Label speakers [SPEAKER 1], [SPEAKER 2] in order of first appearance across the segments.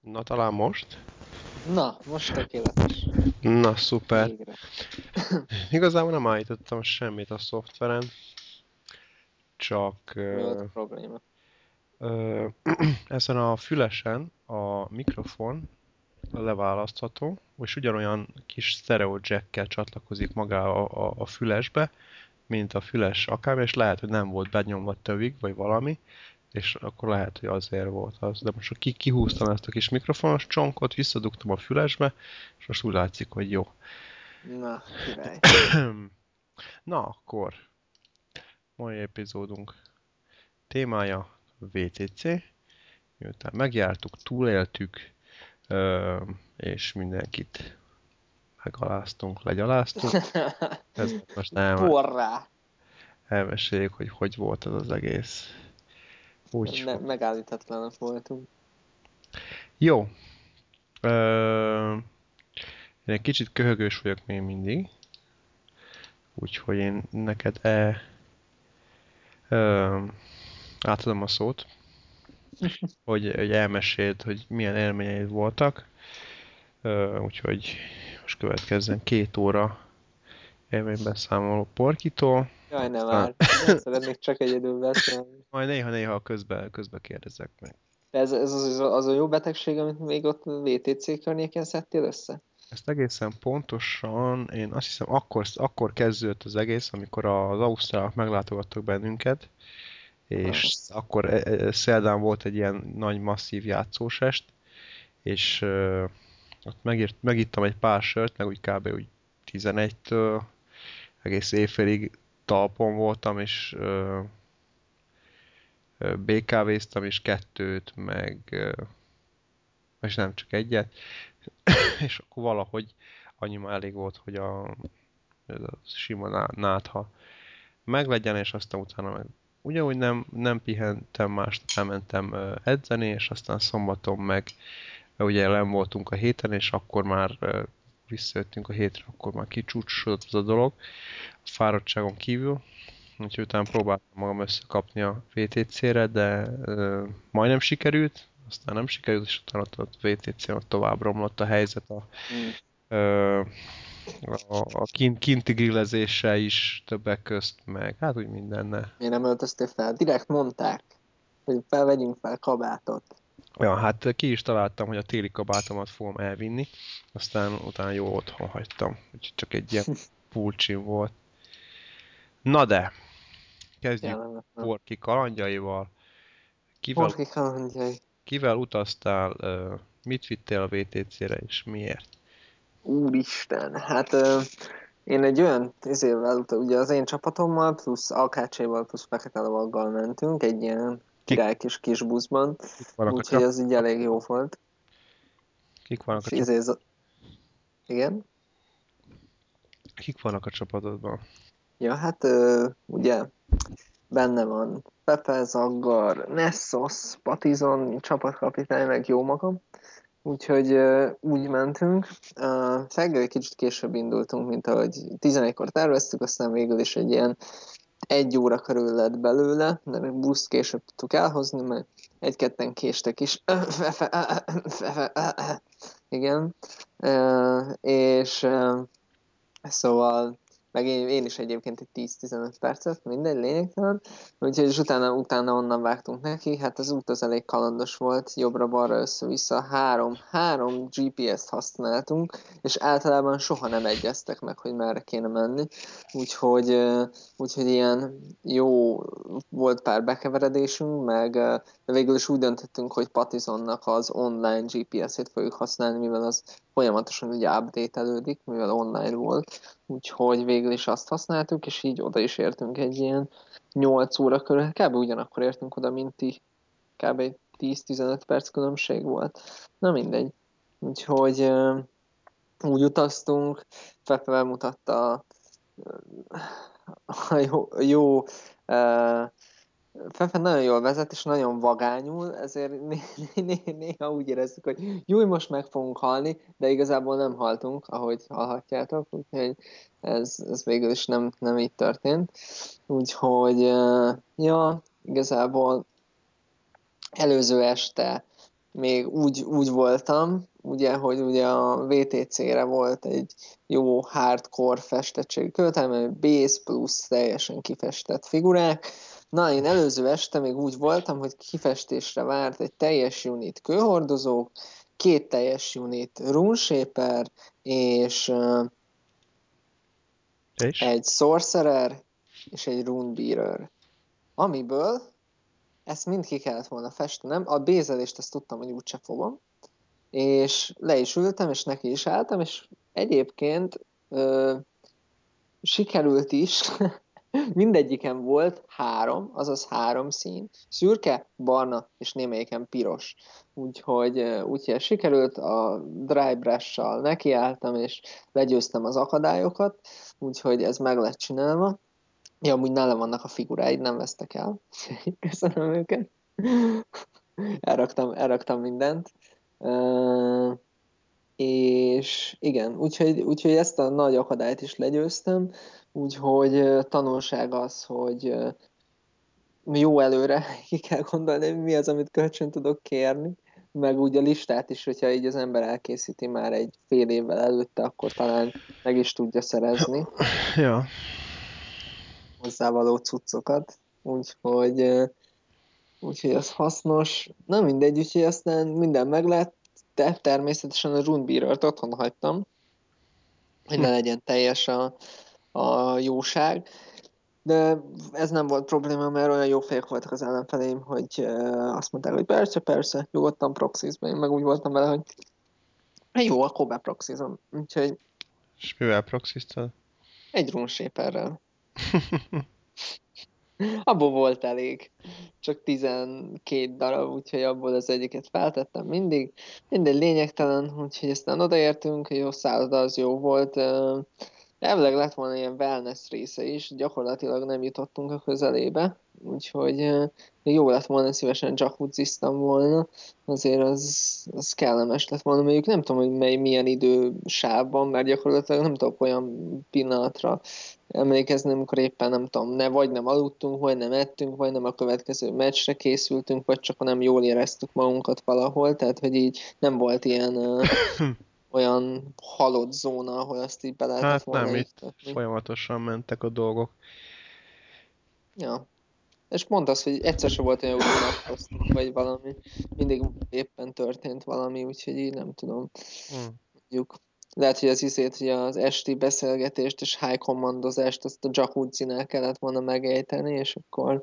[SPEAKER 1] Na, talán most?
[SPEAKER 2] Na, most tökéletes.
[SPEAKER 1] Na, szuper.
[SPEAKER 2] Végre.
[SPEAKER 1] Igazából nem állítottam semmit a szoftveren, csak
[SPEAKER 2] Mi volt a probléma?
[SPEAKER 1] ö, ezen a fülesen a mikrofon leválasztható, és ugyanolyan kis stereo jackkel csatlakozik maga a, a, a fülesbe, mint a füles akármi, és lehet, hogy nem volt benyomva tövig, vagy valami, és akkor lehet, hogy azért volt az. De most ki, kihúztam ezt a kis mikrofonos csonkot, visszadugtam a fülesbe, és most úgy látszik, hogy jó.
[SPEAKER 2] Na, király.
[SPEAKER 1] Na akkor, mai epizódunk témája VTC, miután megjártuk, túléltük, és mindenkit megaláztunk, legyaláztunk. Ez most nem
[SPEAKER 2] Porrá!
[SPEAKER 1] elmeséljük, hogy hogy volt ez az egész. Úgy,
[SPEAKER 2] Ne, megállíthatatlanok voltunk.
[SPEAKER 1] Jó. Ö, én egy kicsit köhögős vagyok még mindig. Úgyhogy én neked e, ö, átadom a szót, hogy, hogy elmeséld, hogy milyen élményeid voltak. Ö, úgyhogy most következzen két óra élménybeszámoló Porkitól.
[SPEAKER 2] Jaj,
[SPEAKER 1] Aztán-
[SPEAKER 2] már. Nem szeretnék csak egyedül beszélni.
[SPEAKER 1] Majd néha-néha közbe, közbe kérdezek meg.
[SPEAKER 2] Ez, ez az, az a jó betegség, amit még ott VTC környéken szedtél össze?
[SPEAKER 1] Ezt egészen pontosan, én azt hiszem akkor, akkor kezdődött az egész, amikor az ausztrálok meglátogattak bennünket, és akkor e- e- szerdán volt egy ilyen nagy masszív játszósest, és ö, ott megírt, megittam egy pár sört, meg úgy kb. úgy 11-től egész éjfélig talpon voltam, és ö, BKV-ztam is kettőt, meg és nem csak egyet, és akkor valahogy annyi már elég volt, hogy a, a sima ná- nátha meglegyen, és aztán utána meg ugyanúgy nem, nem pihentem, másnap elmentem edzeni, és aztán szombaton meg ugye nem voltunk a héten, és akkor már visszajöttünk a hétre, akkor már kicsúcsosodott az a dolog, a fáradtságon kívül, úgyhogy utána próbáltam magam összekapni a VTC-re, de ö, majdnem sikerült, aztán nem sikerült, és utána ott a VTC-n ott tovább romlott a helyzet a
[SPEAKER 2] Hmm.
[SPEAKER 1] ö, a, a kint, kinti grillezéssel is többek közt, meg hát úgy mindenne.
[SPEAKER 2] Miért nem öltöztél fel? Direkt mondták, hogy felvegyünk fel kabátot.
[SPEAKER 1] Ja, hát ki is találtam, hogy a téli kabátomat fogom elvinni, aztán utána jó otthon hagytam, úgyhogy csak egy ilyen pulcsim volt. Na de, kezdjük. Porki kalandjaival. Kivel,
[SPEAKER 2] Porki kalandjai.
[SPEAKER 1] kivel utaztál, mit vittél a VTC-re és miért?
[SPEAKER 2] Úristen, hát ö, én egy olyan ut- ugye az én csapatommal, plusz Alkácséval, plusz Fekete Lovaggal mentünk, egy ilyen király kis kis buszban, úgyhogy az így elég jó volt.
[SPEAKER 1] kik vannak, a,
[SPEAKER 2] És
[SPEAKER 1] csap,
[SPEAKER 2] izé, z- igen?
[SPEAKER 1] kik vannak a csapatodban?
[SPEAKER 2] Ja, hát ö, ugye benne van Pepe, Zaggar, Nessos, Patizon, csapatkapitány, meg jó magam. Úgyhogy ö, úgy mentünk. Uh, Reggel egy kicsit később indultunk, mint ahogy 11-kor terveztük, aztán végül is egy ilyen egy óra körül lett belőle, mert a buszt később tudtuk elhozni, mert egy-ketten késtek is. Igen. És szóval meg én, én is egyébként egy 10-15 percet, mindegy, lényegtelen. Úgyhogy és utána, utána onnan vágtunk neki, hát az út az elég kalandos volt, jobbra-balra össze-vissza, három, három GPS-t használtunk, és általában soha nem egyeztek meg, hogy merre kéne menni. Úgyhogy, úgyhogy ilyen jó volt pár bekeveredésünk, meg de végül is úgy döntöttünk, hogy Patizonnak az online GPS-ét fogjuk használni, mivel az folyamatosan ugye update-elődik, mivel online volt úgyhogy végül is azt használtuk, és így oda is értünk egy ilyen 8 óra körül, kb. ugyanakkor értünk oda, mint ti, kb. 10-15 perc különbség volt. Na mindegy. Úgyhogy úgy utaztunk, Fefe bemutatta a jó, jó Fefe nagyon jól vezet, és nagyon vagányul, ezért né- né- né- néha úgy érezzük, hogy jó, most meg fogunk halni, de igazából nem haltunk, ahogy hallhatjátok, úgyhogy ez, ez végül is nem, nem így történt. Úgyhogy, ja, igazából előző este még úgy, úgy voltam, ugye, hogy ugye a VTC-re volt egy jó hardcore festettség követelmény, base plusz teljesen kifestett figurák. Na, én előző este még úgy voltam, hogy kifestésre várt egy teljes unit kőhordozó, két teljes unit runeshaper, és,
[SPEAKER 1] és?
[SPEAKER 2] egy sorcerer, és egy runebearer. Amiből ezt mind ki kellett volna festenem. A bézelést ezt tudtam, hogy úgyse fogom. És le is ültem, és neki is álltam, és egyébként ö, sikerült is, mindegyiken volt három, azaz három szín. Szürke, barna, és némelyiken piros. Úgyhogy, úgyhogy sikerült, a dry brush-sal nekiálltam, és legyőztem az akadályokat, úgyhogy ez meg lett csinálva. Ja, amúgy nálam vannak a figuráid, nem vesztek el. Köszönöm őket. elraktam, elraktam mindent. Uh, és igen, úgyhogy, úgyhogy ezt a nagy akadályt is legyőztem, úgyhogy tanulság az, hogy jó előre ki kell gondolni, mi az, amit kölcsön tudok kérni, meg úgy a listát is, hogyha így az ember elkészíti már egy fél évvel előtte, akkor talán meg is tudja szerezni.
[SPEAKER 1] Ja
[SPEAKER 2] hozzávaló cuccokat, úgyhogy, úgyhogy az hasznos. Na mindegy, úgyhogy aztán minden meg lett, de természetesen a Runbearer-t otthon hagytam, hogy ne legyen teljes a, a jóság. De ez nem volt probléma, mert olyan jó fejek voltak az ellenfeleim, hogy azt mondták, hogy persze, persze, nyugodtan proxizbe. Én meg úgy voltam vele, hogy hát jó, akkor beproxizom. Úgyhogy...
[SPEAKER 1] És mivel proxiztad?
[SPEAKER 2] Egy runeshaperrel. Abból volt elég. Csak 12 darab, úgyhogy abból az egyiket feltettem mindig. Minden lényegtelen, úgyhogy aztán odaértünk, jó szálloda az jó volt. Elvileg lett volna ilyen wellness része is, gyakorlatilag nem jutottunk a közelébe, úgyhogy jó lett volna, szívesen jacuzziztam volna, azért az, az kellemes lett volna, mondjuk nem tudom, hogy mely, milyen idősávban, mert gyakorlatilag nem tudok olyan pillanatra emlékezni, amikor éppen nem tudom, ne, vagy nem aludtunk, vagy nem ettünk, vagy nem a következő meccsre készültünk, vagy csak nem jól éreztük magunkat valahol, tehát hogy így nem volt ilyen olyan halott zóna, ahol azt így be lehetett
[SPEAKER 1] hát
[SPEAKER 2] volna
[SPEAKER 1] nem, itt folyamatosan mentek a dolgok.
[SPEAKER 2] Ja. És mondd azt, hogy egyszer sem volt olyan, hogy vagy valami. Mindig éppen történt valami, úgyhogy így nem tudom. Hmm. Mondjuk lehet, hogy az izét, hogy az esti beszélgetést és high commandozást azt a jacuzzi kellett volna megejteni, és akkor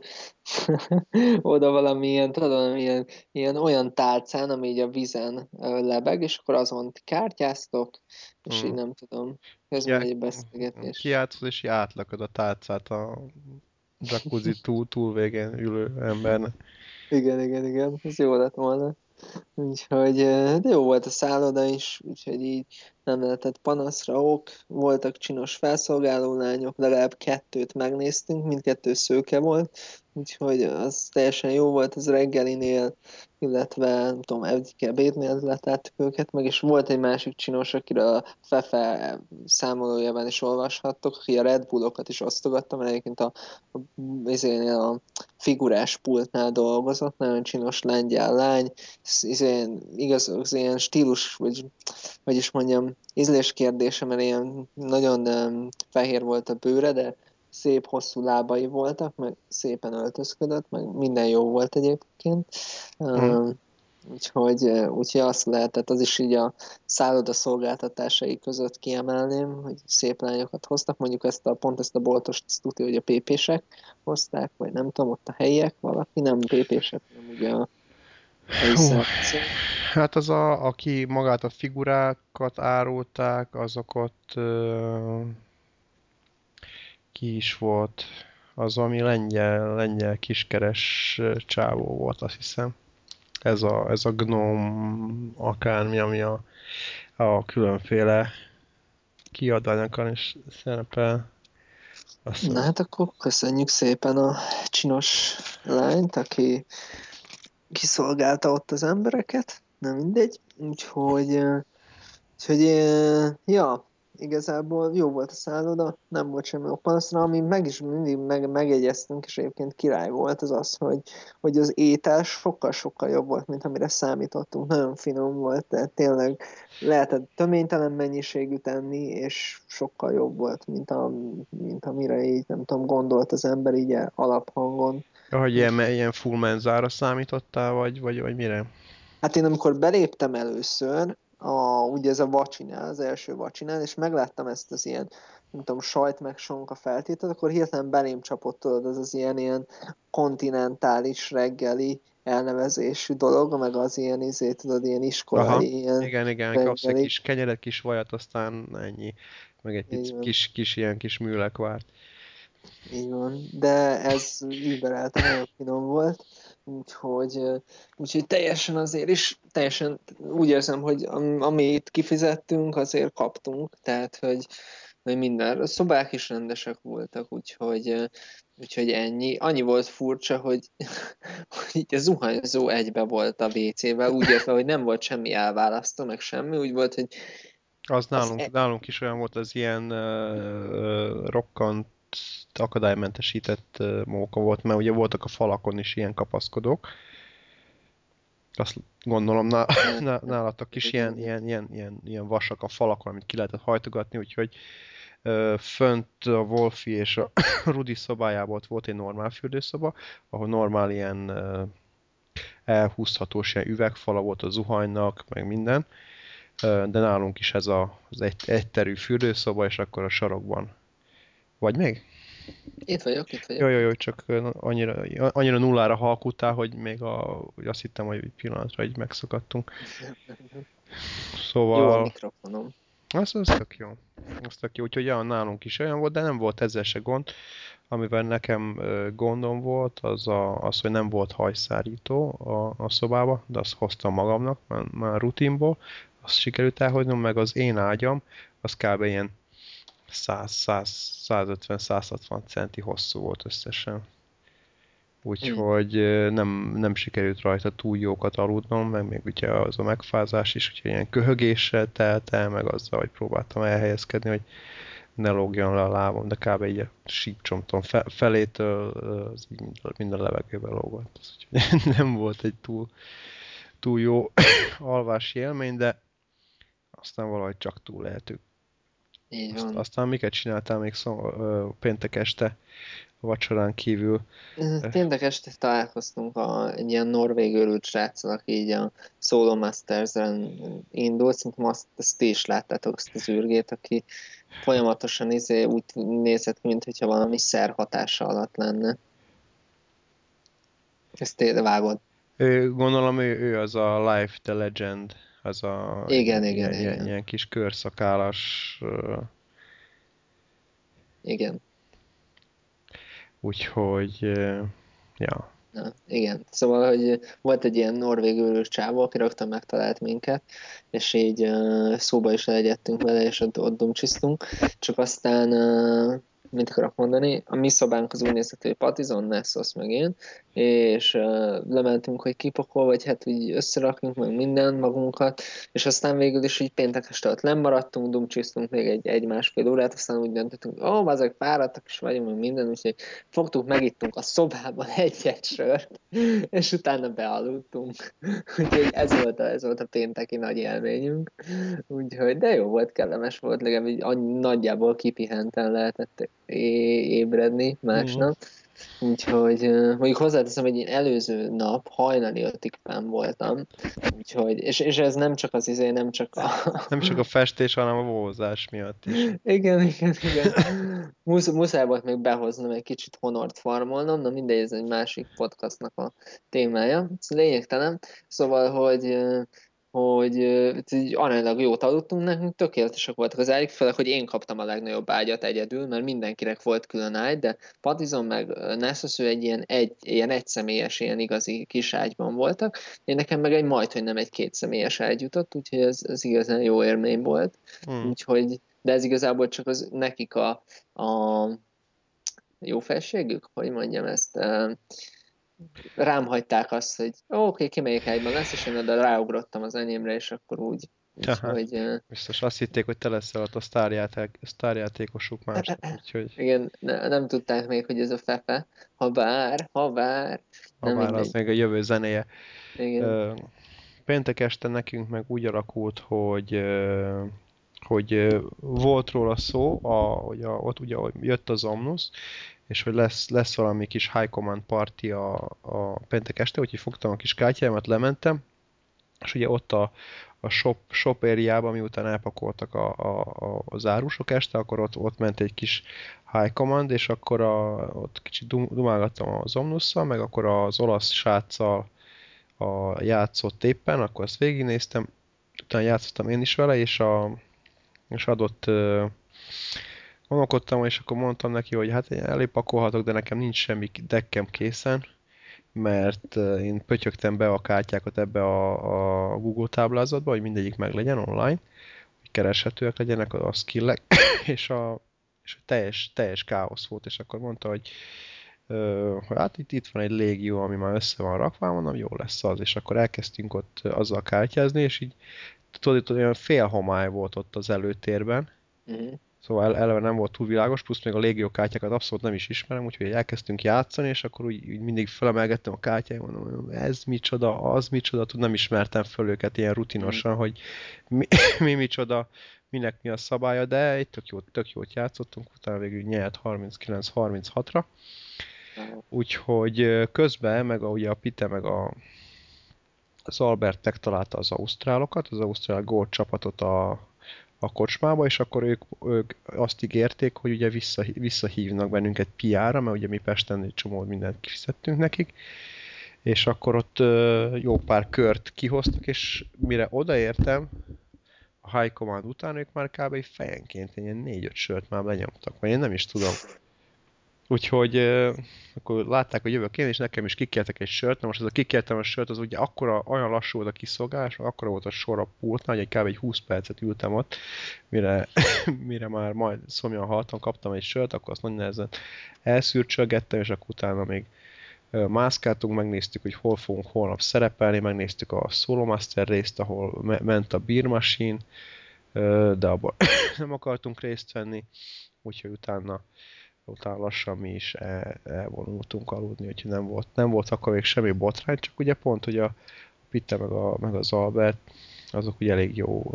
[SPEAKER 2] oda valami ilyen, tudod, valami ilyen, ilyen olyan tálcán, ami így a vízen lebeg, és akkor azon kártyáztok, és hmm. így nem tudom, közben egy beszélgetés.
[SPEAKER 1] Kiátszod, és átlakod a tálcát a jacuzzi túl, túl végén ülő embernek.
[SPEAKER 2] Igen, igen, igen, ez jó lett volna. Úgyhogy de jó volt a szálloda is, úgyhogy így nem lehetett panaszra ok. Voltak csinos felszolgáló lányok, legalább kettőt megnéztünk, mindkettő szőke volt, úgyhogy az teljesen jó volt az reggelinél, illetve nem tudom, egyik ebédnél letettük őket, meg is volt egy másik csinos, akiről a Fefe számolójában is olvashattok, aki a Red Bullokat is osztogatta, mert egyébként a, a, a, a figurás pultnál dolgozott, nagyon csinos lengyel lány, izén, igaz, az ilyen stílus, vagy, vagy is mondjam, ízlés kérdése, mert ilyen nagyon fehér volt a bőre, de szép hosszú lábai voltak, meg szépen öltözködött, meg minden jó volt egyébként. Mm. úgyhogy, úgyhogy azt lehetett, az is így a szálloda szolgáltatásai között kiemelném, hogy szép lányokat hoztak, mondjuk ezt a, pont ezt a boltost ezt tudja, hogy a PP-sek hozták, vagy nem tudom, ott a helyiek valaki, nem PP-sek, hanem ugye a
[SPEAKER 1] Hú, hát az, a, aki magát a figurákat árulták, azokat uh, ki is volt az, ami lengyel, lengyel kiskeres csávó volt, azt hiszem. Ez a, ez a gnóm akármi, ami a, a különféle kiadványokon is szerepel.
[SPEAKER 2] Azt Na hát akkor köszönjük szépen a csinos lányt, aki kiszolgálta ott az embereket, nem mindegy. Úgyhogy, úgyhogy ja, igazából jó volt a szálloda, nem volt semmi panaszra, ami meg is mindig meg, megjegyeztünk, és egyébként király volt, az az, hogy, hogy az étel sokkal-sokkal jobb volt, mint amire számítottunk. Nagyon finom volt, tehát tényleg lehetett töménytelen mennyiségű tenni, és sokkal jobb volt, mint, a, mint amire így, nem tudom, gondolt az ember így alaphangon.
[SPEAKER 1] Ja, hogy ilyen, ilyen full menzára számítottál, vagy, vagy, vagy mire?
[SPEAKER 2] Hát én amikor beléptem először, a, ugye ez a vacsinál, az első vacsinál, és megláttam ezt az ilyen, nem tudom, sajt meg sonka feltételt, akkor hirtelen belém csapott tudod, az az ilyen, ilyen kontinentális reggeli elnevezésű dolog, meg az ilyen, izé, tudod, ilyen iskolai, Aha, ilyen
[SPEAKER 1] Igen, igen, reggeli. kapsz egy kis kenyeret, kis vajat, aztán ennyi, meg egy kis, kis, ilyen kis műlekvárt.
[SPEAKER 2] Így van, de ez liberáltan nagyon finom volt, úgyhogy, úgyhogy teljesen azért is, teljesen úgy érzem, hogy amit kifizettünk, azért kaptunk, tehát, hogy, hogy minden, a szobák is rendesek voltak, úgyhogy, úgyhogy ennyi. Annyi volt furcsa, hogy, hogy így a zuhanyzó egybe volt a WC-vel, úgy értve, hogy nem volt semmi elválasztó, meg semmi, úgy volt, hogy
[SPEAKER 1] az nálunk, az e- nálunk is olyan volt, az ilyen uh, rokkant akadálymentesített móka volt, mert ugye voltak a falakon is ilyen kapaszkodók. Azt gondolom, ná, ná, nálatok is ilyen, ilyen, ilyen, ilyen, ilyen vasak a falakon, amit ki lehetett hajtogatni, úgyhogy fönt a Wolfi és a Rudi szobájában volt, volt egy normál fürdőszoba, ahol normál ilyen elhúzhatós ilyen üvegfala volt a zuhanynak, meg minden, de nálunk is ez a, az egy, egyterű fürdőszoba, és akkor a sarokban vagy még?
[SPEAKER 2] Itt vagyok, itt vagyok.
[SPEAKER 1] Jó, jó, jó, csak annyira, annyira nullára halkutál, hogy még a, hogy azt hittem, hogy egy pillanatra így megszakadtunk. Szóval...
[SPEAKER 2] Jó a mikrofonom.
[SPEAKER 1] Az, az tök jó. Az tök jó, úgyhogy ja, nálunk is olyan volt, de nem volt ezzel se gond. Amivel nekem gondom volt, az, a, az hogy nem volt hajszárító a, a szobába, de azt hoztam magamnak, már, már rutinból. Azt sikerült elhagynom, meg az én ágyam, az kb. ilyen 100-150-160 centi hosszú volt összesen. Úgyhogy nem, nem sikerült rajta túl jókat aludnom, meg még ugye az a megfázás is, úgyhogy ilyen köhögéssel telt el, meg azzal, hogy próbáltam elhelyezkedni, hogy ne lógjon le a lábam, de kb. így a sípcsomton fe, felétől az így minden levegőben lógott. Úgyhogy nem volt egy túl, túl jó alvási élmény, de aztán valahogy csak túl lehetünk.
[SPEAKER 2] Így van. Azt,
[SPEAKER 1] aztán miket csináltál még szó, ö, péntek este vacsorán kívül?
[SPEAKER 2] Péntek este találkoztunk a, egy ilyen norvég őrült srácnak, így a Solo Masters-en indult, szerintem azt, azt ti is láttátok, azt az űrgét, aki folyamatosan izé úgy nézett, mintha valami szer hatása alatt lenne. Ezt te vágod.
[SPEAKER 1] Ő, gondolom ő, ő az a Life the Legend az a
[SPEAKER 2] igen, igen,
[SPEAKER 1] ilyen,
[SPEAKER 2] igen.
[SPEAKER 1] ilyen kis körszakálas
[SPEAKER 2] igen.
[SPEAKER 1] Úgyhogy ja.
[SPEAKER 2] Na, igen. Szóval, hogy volt egy ilyen norvég őrős csávó, aki rögtön megtalált minket, és így uh, szóba is legyettünk vele, és ott, ott dumcsisztunk. Csak aztán uh, mit akarok mondani, a mi szobánk az úgy nézett, hogy Patizon, Nessos meg én, és uh, lementünk, hogy kipakol, vagy hát úgy összerakjunk meg minden magunkat, és aztán végül is így péntek este ott lemaradtunk, dumcsisztunk még egy, egy másfél órát, aztán úgy döntöttünk, ó, oh, azok fáradtak is vagyunk, meg minden, úgyhogy fogtuk, megittunk a szobában egy-egy sört, és utána bealudtunk. úgyhogy ez volt a, ez volt a pénteki nagy élményünk. Úgyhogy, de jó volt, kellemes volt, legalább így nagyjából kipihenten lehetett ébredni másnap. Mm. Úgyhogy mondjuk hozzáteszem, hogy én előző nap hajnali ötig fenn voltam, úgyhogy, és, és ez nem csak az izé, nem csak a...
[SPEAKER 1] Nem csak a festés, hanem a vózás miatt is.
[SPEAKER 2] Igen, igen, igen. Musz, muszáj volt még behoznom egy kicsit honort farmolnom, na mindegy, ez egy másik podcastnak a témája. Ez lényegtelen. Szóval, hogy hogy így aránylag jót aludtunk, nekünk tökéletesek voltak az ágyik, főleg, hogy én kaptam a legnagyobb ágyat egyedül, mert mindenkinek volt külön ágy, de Patizon meg Nessos, ő egy ilyen, egy, ilyen egyszemélyes, ilyen igazi kis ágyban voltak, én nekem meg egy majd, hogy nem egy kétszemélyes ágy jutott, úgyhogy ez, ez igazán jó élmény volt. Hmm. Úgyhogy, de ez igazából csak az nekik a, a jó felségük, hogy mondjam ezt, rám hagyták azt, hogy oké, okay, kimegyek egyben lesz, és én oda ráugrottam az enyémre, és akkor úgy Úgyhogy, uh,
[SPEAKER 1] Biztos azt hitték, hogy te leszel ott a sztárjáték, sztárjátékosuk más, úgyhogy...
[SPEAKER 2] Igen, ne, nem tudták még, hogy ez a Fefe. Ha bár, ha bár.
[SPEAKER 1] Ha bár az még a jövő zenéje.
[SPEAKER 2] Igen. Uh,
[SPEAKER 1] péntek este nekünk meg úgy alakult, hogy hogy volt róla szó, a, hogy a, ott ugye jött az Omnus, és hogy lesz, lesz valami kis high command party a, a péntek este, úgyhogy fogtam a kis kártyámat, lementem, és ugye ott a, a shop, shop area miután elpakoltak a, a, a, az árusok este, akkor ott, ott ment egy kis high command, és akkor a, ott kicsit dumálgattam az Omnusszal, meg akkor az olasz sráccal a játszott éppen, akkor ezt végignéztem, utána játszottam én is vele, és, a, és adott gondolkodtam, és akkor mondtam neki, hogy hát elé pakolhatok, de nekem nincs semmi dekkem készen, mert én pötyögtem be a kártyákat ebbe a, a Google táblázatba, hogy mindegyik meg legyen online, hogy kereshetőek legyenek a skillek, és, a, és teljes, teljes káosz volt, és akkor mondta, hogy hát itt, itt van egy légió, ami már össze van rakva, mondom, jó lesz az, és akkor elkezdtünk ott azzal kártyázni, és így tudod, itt olyan fél homály volt ott az előtérben, uh-huh. Szóval eleve nem volt túl világos, plusz még a légió kártyákat abszolút nem is ismerem, úgyhogy elkezdtünk játszani, és akkor úgy, úgy mindig felemelgettem a kártyáit, mondom, ez micsoda, az micsoda, tud nem ismertem föl őket ilyen rutinosan, mm. hogy mi, mi micsoda, minek mi a szabálya, de egy tök jót, tök jót játszottunk, utána végül nyert 39-36-ra. Úgyhogy közben, meg a, ugye a Pite, meg a, az Albert megtalálta az ausztrálokat, az ausztrál Gold csapatot a, a kocsmába, és akkor ők, ők azt ígérték, hogy ugye vissza, visszahívnak bennünket PR-ra, mert ugye mi Pesten egy csomó mindent kifizettünk nekik, és akkor ott jó pár kört kihoztak, és mire odaértem, a High Command után ők már kb. fejenként ilyen 4-5 sört már lenyomtak, vagy én nem is tudom. Úgyhogy akkor látták, hogy jövök én, és nekem is kikértek egy sört. Na most ez a kikértem a sört, az ugye akkora, olyan lassú volt a kiszolgálás, akkora volt a sor a pultnál, hogy kb. egy 20 percet ültem ott, mire, mire már majd szomjan haltam, kaptam egy sört, akkor azt nagyon nehezen elszűrcsölgettem, és akkor utána még mászkáltunk, megnéztük, hogy hol fogunk holnap szerepelni, megnéztük a Solo Master részt, ahol me ment a Beer Machine, de abban nem akartunk részt venni, úgyhogy utána utána lassan mi is el, elvonultunk aludni, úgyhogy nem volt, nem volt akkor még semmi botrány, csak ugye pont, hogy a Pitte meg, a, meg az Albert, azok ugye elég jó,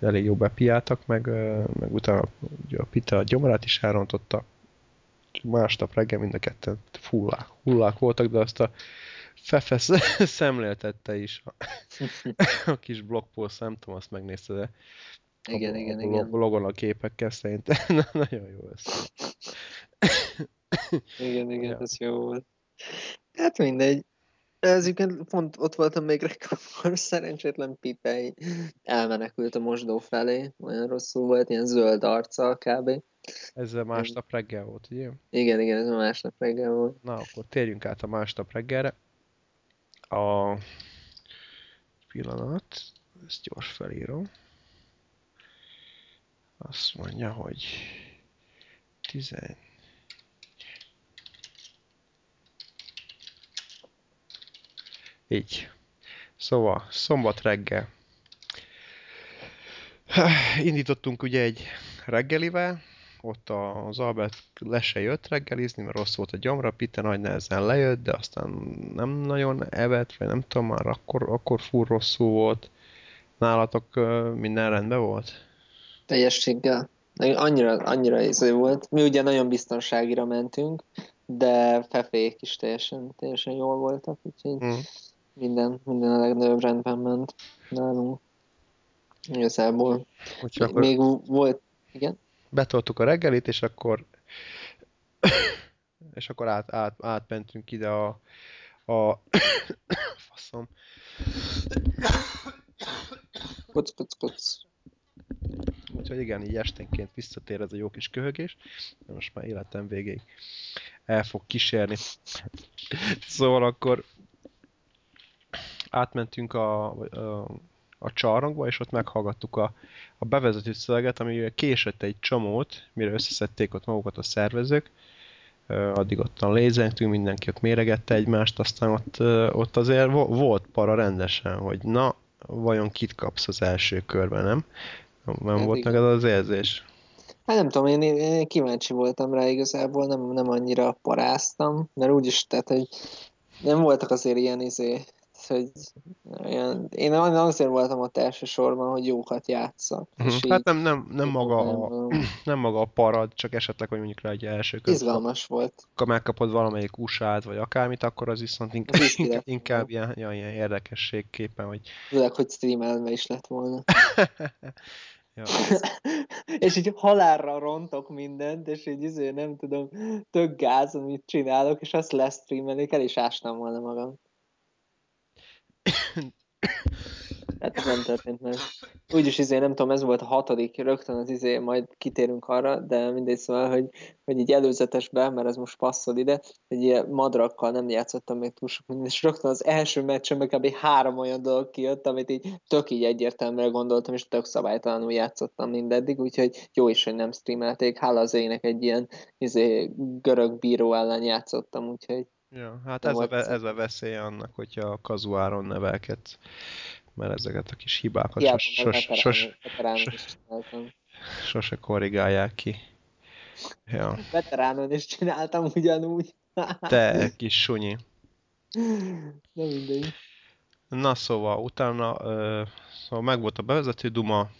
[SPEAKER 1] elég jó bepiáltak, meg, meg utána ugye a Pitte a gyomrát is elrontotta, másnap reggel mind a ketten hullák, hullák voltak, de azt a Fefe szemléltette is a, a kis blogpost, nem tudom, azt megnézte, de
[SPEAKER 2] igen,
[SPEAKER 1] a,
[SPEAKER 2] igen,
[SPEAKER 1] a
[SPEAKER 2] igen.
[SPEAKER 1] logon a képekkel szerintem nagyon jó össze.
[SPEAKER 2] igen, igen, ja. ez jó volt. Hát mindegy. Ez pont ott voltam még reggel, szerencsétlen Pipe elmenekült a mosdó felé, olyan rosszul volt, ilyen zöld arccal kb.
[SPEAKER 1] Ez a másnap reggel volt, ugye?
[SPEAKER 2] Igen, igen, ez a másnap reggel volt.
[SPEAKER 1] Na, akkor térjünk át a másnap reggelre. A pillanat, ezt gyors felírom. Azt mondja, hogy 10... Így. Szóval, szombat reggel. Indítottunk ugye egy reggelivel, ott az Albert le se jött reggelizni, mert rossz volt a gyomra, Pitte nagy nehezen lejött, de aztán nem nagyon evett, vagy nem tudom már, akkor, akkor fur rosszul volt. Nálatok minden rendben volt?
[SPEAKER 2] Teljességgel. Annyira, annyira izé volt. Mi ugye nagyon biztonságira mentünk, de fefék is teljesen, teljesen jól voltak, úgyhogy mm. minden, minden a legnagyobb rendben ment nálunk. Igazából. Még, akkor még volt, igen?
[SPEAKER 1] Betoltuk a reggelit, és akkor és akkor át, át, átmentünk ide a, a faszom.
[SPEAKER 2] Koc, koc, koc.
[SPEAKER 1] Úgyhogy igen, így esténként visszatér ez a jó kis köhögés, de most már életem végéig el fog kísérni. szóval akkor átmentünk a, a, a csarnokba, és ott meghallgattuk a, a bevezető szöveget, ami késett egy csomót, mire összeszedték ott magukat a szervezők, addig ott lézengtünk, mindenki ott méregette egymást, aztán ott, ott azért volt para rendesen, hogy na, vajon kit kapsz az első körben, nem? Nem
[SPEAKER 2] Hát
[SPEAKER 1] volt
[SPEAKER 2] igen.
[SPEAKER 1] neked az érzés?
[SPEAKER 2] Hát nem tudom, én, én kíváncsi voltam rá igazából, nem, nem annyira paráztam, mert úgyis, tehát, hogy nem voltak azért ilyen izé, hogy olyan, én azért voltam ott elsősorban, hogy jókat játszak. És
[SPEAKER 1] Hát
[SPEAKER 2] így,
[SPEAKER 1] nem, nem, nem, maga a, nem maga a parad, csak esetleg, hogy mondjuk rá egy első kör,
[SPEAKER 2] izgalmas volt.
[SPEAKER 1] ha megkapod valamelyik usa vagy akármit, akkor az viszont
[SPEAKER 2] Az
[SPEAKER 1] inkább,
[SPEAKER 2] is
[SPEAKER 1] inkább, ilyen, ilyen érdekességképpen, hogy
[SPEAKER 2] Főleg, hogy streamelve is lett volna.
[SPEAKER 1] ja,
[SPEAKER 2] és így halálra rontok mindent, és így izé, nem tudom, tök gáz, amit csinálok, és azt lesztreamelik, el is ástam volna magam. Hát ez nem történt meg. Úgyis izé, nem tudom, ez volt a hatodik, rögtön az izé, majd kitérünk arra, de mindegy szóval, hogy, hogy így előzetesben, mert ez most passzol ide, hogy ilyen madrakkal nem játszottam még túl sok mindent, és rögtön az első meccsen kb. három olyan dolog kijött, amit így tök így egyértelműen gondoltam, és tök szabálytalanul játszottam mindeddig, úgyhogy jó is, hogy nem streamelték. Hála az ének egy ilyen izé, görög bíró ellen játszottam, úgyhogy
[SPEAKER 1] ja, hát ez a,
[SPEAKER 2] ez a-
[SPEAKER 1] veszélye annak, hogyha a kazuáron nevelkedsz, mert ezeket a kis hibákat
[SPEAKER 2] hiába
[SPEAKER 1] sos, sos, sos,
[SPEAKER 2] veterán,
[SPEAKER 1] sos-
[SPEAKER 2] is csináltam.
[SPEAKER 1] sose korrigálják ki. Ja,
[SPEAKER 2] Veteránon is csináltam ugyanúgy.
[SPEAKER 1] te kis sunyi.
[SPEAKER 2] De mindegy.
[SPEAKER 1] Na szóval, utána ö, szóval megvolt a bevezető duma,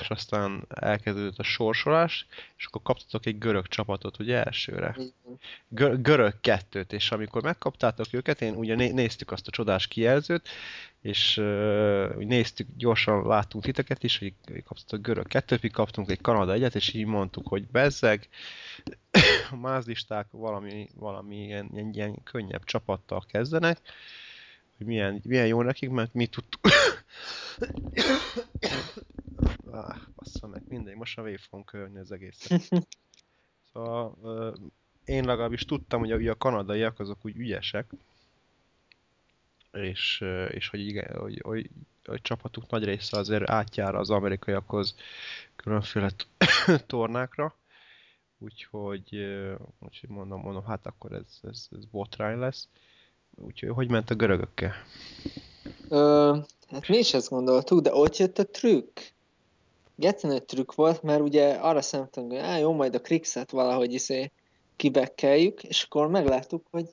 [SPEAKER 1] és aztán elkezdődött a sorsolás, és akkor kaptatok egy görög csapatot, ugye elsőre?
[SPEAKER 2] Így van.
[SPEAKER 1] Gö- görög kettőt, és amikor megkaptátok őket, én ugye né- néztük azt a csodás kijelzőt, és uh, úgy néztük, gyorsan láttunk titeket is, hogy kaptatok görög kettőt, mi kaptunk egy Kanada egyet, és így mondtuk, hogy bezzeg, a mázlisták valami, valami ilyen, ilyen, ilyen könnyebb csapattal kezdenek, hogy milyen, milyen jó nekik, mert mi tudtuk... ah, bassza meg, mindegy, most végig fogom körülni az egészet. Szóval ö, én legalábbis tudtam, hogy a, a kanadaiak azok úgy ügyesek, és, és hogy, igen, hogy, hogy, hogy csapatuk nagy része azért átjár az amerikaiakhoz különféle tornákra, úgyhogy, úgyhogy mondom, mondom, hát akkor ez, ez, ez botrány lesz. Úgyhogy hogy ment a görögökkel?
[SPEAKER 2] Ö, hát mi is ezt gondoltuk, de ott jött a trükk. Geci nagy trükk volt, mert ugye arra számítunk, hogy á, jó, majd a Krixet valahogy izé kibekkeljük, és akkor megláttuk, hogy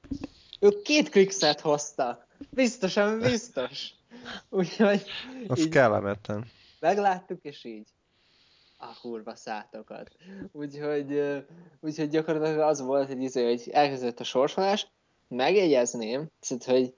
[SPEAKER 2] ők két Krixet hoztak. Biztosan biztos. Úgyhogy
[SPEAKER 1] Az kellemetlen.
[SPEAKER 2] megláttuk, és így a kurva szátokat. Úgyhogy, úgyhogy gyakorlatilag az volt, hogy, izé, hogy elkezdődött a sorsolás, megjegyezném, szóval, hogy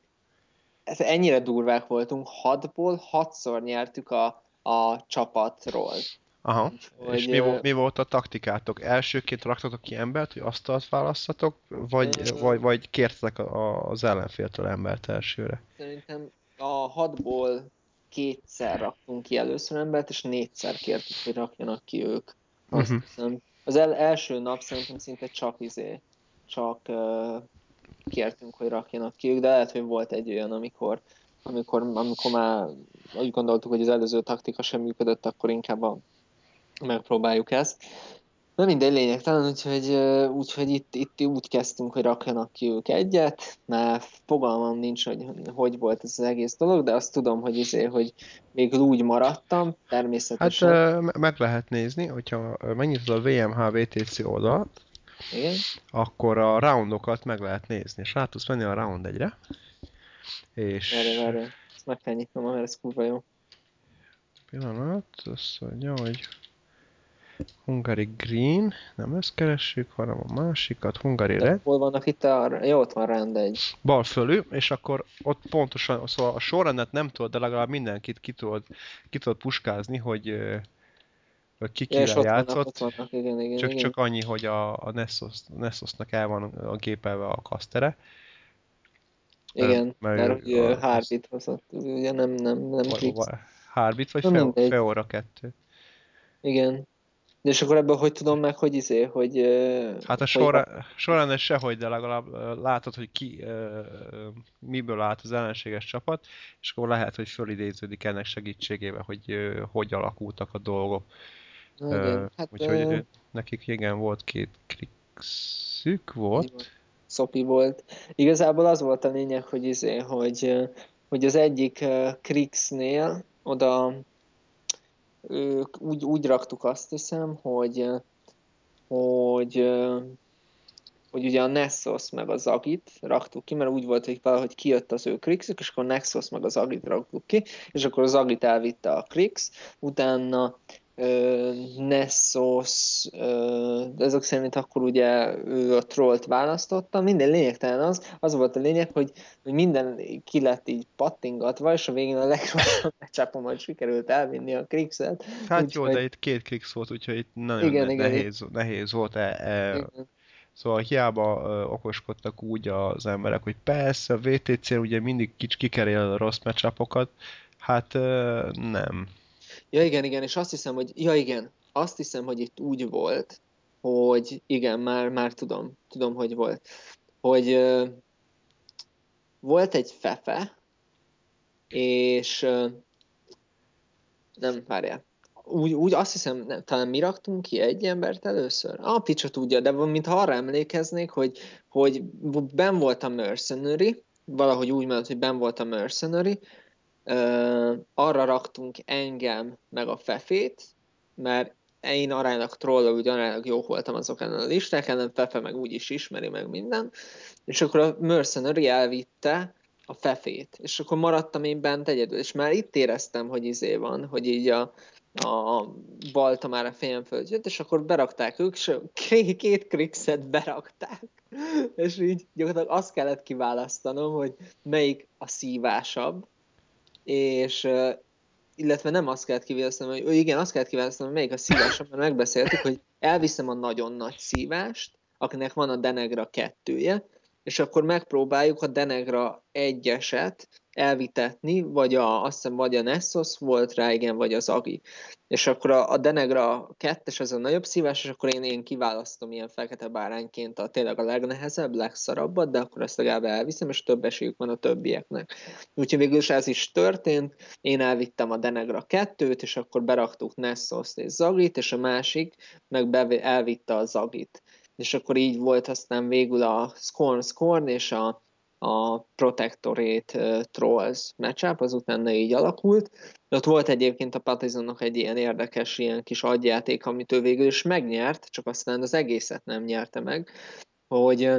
[SPEAKER 2] ez ennyire durvák voltunk, hatból hatszor nyertük a, a csapatról.
[SPEAKER 1] Aha.
[SPEAKER 2] Úgyhogy,
[SPEAKER 1] És mi,
[SPEAKER 2] ö,
[SPEAKER 1] mi volt a taktikátok? Elsőként raktatok ki embert, hogy asztalt választatok, vagy,
[SPEAKER 2] Ö,
[SPEAKER 1] vagy, vagy kértetek a- az ellenféltől embert elsőre?
[SPEAKER 2] Szerintem a hatból kétszer raktunk ki először embert, és négyszer kértük, hogy rakjanak ki ők. Azt
[SPEAKER 1] Mhm.
[SPEAKER 2] hiszem. Az el, első nap szerintem szinte csak izé, csak uh, kértünk, hogy rakjanak ki ők, de lehet, hogy volt egy olyan, amikor, amikor, amikor már úgy gondoltuk, hogy az előző taktika sem működött, akkor inkább a, megpróbáljuk ezt. De mindegy lényegtelen, úgyhogy, úgyhogy itt, itt úgy kezdtünk, hogy rakjanak ki ők egyet, mert fogalmam nincs, hogy hogy volt ez az egész dolog, de azt tudom, hogy, izé, hogy még úgy maradtam,
[SPEAKER 1] Hát
[SPEAKER 2] természetesen.
[SPEAKER 1] me- meg lehet nézni, hogyha megnyitod a VMH VTC oldalt,
[SPEAKER 2] Igen?
[SPEAKER 1] akkor a roundokat meg lehet nézni, és rá tudsz menni a round egyre. És
[SPEAKER 2] Várj, várj. Ezt meg kell nyitnom, mert ez kurva jó.
[SPEAKER 1] pillanat, azt mondja, hogy Hungary Green, nem ezt keressük, hanem a másikat, Hungary Red.
[SPEAKER 2] hol vannak itt a... Jó, ott van rend egy.
[SPEAKER 1] bal fölül, és akkor ott pontosan, szóval a sorrendet nem tudod, de legalább mindenkit ki tudod, ki tudod puskázni, hogy, hogy ki kire
[SPEAKER 2] ott vannak,
[SPEAKER 1] játszott.
[SPEAKER 2] ott vannak, igen, igen,
[SPEAKER 1] Csak,
[SPEAKER 2] igen.
[SPEAKER 1] csak annyi, hogy a, a Nessos, Nessosnak el van a gépelve a kasztere.
[SPEAKER 2] Igen,
[SPEAKER 1] mert
[SPEAKER 2] mert hogy
[SPEAKER 1] a-
[SPEAKER 2] Harbit hozott, ugye nem, nem, nem Krix.
[SPEAKER 1] Harbit vagy Feo. Feora 2.
[SPEAKER 2] Igen. De és akkor ebből hogy tudom meg, hogy izé, hogy...
[SPEAKER 1] Hát a
[SPEAKER 2] hogy
[SPEAKER 1] sorra, sorrendet sehogy, de legalább látod, hogy ki, miből állt az ellenséges csapat, és akkor lehet, hogy fölidéződik ennek segítségével, hogy hogy alakultak a dolgok.
[SPEAKER 2] Na, igen. Hát,
[SPEAKER 1] Úgyhogy
[SPEAKER 2] ö,
[SPEAKER 1] nekik igen, volt két krixük volt.
[SPEAKER 2] Szopi volt. Igazából az volt a lényeg, hogy izé, hogy, hogy az egyik Krixnél oda ők úgy, úgy raktuk azt hiszem, hogy hogy hogy ugye a Nessos meg az Agit raktuk ki, mert úgy volt, hogy valahogy kijött az ő Krixük, és akkor Nexus meg az Agit raktuk ki, és akkor az Agit elvitte a Krix, utána Nessos, ezek szerint akkor ugye ő a trollt választotta, minden lényegtelen az, az volt a lényeg, hogy, hogy minden ki lett így pattingatva, és a végén a legrosszabb majd sikerült elvinni a Krixet.
[SPEAKER 1] Hát úgy, jó, hogy... de itt két Krix volt, úgyhogy itt nagyon igen, ne- igen, nehéz, itt... nehéz volt e, e... Igen. Szóval hiába ö, okoskodtak úgy az emberek, hogy persze a VTC ugye mindig kicsi kikerél a rossz meccsapokat, hát ö, nem.
[SPEAKER 2] Ja igen, igen, és azt hiszem, hogy ja igen, azt hiszem, hogy itt úgy volt, hogy igen, már, már tudom, tudom, hogy volt, hogy ö, volt egy fefe, és ö, nem, várjál, úgy, úgy azt hiszem, nem, talán mi raktunk ki egy embert először? A picsa tudja, de mintha arra emlékeznék, hogy, hogy ben volt a Mercenary, valahogy úgy mondott, hogy ben volt a Mercenary, uh, arra raktunk engem meg a Fefét, mert én aránylag troll, úgy aránylag jó voltam azokon a listákon, nem Fefe meg úgy is ismeri meg minden, és akkor a Mercenary elvitte a Fefét, és akkor maradtam én bent egyedül, és már itt éreztem, hogy izé van, hogy így a, a balta már a fejem föld jött, és akkor berakták ők, és két krixet berakták. És így gyakorlatilag azt kellett kiválasztanom, hogy melyik a szívásabb, és illetve nem azt kellett kiválasztanom, hogy igen, azt kellett kiválasztanom, hogy melyik a szívásabb, mert megbeszéltük, hogy elviszem a nagyon nagy szívást, akinek van a Denegra kettője, és akkor megpróbáljuk a Denegra egyeset elvitetni, vagy a, azt hiszem, vagy a Nessos volt rá, igen, vagy az Agi. És akkor a, a Denegra kettes az a nagyobb szívás, és akkor én, én kiválasztom ilyen fekete bárányként a tényleg a legnehezebb, legszarabbat, de akkor ezt legalább elviszem, és több esélyük van a többieknek. Úgyhogy végül is ez is történt, én elvittem a Denegra kettőt, és akkor beraktuk Nessos és Zagit, és a másik meg elvitte a Zagit és akkor így volt aztán végül a Scorn Scorn és a, a Protectorate Trolls matchup, az utána így alakult. Ott volt egyébként a Partizonnak egy ilyen érdekes, ilyen kis adjáték, amit ő végül is megnyert, csak aztán az egészet nem nyerte meg, hogy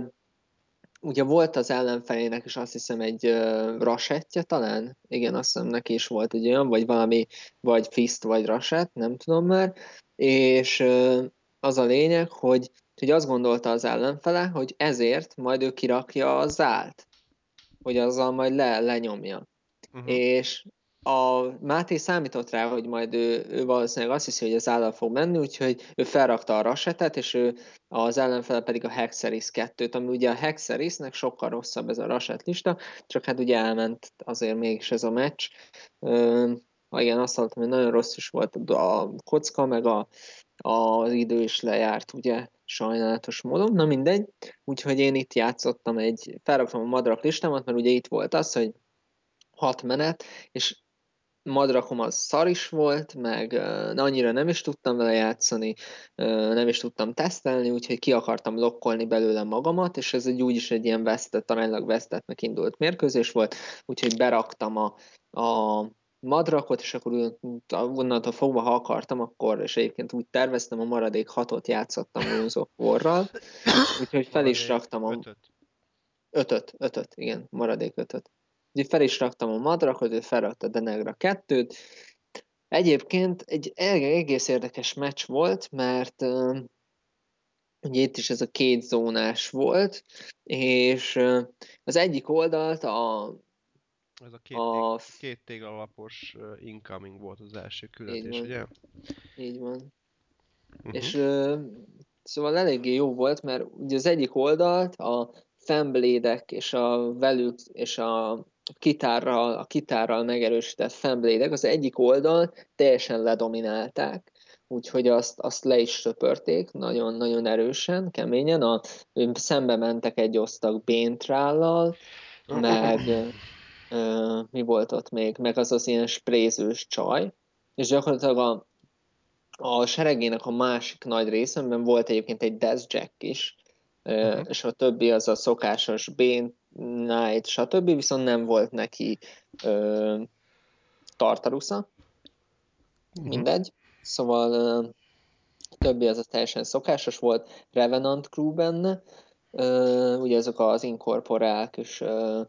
[SPEAKER 2] ugye volt az ellenfelének is azt hiszem egy uh, rasettje talán, igen, azt hiszem neki is volt egy olyan, vagy valami, vagy fist, vagy rasett, nem tudom már, és uh, az a lényeg, hogy Úgyhogy azt gondolta az ellenfele, hogy ezért majd ő kirakja a zált, hogy azzal majd le, lenyomja. Uh-huh. És a Máté számított rá, hogy majd ő, ő valószínűleg azt hiszi, hogy az állal fog menni, úgyhogy ő felrakta a rasetet, és ő az ellenfele pedig a Hexeris 2-t, ami ugye a Hexerisnek sokkal rosszabb ez a raset lista, csak hát ugye elment azért mégis ez a meccs. Ö, igen, azt hallottam, hogy nagyon rossz is volt a kocka, meg a, az idő is lejárt, ugye, sajnálatos módon, na mindegy, úgyhogy én itt játszottam egy, felraktam a madrak listámat, mert ugye itt volt az, hogy hat menet, és madrakom az szar is volt, meg uh, annyira nem is tudtam vele játszani, uh, nem is tudtam tesztelni, úgyhogy ki akartam lokkolni belőle magamat, és ez egy úgyis egy ilyen vesztett, aránylag vesztettnek indult mérkőzés volt, úgyhogy beraktam a, a madrakot, és akkor onnantól fogva, ha akartam, akkor, és egyébként úgy terveztem, a maradék hatot játszottam Warral, úgyhogy fel is raktam a... Ötöt. Ötöt, ötöt, igen, maradék ötöt. Úgyhogy fel is raktam a madrakot, ő felrakta Denegra kettőt. Egyébként egy egész érdekes meccs volt, mert ugye itt is ez a két zónás volt, és az egyik oldalt a
[SPEAKER 1] ez a két, a... Tég, két tégla alapos incoming volt az első küldetés, ugye?
[SPEAKER 2] Így van. Uh-huh. És uh, szóval eléggé jó volt, mert ugye az egyik oldalt a fanblade és a velük és a kitárral, a kitárral megerősített fanblade az egyik oldal teljesen ledominálták, úgyhogy azt, azt le is söpörték nagyon-nagyon erősen, keményen. A, szembe mentek egy osztag Béntrállal, meg mi volt ott még, meg az az ilyen sprézős csaj, és gyakorlatilag a, a seregének a másik nagy részemben volt egyébként egy Death Jack is, uh-huh. és a többi az a szokásos Bén, Knight, stb. Viszont nem volt neki ö, Tartarusza. Uh-huh. Mindegy. Szóval ö, többi az a teljesen szokásos volt. Revenant Crew benne. Ö, ugye ezek az inkorporák és ö,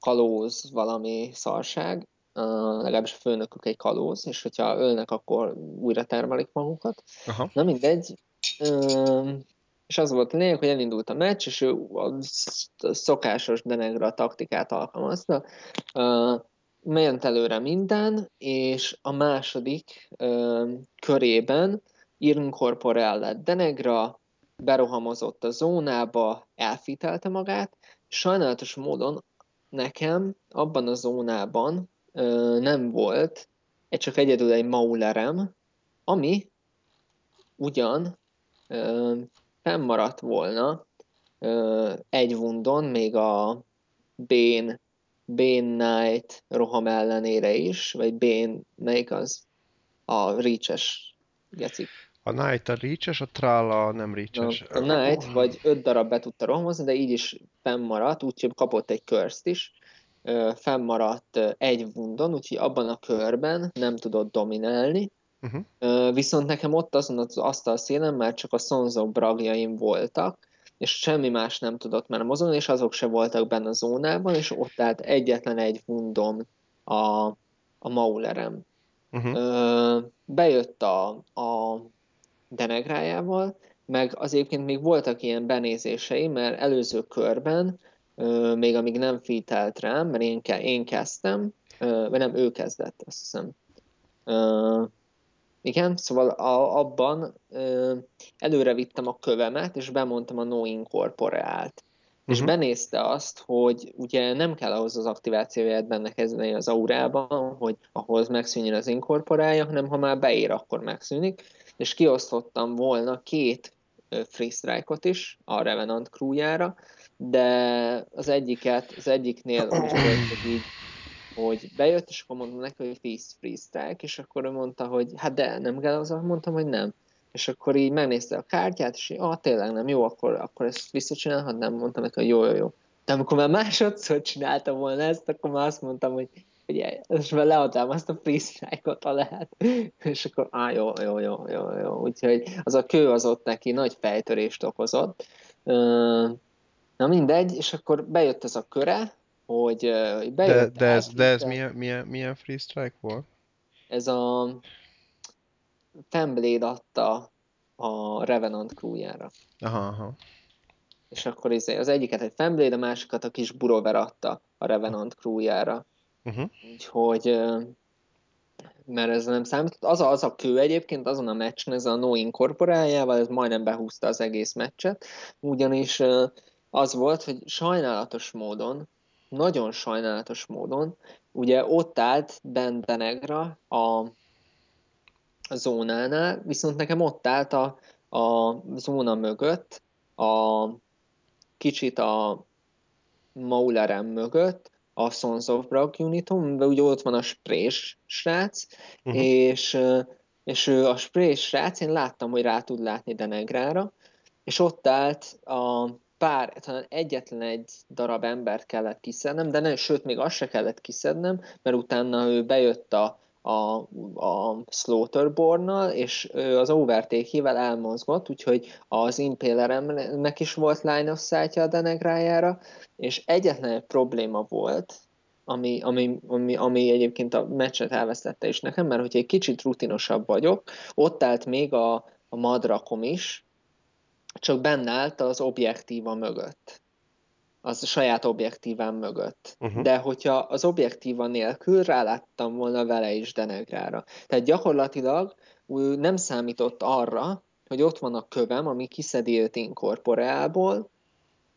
[SPEAKER 2] kalóz valami szarság. Legalábbis a főnökük egy kalóz, és hogyha ölnek, akkor újra termelik magukat. Aha. Na mindegy. És az volt a lényeg, hogy elindult a meccs, és ő a szokásos Denegra taktikát alkalmazta. Ment előre minden, és a második körében inkorporál lett Denegra, berohamozott a zónába, elfitelte magát, sajnálatos módon nekem abban a zónában ö, nem volt egy csak egyedül egy maulerem, ami ugyan ö, fennmaradt volna ö, egy wundon, még a Bane, Bane Knight roham ellenére is, vagy Bane, melyik az? A Reach-es gecik.
[SPEAKER 1] A Knight a reach a Tralla nem reach
[SPEAKER 2] A, a Knight vagy öt darab be tudta rohamozni, de így is fennmaradt, úgyhogy kapott egy curse is. Fennmaradt egy wundon, úgyhogy abban a körben nem tudott dominálni. Uh-huh. Viszont nekem ott azon az asztal szélen már csak a Sonzo bragjaim voltak, és semmi más nem tudott már mozogni, és azok se voltak benne a zónában, és ott állt egyetlen egy wundom a, a Maulerem. Uh-huh. Bejött a, a denegrájával, meg az egyébként még voltak ilyen benézései, mert előző körben, még amíg nem fitelt rám, mert én, ke- én kezdtem, vagy nem, ő kezdett, azt hiszem. Igen, szóval a, abban előre vittem a kövemet, és bemondtam a no incorporeált. Uh-huh. És mhm. benézte azt, hogy ugye nem kell ahhoz az aktivációját benne kezdeni az aurában, hogy ahhoz megszűnjön az inkorporálja, hanem ha már beér, akkor megszűnik és kiosztottam volna két free is a Revenant crewjára, de az egyiket, az egyiknél úgy volt, hogy így hogy bejött, és akkor mondtam neki, hogy 10 free és akkor ő mondta, hogy hát de nem kell az, mondtam, hogy nem. És akkor így megnézte a kártyát, és így, ah, tényleg nem, jó, akkor, akkor ezt visszacsinálhatnám, mondtam neki, hogy jó, jó, jó. De amikor már másodszor csináltam volna ezt, akkor már azt mondtam, hogy ugye, és már leadtam azt a freestyle-ot, ha lehet. És akkor, á, jó, jó, jó, jó, jó. Úgyhogy az a kő az ott neki nagy fejtörést okozott. Na mindegy, és akkor bejött ez a köre, hogy, hogy
[SPEAKER 1] bejött. De, de ez, de ez milyen, milyen, milyen free strike volt?
[SPEAKER 2] Ez a Femblade adta a Revenant crewjára.
[SPEAKER 1] Aha, aha.
[SPEAKER 2] És akkor izé, az egyiket egy Femblade, a másikat a kis Burover adta a Revenant crewjára. Uh-huh. Úgyhogy mert ez nem számított. Az a, az a kő egyébként azon a meccsen, ez a No Incorporáljával, ez majdnem behúzta az egész meccset, ugyanis az volt, hogy sajnálatos módon, nagyon sajnálatos módon, ugye ott állt Bendenegra a zónánál, viszont nekem ott állt a, a zóna mögött, a kicsit a Maulerem mögött, a Sons of Brag uniton, de ugye ott van a Sprés srác, uh-huh. és, és ő a Sprés srác, én láttam, hogy rá tud látni Denegrára, és ott állt a pár, talán egyetlen egy darab embert kellett kiszednem, de nem, sőt, még azt se kellett kiszednem, mert utána ő bejött a, a, a Slaughterborn-nal, és az overtake elmozgott, úgyhogy az Impaleremnek is volt line of sight a Denegrájára, és egyetlen egy probléma volt, ami, ami, ami, ami egyébként a meccset elvesztette is nekem, mert hogyha egy kicsit rutinosabb vagyok, ott állt még a, a madrakom is, csak benne állt az objektíva mögött az a saját objektívám mögött. Uh-huh. De hogyha az objektíva nélkül ráláttam volna vele is Denegrára. Tehát gyakorlatilag nem számított arra, hogy ott van a kövem, ami kiszedélt inkorporeálból,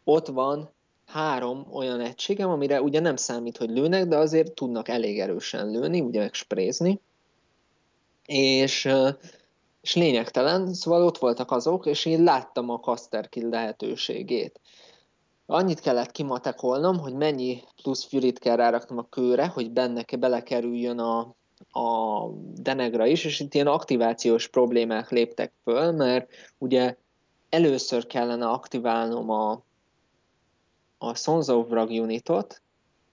[SPEAKER 2] ott van három olyan egységem, amire ugye nem számít, hogy lőnek, de azért tudnak elég erősen lőni, ugye meg sprézni. És, és lényegtelen, szóval ott voltak azok, és én láttam a caster kill lehetőségét. Annyit kellett kimatekolnom, hogy mennyi plusz fury kell ráraknom a kőre, hogy benne belekerüljön a, a Denegra is, és itt ilyen aktivációs problémák léptek föl, mert ugye először kellene aktiválnom a, a Sons of Brag unitot,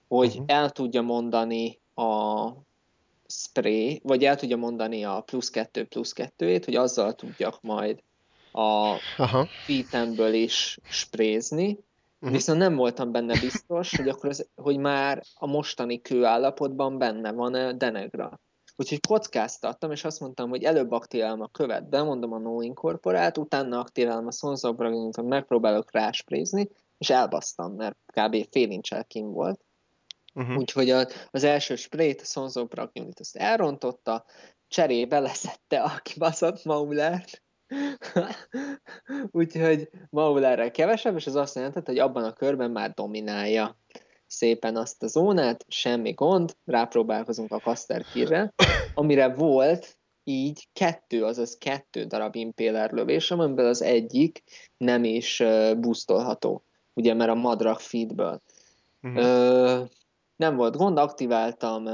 [SPEAKER 2] hogy uh-huh. el tudja mondani a spray, vagy el tudja mondani a plusz kettő plusz kettőjét, hogy azzal tudjak majd a feetemből is sprézni, uh-huh. viszont nem voltam benne biztos, hogy akkor az, hogy már a mostani kőállapotban benne van Denegra. Úgyhogy kockáztattam, és azt mondtam, hogy előbb aktiválom a követ, bemondom a no incorporát, utána aktiválom a of megpróbálok rásprézni, és elbasztam, mert kb. fél incsel kim volt. Uh-huh. Úgyhogy a, az első sprayt, a Unit azt elrontotta, cserébe leszette a kibaszott Maulert, Úgyhogy Maulerrel kevesebb, és ez azt jelenti, hogy abban a körben már dominálja szépen azt a zónát, semmi gond, rápróbálkozunk a Caster Kirre, amire volt így kettő, azaz kettő darab Impaler lövés, amiből az egyik nem is boostolható, ugye, mert a Madrak feedből. Uh-huh. Ö, nem volt gond, aktiváltam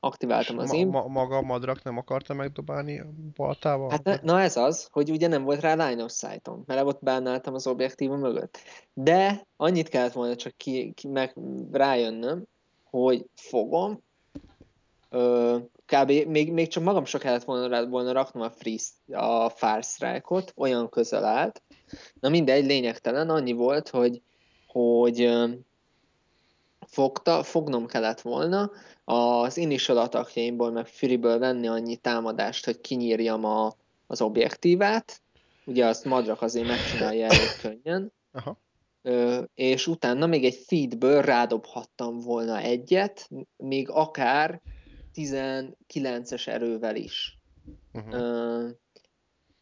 [SPEAKER 2] aktiváltam az ma, én.
[SPEAKER 1] Ma, maga a madrak nem akarta megdobálni a baltával?
[SPEAKER 2] Hát ne, na ez az, hogy ugye nem volt rá line of sight-om, mert ott bánnáltam az objektíva mögött. De annyit kellett volna csak ki, ki meg rájönnöm, hogy fogom, ö, kb. Még, még csak magam csak kellett volna, rá, volna raknom a, free, a fire strike-ot, olyan közel állt. Na mindegy, lényegtelen, annyi volt, hogy, hogy fogta, fognom kellett volna, az initial attackjaimból, meg Furyből venni annyi támadást, hogy kinyírjam a, az objektívát, ugye azt Madrak azért megcsinálja elég könnyen, Aha. Ö, és utána még egy feedből rádobhattam volna egyet, még akár 19-es erővel is. Uh-huh. Ö,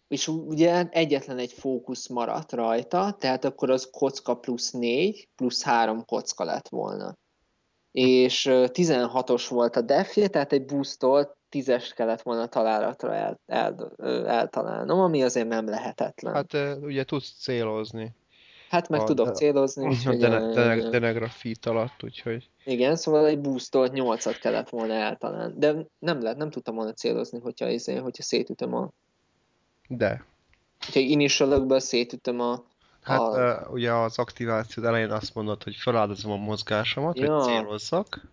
[SPEAKER 2] és ugye egyetlen egy fókusz maradt rajta, tehát akkor az kocka plusz 4, plusz 3 kocka lett volna és 16-os volt a defje, tehát egy boostolt 10-est kellett volna találatra el, el, eltalálnom, ami azért nem lehetetlen.
[SPEAKER 1] Hát ugye tudsz célozni.
[SPEAKER 2] Hát meg a, tudok célozni.
[SPEAKER 1] Úgyhogy a telegrafit alatt, úgyhogy...
[SPEAKER 2] Igen, szóval egy boostolt 8-at kellett volna eltalálni. De nem lehet, nem tudtam volna célozni, hogyha, izé, hogyha szétütöm a...
[SPEAKER 1] De.
[SPEAKER 2] Hogyha initial szétütöm a,
[SPEAKER 1] Hát a... uh, ugye az aktiváció elején azt mondod, hogy feláldozom a mozgásomat, ja. hogy célozzak.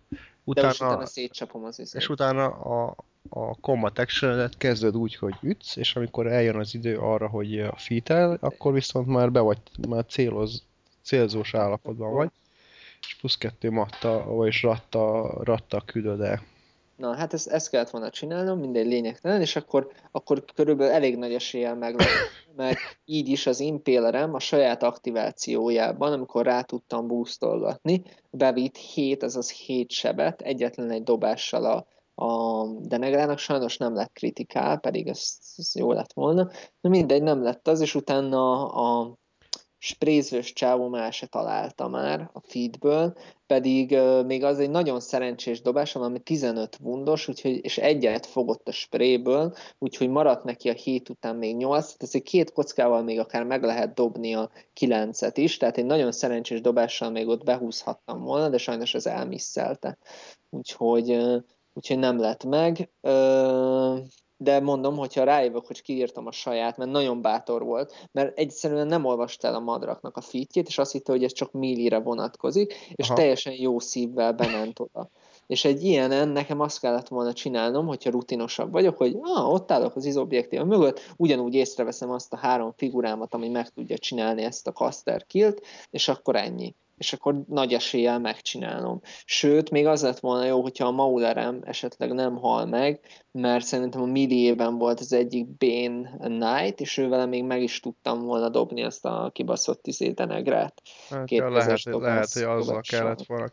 [SPEAKER 2] Utána, De utána szétcsapom az
[SPEAKER 1] izét. És utána a, a combat action kezded úgy, hogy ütsz, és amikor eljön az idő arra, hogy a fitel, akkor viszont már be vagy, már céloz, célzós állapotban vagy, és plusz kettő matta, vagy ratta, ratta küldöd el.
[SPEAKER 2] Na, hát ezt, ezt kellett volna csinálnom, mindegy lényegtelen, és akkor, akkor körülbelül elég nagy eséllyel meg mert így is az impélerem a saját aktivációjában, amikor rá tudtam boostolgatni, bevitt 7, azaz 7 sebet egyetlen egy dobással a, a Denegrának sajnos nem lett kritikál, pedig ez, ez jó lett volna. De mindegy, nem lett az, és utána a, a sprézős csávó már se találta már a feedből, pedig még az egy nagyon szerencsés dobás, ami 15 wundos, úgyhogy, és egyet fogott a spréből, úgyhogy maradt neki a hét után még 8, tehát egy két kockával még akár meg lehet dobni a 9-et is, tehát egy nagyon szerencsés dobással még ott behúzhattam volna, de sajnos az elmisszelte. Úgyhogy, úgyhogy nem lett meg. Uh, de mondom, hogyha rájövök, hogy kiírtam a saját, mert nagyon bátor volt, mert egyszerűen nem olvasta el a madraknak a fitjét, és azt hitte, hogy ez csak millire vonatkozik, és Aha. teljesen jó szívvel bement oda. És egy ilyenen nekem azt kellett volna csinálnom, hogyha rutinosabb vagyok, hogy ah, ott állok az izobjektív mögött, ugyanúgy észreveszem azt a három figurámat, ami meg tudja csinálni ezt a caster killt, és akkor ennyi és akkor nagy eséllyel megcsinálom. Sőt, még az lett volna jó, hogyha a Maulerem esetleg nem hal meg, mert szerintem a milliében volt az egyik Bane Knight, és ővel még meg is tudtam volna dobni azt a kibaszott izétenegrát.
[SPEAKER 1] Hát, ja, lehet, lehet, hogy azzal kellett volna.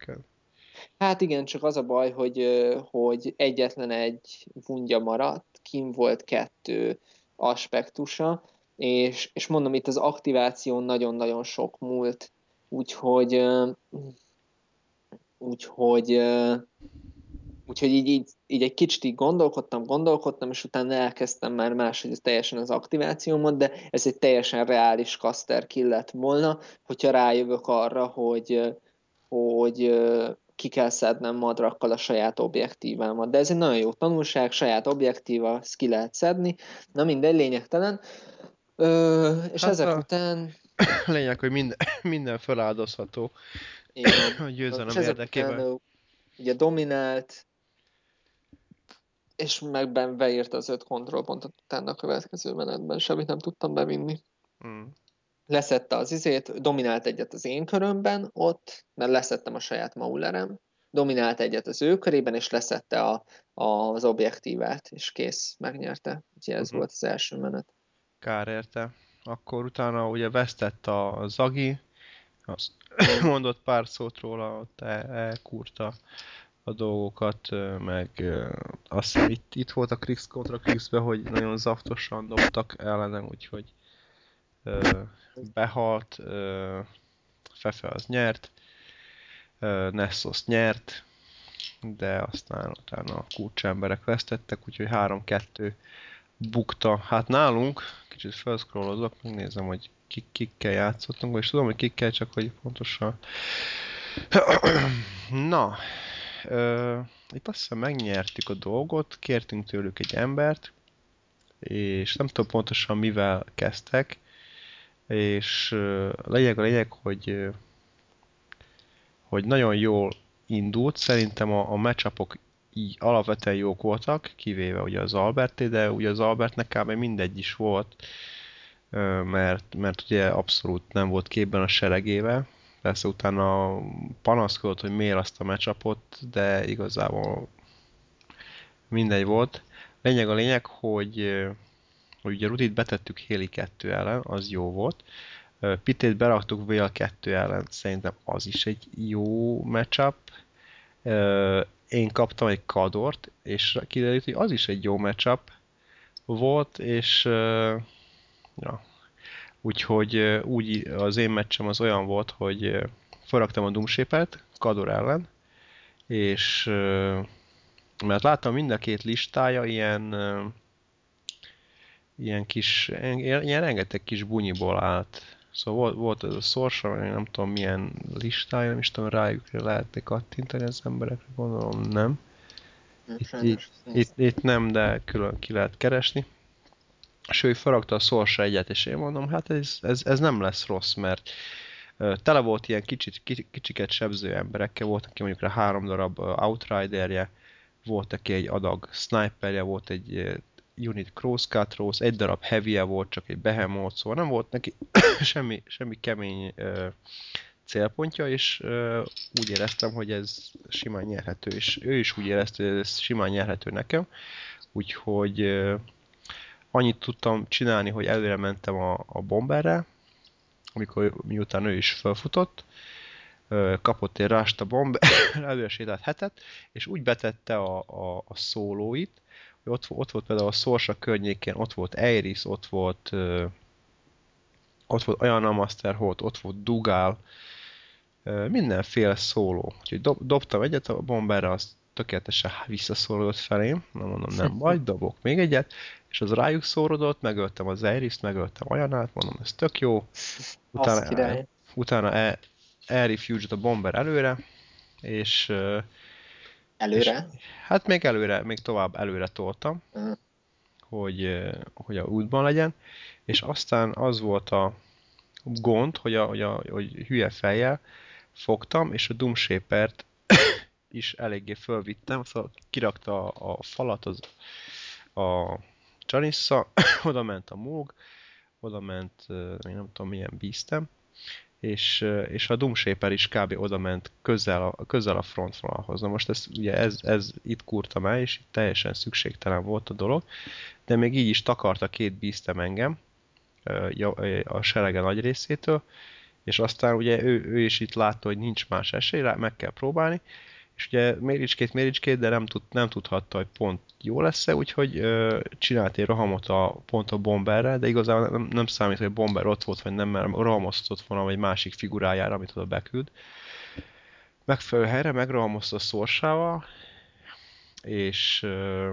[SPEAKER 2] Hát igen, csak az a baj, hogy, hogy egyetlen egy vundja maradt, kim volt kettő aspektusa, és, és mondom, itt az aktiváción nagyon-nagyon sok múlt, Úgyhogy, úgyhogy, úgyhogy így, így, így egy kicsit így gondolkodtam, gondolkodtam, és utána elkezdtem már máshogy teljesen az aktivációmat, de ez egy teljesen reális caster kill lett volna, hogyha rájövök arra, hogy, hogy ki kell szednem madrakkal a saját objektívámat. De ez egy nagyon jó tanulság, saját objektíva, ezt ki lehet szedni. Na mindegy, lényegtelen. Ö, és hát ezek a... után
[SPEAKER 1] lényeg, hogy minden, minden feláldozható
[SPEAKER 2] Igen.
[SPEAKER 1] a győzelem
[SPEAKER 2] ezek
[SPEAKER 1] érdekében.
[SPEAKER 2] után Ugye dominált, és meg ben beírta az öt kontrollpontot utána a következő menetben, semmit nem tudtam bevinni.
[SPEAKER 1] Mm.
[SPEAKER 2] Leszette az izét, dominált egyet az én körömben ott, mert leszettem a saját Maulerem, dominált egyet az ő körében, és leszette a, a, az objektívát, és kész, megnyerte. Úgyhogy ez
[SPEAKER 1] Mhm.
[SPEAKER 2] volt az első menet.
[SPEAKER 1] Kár érte. Akkor utána ugye vesztett a Zagi, az mondott pár szót róla, ott el, elkúrta a dolgokat, meg azt hiszem itt, itt volt a Krix kontra Krixbe, hogy nagyon zaftosan dobtak ellenem, úgyhogy behalt, Fefe az nyert, Nessos nyert, de aztán utána a kulcsemberek vesztettek, úgyhogy 3-2 bukta. Hát nálunk, kicsit felszkrolozok, megnézem, hogy kik, kikkel játszottunk, és tudom, hogy kikkel, csak hogy pontosan... Na, ö, itt azt hiszem megnyertük a dolgot, kértünk tőlük egy embert, és nem tudom pontosan mivel kezdtek, és ö, a lényeg, hogy hogy nagyon jól indult, szerintem a, a matchupok így alapvetően jók voltak, kivéve ugye az Alberté, de ugye az Albertnek kb. mindegy is volt, mert, mert ugye abszolút nem volt képben a seregével. Persze utána panaszkodott, hogy miért azt a matchupot, de igazából mindegy volt. Lényeg a lényeg, hogy, hogy ugye Rudit betettük Héli 2 ellen, az jó volt. Pitét beraktuk Vél 2 ellen, szerintem az is egy jó matchup. Én kaptam egy Kadort, és kiderült, hogy az is egy jó matchup volt, és ö, ja, úgyhogy ö, úgy az én meccsem az olyan volt, hogy ö, felraktam a Doomshaper-t Kador ellen, és ö, mert láttam mind a két listája ilyen ö, ilyen kis, ilyen rengeteg kis bunyiból állt. Szóval volt, volt ez a Sorsa, vagy nem tudom milyen listája, nem is tudom, rájuk lehetne kattintani az emberekre, gondolom nem. Itt, itt, itt, itt nem, de külön ki lehet keresni. És ő felrakta a Sorsa egyet, és én mondom, hát ez, ez, ez nem lesz rossz, mert tele volt ilyen kicsit, kicsi- kicsiket sebző emberekkel, volt, aki mondjuk rá három darab Outriderje, volt, aki egy adag sniperje, volt egy unit crosscut rose, egy darab heavy volt, csak egy behemoth, szóval nem volt neki semmi, semmi kemény ö, célpontja, és ö, úgy éreztem, hogy ez simán nyerhető, és ő is úgy érezte, hogy ez simán nyerhető nekem, úgyhogy ö, annyit tudtam csinálni, hogy előre mentem a, a bomberre, amikor miután ő is felfutott, kapott egy rást a bomber, előre sétált hetet, és úgy betette a, a, a szólóit, ott, ott volt például a Sorsa környékén, ott volt Eiris, ott volt ö, ott volt Ayana Master Holt, ott volt Dugál, ö, mindenféle szóló. Úgyhogy dob, dobtam egyet a bomberre, az tökéletesen visszaszólódott felém, nem mondom, nem baj, dobok még egyet, és az rájuk szórodott, megöltem az Eiris-t, megöltem Ayanát, mondom, ez tök jó.
[SPEAKER 2] az király.
[SPEAKER 1] utána el, elrefuged a bomber előre, és
[SPEAKER 2] Előre?
[SPEAKER 1] hát még előre, még tovább előre toltam,
[SPEAKER 2] Mhm.
[SPEAKER 1] hogy, hogy a útban legyen, és aztán az volt a gond, hogy, a, hogy, a, hogy hülye fejjel fogtam, és a Doom Shaper-t is eléggé fölvittem, szóval kirakta a, a falat az, a Janissa, oda ment a Moog, oda ment, még nem tudom milyen bíztem, és, ö, és a Doom Shaper is kb. oda ment közel a, közel a frontvonalhoz. Na most ez, ugye ez, ez itt kurtam el, és itt teljesen szükségtelen volt a dolog, de még így is takarta két bíztem engem ja- ö, a serege nagy részétől, és aztán ugye ő, ő is itt látta, hogy nincs más esély, rá meg kell próbálni, és ugye méricskét, méricskét, de nem, tud, nem tudhatta, hogy pont jó lesz-e, úgyhogy ö, csinált egy rohamot a, pont a bomberre, de igazából nem, nem számít, hogy a bomber ott volt, vagy nem, mert rohamoztatott volna egy másik figurájára, amit oda beküld. Megfelelő helyre megrohamozta a szorsával, és ö,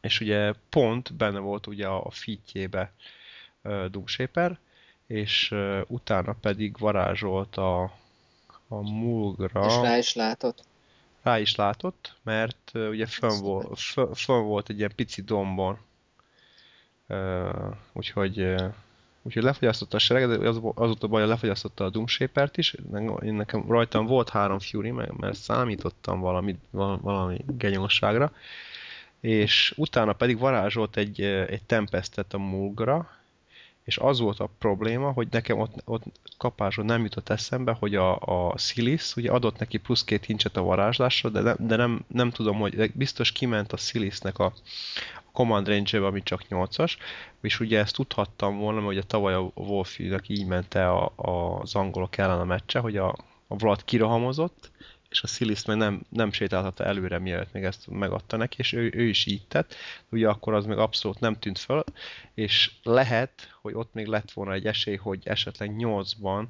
[SPEAKER 1] és ugye pont benne volt ugye a fitjébe Doom Shaper, és uh, utána pedig varázsolt a, a Mulgra.
[SPEAKER 2] És rá is látott.
[SPEAKER 1] Rá is látott, mert uh, ugye fönn volt, fönn, volt egy ilyen pici dombon. Uh, úgyhogy uh, úgyhogy lefogyasztotta a sereget, az, az volt a baj, hogy lefogyasztotta a Doom Shaper-t is. Én nekem rajtam volt három Fury, mert számítottam valami, valami genyóságra. És utána pedig varázsolt egy, egy Tempestet a Mulgra, és az volt a probléma, hogy nekem ott, ott kapásról nem jutott eszembe, hogy a, a Silis ugye adott neki plusz két hincset a varázslásra, de, ne, de nem, nem tudom, hogy biztos kiment a Silisnek a, Command range ami csak 8-as, és ugye ezt tudhattam volna, mert ugye tavaly a Wolfie-nak így ment el a, a, az angolok ellen a meccse, hogy a, a Vlad kirohamozott, és a Silis meg nem, nem sétálhatta előre, mielőtt még ezt megadta neki, és ő, ő is így tett. Ugye akkor az még abszolút nem tűnt fel, és lehet, hogy ott még lett volna egy esély, hogy esetleg 8-ban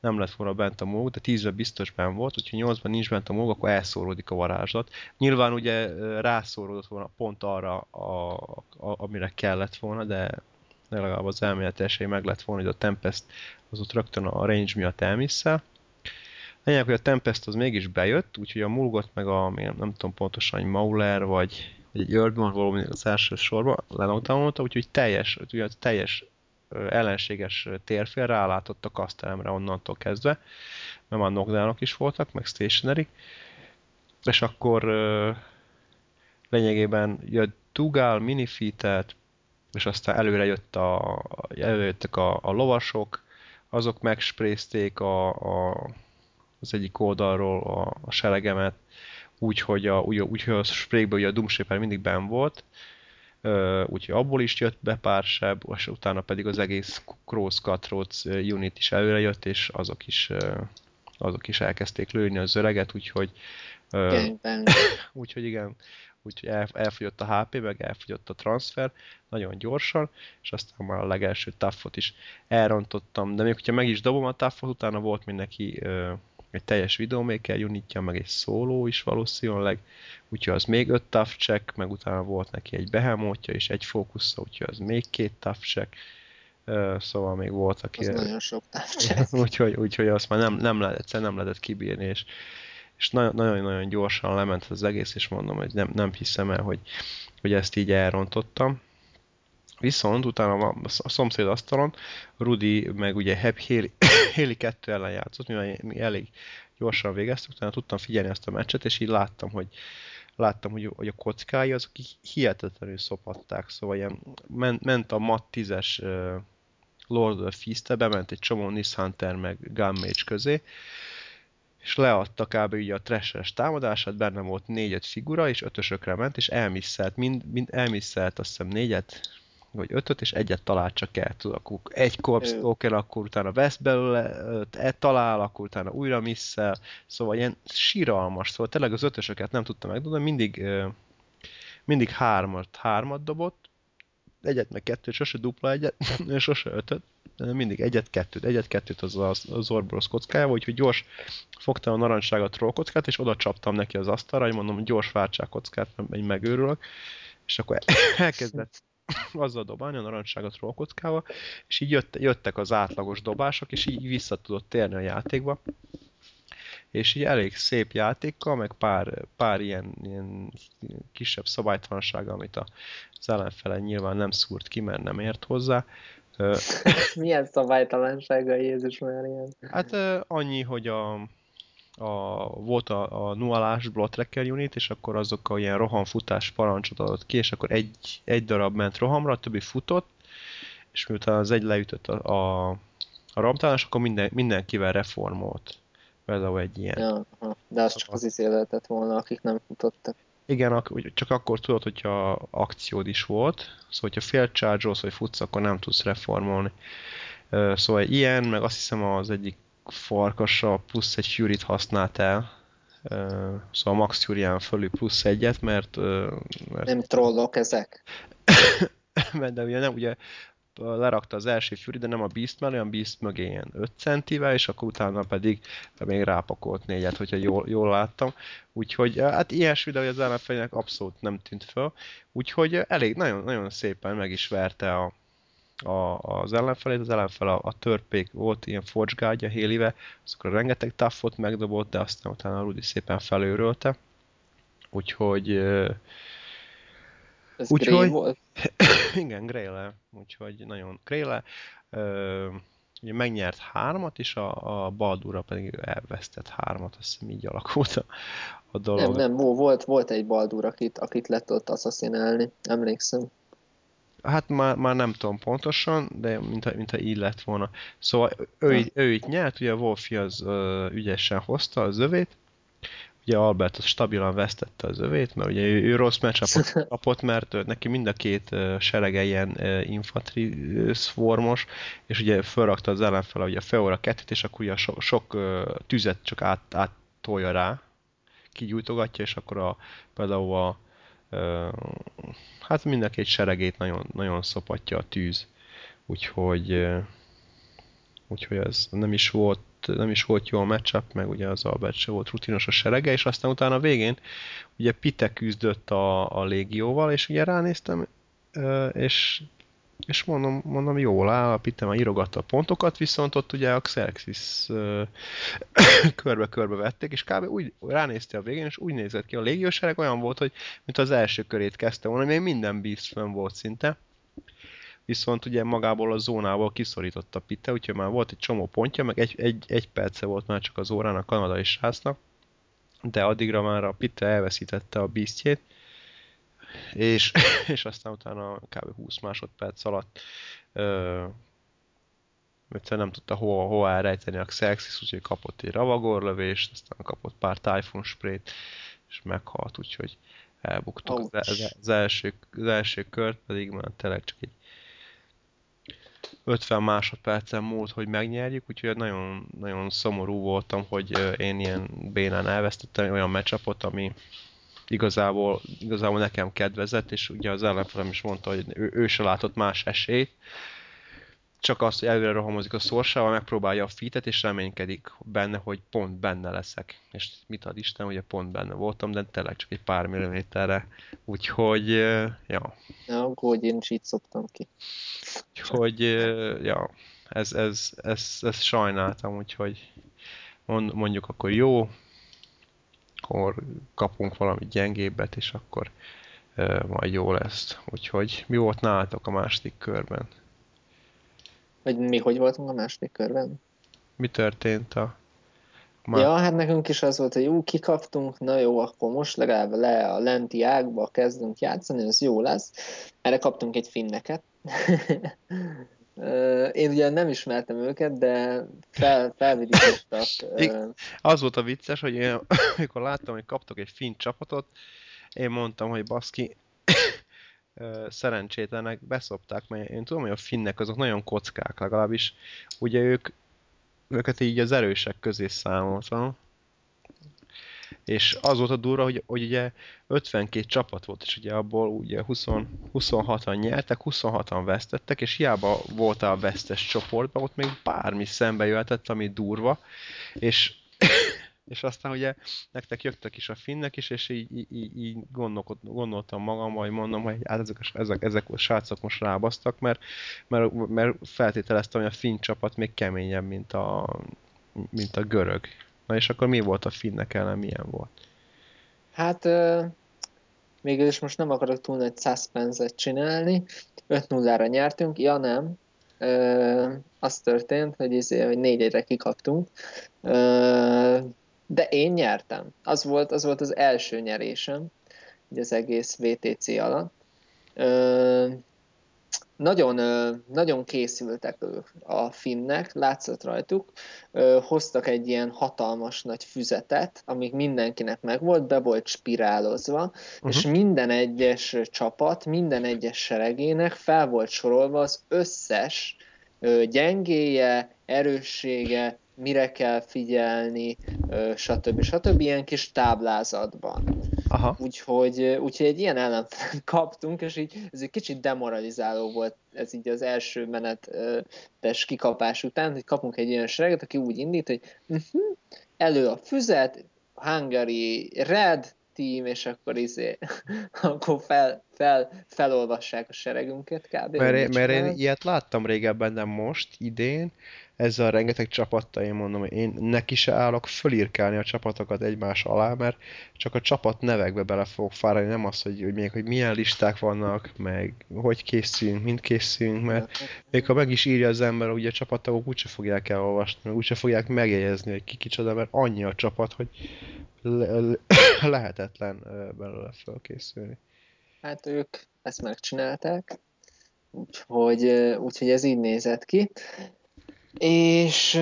[SPEAKER 1] nem lett volna bent a móg, de 10-ben biztos bent volt, hogyha 8-ban nincs bent a móg, akkor elszóródik a varázslat. Nyilván ugye rászóródott volna pont arra, a, a, amire kellett volna, de legalább az elméleti esély meg lett volna, hogy a Tempest az ott rögtön a range miatt elmisszel. Lényeg, hogy a Tempest az mégis bejött, úgyhogy a Mulgot meg a, nem tudom pontosan, egy Mauler vagy, vagy egy Earthborn valami az első sorban lenockdownolta, úgyhogy teljes, ugye teljes ellenséges térfél rálátott a kasztelemre onnantól kezdve, mert már knockdownok is voltak, meg stationary, és akkor lényegében jött Tugal, minifeatet, és aztán előre jött a, előjöttek a, a lovasok, azok megsprézték a, a, az egyik oldalról a, a seregemet, úgyhogy a, úgy, úgy, a ugye a Doom mindig ben volt, úgyhogy abból is jött be pár seb, és utána pedig az egész Cross Cutthroat unit is előre jött, és azok is, azok is elkezdték lőni az öreget, úgyhogy úgyhogy igen, úgyhogy el, elfogyott a HP, meg elfogyott a transfer, nagyon gyorsan, és aztán már a legelső taffot is elrontottam, de még hogyha meg is dobom a taffot, utána volt mindenki egy teljes videomaker unitja, meg egy szóló is valószínűleg, úgyhogy az még 5 tough check, meg utána volt neki egy behemótja és egy fókusza, úgyhogy az még két tough check, szóval még volt, aki...
[SPEAKER 2] Az nagyon sok tough
[SPEAKER 1] úgyhogy, úgyhogy azt már nem, nem lehet, egyszer nem lehetett kibírni, és, és nagyon-nagyon gyorsan lement az egész, és mondom, hogy nem, nem hiszem el, hogy, hogy ezt így elrontottam. Viszont utána a szomszéd asztalon Rudi meg ugye Haley, Haley 2 ellen játszott, mivel mi elég gyorsan végeztük, utána tudtam figyelni ezt a meccset, és így láttam, hogy láttam, hogy, hogy a kockái azok hihetetlenül szopatták, szóval ilyen ment, ment a mat 10-es uh, Lord of Feast-e, bement egy csomó Nis Hunter meg Gunmage közé, és leadta kb. ugye a trashes támadását, benne volt négy-öt figura, és ötösökre ment, és elmisszelt, mind, mind elmisszelt azt hiszem négyet, vagy ötöt, és egyet talál csak el, tud, akkor egy Corpse akkor utána vesz belőle, egy talál, akkor utána újra misszel, szóval ilyen síralmas, szóval tényleg az ötösöket nem tudta megdobni, mindig, mindig hármat, hármat dobott, egyet meg kettőt, sose dupla egyet, sose ötöt, mindig egyet, kettőt, egyet, kettőt az az, az Orboros kockájával, úgyhogy gyors fogtam a narancsága trollkockát, és oda csaptam neki az asztalra, hogy mondom, gyors váltsák kockát, mert megőrülök, és akkor elkezdett azzal dobálni a narancságot rollkockával, és így jött, jöttek az átlagos dobások, és így vissza tudott térni a játékba. És így elég szép játékkal, meg pár, pár ilyen, ilyen kisebb szabálytalansága, amit az ellenfele nyilván nem szúrt ki, mert nem ért hozzá.
[SPEAKER 2] Milyen szabálytalansága, Jézus már ilyen?
[SPEAKER 1] Hát annyi, hogy a, a, volt a, a nualás Blood Tracker unit, és akkor azok a ilyen rohamfutás parancsot adott ki, és akkor egy, egy darab ment rohamra, a többi futott, és miután az egy leütött a, a, a ramtálás, akkor minden, mindenkivel reformolt. Például egy ilyen.
[SPEAKER 2] Ja, de az csak az izé lehetett volna, akik nem futottak.
[SPEAKER 1] Igen, csak akkor tudod, hogyha akciód is volt, szóval hogyha fél charge vagy futsz, akkor nem tudsz reformolni. Szóval ilyen, meg azt hiszem az egyik farkasra plusz egy Fury-t használt el, szóval Max Fury-án fölül plusz egyet, mert...
[SPEAKER 2] mert nem trollok ezek?
[SPEAKER 1] mert de ugye nem, ugye lerakta az első Fury, de nem a Beast mellé, hanem Beast mögé ilyen 5 centivel, és akkor utána pedig még rápakolt négyet, hogyha jól, jól láttam. Úgyhogy hát ilyesmi, de az ellenfejnek abszolút nem tűnt fel. Úgyhogy elég, nagyon, nagyon szépen meg is verte a, a, az ellenfelét, az ellenfel a, a törpék volt ilyen guardja Hélive, azokra rengeteg taffot megdobott, de aztán utána Rudi szépen felőrölte. Úgyhogy...
[SPEAKER 2] Ez úgyhogy, volt?
[SPEAKER 1] igen, Gréle, úgyhogy nagyon Gréle. Ö, ugye megnyert hármat, és a, a Baldura pedig elvesztett hármat, azt hiszem így alakult a, a dolog.
[SPEAKER 2] Nem, nem, volt, volt egy Baldur, akit, akit lett ott asszaszinálni, emlékszem.
[SPEAKER 1] Hát már, már nem tudom pontosan, de mintha, mintha így lett volna. Szóval ő, ő itt nyert, ugye Wolfi az ö, ügyesen hozta az övét, ugye Albert az stabilan vesztette az övét, mert ugye ő, ő rossz meccsapot kapott, mert neki mind a két serege ilyen infantry szformos, és ugye felrakta az ellenfele ugye a Feora kettőt, és akkor ugye so, sok tüzet csak át, áttolja rá, kigyújtogatja, és akkor a, például a hát mind két seregét nagyon, nagyon szopatja a tűz. Úgyhogy úgyhogy ez nem is volt nem is volt jó a matchup, meg ugye az Albert se volt rutinos a serege, és aztán utána a végén ugye Pite küzdött a, a légióval, és ugye ránéztem, és, és mondom, mondom jól áll, a Pite már írogatta a pontokat, viszont ott ugye a Xerxis körbe-körbe vették, és kb. úgy ránézte a végén, és úgy nézett ki a légiósereg, olyan volt, hogy mint az első körét kezdte volna, még minden beast fönn volt szinte, viszont ugye magából a zónából kiszorította Pitte, úgyhogy már volt egy csomó pontja, meg egy, egy, egy perce volt már csak az órán a kanadai srácnak, de addigra már a Pitte elveszítette a beastjét, és, és aztán utána kb. 20 másodperc alatt ö, egyszerűen nem tudta hova, hova elrejteni a Xerxis, úgyhogy kapott egy ravagorlövést, aztán kapott pár Typhoon sprayt, és meghalt, úgyhogy elbuktuk az, az, az, első, az első kört, pedig már tényleg csak egy 50 másodpercen múlt, hogy megnyerjük, úgyhogy nagyon, nagyon szomorú voltam, hogy én ilyen bénán elvesztettem olyan meccsapot, ami igazából, igazából nekem kedvezett, és ugye az ellenfelem is mondta, hogy ő, ő se látott más esélyt, csak azt, hogy előre rohamozik a szorsával, megpróbálja a fitet, és reménykedik benne, hogy pont benne leszek. És mit ad Isten, hogy pont benne voltam, de tényleg csak egy pár milliméterre. Úgyhogy, ja.
[SPEAKER 2] Ja, aggódj, én is így szoktam ki.
[SPEAKER 1] Úgyhogy, ja, ez, ez, ez, ez sajnáltam, úgyhogy mondjuk akkor jó, akkor kapunk valami gyengébbet, és akkor majd jó lesz. Úgyhogy mi volt nálatok a második körben?
[SPEAKER 2] Vagy mi hogy voltunk a második körben?
[SPEAKER 1] Mi történt a...
[SPEAKER 2] Már... Ja, hát nekünk is az volt, hogy jó, kikaptunk, na jó, akkor most legalább le a lenti ágba kezdünk játszani, az jó lesz. Erre kaptunk egy finneket. Én ugye nem ismertem őket, de fel, felvidítottak.
[SPEAKER 1] az volt a vicces, hogy én, amikor láttam, hogy kaptok egy finn csapatot, én mondtam, hogy baszki, szerencsétlenek beszopták, mert én tudom, hogy a finnek azok nagyon kockák, legalábbis ugye ők őket így az erősek közé számoltam. És az volt a durva, hogy, hogy ugye 52 csapat volt, és ugye abból ugye 20, 26-an nyertek, 26-an vesztettek, és hiába volt a vesztes csoportban, ott még bármi szembe jöhetett, ami durva, és és aztán ugye nektek jöttek is a finnek is, és így, így, így gondoltam magam, hogy mondom, hogy hát ezek, ezek, ezek a srácok most rábasztak, mert, mert, mert feltételeztem, hogy a finn csapat még keményebb, mint a, mint a görög. Na és akkor mi volt a finnek ellen, milyen volt?
[SPEAKER 2] Hát euh, mégis most nem akarok túl nagy suspense csinálni. 5-0-ra nyertünk, ja nem, ö, az történt, hogy, izé, hogy négy egyre kikaptunk. Ö, de én nyertem. Az volt az, volt az első nyerésem az egész VTC alatt. Nagyon, nagyon készültek ők a finnek, látszott rajtuk. Hoztak egy ilyen hatalmas nagy füzetet, amik mindenkinek megvolt, be volt spirálozva, uh-huh. és minden egyes csapat, minden egyes seregének fel volt sorolva az összes gyengéje, erőssége, mire kell figyelni, stb. stb. ilyen kis táblázatban. Aha. Úgyhogy, úgyhogy egy ilyen ellenfelet kaptunk, és így ez egy kicsit demoralizáló volt ez így az első menetes kikapás után, hogy kapunk egy ilyen sereget, aki úgy indít, hogy uh-huh, elő a füzet, Hungary Red, team, és akkor izé, akkor fel, fel, felolvassák a seregünket kb.
[SPEAKER 1] Mert, én, mert én ilyet láttam régebben, de most, idén, ezzel a rengeteg csapattal én mondom, hogy én neki se állok fölírkálni a csapatokat egymás alá, mert csak a csapat nevekbe bele fogok fáradni, nem az, hogy, hogy még hogy milyen listák vannak, meg hogy készülünk, mind készülünk, mert még ha meg is írja az ember, ugye a csapattagok úgyse fogják elolvasni, úgyse fogják megjegyezni, hogy ki kicsoda, mert annyi a csapat, hogy le- le- lehetetlen belőle felkészülni.
[SPEAKER 2] Hát ők ezt megcsinálták, úgyhogy, úgyhogy ez így nézett ki. És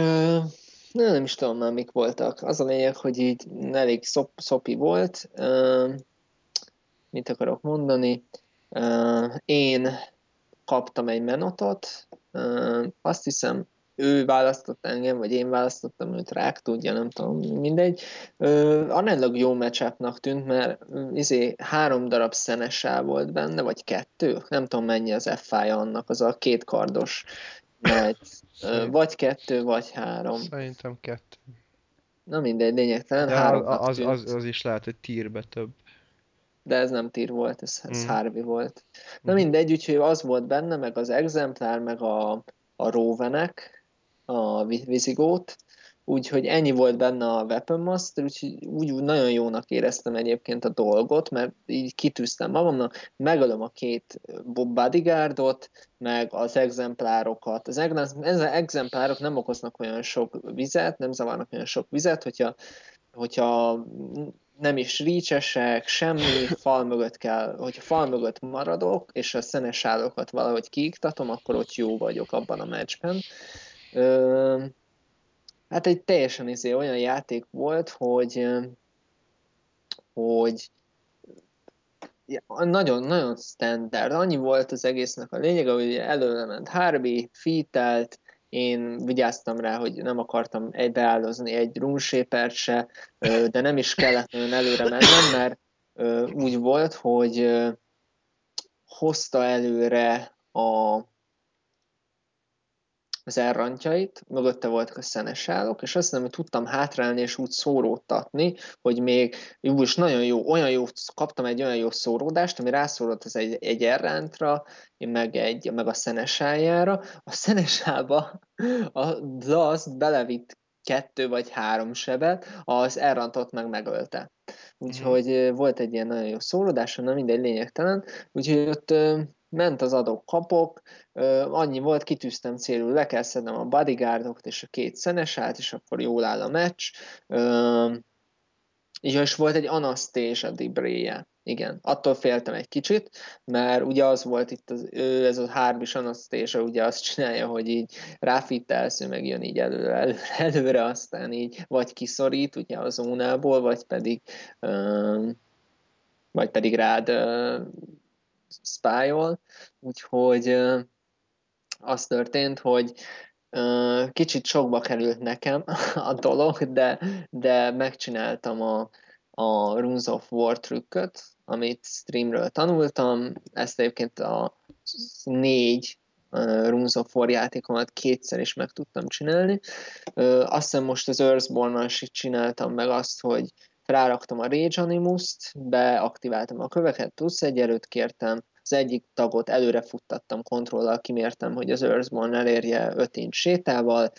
[SPEAKER 2] nem, nem is tudom már mik voltak. Az a lényeg, hogy így elég szop, szopi volt. Mit akarok mondani? Én kaptam egy menotot, azt hiszem ő választott engem, vagy én választottam őt, rák tudja, nem tudom, mindegy. aránylag jó matchupnak tűnt, mert izé, három darab szenesá volt benne, vagy kettő, nem tudom mennyi az FI annak, az a két kardos Szerint... vagy kettő, vagy három.
[SPEAKER 1] Szerintem kettő.
[SPEAKER 2] Na mindegy, lényegtelen. De három
[SPEAKER 1] az, az, az, is lehet, hogy tírbe több.
[SPEAKER 2] De ez nem tír volt, ez, ez mm. Harvey volt. Na mm. mindegy, úgyhogy az volt benne, meg az exemplár, meg a, a Rovenek, a vizigót, Úgyhogy ennyi volt benne a Weapon Master, úgyhogy úgy nagyon jónak éreztem egyébként a dolgot, mert így kitűztem magamnak, megölöm a két bodyguardot, meg az exemplárokat. Az exemplárok nem okoznak olyan sok vizet, nem zavarnak olyan sok vizet, hogyha, hogyha nem is rícsesek, semmi, fal mögött kell, hogyha fal mögött maradok, és a szenes valahogy kiiktatom, akkor ott jó vagyok abban a meccsben. Hát egy teljesen izé, olyan játék volt, hogy, hogy nagyon-nagyon standard. Annyi volt az egésznek a lényeg, hogy előre ment Harvey, fitelt, én vigyáztam rá, hogy nem akartam egy beállozni egy runesépert se, de nem is kellett nagyon előre mennem, mert úgy volt, hogy hozta előre a az elrantjait, mögötte voltak a szenesálok, és azt hiszem, hogy tudtam hátrálni és úgy szóródtatni, hogy még jó is nagyon jó, olyan jó, kaptam egy olyan jó szóródást, ami rászólott az egy, egy errántra, meg, egy, meg a szenesájára. A szenesába a Dust belevitt kettő vagy három sebet, az elrantott meg megölte. Úgyhogy mm. volt egy ilyen nagyon jó szólódás, nem mindegy lényegtelen. Úgyhogy ott ment az adok-kapok, annyi volt, kitűztem célul, le kell szednem a bodyguardokat és a két szenesát, és akkor jól áll a meccs. És volt egy Anastasia Dibréje. Igen, attól féltem egy kicsit, mert ugye az volt itt, az, ő, ez a hármis Anastasia ugye azt csinálja, hogy így ráfittelsz, ő meg jön így előre, előre, előre, aztán így vagy kiszorít ugye a zónából, vagy pedig vagy pedig rád spájol, úgyhogy az történt, hogy kicsit sokba került nekem a dolog, de, de megcsináltam a, a Runes of War trükköt, amit streamről tanultam, ezt egyébként a négy Runes of War játékomat kétszer is meg tudtam csinálni. Azt hiszem most az Earthborn-nal csináltam meg azt, hogy ráraktam a Rage Animus-t, beaktiváltam a köveket, plusz egy erőt kértem, az egyik tagot előre futtattam kontrollal, kimértem, hogy az Earthborn elérje 5 inch sétával,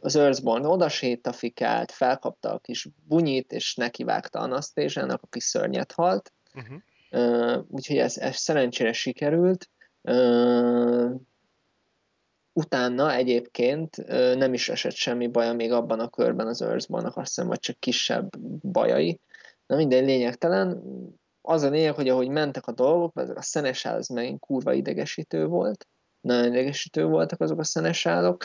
[SPEAKER 2] az Earthborn oda sétafikált, felkapta a kis bunyit, és nekivágta Anasztézsának, aki szörnyet halt. Uh-huh. Úgyhogy ez, ez szerencsére sikerült. Utána egyébként nem is esett semmi baja még abban a körben az Earthborn-nak, azt hiszem, vagy csak kisebb bajai. Na minden lényegtelen, az a lényeg, hogy ahogy mentek a dolgok, a szenesál az megint kurva idegesítő volt, nagyon idegesítő voltak azok a szenesálok,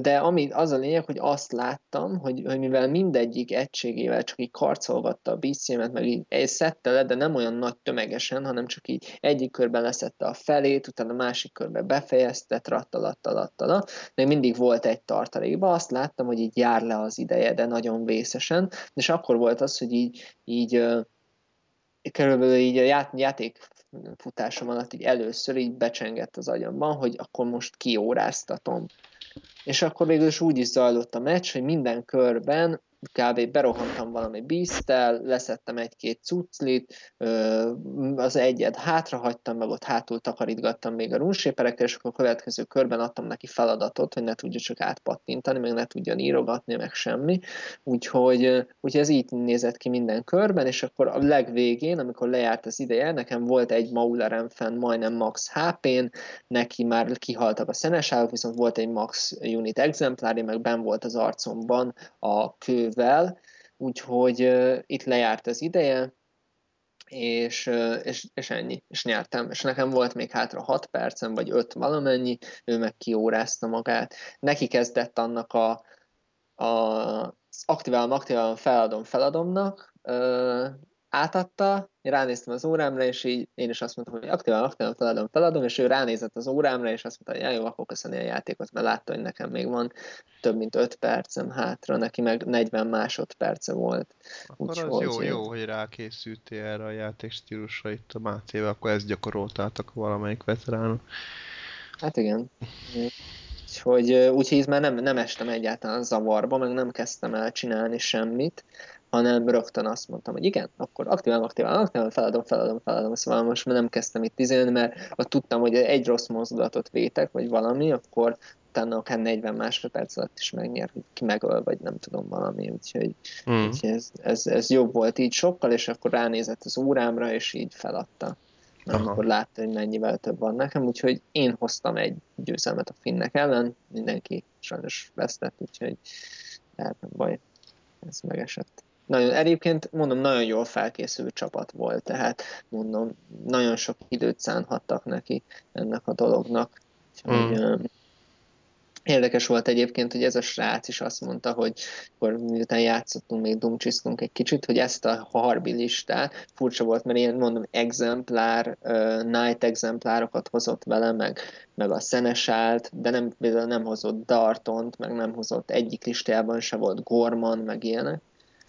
[SPEAKER 2] de ami, az a lényeg, hogy azt láttam, hogy, hogy mivel mindegyik egységével csak így karcolgatta a bízcémet, meg így szedte le, de nem olyan nagy tömegesen, hanem csak így egyik körben leszette a felét, utána a másik körbe befejezte, trattalattalattala, még mindig volt egy tartalékba, azt láttam, hogy így jár le az ideje, de nagyon vészesen, és akkor volt az, hogy így, így körülbelül így a ját, játék futásom alatt így először így becsengett az agyamban, hogy akkor most kióráztatom. És akkor végül is úgy is zajlott a meccs, hogy minden körben kb. berohantam valami bíztel, leszettem egy-két cuclit, az egyet hátra hagytam, meg ott hátul takarítgattam még a runséperekkel, és akkor a következő körben adtam neki feladatot, hogy ne tudja csak átpattintani, meg ne tudja írogatni, meg semmi. Úgyhogy, úgyhogy ez így nézett ki minden körben, és akkor a legvégén, amikor lejárt az ideje, nekem volt egy Maulerem fenn majdnem max HP-n, neki már kihaltak a szenesávok, viszont volt egy max unit exemplári, meg ben volt az arcomban a kővel, úgyhogy itt lejárt az ideje, és, és, és ennyi, és nyertem. És nekem volt még hátra 6 percem, vagy 5 valamennyi, ő meg kiórázta magát. Neki kezdett annak a, a aktiválom, aktiválom, feladom, feladomnak, átadta, én ránéztem az órámra, és így én is azt mondtam, hogy aktívan, aktívan feladom, feladom, és ő ránézett az órámra, és azt mondta, hogy ja, jó, akkor köszönni a játékot, mert látta, hogy nekem még van több mint 5 percem hátra, neki meg 40 másodperce volt.
[SPEAKER 1] Akkor Úgy, az jó, jó, hogy rákészültél erre a játékstílusra itt a Mátével, akkor ezt gyakoroltátok valamelyik veteránok.
[SPEAKER 2] Hát igen. Úgyhogy, úgyhogy már nem, nem estem egyáltalán zavarba, meg nem kezdtem el csinálni semmit, hanem rögtön azt mondtam, hogy igen, akkor aktívan, aktívan, aktívan, feladom, feladom, feladom, szóval most már nem kezdtem itt izélni, mert ott tudtam, hogy egy rossz mozdulatot vétek, vagy valami, akkor utána akár 40 másodperc alatt is megnyer, hogy ki megöl, vagy nem tudom valami, úgyhogy, mm. úgyhogy ez, ez, ez, jobb volt így sokkal, és akkor ránézett az órámra, és így feladta. Aha. Akkor látta, hogy mennyivel több van nekem, úgyhogy én hoztam egy győzelmet a finnek ellen, mindenki sajnos vesztett, úgyhogy hát nem baj, ez megesett nagyon, egyébként mondom, nagyon jól felkészült csapat volt, tehát mondom, nagyon sok időt szánhattak neki ennek a dolognak. Úgyhogy, mm. Érdekes volt egyébként, hogy ez a srác is azt mondta, hogy akkor miután játszottunk, még dumcsisztunk egy kicsit, hogy ezt a harbi listát furcsa volt, mert ilyen mondom exemplár, uh, night exemplárokat hozott vele, meg, meg a szenesált, de nem, nem hozott Dartont, meg nem hozott egyik listában se volt Gorman, meg ilyenek.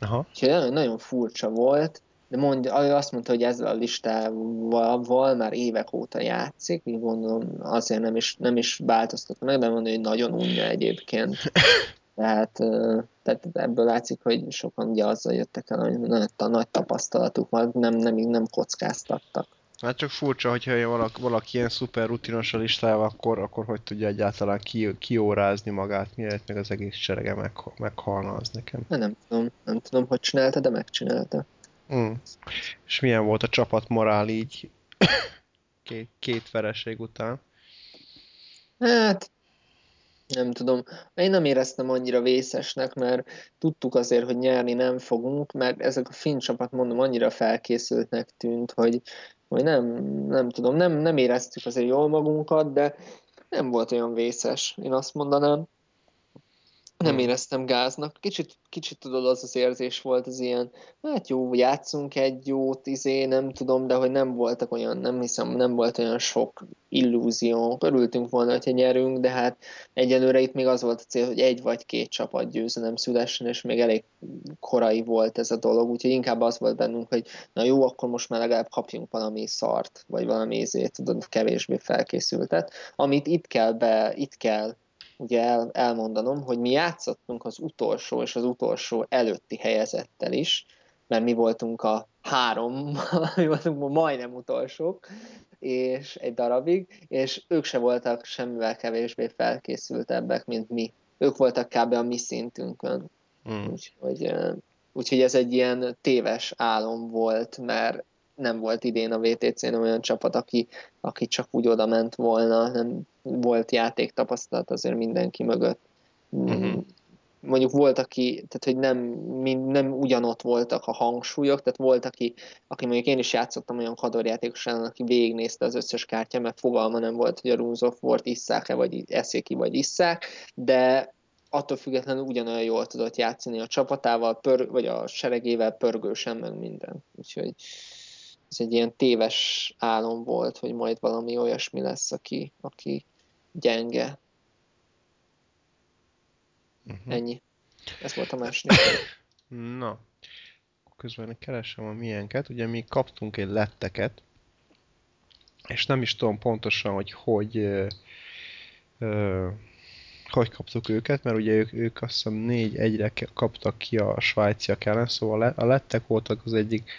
[SPEAKER 2] Aha. Úgyhogy nagyon, nagyon furcsa volt, de mond, azt mondta, hogy ezzel a listával már évek óta játszik, így gondolom azért nem is, nem is változtatta meg, de mondja, hogy nagyon unja egyébként. Tehát, tehát ebből látszik, hogy sokan ugye azzal jöttek el, hogy nagy, nagy tapasztalatuk van, nem, nem, nem kockáztattak.
[SPEAKER 1] Hát csak furcsa, hogyha valaki, valaki ilyen szuper rutinos a listával, akkor, akkor hogy tudja egyáltalán ki, kiórázni magát, mielőtt meg az egész serege meg, meghalna az nekem.
[SPEAKER 2] Hát nem tudom, nem tudom, hogy csinálta, de megcsinálta.
[SPEAKER 1] Mm. És milyen volt a csapat morál így két, két vereség után?
[SPEAKER 2] Hát, nem tudom. Én nem éreztem annyira vészesnek, mert tudtuk azért, hogy nyerni nem fogunk, mert ezek a finn csapat, mondom, annyira felkészültnek tűnt, hogy vagy nem, nem tudom, nem, nem éreztük azért jól magunkat, de nem volt olyan vészes, én azt mondanám nem hmm. éreztem gáznak. Kicsit, kicsit tudod, az az érzés volt az ilyen, hát jó, játszunk egy jót, izé, nem tudom, de hogy nem voltak olyan, nem hiszem, nem volt olyan sok illúzió. Örültünk volna, hogyha nyerünk, de hát egyelőre itt még az volt a cél, hogy egy vagy két csapat győzelem szülessen, és még elég korai volt ez a dolog, úgyhogy inkább az volt bennünk, hogy na jó, akkor most már legalább kapjunk valami szart, vagy valami izét, tudod, kevésbé felkészültet, amit itt kell be, itt kell ugye el, elmondanom, hogy mi játszottunk az utolsó és az utolsó előtti helyezettel is, mert mi voltunk a három, mi voltunk majdnem utolsók, és egy darabig, és ők se voltak semmivel kevésbé felkészültebbek, mint mi. Ők voltak kb. a mi szintünkön. Mm. Úgyhogy, úgyhogy ez egy ilyen téves álom volt, mert nem volt idén a VTC-n olyan csapat, aki, aki csak úgy oda ment volna, nem volt játéktapasztalat azért mindenki mögött. Uh-huh. Mondjuk volt, aki, tehát hogy nem, nem ugyanott voltak a hangsúlyok, tehát volt, aki, aki mondjuk én is játszottam olyan kadorjátékos ellen, aki végignézte az összes kártya, mert fogalma nem volt, hogy a Runes of War-t isszák-e, vagy eszéki, vagy isszák, de attól függetlenül ugyanolyan jól tudott játszani a csapatával, pör, vagy a seregével pörgősen, meg minden. Úgyhogy ez egy ilyen téves álom volt, hogy majd valami olyasmi lesz, aki, aki gyenge. Uh-huh. Ennyi. Ez volt a második.
[SPEAKER 1] Na, közben keresem a milyenket. Ugye mi kaptunk egy letteket, és nem is tudom pontosan, hogy hogy, ö, ö, hogy kaptuk őket, mert ugye ők, ők azt hiszem négy egyre kaptak ki a svájciak ellen, szóval a lettek voltak az egyik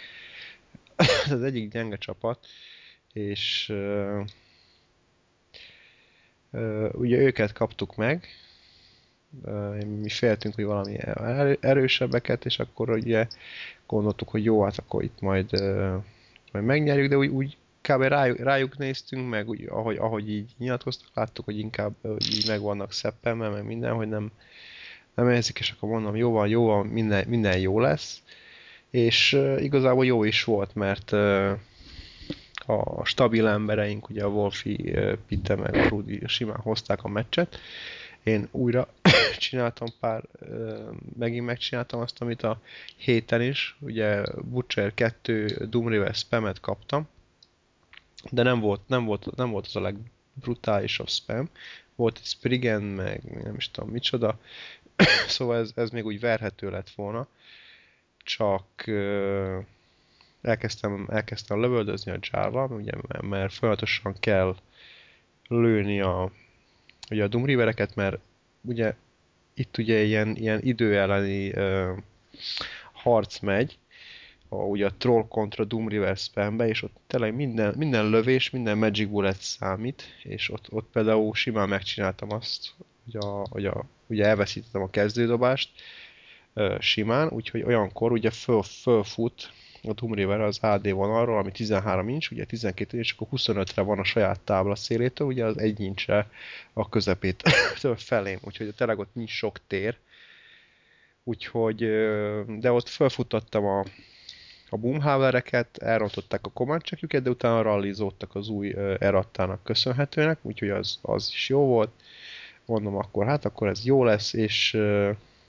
[SPEAKER 1] az egyik gyenge csapat, és uh, uh, ugye őket kaptuk meg, uh, mi féltünk, hogy valami erősebbeket, és akkor ugye gondoltuk, hogy jó, hát akkor itt majd, uh, majd megnyerjük, de úgy, úgy kb. Rájuk, rájuk néztünk, meg úgy, ahogy, ahogy így nyilatkoztak, láttuk, hogy inkább hogy így meg vannak szeppelme, meg minden, hogy nem, nem érzik, és akkor mondom, jó van, jó van, minden, minden jó lesz. És igazából jó is volt, mert a stabil embereink, ugye a Wolfi, Pitte meg Rudi simán hozták a meccset. Én újra csináltam pár, megint megcsináltam azt, amit a héten is, ugye Butcher 2 Doom River spamet kaptam, de nem volt, nem volt, nem volt az a legbrutálisabb spam. Volt egy Spriggan, meg nem is tudom micsoda, szóval ez, ez még úgy verhető lett volna, csak elkezdtem, elkezdtem lövöldözni a járra, ugye, mert folyamatosan kell lőni a, ugye a Doom mert ugye itt ugye ilyen, ilyen idő elleni harc megy, a, ugye a Troll kontra Doom River spambe, és ott tényleg minden, minden lövés, minden Magic Bullet számít, és ott, ott például simán megcsináltam azt, hogy, a, hogy a, ugye elveszítettem a kezdődobást simán, úgyhogy olyankor ugye föl, fölfut a Doom River az AD vonalról, ami 13 inch, ugye 12 inch, akkor 25-re van a saját tábla szélétől, ugye az egy incsre a közepét felém, úgyhogy tényleg ott nincs sok tér. Úgyhogy, de ott felfutottam a, a boomhavereket, elrontották a command de utána rallizódtak az új erattának köszönhetőnek, úgyhogy az, az is jó volt. Mondom akkor, hát akkor ez jó lesz, és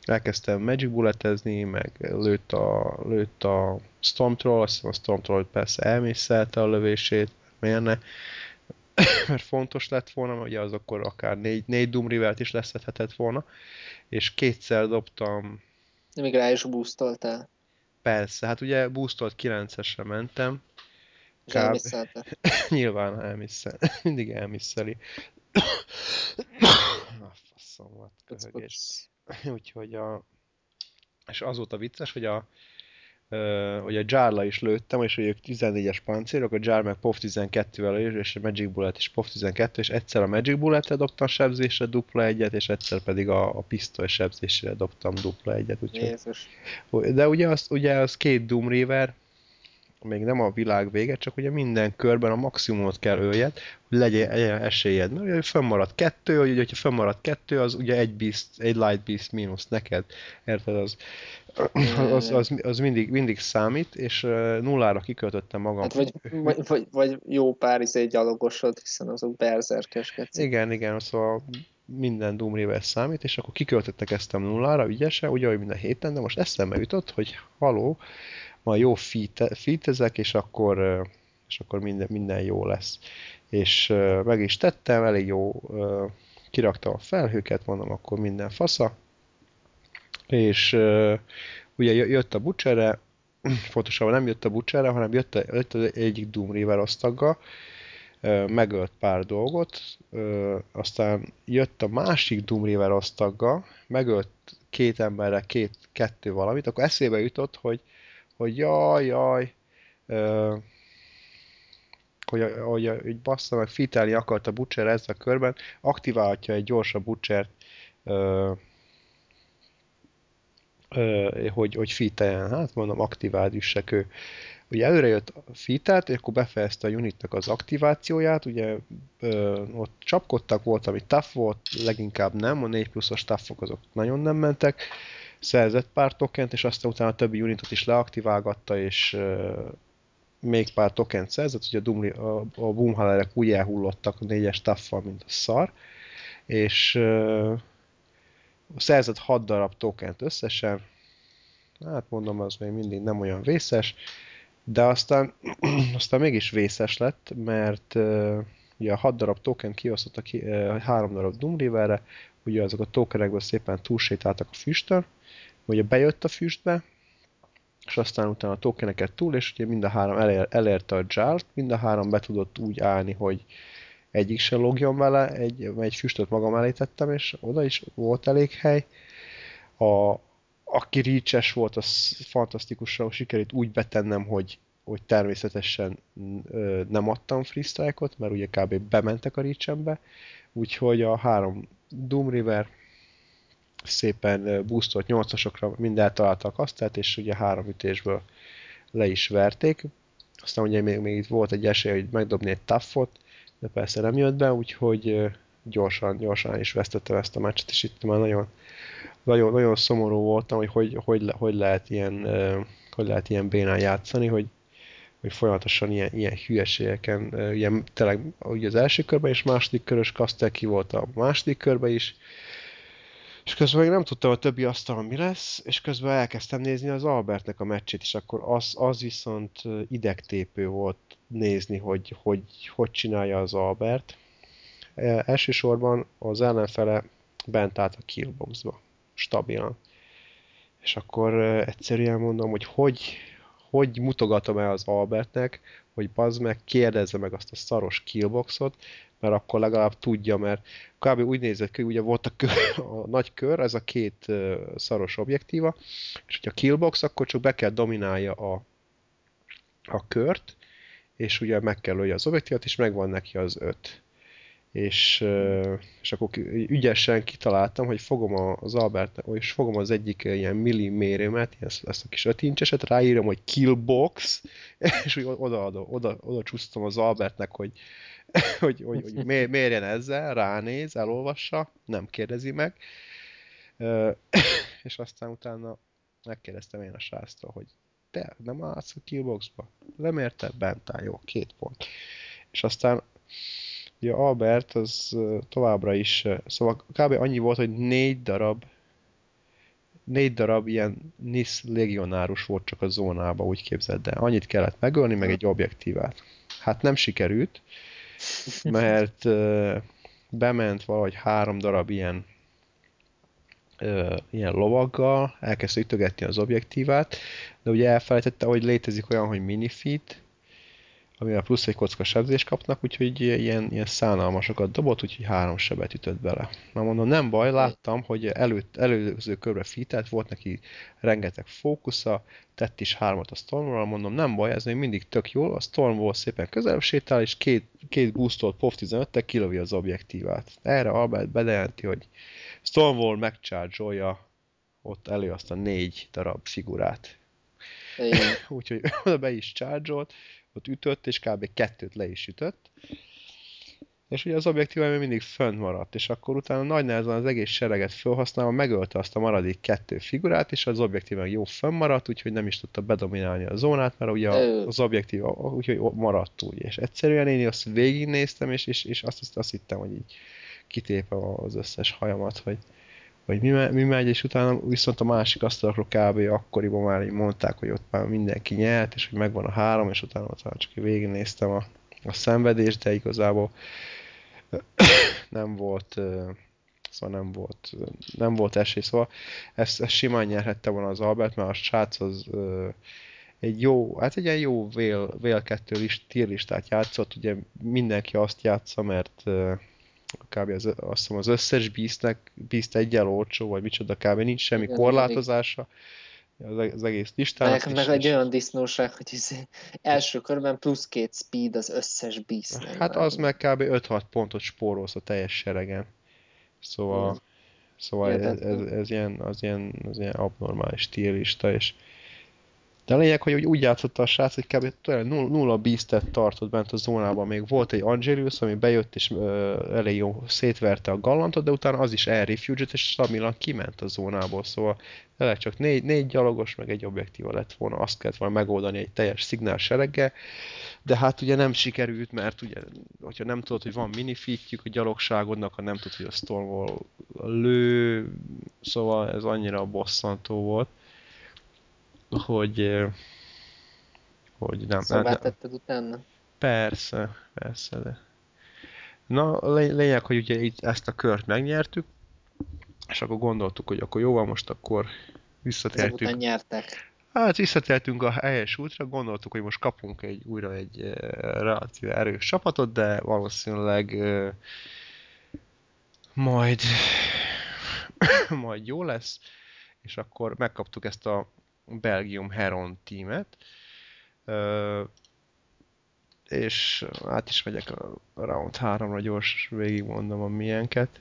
[SPEAKER 1] elkezdtem Magic Bulletezni, meg lőtt a, lőtt a Storm Troll, azt hiszem a Storm Troll persze elmészelte a lövését, miért ne? mert fontos lett volna, mert ugye az akkor akár négy, négy Doom River-t is leszedhetett volna, és kétszer dobtam...
[SPEAKER 2] Még rá is boostoltál.
[SPEAKER 1] Persze, hát ugye boostolt 9-esre mentem.
[SPEAKER 2] És Kb...
[SPEAKER 1] Nyilván elmisszel. Mindig elmisszeli. Na, faszom volt köhögés. Úgyhogy a... És az volt a vicces, hogy a Uh, hogy a Jarla is lőttem, és hogy ők 14-es pancérok, a Jar meg POV 12-vel és a Magic Bullet is POV 12, és egyszer a Magic Bullet-re dobtam sebzésre dupla egyet, és egyszer pedig a, a pisztoly sebzésre dobtam dupla egyet. Úgyhogy... Jézus. De ugye az, ugye az két Doom River, még nem a világ vége, csak ugye minden körben a maximumot kell öljed, hogy legyen, legyen esélyed. Mert ugye fönnmarad kettő, hogy hogyha fönnmarad kettő, az ugye egy beast, egy light beast mínusz neked. Érted? Az, az, az, az mindig, mindig számít, és nullára kiköltöttem magam. Hát
[SPEAKER 2] vagy, vagy, vagy, vagy jó pár izé gyalogosod, hiszen azok berzerkeskedsz.
[SPEAKER 1] Igen, igen, szóval minden Doom River számít, és akkor kiköltöttek ezt a nullára ügyesen, ugye, hogy minden héten, de most eszembe jutott, hogy haló, ma jó fitezek, és akkor, és akkor minden, minden jó lesz. És meg is tettem, elég jó, kiraktam a felhőket, mondom, akkor minden fasza. És ugye jött a bucsere, fontosabban nem jött a bucsere, hanem jött, a, jött az egyik Doom River osztagga, megölt pár dolgot, aztán jött a másik Doom River osztagga, megölt két emberre két, kettő valamit, akkor eszébe jutott, hogy hogy jaj, jaj, uh, hogy, hogy, hogy bassza meg fitelni akart a Butcher ezzel a körben, aktiválhatja egy gyorsabb Butchert, uh, uh, hogy, hogy fiteljen. Hát mondom, aktiváld üssek ő. Ugye előre jött a fitelt, és akkor befejezte a unitnak az aktivációját, ugye ö, ott csapkodtak, volt, ami tough volt, leginkább nem, a 4 pluszos toughok azok nagyon nem mentek, szerzett pár tokent, és aztán utána a többi unitot is leaktiválgatta, és még pár tokent szerzett, hogy a, Dumli, a, a boomhallerek úgy elhullottak a négyes taffal, mint a szar, és uh, szerzett 6 darab tokent összesen, hát mondom, az még mindig nem olyan vészes, de aztán, aztán mégis vészes lett, mert ugye a 6 darab token kiosztotta ki, uh, 3 darab Doom Riverre, ugye azok a tokenekből szépen túlsétáltak a füstön, ugye bejött a füstbe, és aztán utána a tokeneket túl, és ugye mind a három elér, elérte a járt, mind a három be tudott úgy állni, hogy egyik se logjon vele, egy, egy füstöt magam elé tettem, és oda is volt elég hely. A, aki reach volt, az fantasztikusan sikerült úgy betennem, hogy, hogy természetesen ö, nem adtam freestrike-ot, mert ugye kb. bementek a reach úgyhogy a három Doom River szépen boostolt 8-asokra mind eltaláltak azt, és ugye három ütésből le is verték. Aztán ugye még, még itt volt egy esély, hogy megdobni egy taffot, de persze nem jött be, úgyhogy gyorsan, gyorsan is vesztettem ezt a meccset, és itt már nagyon, nagyon, nagyon szomorú voltam, hogy hogy, hogy, hogy lehet ilyen, hogy lehet ilyen bénán játszani, hogy, hogy folyamatosan ilyen, ilyen hülyeségeken, ugye tényleg ugye az első körben és második körös Kastel ki volt a második körben is, és közben még nem tudtam a többi asztalon mi lesz, és közben elkezdtem nézni az Albertnek a meccsét, és akkor az, az viszont idegtépő volt nézni, hogy hogy, hogy csinálja az Albert. E, elsősorban az ellenfele bent állt a killboxba, stabilan. És akkor egyszerűen mondom, hogy hogy, hogy mutogatom el az Albertnek, hogy bazd meg, kérdezze meg azt a szaros killboxot, mert akkor legalább tudja, mert kb. úgy nézett ki, ugye volt a, kör, a nagy kör, ez a két szaros objektíva, és hogyha killbox, akkor csak be kell dominálja a, a kört, és ugye meg kell lője az objektívat, és megvan neki az öt. És, és akkor ügyesen kitaláltam, hogy fogom az Albert, és fogom az egyik ilyen millimérőmet, ezt, ezt a kis ötincseset, ráírom, hogy killbox, és úgy odaadom, oda, oda csúsztam az Albertnek, hogy hogy, hogy, hogy mérjen ezzel, ránéz, elolvassa, nem kérdezi meg. és aztán utána megkérdeztem én a sráctól, hogy te nem állsz a killboxba? Nem érted? Bent áll, jó, két pont. És aztán ugye Albert az továbbra is, szóval kb. annyi volt, hogy négy darab négy darab ilyen NIS légionárus volt csak a zónába, úgy képzeld, de annyit kellett megölni, meg egy objektívát. Hát nem sikerült, mert bement valahogy három darab ilyen ilyen lovaggal, elkezdte ütögetni az objektívát, de ugye elfelejtette, hogy létezik olyan, hogy minifit, amivel plusz egy kocka sebzést kapnak, úgyhogy ilyen, ilyen szánalmasokat dobott, úgyhogy három sebet ütött bele. Na mondom, nem baj, láttam, hogy előtt, előző körbe fitelt, volt neki rengeteg fókusza, tett is hármat a Stormwall, mondom, nem baj, ez még mindig tök jó, a Stormwall szépen közelebb sétál, és két, két boostolt POV 15-tel kilövi az objektívát. Erre Albert bedelenti, hogy Stormwall megcharge ott elő azt a négy darab figurát. Úgyhogy oda be is charge ott ütött, és kb. kettőt le is ütött. És ugye az objektív még mindig fönt maradt, és akkor utána nagy nehezen az egész sereget felhasználva megölte azt a maradék kettő figurát, és az objektív jó maradt, úgyhogy nem is tudta bedominálni a zónát, mert ugye az objektív úgyhogy maradt úgy. És egyszerűen én azt végignéztem, és, és, és azt, azt, azt hittem, hogy így kitépem az összes hajamat, hogy, hogy mi, mi megy, és utána viszont a másik asztalokról kb. akkoriban már így mondták, hogy ott már mindenki nyert, és hogy megvan a három, és utána ott csak végignéztem a, a szenvedést, de igazából nem volt szóval nem volt, nem volt esély, szóval ezt, ezt simán nyerhette volna az Albert, mert a srác az egy jó, hát egy ilyen jó vél, vél kettő list, listát játszott, ugye mindenki azt játsza, mert kb. Az, azt hiszem az összes beastnek, beast egyel olcsó, vagy micsoda, kb. nincs semmi Igen, korlátozása az, az egész listán.
[SPEAKER 2] Meg, meg egy olyan disznóság, hogy ez első körben plusz két speed az összes beast
[SPEAKER 1] Hát az meg kb. 5-6 pontot spórolsz a teljes seregen. Szóval, Igen. szóval ez, ez, ez, ilyen, az, ilyen, az ilyen abnormális tierlista, és de a lényeg, hogy úgy játszotta a srác, hogy kb. nulla, nulla beastet tartott bent a zónában. Még volt egy Angelius, ami bejött és uh, elég jó szétverte a gallantot, de utána az is elrefuget, és stabilan kiment a zónából. Szóval tényleg csak négy, négy gyalogos, meg egy objektíva lett volna. Azt kellett volna megoldani egy teljes szignál sereggel. De hát ugye nem sikerült, mert ugye, hogyha nem tudod, hogy van minifitjük a gyalogságodnak, ha nem tudod, hogy a Stormwall lő, szóval ez annyira bosszantó volt hogy, hogy nem.
[SPEAKER 2] Szóval nem, tetted utána?
[SPEAKER 1] Persze, persze, de... Na, lényeg, hogy ugye itt ezt a kört megnyertük, és akkor gondoltuk, hogy akkor jó van, most akkor visszatértünk.
[SPEAKER 2] Ezek nyertek.
[SPEAKER 1] Hát visszatértünk a helyes útra, gondoltuk, hogy most kapunk egy újra egy uh, relatíve erős csapatot, de valószínűleg uh, majd majd jó lesz, és akkor megkaptuk ezt a Belgium Heron tímet, és át is megyek a round 3-ra gyors végigmondom a milyenket.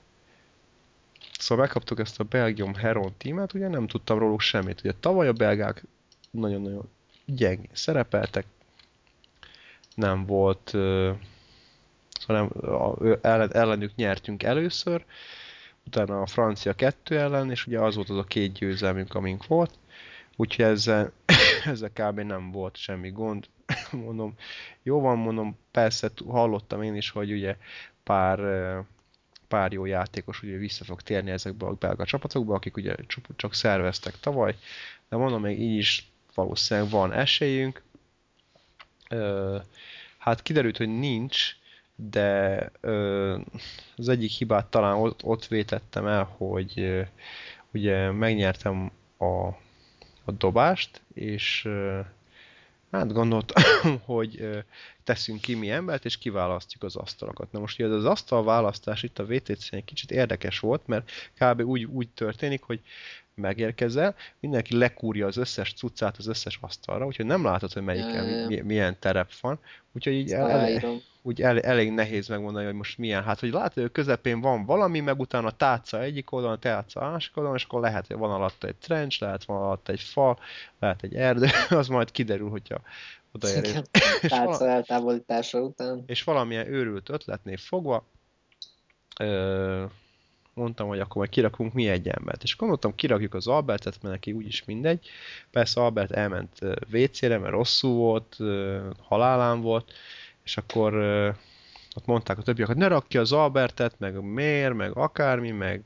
[SPEAKER 1] Szóval megkaptuk ezt a Belgium Heron tímet, ugye nem tudtam róluk semmit. Ugye tavaly a belgák nagyon-nagyon gyengén szerepeltek, nem volt, szóval nem, ellen, ellenük nyertünk először, utána a francia kettő ellen, és ugye az volt az a két győzelmünk, amink volt, úgyhogy ezzel, ezzel kb. nem volt semmi gond. mondom, jó van, mondom, persze hallottam én is, hogy ugye pár pár jó játékos ugye vissza fog térni ezekbe a belga csapatokba, akik ugye csak szerveztek tavaly, de mondom, még így is valószínűleg van esélyünk. Hát kiderült, hogy nincs, de az egyik hibát talán ott, ott vétettem el, hogy ugye megnyertem a, a dobást, és Hát gondoltam, hogy teszünk ki mi embert, és kiválasztjuk az asztalokat. Na most ugye az asztal választás itt a VTC egy kicsit érdekes volt, mert kb. úgy, úgy történik, hogy megérkezel, mindenki lekúrja az összes cuccát az összes asztalra, úgyhogy nem látod, hogy melyiken mi, milyen terep van, úgyhogy így el, el, úgy el, elég nehéz megmondani, hogy most milyen. Hát, hogy látod, hogy közepén van valami, meg utána tárca egyik oldalon, tárca másik oldalon, és akkor lehet, hogy van alatt egy trench, lehet van alatt egy fal, lehet egy erdő, az majd kiderül, hogyha odaér.
[SPEAKER 2] Tárca eltávolítása után.
[SPEAKER 1] És valamilyen őrült ötletnél fogva, ö, mondtam, hogy akkor majd kirakunk mi egy embert. És gondoltam, kirakjuk az Albertet, mert neki úgyis mindegy. Persze Albert elment WC-re, mert rosszul volt, halálán volt, és akkor ott mondták a többiek, hogy ne rakj ki az Albertet, meg miért, meg akármi, meg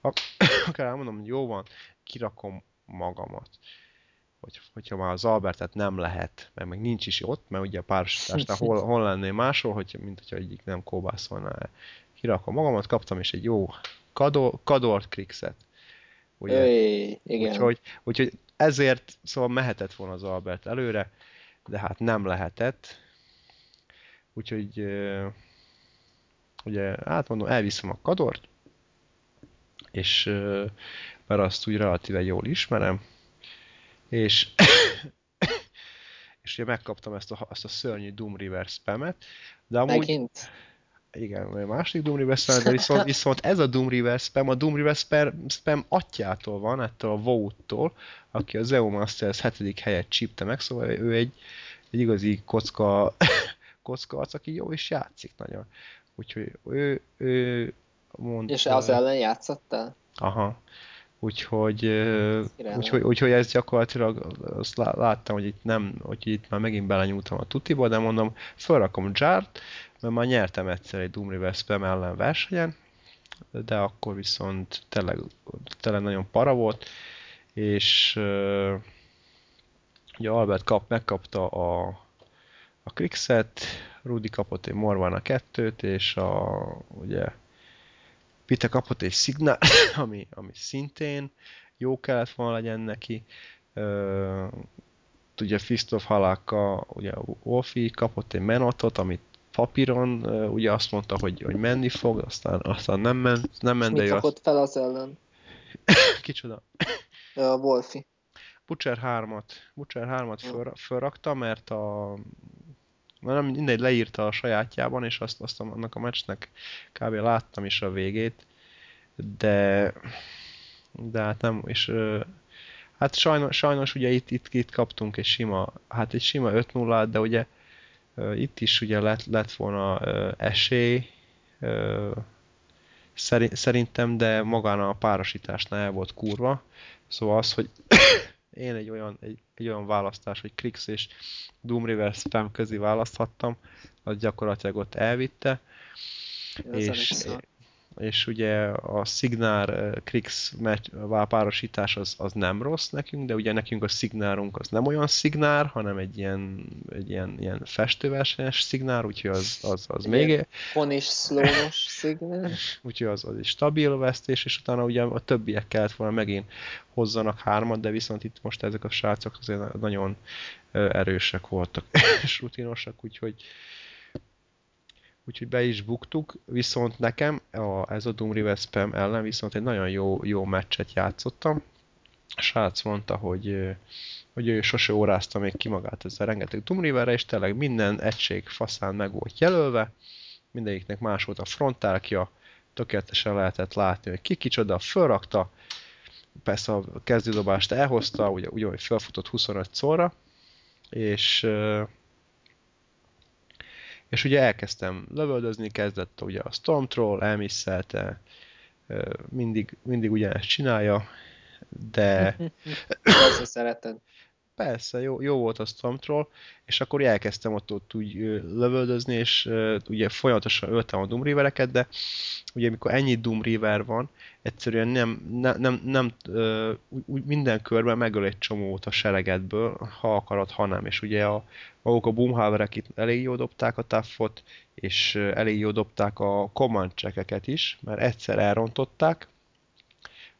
[SPEAKER 1] akár mondom, hogy jó van, kirakom magamat. Hogy, hogyha már az Albertet nem lehet, mert meg nincs is ott, mert ugye a párosításnál hol, hol lennél máshol, hogy, mint hogyha egyik nem kóbászolná el. Kirakom magamat, kaptam is egy jó kador, kadort Krixet.
[SPEAKER 2] Ugye? Öy, igen.
[SPEAKER 1] Úgyhogy, úgyhogy ezért szóval mehetett volna az Albert előre, de hát nem lehetett, Úgyhogy ugye hát mondom, elviszem a kadort, és mert azt úgy relatíve jól ismerem, és és ugye megkaptam ezt a, ezt a szörnyű Doom River spamet, de amúgy...
[SPEAKER 2] Megint?
[SPEAKER 1] Igen, a másik Doom River spam, de viszont, viszont ez a Doom River spam, a Doom River spam, spam atyától van, ettől a Vote-tól, aki az EU Masters 7. helyet csípte meg, szóval ő egy, egy igazi kocka kocka az, aki jó is játszik nagyon. Úgyhogy ő, ő
[SPEAKER 2] mondta... És az ellen játszottál?
[SPEAKER 1] Aha. Úgyhogy, úgyhogy, úgyhogy ez gyakorlatilag azt láttam, hogy itt nem, hogy itt már megint belenyúltam a tutiba, de mondom, felrakom Jart, mert már nyertem egyszer egy Doom River Spam ellen versenyen, de akkor viszont tényleg, tényleg nagyon para volt, és ugye Albert kap, megkapta a a Krixet, Rudi kapott egy Morvana kettőt, és a, ugye, Pite kapott egy Signal, ami, ami szintén jó kellett volna legyen neki. Uh, ugye Fist of Halaka, ugye Wolfi kapott egy Menotot, amit papíron uh, ugye azt mondta, hogy, hogy menni fog, aztán, aztán nem ment, nem ment,
[SPEAKER 2] de kapott fel az ellen?
[SPEAKER 1] Kicsoda?
[SPEAKER 2] A Wolfi.
[SPEAKER 1] Butcher 3-at, Butcher 3-at föl, fölrakta, mert a nem mindegy, leírta a sajátjában, és azt, azt annak a meccsnek kb. láttam is a végét, de de hát nem, és hát sajnos, sajnos ugye itt, itt, itt kaptunk egy sima, hát egy sima 5 0 de ugye itt is ugye lett, lett volna esély, szerintem, de magán a párosításnál el volt kurva. Szóval az, hogy én egy olyan, egy, egy olyan választás, hogy Krix és Doom River Spam közé választhattam, az gyakorlatilag ott elvitte.
[SPEAKER 2] és,
[SPEAKER 1] és ugye a Signár Krix párosítás az, az nem rossz nekünk, de ugye nekünk a Signárunk az nem olyan Signár, hanem egy ilyen, egy ilyen, ilyen festőversenyes Signár, úgyhogy az, az, az még...
[SPEAKER 2] Konis szlómos Signár.
[SPEAKER 1] úgyhogy az, az is stabil vesztés, és utána ugye a többiek kellett volna megint hozzanak hármat, de viszont itt most ezek a srácok azért nagyon erősek voltak, és rutinosak, úgyhogy úgyhogy be is buktuk, viszont nekem a, ez a Doom River ellen viszont egy nagyon jó, jó meccset játszottam. A srác mondta, hogy, hogy ő sose órázta még ki magát ezzel rengeteg Doom Riverre, és tényleg minden egység faszán meg volt jelölve, mindegyiknek más volt a frontálkja, tökéletesen lehetett látni, hogy ki kicsoda, fölrakta, persze a kezdődobást elhozta, ugye, hogy felfutott 25 szóra, és és ugye elkezdtem lövöldözni, kezdett ugye a Stormtroll, elmisszelte, mindig, mindig ugyanezt csinálja, de...
[SPEAKER 2] Persze szereted.
[SPEAKER 1] Persze, jó, jó volt a Stormtroll, és akkor elkezdtem ott, ott úgy lövöldözni, és uh, ugye folyamatosan öltem a Doom Rivereket, de ugye amikor ennyi Doom River van, egyszerűen nem, nem, nem, nem uh, úgy minden körben megöl egy csomót a seregedből, ha akarod, ha nem. És ugye a, maguk a Boomhaverek itt elég jól dobták a taffot, és elég jól dobták a command is, mert egyszer elrontották,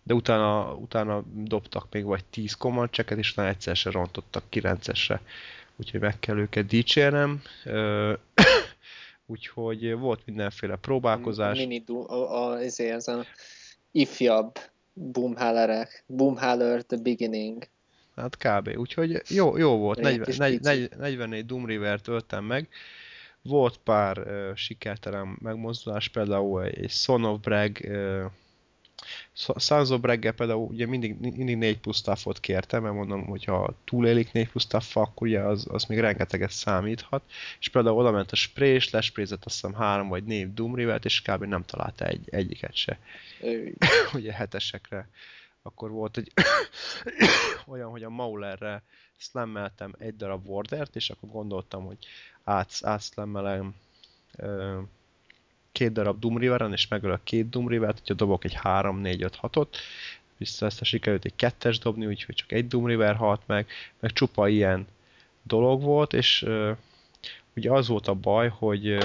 [SPEAKER 1] de utána, utána dobtak még vagy 10 command checket, és utána egyszer se rontottak 9-esre. Úgyhogy meg kell őket dicsérnem. Úgyhogy volt mindenféle próbálkozás.
[SPEAKER 2] Mini, a, a, ezért ez a ifjabb boomhallerek. Boomhaller the beginning.
[SPEAKER 1] Hát kb. Úgyhogy jó, jó volt. 40, 40, 44 Doom River-t öltem meg. Volt pár uh, sikertelen megmozdulás, például egy Son of Brag uh, Sons of Breggel például ugye mindig, mindig 4 plusz staffot kértem, mert mondom, hogy ha túlélik 4 plusz akkor ugye az, az még rengeteget számíthat, és például oda ment a spray, és lesprézett azt hiszem 3 vagy 4 Doom River-t, és kb. nem találta egy, egyiket se. ugye hetesekre. Akkor volt egy olyan, hogy a Maulerre slammeltem egy darab Wardert, és akkor gondoltam, hogy át, átszlemmelem két darab Doom River-en, és megölök két Doom River-t, hogyha dobok egy 3, 4, 5, 6-ot, vissza ezt a sikerült egy kettes dobni, úgyhogy csak egy Doom River halt meg, meg csupa ilyen dolog volt, és uh, ugye az volt a baj, hogy, uh,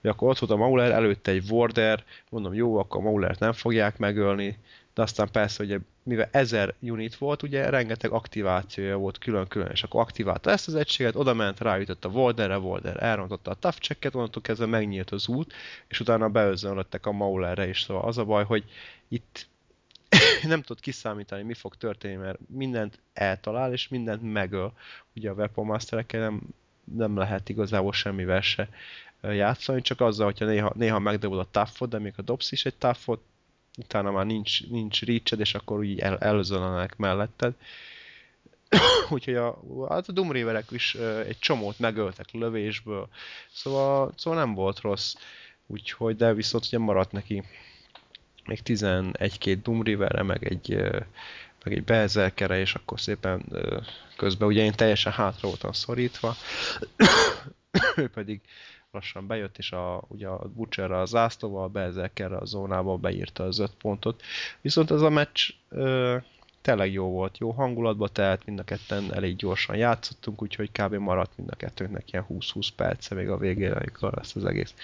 [SPEAKER 1] hogy akkor ott volt a Mauler, előtte egy Warder, mondom, jó, akkor a Maulert nem fogják megölni, de aztán persze, hogy mivel ezer unit volt, ugye rengeteg aktivációja volt külön-külön, és akkor aktiválta ezt az egységet, oda ment, ráütött a Volderre, Volder elrontotta a tough checket, onnantól kezdve megnyílt az út, és utána beözönlöttek a Maulerre is, szóval az a baj, hogy itt nem tudod kiszámítani, mi fog történni, mert mindent eltalál, és mindent megöl. Ugye a Weapon master nem, nem lehet igazából semmivel se játszani, csak azzal, hogyha néha, néha megdobod a taffot, de még ha dobsz is egy taffot, utána már nincs, nincs reach és akkor úgy el, elzölenek melletted. Úgyhogy a, hát a Doom is egy csomót megöltek lövésből, szóval, szóval nem volt rossz. Úgyhogy, de viszont ugye maradt neki még 11-két Doom Riverre, meg egy, meg egy Berserkere, és akkor szépen közben ugye én teljesen hátra voltam szorítva, ő pedig lassan bejött, és a, ugye a Butcherre a zászlóval, a Berserkerre a zónába beírta az öt pontot. Viszont ez a meccs ö, tényleg jó volt, jó hangulatba telt, mind a ketten elég gyorsan játszottunk, úgyhogy kb. maradt mind a kettőnknek ilyen 20-20 perce még a végére, amikor ezt az egész,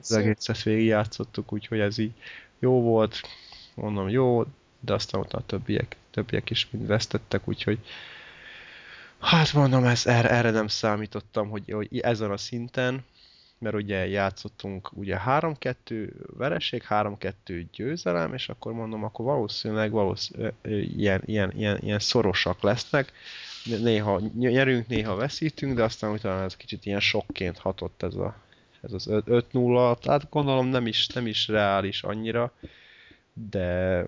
[SPEAKER 1] az egészet végig játszottuk, úgyhogy ez így jó volt, mondom jó, de aztán ott a többiek, többiek is mind vesztettek, úgyhogy hát mondom, ez, erre, erre nem számítottam, hogy, hogy ezen a szinten, mert ugye játszottunk ugye 3-2 vereség, 3-2 győzelem, és akkor mondom, akkor valószínűleg valószínűleg ilyen, ilyen, ilyen, ilyen szorosak lesznek. Néha nyerünk, néha veszítünk, de aztán utána ez kicsit ilyen sokként hatott ez, a, ez az 5-0, tehát gondolom nem is, nem is reális annyira, de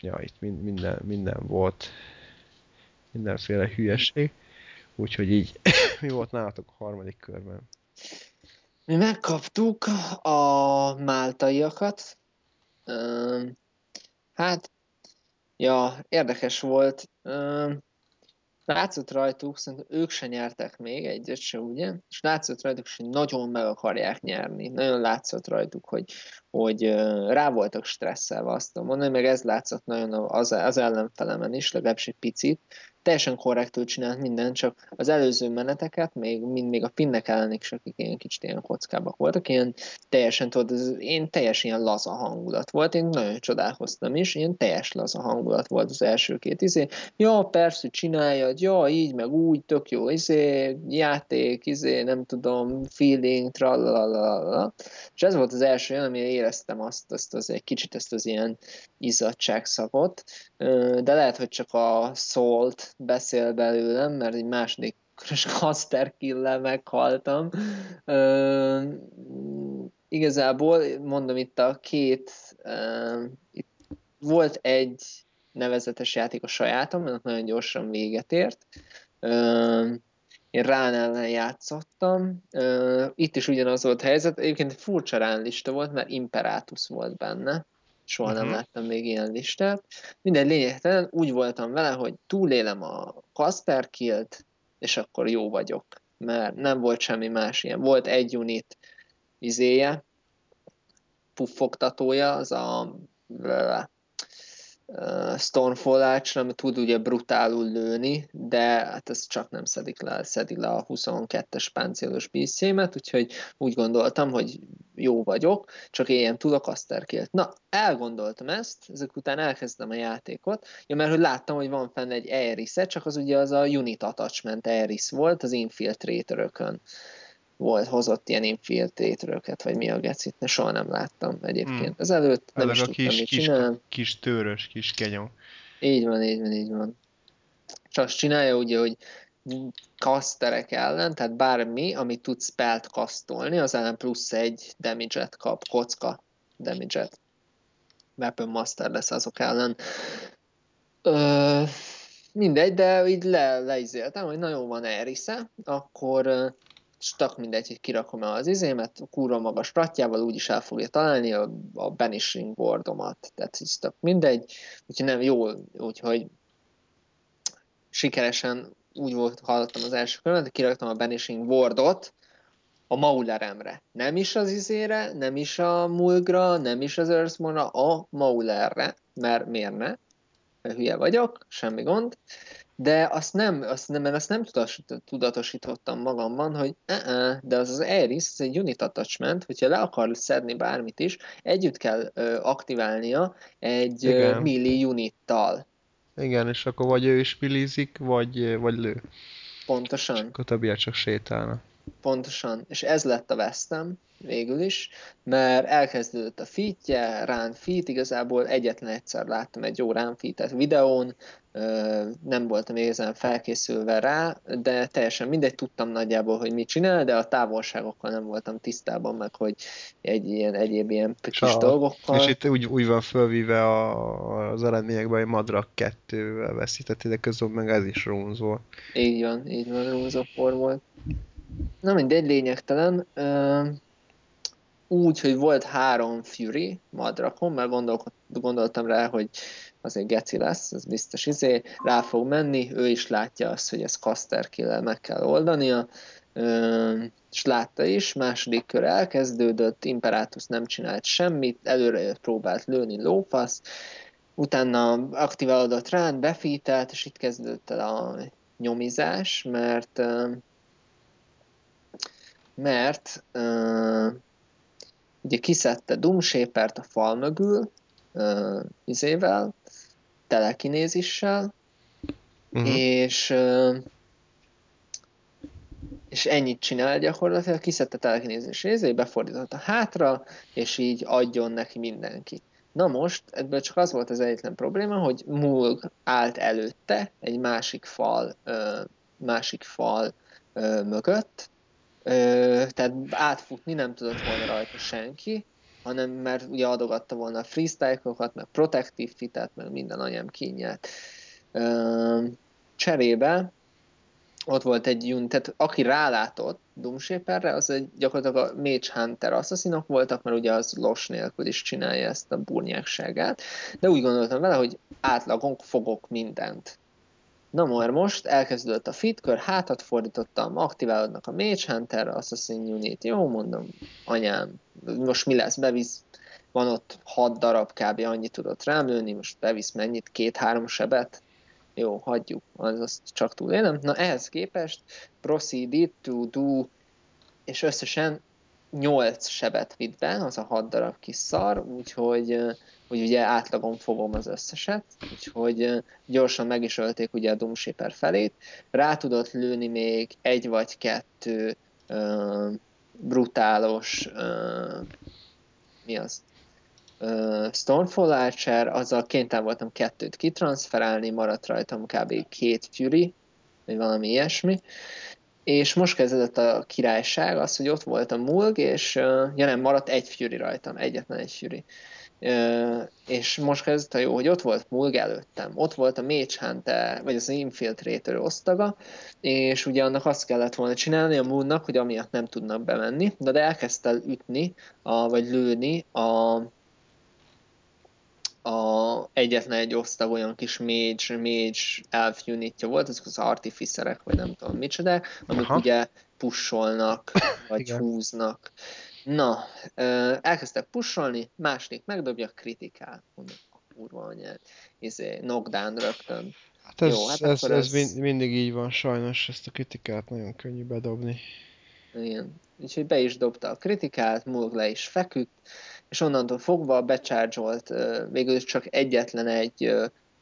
[SPEAKER 1] ja, itt minden, minden volt, mindenféle hülyeség. Úgyhogy így, mi volt nálatok a harmadik körben?
[SPEAKER 2] Mi megkaptuk a máltaiakat. Hát, ja, érdekes volt. Látszott rajtuk, szerintem ők se nyertek még egyet se, ugye? És látszott rajtuk, hogy nagyon meg akarják nyerni. Nagyon látszott rajtuk, hogy, hogy rá voltak stresszelve, azt tudom mondani, meg ez látszott nagyon az, az ellenfelemen is, legalábbis egy picit, teljesen korrektül csinált minden, csak az előző meneteket, még, mind még a pinnek ellenik is, akik ilyen kicsit ilyen kockábbak voltak, ilyen teljesen, tudod, én teljes ilyen laza hangulat volt, én nagyon csodálkoztam is, ilyen teljes laza hangulat volt az első két izé, ja, persze, csináljad, ja, így, meg úgy, tök jó, izé, játék, izé, nem tudom, feeling, tralalala, és ez volt az első ami éreztem azt, azt az egy kicsit ezt az ilyen izzadságszagot, de lehet, hogy csak a szólt beszél belőlem, mert egy második Caster kill meghaltam. Uh, igazából, mondom itt a két, uh, itt volt egy nevezetes játék a sajátom, mert nagyon gyorsan véget ért. Uh, én Rán ellen játszottam. Itt is ugyanaz volt a helyzet. Egyébként furcsa Rán lista volt, mert Imperatus volt benne soha uh-huh. nem mhm. láttam még ilyen listát. Minden lényegtelen, úgy voltam vele, hogy túlélem a Kasper Kilt, és akkor jó vagyok, mert nem volt semmi más ilyen. Volt egy unit izéje, puffogtatója, az a Stormfall ami tud ugye brutálul lőni, de hát ez csak nem szedik le, szedi le a 22-es páncélos bízszémet, úgyhogy úgy gondoltam, hogy jó vagyok, csak ilyen tudok Asterkilt. Na, elgondoltam ezt, ezek után elkezdtem a játékot, ja, mert hogy láttam, hogy van fenn egy Eris, csak az ugye az a Unit Attachment Eris volt az infiltratorökön volt, hozott ilyen infiltrétrőket, vagy mi a gecit, ne soha nem láttam egyébként. Hmm. Ezelőtt nem Ezek is a tudtam, kis, mit
[SPEAKER 1] kis, csinál. Kis tőrös, kis kenyó.
[SPEAKER 2] Így van, így van, így van. Csak azt csinálja ugye, hogy kaszterek ellen, tehát bármi, amit tud spelt kasztolni, az ellen plusz egy damage-et kap, kocka damage-et. Weapon Master lesz azok ellen. Ö, mindegy, de így le, leizéltem, hogy nagyon van Erisze, akkor és tak mindegy, hogy kirakom-e az izémet, kurva magas ratjával úgyis el fogja találni a, a banishing boardomat, tehát ez tök mindegy, úgyhogy nem jól, úgyhogy sikeresen úgy volt, hallottam az első körben, kiraktam a banishing boardot a Mauleremre. Nem is az izére, nem is a Mulgra, nem is az Earthmona, a Maulerre, mert miért ne? Hülye vagyok, semmi gond de azt nem, azt nem, mert azt nem tudatosítottam magamban, hogy uh-uh, de az az Eris, ez egy unit attachment, hogyha le akar szedni bármit is, együtt kell ö, aktiválnia egy Igen. milli unittal.
[SPEAKER 1] Igen, és akkor vagy ő is millizik, vagy, vagy lő.
[SPEAKER 2] Pontosan. És
[SPEAKER 1] akkor többiek csak sétálna.
[SPEAKER 2] Pontosan. És ez lett a vesztem végül is, mert elkezdődött a fitje, rán fit, igazából egyetlen egyszer láttam egy jó rán fitet videón, nem voltam igazán felkészülve rá, de teljesen mindegy, tudtam nagyjából, hogy mit csinál, de a távolságokkal nem voltam tisztában meg, hogy egy ilyen egyéb ilyen kis a, dolgokkal.
[SPEAKER 1] És itt úgy, úgy van fölvíve a, az eredményekben, hogy Madrak 2-vel veszített, de közben meg ez is volt.
[SPEAKER 2] Így van, így van, Runes volt. Na mindegy, lényegtelen. Úgy, hogy volt három Fury Madrakon, mert gondoltam rá, hogy azért geci lesz, ez biztos izé, rá fog menni, ő is látja azt, hogy ez Caster kill meg kell oldania, és látta is, második kör elkezdődött, Imperatus nem csinált semmit, előre jött próbált lőni lófasz, utána aktiválódott rán, befítelt, és itt kezdődött el a nyomizás, mert mert uh, ugye kiszedte Doomshapert a fal mögül, uh, izével, telekinézissel, uh-huh. és uh, és ennyit csinál gyakorlatilag, kiszedte telekinézis részét, befordította hátra, és így adjon neki mindenki. Na most, ebből csak az volt az egyetlen probléma, hogy Mulg állt előtte egy másik fal, ö, másik fal ö, mögött, tehát átfutni nem tudott volna rajta senki, hanem mert ugye adogatta volna a freestyle-okat, meg protective fitet, meg minden anyám kínját. Cserébe ott volt egy unit, tehát aki rálátott Doomshaperre, az egy gyakorlatilag a Mage Hunter asszaszinok voltak, mert ugye az los nélkül is csinálja ezt a burnyákságát, de úgy gondoltam vele, hogy átlagon fogok mindent. Na már most elkezdődött a fitkör, hátat fordítottam, aktiválódnak a Mage Hunter, Assassin Unit, jó mondom, anyám, most mi lesz, bevisz, van ott hat darab kb. annyit tudott rám lőni, most bevisz mennyit, két-három sebet, jó, hagyjuk, az azt csak túlélem. Na ehhez képest proceeded to do, és összesen 8 sebet vitt be, az a 6 darab kis szar, úgyhogy hogy ugye átlagon fogom az összeset, úgyhogy gyorsan meg is ölték ugye a Doomshaper felét. Rá tudott lőni még egy vagy kettő uh, brutálos uh, mi az? Uh, Stormfall Archer, azzal kénytelen voltam kettőt kitranszferálni, maradt rajtam kb. két Fury, vagy valami ilyesmi, és most kezdődött a királyság, az, hogy ott volt a Mulg, és ja nem, maradt egy Fury rajtam, egyetlen egy Fury. És most kezdett a jó, hogy ott volt Mulg előttem, ott volt a Mage Hunter, vagy az Infiltrator osztaga, és ugye annak azt kellett volna csinálni a Mulgnak, hogy amiatt nem tudnak bemenni, de, de elkezdte ütni, a, vagy lőni a, a egyetlen egy osztag olyan kis mage, mage elf unitja volt, azok az artificerek, vagy nem tudom micsoda, amik Aha. ugye pusolnak, vagy Igen. húznak. Na, elkezdtek pusolni, második megdobja, kritikál. Mondom, a kurva anyát. Izé, knockdown rögtön.
[SPEAKER 1] Hát ez, Jó, hát ez, ez, ez mindig így van, sajnos ezt a kritikát nagyon könnyű bedobni.
[SPEAKER 2] Igen. Úgyhogy be is dobta a kritikát, Mulg le is feküdt, és onnantól fogva becsárzsolt végül csak egyetlen egy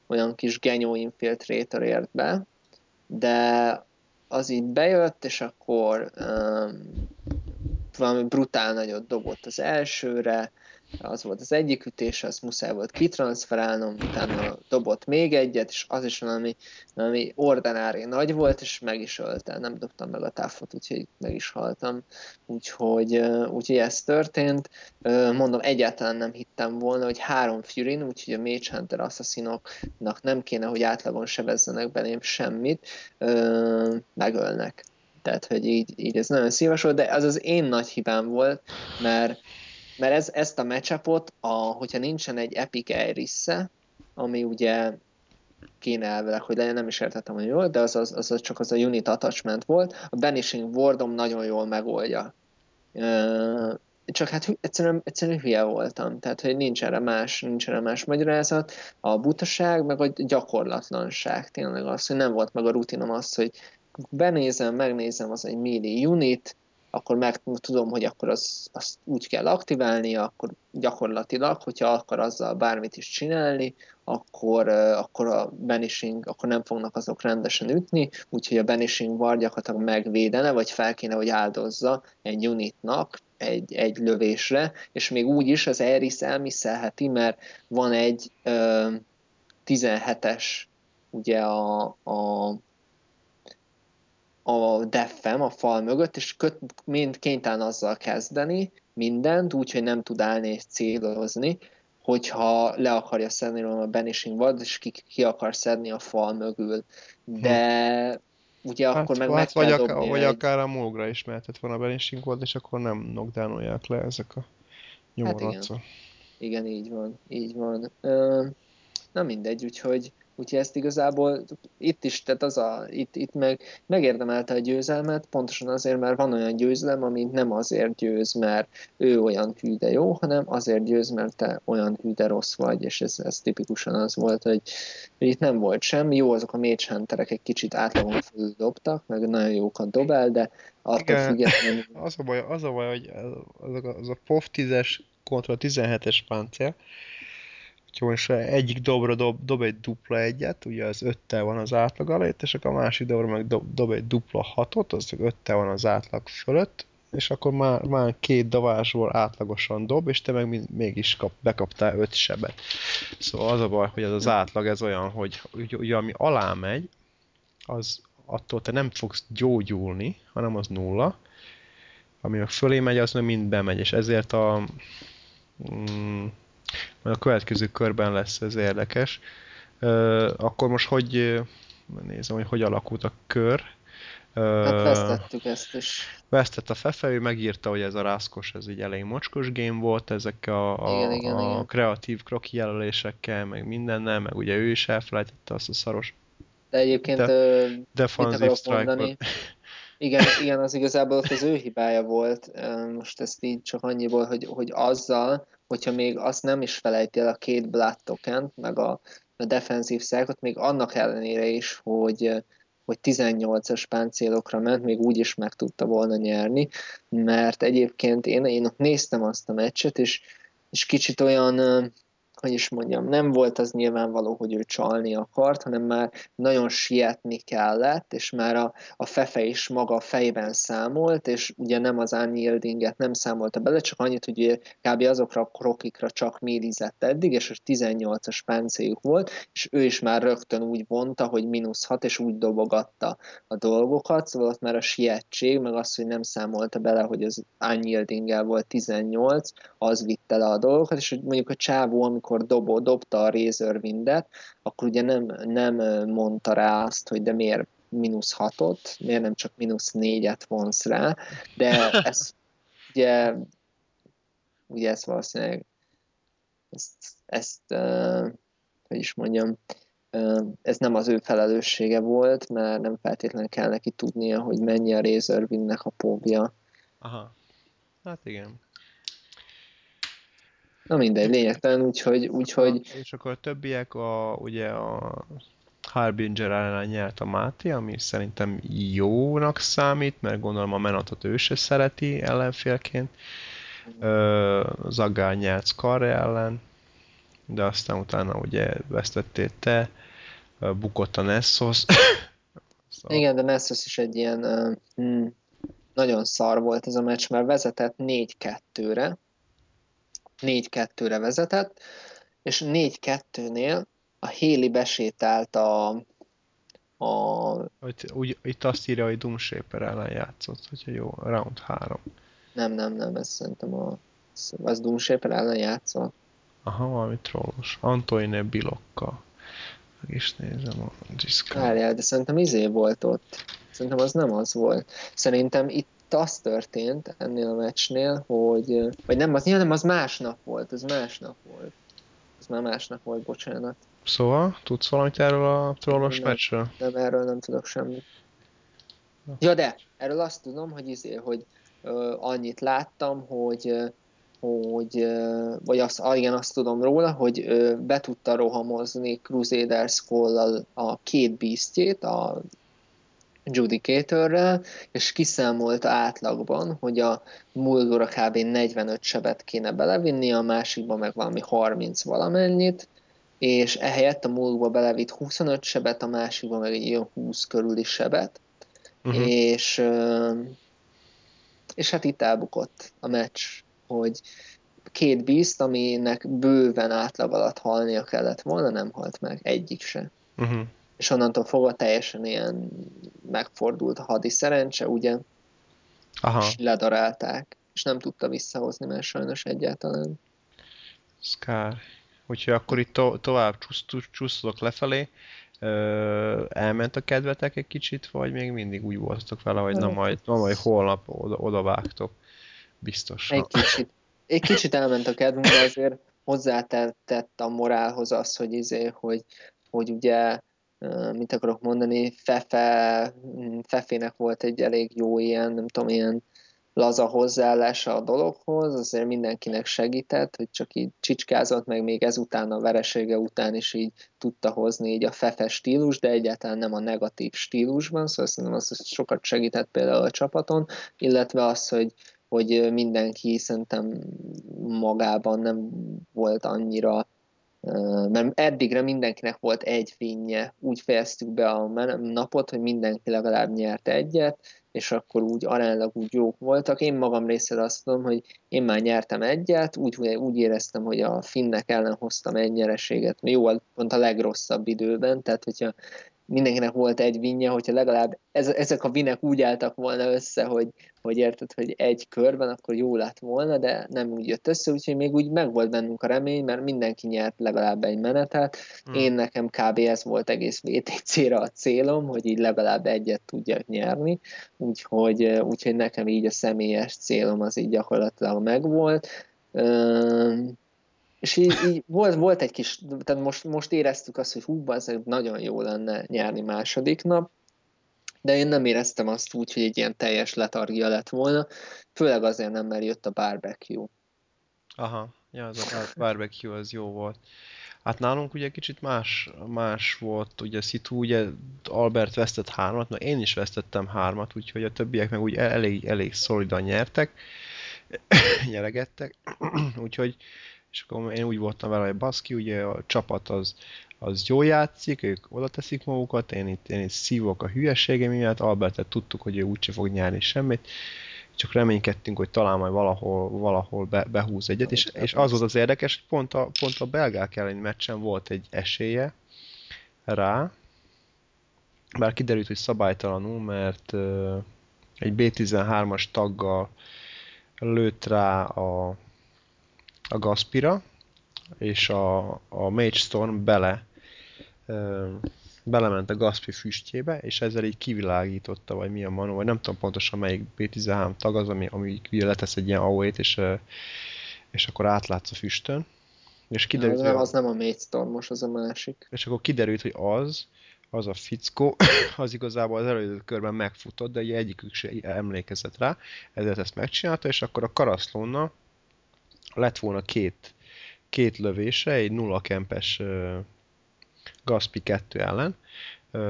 [SPEAKER 2] olyan kis genyó infiltrétor ért be, de az így bejött, és akkor um, valami brutál nagyot dobott az elsőre, az volt az egyik ütés, azt muszáj volt kitranszferálnom, utána dobott még egyet, és az is valami, valami ordinári nagy volt, és meg is ölte, nem dobtam meg a táfot, úgyhogy meg is haltam. Úgyhogy, úgyhogy ez történt. Mondom, egyáltalán nem hittem volna, hogy három Furin, úgyhogy a Mage Hunter asszaszinoknak nem kéne, hogy átlagon sebezzenek belém semmit, megölnek. Tehát, hogy így, így ez nagyon szíves volt, de az az én nagy hibám volt, mert mert ez, ezt a matchupot, a, hogyha nincsen egy Epic iris ami ugye kéne elvileg, hogy legyen, nem is értettem, hogy jól, de az, az, az, az csak az a unit attachment volt. A Banishing Wardom nagyon jól megoldja. Csak hát egyszerűen, egyszerűen hülye voltam, tehát hogy nincs erre más, nincs erre más magyarázat. A butaság, meg a gyakorlatlanság tényleg az, hogy nem volt meg a rutinom az, hogy benézem, megnézem, az egy melee unit, akkor meg tudom, hogy akkor az, azt úgy kell aktiválni, akkor gyakorlatilag, hogyha akar azzal bármit is csinálni, akkor, akkor a banishing, akkor nem fognak azok rendesen ütni, úgyhogy a banishing var gyakorlatilag megvédene, vagy fel kéne, hogy áldozza egy unitnak egy, egy lövésre, és még úgy is az Eris elmiszelheti, mert van egy ö, 17-es ugye a, a a defem a fal mögött, és köt, mind kénytelen azzal kezdeni mindent, úgyhogy nem tud állni és célozni, hogyha le akarja szedni a Banishing Ward, és ki, ki akar szedni a fal mögül. De hm. ugye hát, akkor meg hát meg
[SPEAKER 1] vagy, kell akár, vagy egy... akár a Mulgra is mehetett volna a Banishing Ward, és akkor nem knockdownolják le ezek a nyomoracok. Hát
[SPEAKER 2] igen. igen, így van, így van. Ö, na mindegy, úgyhogy Úgyhogy ezt igazából itt is, tehát az a, itt, itt meg megérdemelte a győzelmet, pontosan azért, mert van olyan győzelem, ami nem azért győz, mert ő olyan hű de jó, hanem azért győz, mert te olyan hű de rossz vagy, és ez, ez tipikusan az volt, hogy, hogy itt nem volt semmi, jó, azok a mage hunterek egy kicsit átlagon felül dobtak, meg nagyon jókat dobál, de attól Igen. függetlenül...
[SPEAKER 1] Az a baj, az a baj hogy az a, az a POV 10-es kontra 17-es páncél, jó, és egyik dobra dob, dob egy dupla egyet, ugye az öttel van az átlag alatt, és akkor a másik dobra meg dob, dob egy dupla hatot, az öttel van az átlag fölött, és akkor már, már két dobásból átlagosan dob, és te meg mégis kap, bekaptál öt sebet. Szóval az a baj, hogy ez az átlag ez olyan, hogy ugye ami alá megy, az attól te nem fogsz gyógyulni, hanem az nulla, ami meg fölé megy, az meg mind bemegy, és ezért a mm, majd a következő körben lesz ez érdekes. Akkor most hogy nézem, hogy hogy alakult a kör.
[SPEAKER 2] Hát vesztettük ezt is.
[SPEAKER 1] Vesztett a Fefe, ő megírta, hogy ez a rászkos, ez egy elég mocskos game volt, ezek a, a, igen, igen, a igen. kreatív kroki jelölésekkel, meg mindennel, meg ugye ő is elfelejtette azt a szaros
[SPEAKER 2] de egyébként de, defensív strike igen, igen, az igazából az ő hibája volt. Most ezt így csak annyiból, hogy, hogy azzal, hogyha még azt nem is felejti el a két blood token meg a, a defensív szerkot, még annak ellenére is, hogy, hogy 18-as páncélokra ment, még úgy is meg tudta volna nyerni, mert egyébként én, én ott néztem azt a meccset, és, és kicsit olyan hogy is mondjam, nem volt az nyilvánvaló, hogy ő csalni akart, hanem már nagyon sietni kellett, és már a, a Fefe is maga fejben számolt, és ugye nem az unyieldinget nem számolta bele, csak annyit, hogy kb. azokra a krokikra csak mélizett eddig, és a 18-as páncéljuk volt, és ő is már rögtön úgy vonta, hogy mínusz 6, és úgy dobogatta a dolgokat, szóval ott már a sietség, meg az, hogy nem számolta bele, hogy az unyieldinggel volt 18, az vitte le a dolgokat, és mondjuk a csávó, amikor amikor dobó, dobta a Razor Windet, akkor ugye nem, nem mondta rá azt, hogy de miért mínusz hatot, miért nem csak mínusz négyet vonsz rá, de ez ugye, ugye ez valószínűleg ezt, ezt uh, hogy is mondjam, uh, ez nem az ő felelőssége volt, mert nem feltétlenül kell neki tudnia, hogy mennyi a Razor Windnek a póbja.
[SPEAKER 1] Aha. Hát igen.
[SPEAKER 2] Na mindegy, lényegtelen, úgyhogy... úgyhogy...
[SPEAKER 1] És akkor a többiek, a, ugye a Harbinger ellen nyert a Máté, ami szerintem jónak számít, mert gondolom a Menatot ő se szereti ellenfélként. Zagár nyert Skarre ellen, de aztán utána ugye vesztettél te, bukott a Nessos.
[SPEAKER 2] szóval... Igen, de Nessos is egy ilyen uh, hmm, nagyon szar volt ez a meccs, mert vezetett 4-2-re, 4-2-re vezetett, és 4-2-nél a Héli besétált a... a...
[SPEAKER 1] Itt, úgy, itt azt írja, hogy Doom Shaper ellen játszott, hogyha jó, round 3.
[SPEAKER 2] Nem, nem, nem, ez szerintem a... Az Doom Shaper ellen játszott.
[SPEAKER 1] Aha, valami trollos. Antoine Bilokkal. Meg is nézem a
[SPEAKER 2] diszkát. Várjál, de szerintem izé volt ott. Szerintem az nem az volt. Szerintem itt az történt ennél a meccsnél, hogy, vagy nem, az, nem, az másnap volt, ez másnap volt. Ez már másnap volt, bocsánat.
[SPEAKER 1] Szóval, tudsz valamit erről a trollos nem, meccsről?
[SPEAKER 2] Nem, erről nem tudok semmit. Ja, de, erről azt tudom, hogy izé, hogy ö, annyit láttam, hogy hogy, vagy azt, ah, igen, azt tudom róla, hogy ö, be tudta rohamozni Crusader skull a két bíztjét, a Judicatorrel, és kiszámolta átlagban, hogy a Mulgora kb. 45 sebet kéne belevinni, a másikban meg valami 30 valamennyit, és ehelyett a Mulgba belevitt 25 sebet, a másikban meg egy ilyen 20 körüli sebet, uh-huh. és, és hát itt elbukott a meccs, hogy két bízt, aminek bőven átlag alatt halnia kellett volna, nem halt meg, egyik se. Uh-huh és onnantól fogva teljesen ilyen megfordult a hadi szerencse, ugye? Aha. És ledarálták, és nem tudta visszahozni, mert sajnos egyáltalán.
[SPEAKER 1] Skár. Úgyhogy akkor itt to- tovább csúsztok lefelé. Ö, elment a kedvetek egy kicsit, vagy még mindig úgy voltatok vele, hogy na majd, na majd holnap oda, oda vágtok. Biztosan.
[SPEAKER 2] Egy kicsit. Egy kicsit elment a kedvünk, de azért hozzátett a morálhoz az, hogy izé, hogy, hogy ugye mit akarok mondani, Fefe, mm, Fefének volt egy elég jó ilyen, nem tudom, ilyen laza hozzáállása a dologhoz, azért mindenkinek segített, hogy csak így csicskázott, meg még ezután a veresége után is így tudta hozni így a fefe stílus, de egyáltalán nem a negatív stílusban, szóval szerintem az sokat segített például a csapaton, illetve az, hogy, hogy mindenki szerintem magában nem volt annyira mert eddigre mindenkinek volt egy vinnye. Úgy fejeztük be a napot, hogy mindenki legalább nyert egyet, és akkor úgy aránylag úgy jók voltak. Én magam részéről azt tudom, hogy én már nyertem egyet, úgy, úgy éreztem, hogy a finnek ellen hoztam egy nyereséget, jó, pont a legrosszabb időben, tehát hogyha mindenkinek volt egy vinje, hogyha legalább ez, ezek a vinek úgy álltak volna össze, hogy, hogy érted, hogy egy körben, akkor jó lett volna, de nem úgy jött össze, úgyhogy még úgy meg volt bennünk a remény, mert mindenki nyert legalább egy menetet. Hmm. Én nekem kb. ez volt egész VTC-re a célom, hogy így legalább egyet tudjak nyerni, úgyhogy, úgyhogy nekem így a személyes célom az így gyakorlatilag megvolt. És így, így volt, volt egy kis, tehát most, most éreztük azt, hogy hú, ez nagyon jó lenne nyerni második nap, de én nem éreztem azt úgy, hogy egy ilyen teljes letargia lett volna, főleg azért nem, mert jött a barbecue.
[SPEAKER 1] Aha, Ja, az a barbecue az jó volt. Hát nálunk ugye kicsit más, más volt, ugye Szitu, ugye Albert vesztett hármat, meg én is vesztettem hármat, úgyhogy a többiek meg úgy elég, elég szolidan nyertek, nyeregettek, úgyhogy és akkor én úgy voltam vele, hogy baszki, ugye a csapat az, az jól játszik, ők oda teszik magukat, én itt, én itt szívok a hülyesége miatt, Albertet tudtuk, hogy ő úgyse fog nyerni semmit, csak reménykedtünk, hogy talán majd valahol, valahol be, behúz egyet, és, és az volt az érdekes, hogy pont a, pont a belgák elleni meccsen volt egy esélye rá, bár kiderült, hogy szabálytalanul, mert egy B13-as taggal lőtt rá a, a Gaspira, és a, a Mage Storm bele uh, belement a Gaspi füstjébe, és ezzel így kivilágította, vagy milyen manó, vagy nem tudom pontosan melyik B13 tag az, ami, ami letesz egy ilyen AOE-t, és, és akkor átlátsz a füstön.
[SPEAKER 2] És kiderült, no, az, az nem a Stormos, az a másik.
[SPEAKER 1] És akkor kiderült, hogy az, az a fickó, az igazából az előző körben megfutott, de ugye egyikük se emlékezett rá, ezért ezt megcsinálta, és akkor a Karaszlóna lett volna két, két lövése, egy nulla kempes Gaspi 2 ellen,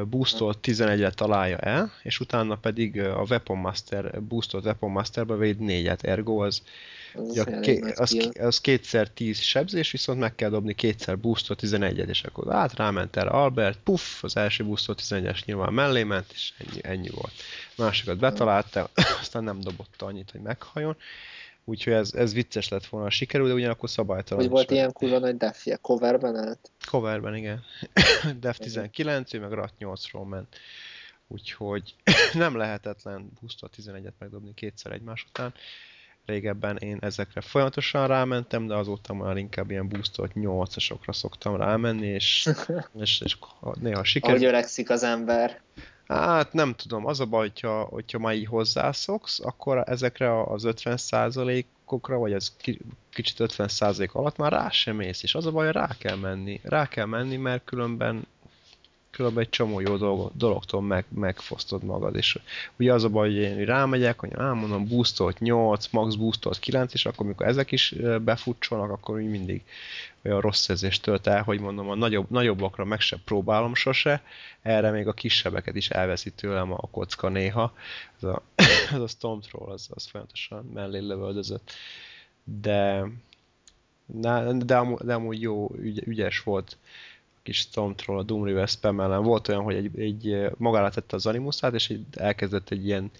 [SPEAKER 1] boostolt 11-re találja el, és utána pedig a Weapon Master, boostolt Weapon Masterbe véd 4-et, ergo az, az, ja, ké, az, az kétszer 10 sebzés, viszont meg kell dobni kétszer boostolt 11-et, és akkor át ráment erre Albert, puff, az első boostolt 11-es nyilván mellé ment, és ennyi, ennyi volt. Másikat betalálta, aztán nem dobott annyit, hogy meghajon, Úgyhogy ez, ez vicces lett volna, sikerül, de ugyanakkor szabálytalan.
[SPEAKER 2] Hogy volt ilyen kurva nagy defje, coverben állt?
[SPEAKER 1] Coverben, igen. Def 19, ő meg Rat 8-ról ment. Úgyhogy nem lehetetlen Boostot 11-et megdobni kétszer egymás után. Régebben én ezekre folyamatosan rámentem, de azóta már inkább ilyen boostot 8-asokra szoktam rámenni, és, és, és néha sikerül.
[SPEAKER 2] Ahogy öregszik az ember.
[SPEAKER 1] Hát nem tudom, az a baj, hogyha, hogyha már így hozzászoksz, akkor ezekre az 50%-okra, vagy az kicsit 50% alatt már rá sem mész, és az a baj, rá kell menni. Rá kell menni, mert különben különben egy csomó jó dolog, dologtól meg, megfosztod magad, és ugye az a baj, hogy én rámegyek, hogy mondom, boostolt 8, max boostolt 9, és akkor mikor ezek is befutcsolnak, akkor úgy mindig olyan rossz érzést tölt el, hogy mondom, a nagyobb, nagyobbakra meg sem próbálom sose, erre még a kisebbeket is elveszi tőlem a kocka néha. Ez a, ez a Stormtroll, az, az folyamatosan mellé lövöldözött. De, de, de amúgy jó, ügy, ügyes volt kis Stormtroll a Doom River spam ellen. Volt olyan, hogy egy, egy magára tette az animuszát, és így elkezdett egy ilyen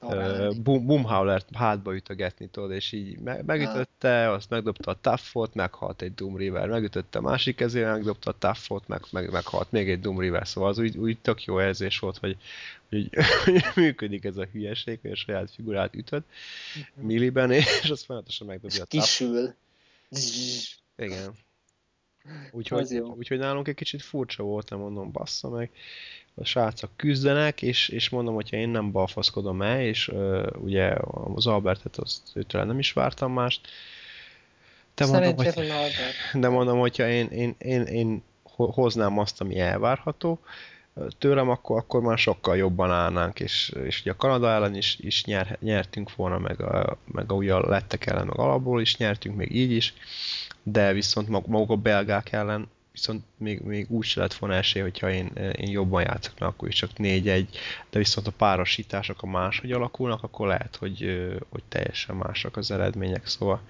[SPEAKER 1] uh, boom, boomhowlert hátba ütögetni, tudod, és így me- megütötte, azt megdobta a taffot, meghalt egy Doom River, megütötte a másik kezével, megdobta a taffot, meg, meg, meghalt még egy Doom River, szóval az úgy, úgy tök jó érzés volt, hogy, hogy, hogy működik ez a hülyeség, hogy a saját figurát ütött uh-huh. milliben, és azt folyamatosan megdobja a
[SPEAKER 2] taffot. Kisül.
[SPEAKER 1] Igen. Úgyhogy, úgyhogy nálunk egy kicsit furcsa volt, nem mondom, bassza meg. A srácok küzdenek, és, és mondom, hogyha én nem balfaszkodom el, és uh, ugye az Albertet, azt őtől nem is vártam mást. De mondom, hogy, de mondom, hogyha én, én, én, én hoznám azt, ami elvárható, tőlem, akkor, akkor már sokkal jobban állnánk, és, és ugye a Kanada ellen is, is nyer, nyertünk volna, meg a, meg a ugye lettek ellen, meg alapból is nyertünk, még így is, de viszont maguk a belgák ellen viszont még, még úgy se lett volna esély, hogyha én, én jobban játszok, mert akkor is csak 4-1, de viszont a párosítások a máshogy alakulnak, akkor lehet, hogy, hogy teljesen másak az eredmények, szóval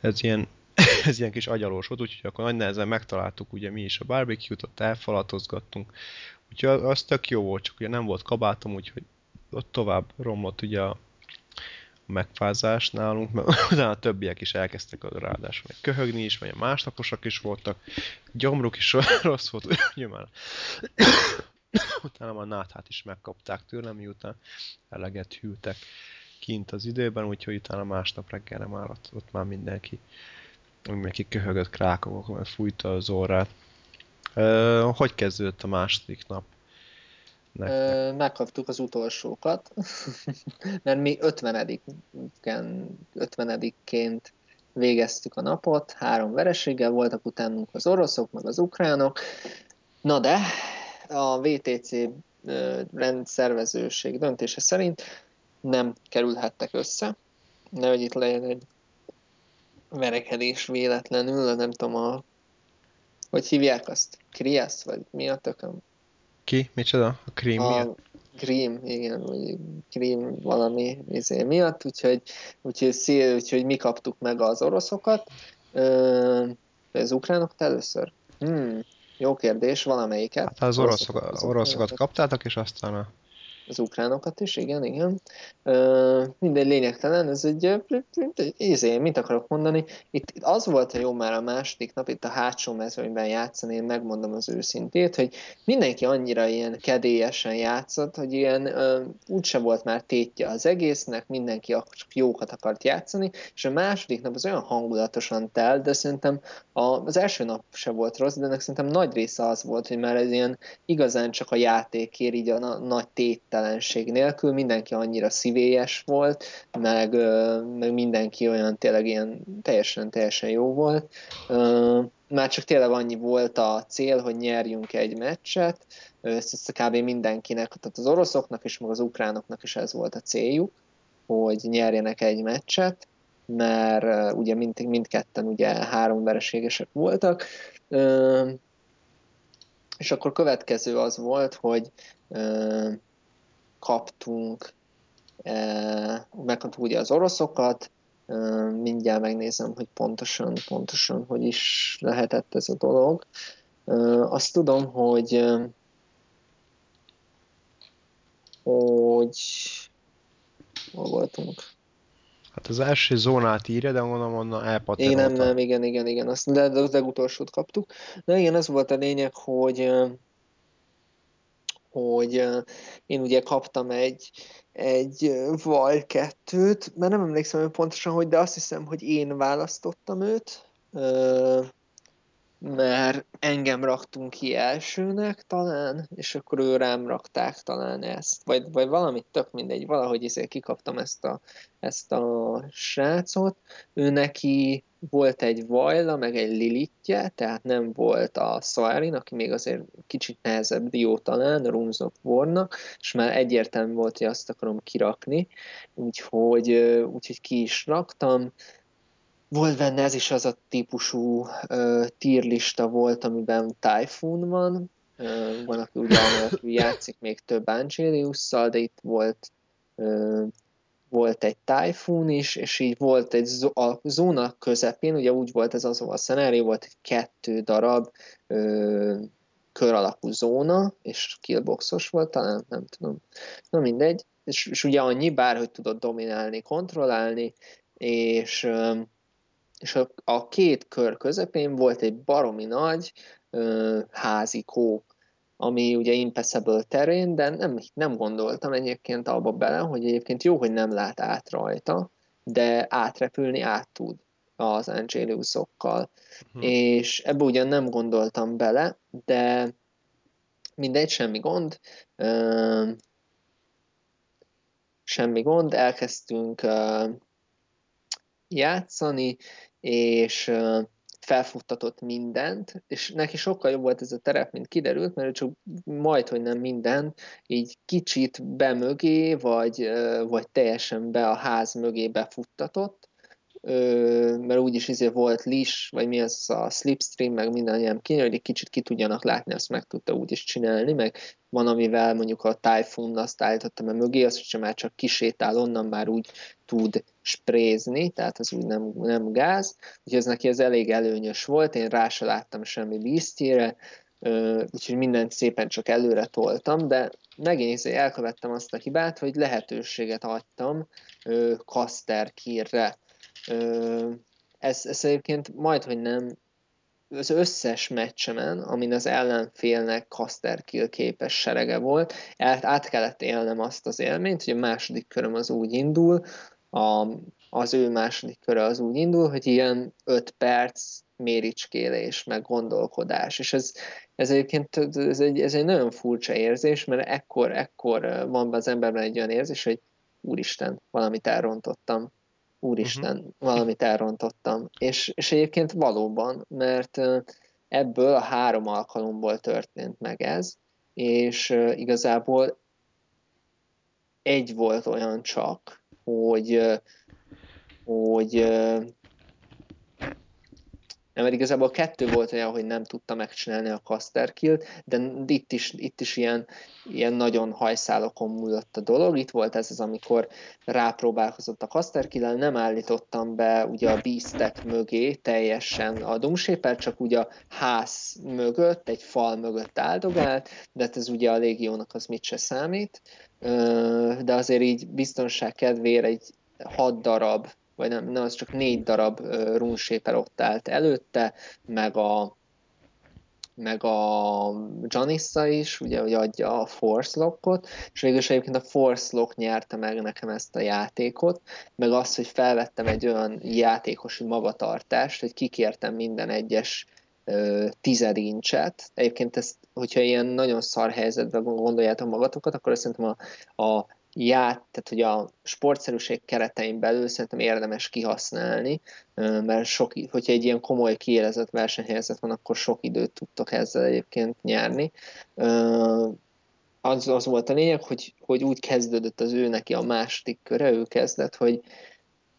[SPEAKER 1] ez ilyen, ez ilyen kis agyalós volt, úgyhogy akkor nagy nehezen megtaláltuk ugye mi is a barbecue-t, ott elfalatozgattunk, úgyhogy az, az tök jó volt, csak ugye nem volt kabátom, úgyhogy ott tovább romlott ugye a megfázás nálunk, mert utána a többiek is elkezdtek ráadásul meg köhögni is, vagy a másnaposak is voltak, gyomruk is rossz volt, már utána a náthát is megkapták tőlem, miután eleget hűltek kint az időben, úgyhogy utána másnap reggelre már ott, ott már mindenki mindenki köhögött krákogok, mert fújta az órát. Uh, hogy kezdődött a második nap?
[SPEAKER 2] Nektek. Megkaptuk az utolsókat, mert mi 50-ken, 50-ként végeztük a napot, három vereséggel voltak utánunk az oroszok, meg az ukránok. Na de, a VTC rendszervezőség döntése szerint nem kerülhettek össze, nehogy itt legyen egy verekedés véletlenül, nem tudom, a, hogy hívják azt? Kriasz, vagy mi a tököm?
[SPEAKER 1] Ki? Micsoda? A Cream
[SPEAKER 2] a
[SPEAKER 1] miatt?
[SPEAKER 2] Igen, vagy Grim valami izé miatt, úgyhogy, úgyhogy, szél, úgyhogy mi kaptuk meg az oroszokat, ö, az ukránokat először? Hmm, jó kérdés, valamelyiket.
[SPEAKER 1] Hát az oroszok, oroszokat, oroszokat kaptátok, és aztán a
[SPEAKER 2] az ukránokat is, igen, igen. Mindegy lényegtelen, ez egy, izé, mit akarok mondani, itt az volt a jó már a második nap, itt a hátsó mezőnyben játszani, én megmondom az őszintét, hogy mindenki annyira ilyen kedélyesen játszott, hogy ilyen uh, úgyse volt már tétje az egésznek, mindenki csak jókat akart játszani, és a második nap az olyan hangulatosan telt, de szerintem a, az első nap se volt rossz, de ennek szerintem nagy része az volt, hogy már ez ilyen igazán csak a játékért, így a na, nagy téttel képtelenség nélkül, mindenki annyira szívélyes volt, meg, meg mindenki olyan tényleg ilyen teljesen, teljesen jó volt. Már csak tényleg annyi volt a cél, hogy nyerjünk egy meccset, ezt kb. mindenkinek, tehát az oroszoknak is, meg az ukránoknak is ez volt a céljuk, hogy nyerjenek egy meccset, mert ugye mind, mindketten ugye három vereségesek voltak, és akkor következő az volt, hogy kaptunk, e, megkaptuk ugye az oroszokat, e, mindjárt megnézem, hogy pontosan, pontosan hogy is lehetett ez a dolog. E, azt tudom, hogy hogy hol voltunk?
[SPEAKER 1] Hát az első zónát írja, de mondom, onnan elpaterolta.
[SPEAKER 2] Igen, nem, nem, igen, igen, igen, azt, de, de az legutolsót kaptuk. De igen, ez volt a lényeg, hogy hogy én ugye kaptam egy, egy Val 2-t, mert nem emlékszem hogy pontosan, hogy de azt hiszem, hogy én választottam őt, mert engem raktunk ki elsőnek talán, és akkor ő rám rakták talán ezt, vagy, vagy valamit tök mindegy, valahogy ezért kikaptam ezt a, ezt a srácot, ő neki volt egy Vajla, meg egy Lilitje, tehát nem volt a Szarin, aki még azért kicsit nehezebb dió talán, Runes of War-nak, és már egyértelmű volt, hogy azt akarom kirakni, úgyhogy, úgyhogy ki is raktam, volt benne ez is az a típusú uh, tírlista volt, amiben Typhoon van, uh, van, aki ugye játszik még több angelius de itt volt uh, volt egy Typhoon is, és így volt egy a zóna közepén, ugye úgy volt ez az a szenárió, volt egy kettő darab ö, kör alakú zóna, és killboxos volt, talán nem tudom. Na mindegy, és, és ugye annyi, bárhogy tudott dominálni, kontrollálni, és ö, és a, a két kör közepén volt egy baromi nagy ö, házi kó, ami ugye impassable terén, de nem, nem gondoltam egyébként abba bele, hogy egyébként jó, hogy nem lát át rajta, de átrepülni át tud az Angeleusokkal. Hmm. És ebbe ugyan nem gondoltam bele, de mindegy, semmi gond. Ö, semmi gond, elkezdtünk ö, játszani, és felfuttatott mindent, és neki sokkal jobb volt ez a terep, mint kiderült, mert ő csak majd, hogy nem mindent, így kicsit bemögé, vagy, vagy teljesen be a ház mögé befuttatott, mert úgyis izé volt lis, vagy mi az a slipstream, meg minden ilyen ki, hogy egy kicsit ki tudjanak látni, azt meg tudta úgy is csinálni, meg van, amivel mondjuk a Typhoon azt állítottam a mögé, az, hogyha már csak kisétál onnan, már úgy tud sprézni, tehát az úgy nem, nem gáz, úgyhogy ez neki az elég előnyös volt, én rá se láttam semmi bíztjére, úgyhogy mindent szépen csak előre toltam, de megint izé elkövettem azt a hibát, hogy lehetőséget adtam Caster Kirre, ez, ez egyébként majd, hogy nem az összes meccsemen, amin az ellenfélnek caster kill képes serege volt, át, át kellett élnem azt az élményt, hogy a második köröm az úgy indul, a, az ő második köre az úgy indul, hogy ilyen 5 perc méricskélés, meg gondolkodás, és ez, ez egyébként ez egy, ez egy nagyon furcsa érzés, mert ekkor, ekkor van az emberben egy olyan érzés, hogy úristen, valamit elrontottam, úristen, uh-huh. valamit elrontottam. És, és egyébként valóban, mert ebből a három alkalomból történt meg ez, és igazából egy volt olyan csak, hogy, hogy mert igazából kettő volt olyan, hogy nem tudta megcsinálni a caster kill de itt is, itt is ilyen, ilyen nagyon hajszálokon múlott a dolog. Itt volt ez az, amikor rápróbálkozott a caster kill nem állítottam be ugye a beastek mögé teljesen a Doomshaper, csak ugye a ház mögött, egy fal mögött áldogált, de hát ez ugye a légiónak az mit se számít, de azért így biztonság kedvére egy hat darab vagy nem, nem, az csak négy darab runeshaper ott állt előtte, meg a meg a Janissa is, ugye, hogy adja a Force Lockot, és végül is egyébként a Force Lock nyerte meg nekem ezt a játékot, meg az, hogy felvettem egy olyan játékosi magatartást, hogy kikértem minden egyes tized incset. Egyébként ezt, hogyha ilyen nagyon szar helyzetben gondoljátok magatokat, akkor azt szerintem a, a ját, tehát hogy a sportszerűség keretein belül szerintem érdemes kihasználni, mert sok, hogyha egy ilyen komoly kiélezett versenyhelyzet van, akkor sok időt tudtok ezzel egyébként nyerni. Az, az volt a lényeg, hogy, hogy úgy kezdődött az ő neki a második köre, ő kezdett, hogy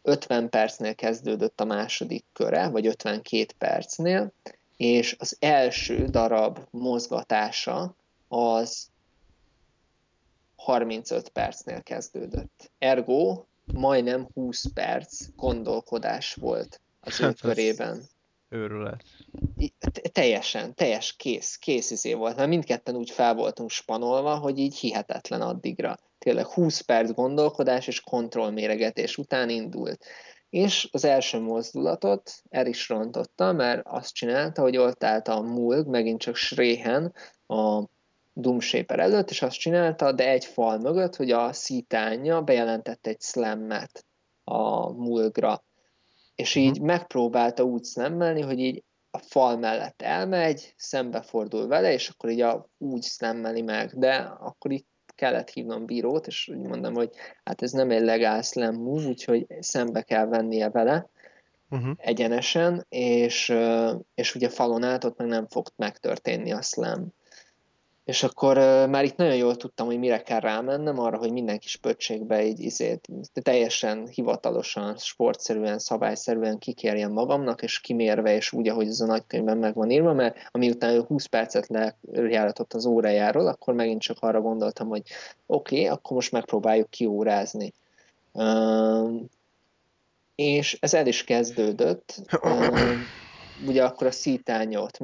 [SPEAKER 2] 50 percnél kezdődött a második köre, vagy 52 percnél, és az első darab mozgatása az 35 percnél kezdődött. Ergo majdnem 20 perc gondolkodás volt az ő hát körében.
[SPEAKER 1] Őrület.
[SPEAKER 2] Teljesen, teljes kész, kész izé volt, mert mindketten úgy fel voltunk spanolva, hogy így hihetetlen addigra. Tényleg 20 perc gondolkodás és kontrollméregetés után indult. És az első mozdulatot el is rontotta, mert azt csinálta, hogy ott állt a Mulg, megint csak Sréhen, a Doomshaper előtt, és azt csinálta, de egy fal mögött, hogy a szítánya bejelentett egy slammet a mulgra. És így uh-huh. megpróbálta úgy slammelni, hogy így a fal mellett elmegy, szembefordul vele, és akkor így a, úgy slammeli meg, de akkor így kellett hívnom bírót, és úgy mondom, hogy hát ez nem egy legál slam move, úgyhogy szembe kell vennie vele uh-huh. egyenesen, és, és ugye falon át ott meg nem fog megtörténni a slam. És akkor már itt nagyon jól tudtam, hogy mire kell rámennem, arra, hogy minden kis pöccségbe egy izét, teljesen hivatalosan, sportszerűen, szabályszerűen kikérjem magamnak, és kimérve, és úgy, ahogy ez a nagykönyvben meg van írva, mert amiután ő 20 percet lejáratott az órájáról, akkor megint csak arra gondoltam, hogy oké, okay, akkor most megpróbáljuk kiórázni. Uh, és ez el is kezdődött. Uh, ugye akkor a szítánya ott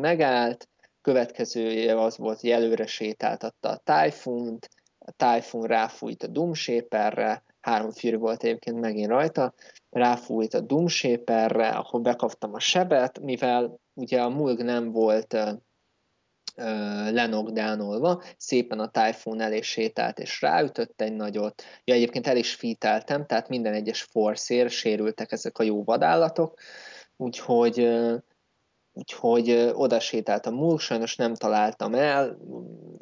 [SPEAKER 2] megállt, következője az volt, hogy előre sétáltatta a Typhoon-t, a Typhoon ráfújt a Doomshaperre, három Fury volt egyébként megint rajta, ráfújt a Doomshaperre, akkor bekaptam a sebet, mivel ugye a Mulg nem volt lenokdánolva, szépen a Typhoon elé sétált és ráütött egy nagyot. Ja, egyébként el is fíteltem, tehát minden egyes forszér sérültek ezek a jó vadállatok, úgyhogy úgyhogy oda sétáltam múl, sajnos nem találtam el,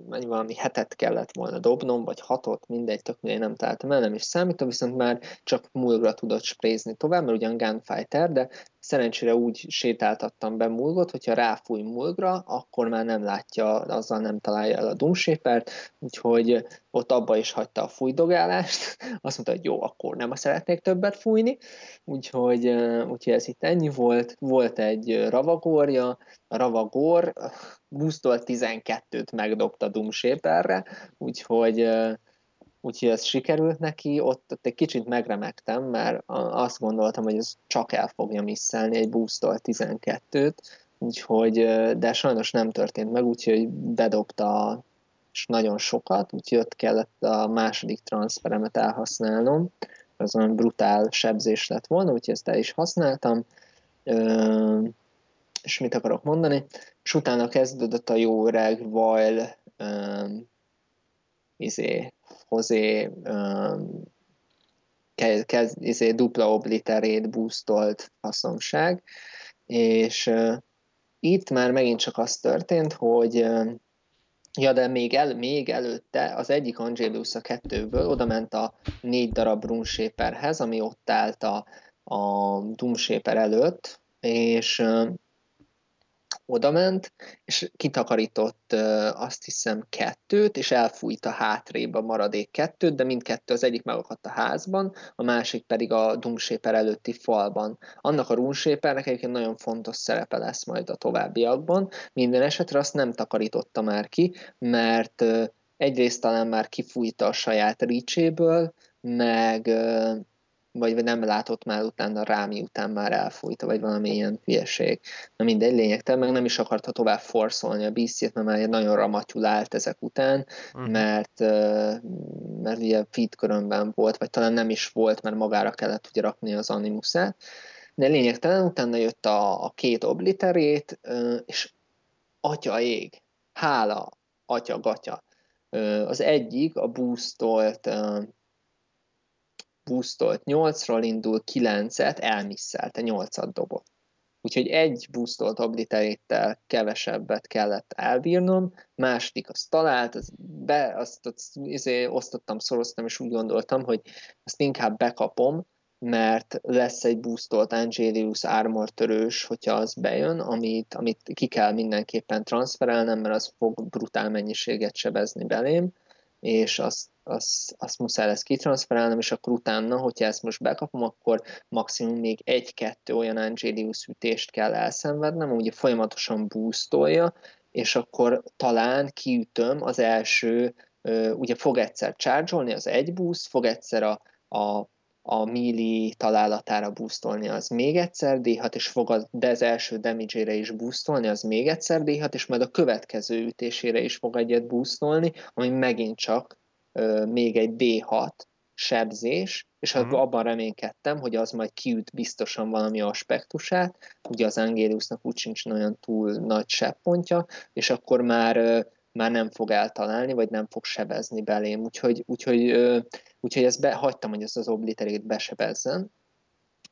[SPEAKER 2] valami hetet kellett volna dobnom, vagy hatot, mindegy, tök mindegy, nem találtam el, nem is számítom, viszont már csak múlgra tudott sprézni tovább, mert ugyan gunfighter, de szerencsére úgy sétáltattam be mulgot, hogyha ráfúj mulgra, akkor már nem látja, azzal nem találja el a Doomshapert, úgyhogy ott abba is hagyta a fújdogálást, azt mondta, hogy jó, akkor nem szeretnék többet fújni, úgyhogy, úgyhogy ez itt ennyi volt. Volt egy ravagorja, a ravagor boostol 12-t megdobta Doomshaperre, úgyhogy úgyhogy ez sikerült neki, ott, ott egy kicsit megremegtem, mert azt gondoltam, hogy ez csak el fogja misszelni egy boostol 12-t, úgyhogy, de sajnos nem történt meg, úgyhogy bedobta és nagyon sokat, úgyhogy ott kellett a második transferemet elhasználnom, az olyan brutál sebzés lett volna, úgyhogy ezt el is használtam, és mit akarok mondani, és utána kezdődött a jó öreg Vajl izé, Hozé um, kezd, izé, dupla obliterét boostolt faszomság, és itt már megint csak az történt, hogy ja, de még, el, még előtte az egyik Angelus a kettőből oda ment a négy darab Runeshaperhez, ami ott állt a, a Doomshaper előtt, és oda ment, és kitakarított azt hiszem kettőt, és elfújta hátrébb a maradék kettőt, de mindkettő az egyik megakadt a házban, a másik pedig a Doomshaper előtti falban. Annak a Runeshapernek egyébként nagyon fontos szerepe lesz majd a továbbiakban. Minden esetre azt nem takarította már ki, mert egyrészt talán már kifújta a saját ricséből, meg vagy nem látott már utána rá, miután már elfújta, vagy valami ilyen hülyeség. Na mindegy, lényegtelen, meg nem is akarta tovább forszolni a bc mert már nagyon ramatyulált ezek után, uh-huh. mert, mert ugye feed körömben volt, vagy talán nem is volt, mert magára kellett ugye rakni az animusát. De lényegtelen, utána jött a, a két obliterét, és atya ég, hála, atya, gatya. Az egyik a boostolt boostolt 8-ról indul 9-et, elmisszelte, 8-at dobott. Úgyhogy egy boostolt obliteréttel kevesebbet kellett elbírnom, második azt talált, az be, azt, azt izé, osztottam, szoroztam, és úgy gondoltam, hogy azt inkább bekapom, mert lesz egy boostolt Angelius Armor törős, hogyha az bejön, amit, amit ki kell mindenképpen transferelnem, mert az fog brutál mennyiséget sebezni belém, és azt azt, azt muszáj lesz kitranszferálnom, és akkor utána, hogyha ezt most bekapom, akkor maximum még egy-kettő olyan Angelius ütést kell elszenvednem, ugye folyamatosan boostolja, és akkor talán kiütöm az első, ugye fog egyszer charge az egy boost, fog egyszer a, a a mili találatára boostolni, az még egyszer d és fog a, de az első damage is boostolni, az még egyszer d és majd a következő ütésére is fog egyet boostolni, ami megint csak még egy D6 sebzés, és uh-huh. abban reménykedtem, hogy az majd kiüt biztosan valami aspektusát, ugye az Angeliusnak úgy sincs olyan túl nagy sebpontja, és akkor már már nem fog eltalálni, vagy nem fog sebezni belém. Úgyhogy, úgyhogy, úgyhogy ezt be, hagytam, hogy ez az obliterét besebezzen,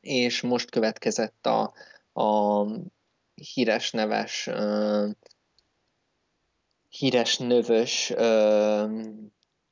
[SPEAKER 2] és most következett a, a híres neves híres növös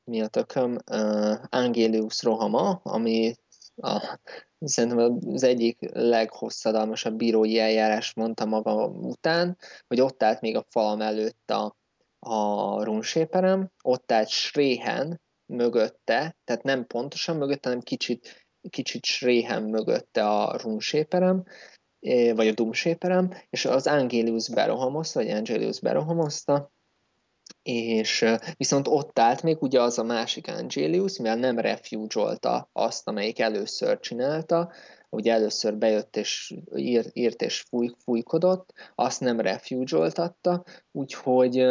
[SPEAKER 2] mi a tököm, uh, Angelius rohama, ami a, szerintem az egyik leghosszadalmasabb bírói eljárás mondta maga után, hogy ott állt még a falam előtt a, a runséperem, ott állt Sréhen mögötte, tehát nem pontosan mögötte, hanem kicsit, kicsit Sréhen mögötte a runséperem, vagy a dumséperem, és az Angelius berohamozta, vagy Angelius berohamozta, és viszont ott állt még ugye az a másik Angelius, mivel nem refuge azt, amelyik először csinálta, ugye először bejött és írt, írt és fúj, fújkodott, azt nem refuge úgyhogy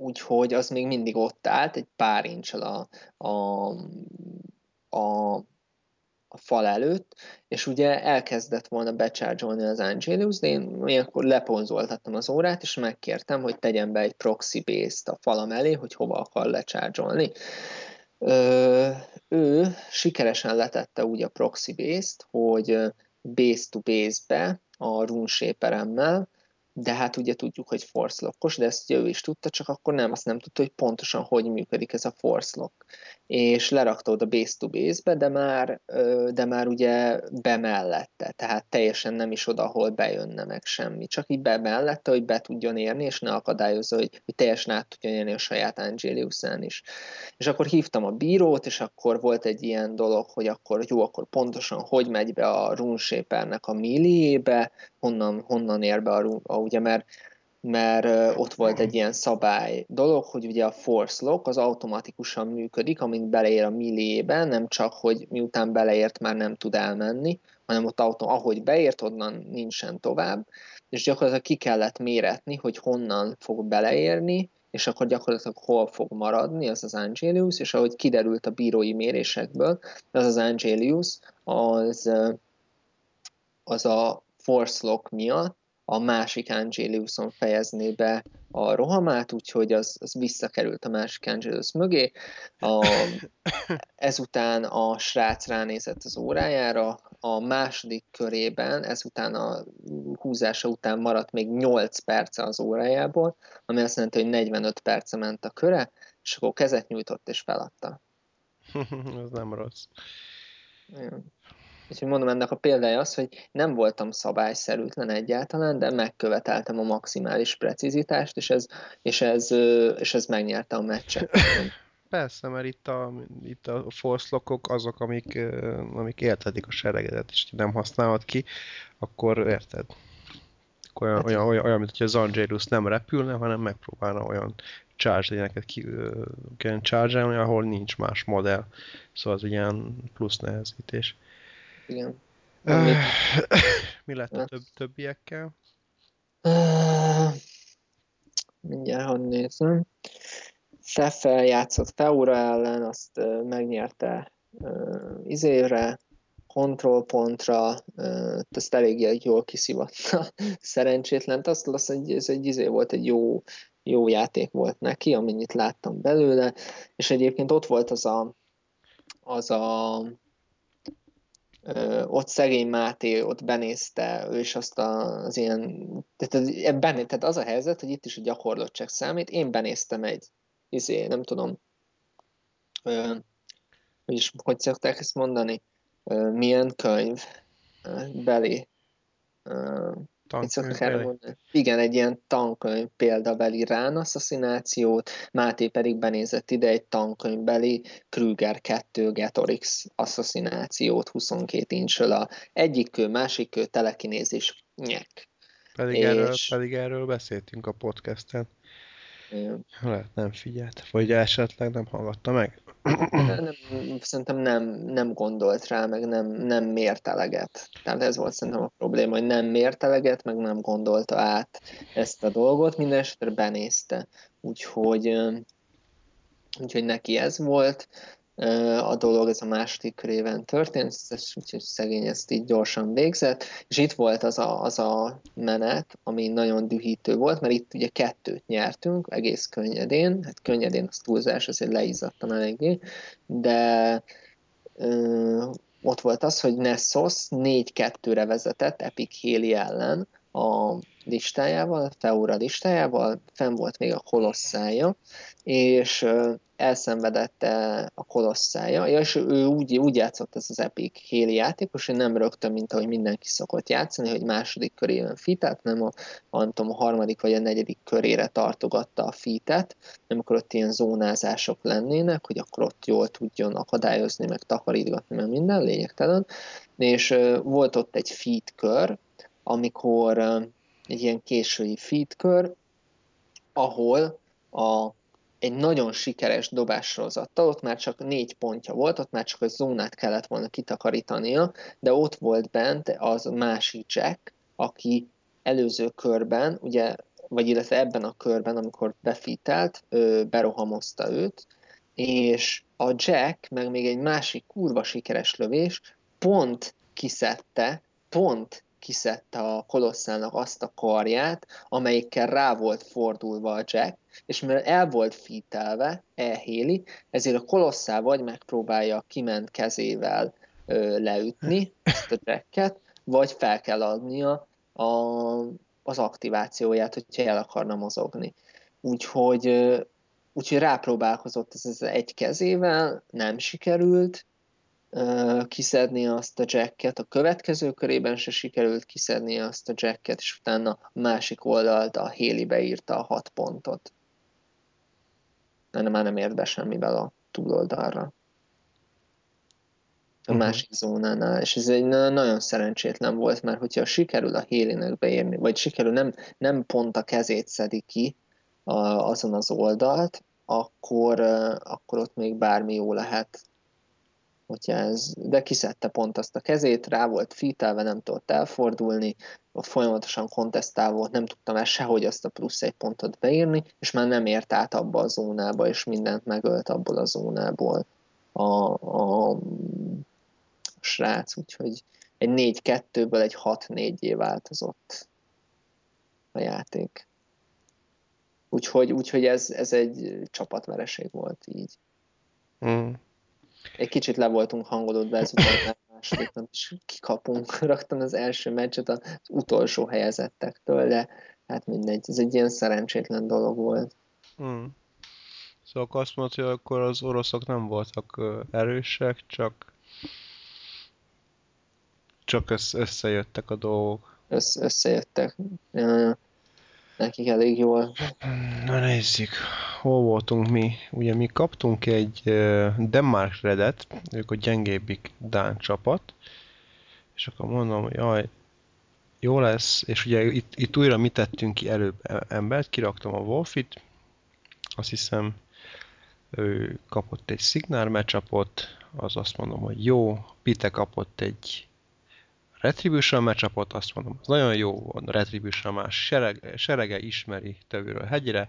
[SPEAKER 2] úgyhogy az még mindig ott állt, egy pár incsel a, a, a fal előtt, és ugye elkezdett volna becsárgyolni az Angelius, de én ilyenkor leponzoltattam az órát, és megkértem, hogy tegyen be egy proxy base-t a falam elé, hogy hova akar lecsárgyolni. Ő sikeresen letette úgy a proxy base-t, hogy base to base-be a runeshaperemmel de hát ugye tudjuk, hogy force lockos, de ezt ő is tudta, csak akkor nem, azt nem tudta, hogy pontosan hogy működik ez a force lock. És lerakta oda base to base-be, de már, de már ugye bemellette, tehát teljesen nem is oda, ahol bejönne meg semmi, csak így bemellette, hogy be tudjon érni, és ne akadályozza, hogy, hogy teljesen át tudjon érni a saját angelius is. És akkor hívtam a bírót, és akkor volt egy ilyen dolog, hogy akkor jó, akkor pontosan hogy megy be a runeshapernek a milliébe, honnan, honnan ér be a, a ugye, mert mert ott volt egy ilyen szabály dolog, hogy ugye a force lock az automatikusan működik, amint beleér a milliébe, nem csak, hogy miután beleért már nem tud elmenni, hanem ott autó, ahogy beért, onnan nincsen tovább, és gyakorlatilag ki kellett méretni, hogy honnan fog beleérni, és akkor gyakorlatilag hol fog maradni, az az Angelius, és ahogy kiderült a bírói mérésekből, az az Angelius, az, az a force lock miatt a másik Angeliuson fejezné be a rohamát, úgyhogy az, az visszakerült a másik Angelius mögé. A, ezután a srác ránézett az órájára, a második körében, ezután a húzása után maradt még 8 perce az órájából, ami azt jelenti, hogy 45 perce ment a köre, és akkor kezet nyújtott és feladta.
[SPEAKER 1] Ez nem rossz.
[SPEAKER 2] Igen. Úgyhogy mondom, ennek a példája az, hogy nem voltam szabályszerűtlen egyáltalán, de megköveteltem a maximális precizitást, és ez, és ez, és ez megnyerte a meccset.
[SPEAKER 1] Persze, mert itt a, itt a force lockok azok, amik, amik értedik a seregedet, és nem használod ki, akkor érted. Olyan, hát, olyan, olyan, olyan, mint hogy az Angelus nem repülne, hanem megpróbálna olyan charge neked ki charge ahol nincs más modell. Szóval az egy ilyen plusz nehezítés.
[SPEAKER 2] Igen.
[SPEAKER 1] Uh, mi lett a több, többiekkel? Uh,
[SPEAKER 2] mindjárt, hogy nézem. Szeffel játszott Feura ellen, azt uh, megnyerte uh, izére, kontrollpontra, uh, ezt elég jól kiszivatta szerencsétlen. Azt lesz, hogy ez egy izé volt, egy jó, jó játék volt neki, amennyit láttam belőle, és egyébként ott volt az a, az a ott szegény Máté ott benézte, ő is azt az ilyen, tehát, ebben, tehát az a helyzet, hogy itt is a gyakorlottság számít, én benéztem egy, izé, nem tudom, hogy is, hogy szokták ezt mondani, milyen könyv belé, ö, igen, egy ilyen tankönyv példabeli Rán asszasszinációt, Máté pedig benézett ide egy tankönyvbeli Krüger 2 Getorix asszasszinációt 22 incsől a egyik kő, másik kő, telekinézis, nyek.
[SPEAKER 1] Pedig, és... erről, pedig erről beszéltünk a podcasten. Lehet nem figyelt, vagy esetleg nem hallgatta meg.
[SPEAKER 2] Nem, szerintem nem, nem gondolt rá, meg nem, nem mért eleget. Tehát ez volt szerintem a probléma, hogy nem mért eleget, meg nem gondolta át ezt a dolgot, minden esetre benézte. Úgyhogy, úgyhogy neki ez volt a dolog, ez a második körében történt, úgyhogy szegény ezt így gyorsan végzett, és itt volt az a, az a menet, ami nagyon dühítő volt, mert itt ugye kettőt nyertünk, egész könnyedén, hát könnyedén az túlzás, azért leizzadtam eléggé, de ö, ott volt az, hogy Nessos 4-2-re vezetett Epic Héli ellen a listájával, Feura listájával, fenn volt még a kolosszája, és elszenvedette a kolosszája, ja, és ő úgy, úgy játszott ez az Epic Héli játékos, hogy nem rögtön, mint ahogy mindenki szokott játszani, hogy második körében fitet, nem a, a, nem tudom, a harmadik vagy a negyedik körére tartogatta a fitet, nem akkor ott ilyen zónázások lennének, hogy akkor ott jól tudjon akadályozni, meg takarítgatni, meg minden lényegtelen, és volt ott egy feed kör, amikor egy ilyen késői feed kör, ahol a egy nagyon sikeres dobássorozattal, ott már csak négy pontja volt, ott már csak a zónát kellett volna kitakarítania, de ott volt bent az másik Jack, aki előző körben, ugye, vagy illetve ebben a körben, amikor befitelt, berohamozta őt, és a Jack, meg még egy másik kurva sikeres lövés, pont kiszedte, pont kiszedte a kolosszának azt a karját, amelyikkel rá volt fordulva a Jack, és mivel el volt fítelve, elhéli, ezért a kolosszá vagy megpróbálja kiment kezével ö, leütni ezt a Jacket, vagy fel kell adnia a, az aktivációját, hogyha el akarna mozogni. Úgyhogy, úgyhogy rápróbálkozott ez, ez egy kezével, nem sikerült, kiszedni azt a jacket, a következő körében se sikerült kiszedni azt a jacket, és utána a másik oldalt a Héli beírta a hat pontot. De már nem ért be semmivel a túloldalra. A uh-huh. másik zónánál, és ez egy nagyon szerencsétlen volt, mert hogyha sikerül a Hélinek beírni, vagy sikerül nem, nem pont a kezét szedi ki a, azon az oldalt, akkor, akkor ott még bármi jó lehet hogyha ez, de kiszedte pont azt a kezét, rá volt fitelve, nem tudott elfordulni, folyamatosan kontesztál volt, nem tudtam el sehogy azt a plusz egy pontot beírni, és már nem ért át abba a zónába, és mindent megölt abból a zónából a, a, a srác, úgyhogy egy 4-2-ből egy 6-4-é változott a játék. Úgyhogy, úgyhogy ez, ez egy csapatvereség volt így. Mm egy kicsit le voltunk hangolódva ezután második nap is kikapunk. Raktam az első meccset az utolsó helyezettektől, de hát mindegy, ez egy ilyen szerencsétlen dolog volt. Hmm.
[SPEAKER 1] Szóval azt mondod, hogy akkor az oroszok nem voltak erősek, csak csak összejöttek a dolgok.
[SPEAKER 2] Össz, összejöttek. Ja, nekik elég jól.
[SPEAKER 1] Na nézzük, hol voltunk mi? Ugye mi kaptunk egy Denmark Redet, ők a gyengébbik Dán csapat, és akkor mondom, hogy jaj, jó lesz, és ugye itt, itt újra mit tettünk ki előbb embert, kiraktam a Wolfit, azt hiszem ő kapott egy Signal matchupot, az azt mondom, hogy jó, Pite kapott egy Retribution matchupot, azt mondom, az nagyon jó, a Retribution más sereg, serege ismeri tövőről hegyre,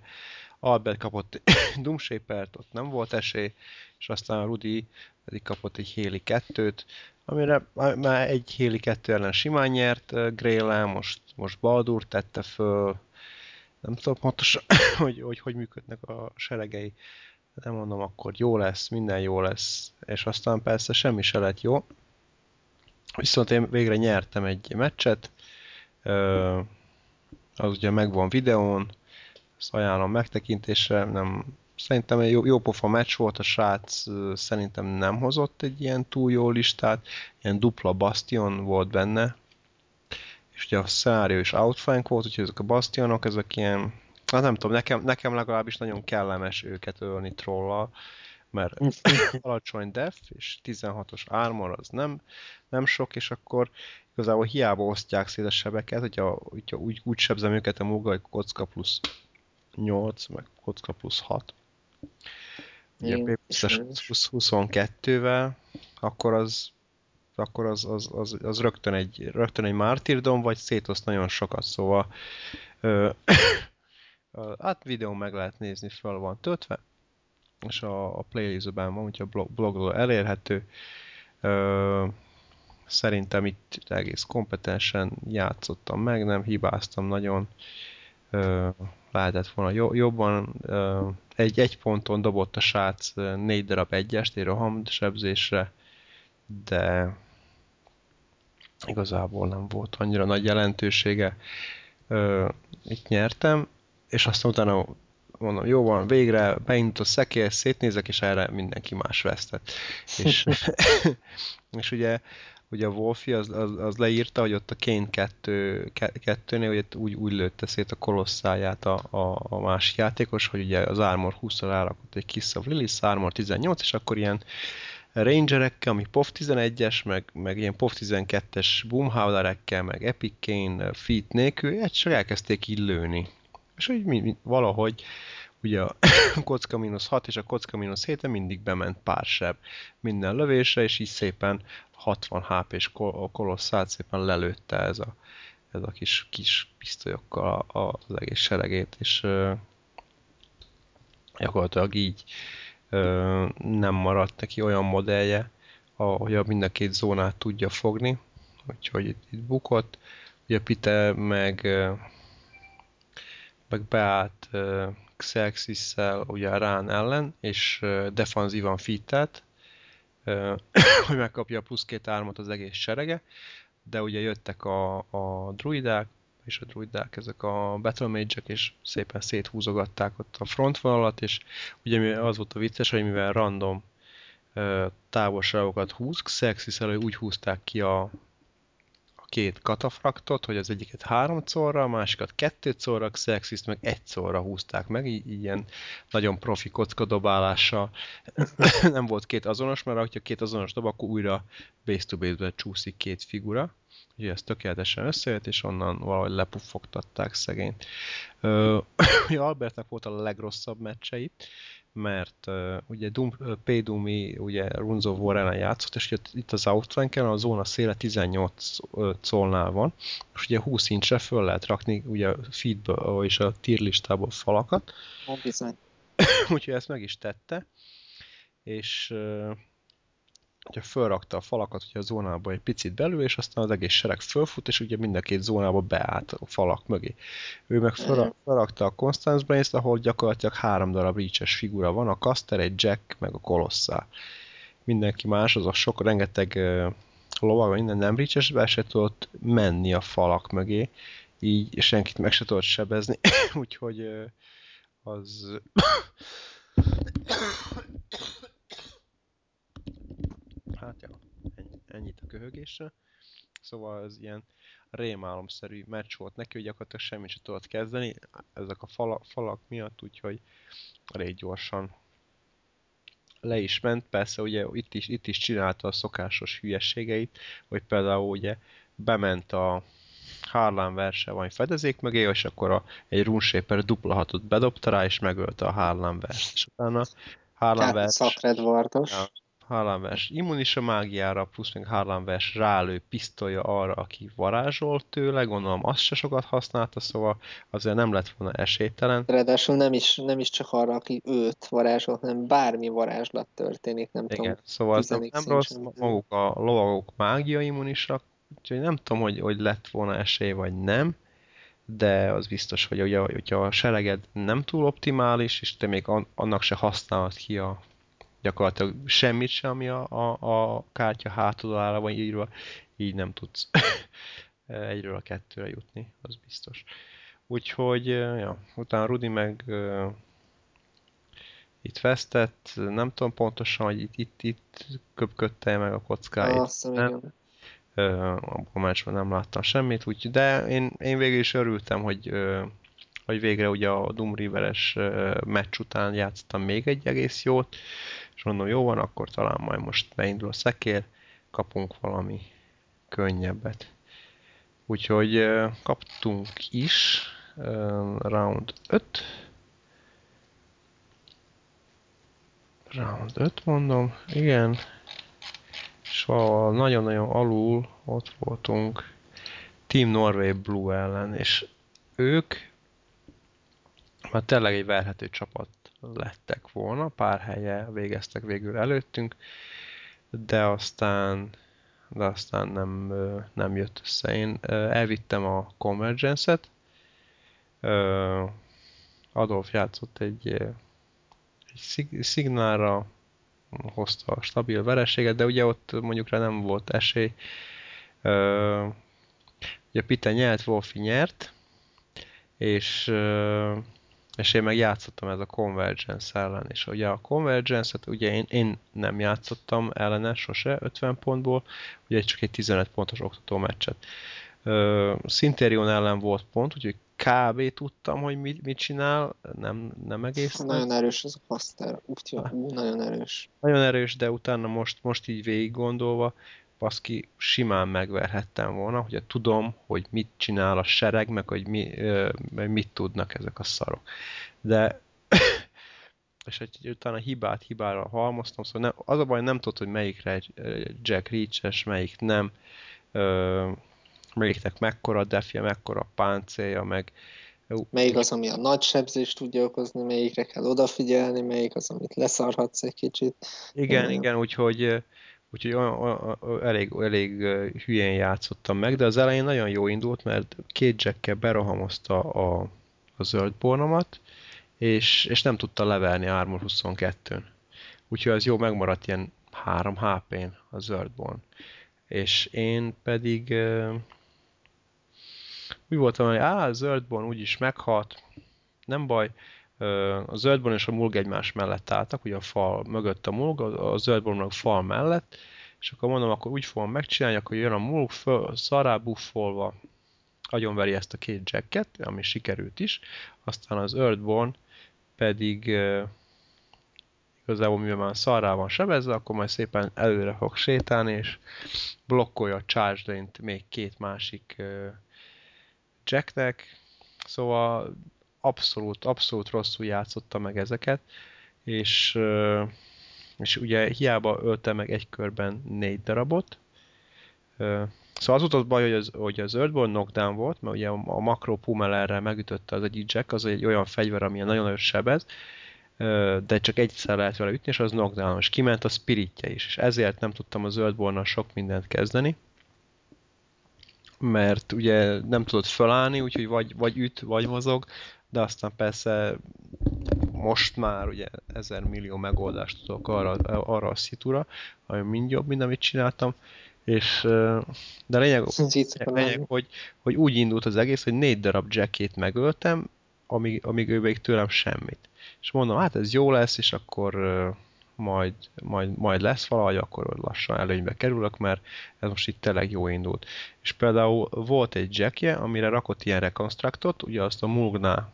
[SPEAKER 1] Albert kapott Doom Shaper-t, ott nem volt esély, és aztán a Rudi pedig kapott egy Héli 2-t, amire már egy Héli 2 ellen simán nyert Grayle, most, most Baldur tette föl, nem tudom pontosan, hogy, hogy hogy működnek a seregei, nem mondom, akkor jó lesz, minden jó lesz, és aztán persze semmi se lett jó. Viszont én végre nyertem egy meccset, az ugye megvan videón, ezt ajánlom megtekintésre, nem, szerintem egy jó, jó pofa meccs volt, a srác szerintem nem hozott egy ilyen túl jó listát, ilyen dupla bastion volt benne, és ugye a szenárió is outflank volt, úgyhogy ezek a bastionok, ezek ilyen, hát nem tudom, nekem, nekem legalábbis nagyon kellemes őket ölni trollal, mert alacsony def, és 16-os armor az nem, nem sok, és akkor igazából hiába osztják szét a sebeket, hogyha, hogyha úgy, úgy sebzem őket a muga, hogy kocka plusz 8, meg kocka plusz 6. Ugye P plusz 22-vel, akkor az akkor az, az, az, az rögtön, egy, rögtön egy mártírdom, vagy szétoszt nagyon sokat, szóval ö, hát videón meg lehet nézni, fel van töltve, és a, a playlistben van, úgyhogy a blog, blogról elérhető. Ö, szerintem itt egész kompetensen játszottam meg, nem hibáztam nagyon. Ö, lehetett volna jobban. Ö, egy, egy ponton dobott a srác négy darab egyest, egy roham sebzésre, de igazából nem volt annyira nagy jelentősége. Ö, itt nyertem, és aztán utána mondom, jó van, végre beindult a szekér, szétnézek, és erre mindenki más vesztett. és, és ugye, ugye a Wolfie az, az, az, leírta, hogy ott a Kane 2, 2-nél hogy úgy, úgy lőtte szét a kolosszáját a, a, a másik játékos, hogy ugye az Armor 20-ra rárakott egy Kiss of Lilith, Armor 18, és akkor ilyen Rangerekkel, ami POV 11-es, meg, meg ilyen POV 12-es Boomhowlerekkel, meg Epic Kane feat nélkül, csak elkezdték így lőni. És úgy mi, mi, valahogy ugye a kocka mínusz 6 és a kocka mínusz 7 mindig bement pár seb minden lövésre, és így szépen 60 HP-s kolosszát szépen lelőtte ez a, ez a kis, kis pisztolyokkal az egész seregét, és uh, gyakorlatilag így uh, nem maradt neki olyan modellje, ahogy a mind a két zónát tudja fogni, úgyhogy itt, itt bukott. Ugye Pite meg meg beállt uh, Xerxis-szel ugye Rán ellen, és uh, defanzívan fittelt, uh, hogy megkapja a plusz két ármot az egész serege, de ugye jöttek a, a druidák, és a druidák, ezek a battle mage és szépen széthúzogatták ott a frontvonalat, és ugye az volt a vicces, hogy mivel random távolságokat húz, Xerxis elő úgy húzták ki a, két katafraktot, hogy az egyiket három szorra, a másikat kettő szorra, Xerxis meg egy szorra húzták meg, így ilyen nagyon profi kockadobálással. nem volt két azonos, mert ha két azonos dob, akkor újra base-to-base-be csúszik két figura. Ugye ez tökéletesen összejött, és onnan valahogy lepuffogtatták szegényt. Ugye Albertnek volt a legrosszabb meccseit, mert uh, ugye Doom, uh, P-Doomi ugye Runes of War játszott, és ugye itt az outflanken a zóna széle 18 colnál van, és ugye 20 incsre föl lehet rakni ugye a feedből és a tier listából falakat. Úgyhogy ezt meg is tette, és uh, ugye fölrakta a falakat ugye a zónába egy picit belül, és aztán az egész sereg fölfut, és ugye mind a két zónába beállt a falak mögé. Ő meg fölrakta a Constance Brains-t, ahol gyakorlatilag három darab reach figura van, a Caster, egy Jack, meg a Colossal. Mindenki más, az a sok, rengeteg uh, lovag, minden nem reach be se tudott menni a falak mögé, így senkit meg se tudott sebezni, úgyhogy uh, az Hát ja, ennyi, ennyit a köhögésre. Szóval ez ilyen rémálomszerű meccs volt neki, hogy gyakorlatilag semmit sem tudott kezdeni ezek a fala, falak miatt, úgyhogy elég gyorsan le is ment. Persze ugye itt is, itt is csinálta a szokásos hülyességeit, hogy például ugye bement a Harlan verse vagy fedezék mögé, és akkor a, egy runeshaper dupla hatot bedobta rá, és megölte a Harlan verse És utána
[SPEAKER 2] Harlan verse... Szakredvardos. Ja,
[SPEAKER 1] Harlan vers immunis a mágiára, plusz még Harlan vers rálő pisztolya arra, aki varázsolt tőle, gondolom azt se sokat használta, szóval azért nem lett volna esélytelen.
[SPEAKER 2] Ráadásul nem is, nem is csak arra, aki őt varázsolt, hanem bármi varázslat történik, nem
[SPEAKER 1] Igen, tudom. szóval ez nem, nem rossz, maguk a lovagok mágia immunisak, úgyhogy nem tudom, hogy, hogy lett volna esély, vagy nem, de az biztos, hogy ugye, hogyha a sereged nem túl optimális, és te még annak se használod ki a gyakorlatilag semmit sem, ami a, a, a kártya hátoldalára van írva, így nem tudsz egyről a kettőre jutni, az biztos. Úgyhogy, ja, utána Rudi meg uh, itt vesztett, nem tudom pontosan, hogy itt, itt, itt köpködte meg a kockáit. Azt nem. Uh, abban a meccsben nem láttam semmit, úgy, de én, én végül is örültem, hogy uh, hogy végre ugye a Doom River-es meccs után játszottam még egy egész jót, és mondom, jó van, akkor talán majd most beindul a szekér, kapunk valami könnyebbet. Úgyhogy kaptunk is round 5. Round 5 mondom, igen. És valahol nagyon-nagyon alul ott voltunk Team Norway Blue ellen, és ők már tényleg egy verhető csapat lettek volna, pár helye végeztek végül előttünk, de aztán de aztán nem, nem jött össze. Én elvittem a Convergence-et, Adolf játszott egy, egy szignálra, hozta a stabil vereséget, de ugye ott mondjuk rá nem volt esély. Ugye Pite nyert, Wolfi nyert, és és én meg játszottam ez a Convergence ellen, és ugye a Convergence-et ugye én, én nem játszottam ellene sose 50 pontból, ugye csak egy 15 pontos oktató meccset. Szinterion ellen volt pont, úgyhogy kb. tudtam, hogy mit, mit csinál, nem, nem egész.
[SPEAKER 2] Nagyon erős az a Faster, úgyhogy nagyon erős.
[SPEAKER 1] Nagyon erős, de utána most, most így végig gondolva, baszki, simán megverhettem volna, hogy tudom, hogy mit csinál a sereg, meg hogy mi, mit tudnak ezek a szarok. De és hogy utána hibát hibára halmoztam, szóval nem, az a baj, nem tudod, hogy melyikre Jack Reach-es, melyik nem, ö, melyiknek mekkora defje, mekkora páncélja, meg
[SPEAKER 2] Melyik az, ami a nagy sebzést tudja okozni, melyikre kell odafigyelni, melyik az, amit leszarhatsz egy kicsit.
[SPEAKER 1] Igen, igen, úgyhogy Úgyhogy elég, elég hülyén játszottam meg, de az elején nagyon jó indult, mert két jackkel berohamozta a, a zöld bornomat, és, és nem tudta leverni Armor 22-n. Úgyhogy az jó megmaradt ilyen 3 HP-n a zöldborn. És én pedig úgy voltam, hogy á, a zöldborn úgyis meghalt, nem baj, a zöldborn és a mulg egymás mellett álltak, ugye a fal mögött a mulg, a zöldborn meg a fal mellett, és akkor mondom, akkor úgy fogom megcsinálni, akkor jön a mulg föl, szará buffolva, agyonveri ezt a két jacket, ami sikerült is, aztán az Earthborn pedig uh, igazából mivel már szarrá van sebezve, akkor majd szépen előre fog sétálni, és blokkolja a charge még két másik jacknek, szóval abszolút, abszolút rosszul játszotta meg ezeket, és, és ugye hiába ölte meg egy körben négy darabot, Szóval az volt baj, hogy az, hogy az Earthborn knockdown volt, mert ugye a, makro Pumel megütötte az egyik jack, az egy olyan fegyver, ami nagyon nagyon sebez, de csak egyszer lehet vele ütni, és az knockdown. És kiment a spiritje is, és ezért nem tudtam az Earthborn sok mindent kezdeni, mert ugye nem tudod felállni, úgyhogy vagy, vagy üt, vagy mozog, de aztán persze most már ugye ezer millió megoldást tudok arra, arra a szitura, ami mind jobb, mint amit csináltam, és de a lényeg, a lényeg hogy, hogy úgy indult az egész, hogy négy darab jackét megöltem, amíg, amíg ő még tőlem semmit. És mondom, hát ez jó lesz, és akkor majd, majd, majd lesz valahogy, akkor lassan előnybe kerülök, mert ez most itt tényleg jó indult. És például volt egy jackje, amire rakott ilyen rekonstruktot, ugye azt a Mulgnál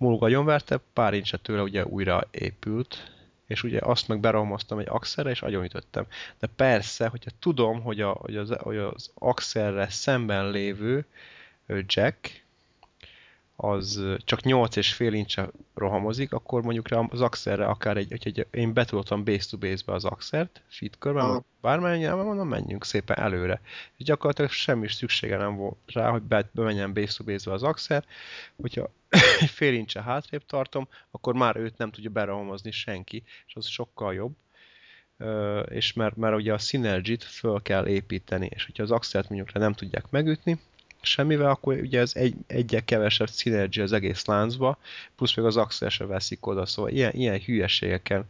[SPEAKER 1] Mulg agyonverte, pár incse tőle ugye újra épült, és ugye azt meg berohamoztam egy axelre, és agyonütöttem. De persze, hogyha tudom, hogy, a, hogy, az, hogy az axelre szemben lévő jack, az csak 8 és fél incse rohamozik, akkor mondjuk rá az axerre akár egy, hogy én betudottam base to base-be az axert, fit körben, ah. bármilyen mondom, menjünk szépen előre. És gyakorlatilag semmi szüksége nem volt rá, hogy be, bemenjen base to base-be az axer, hogyha egy fél incse hátrébb tartom, akkor már őt nem tudja berohamozni senki, és az sokkal jobb. Uh, és mert, mert ugye a synergy-t föl kell építeni, és hogyha az axert mondjuk nem tudják megütni, semmivel, akkor ugye ez egy, egyre kevesebb szinergia az egész láncba, plusz még az axel se veszik oda, szóval ilyen, ilyen hülyeségeken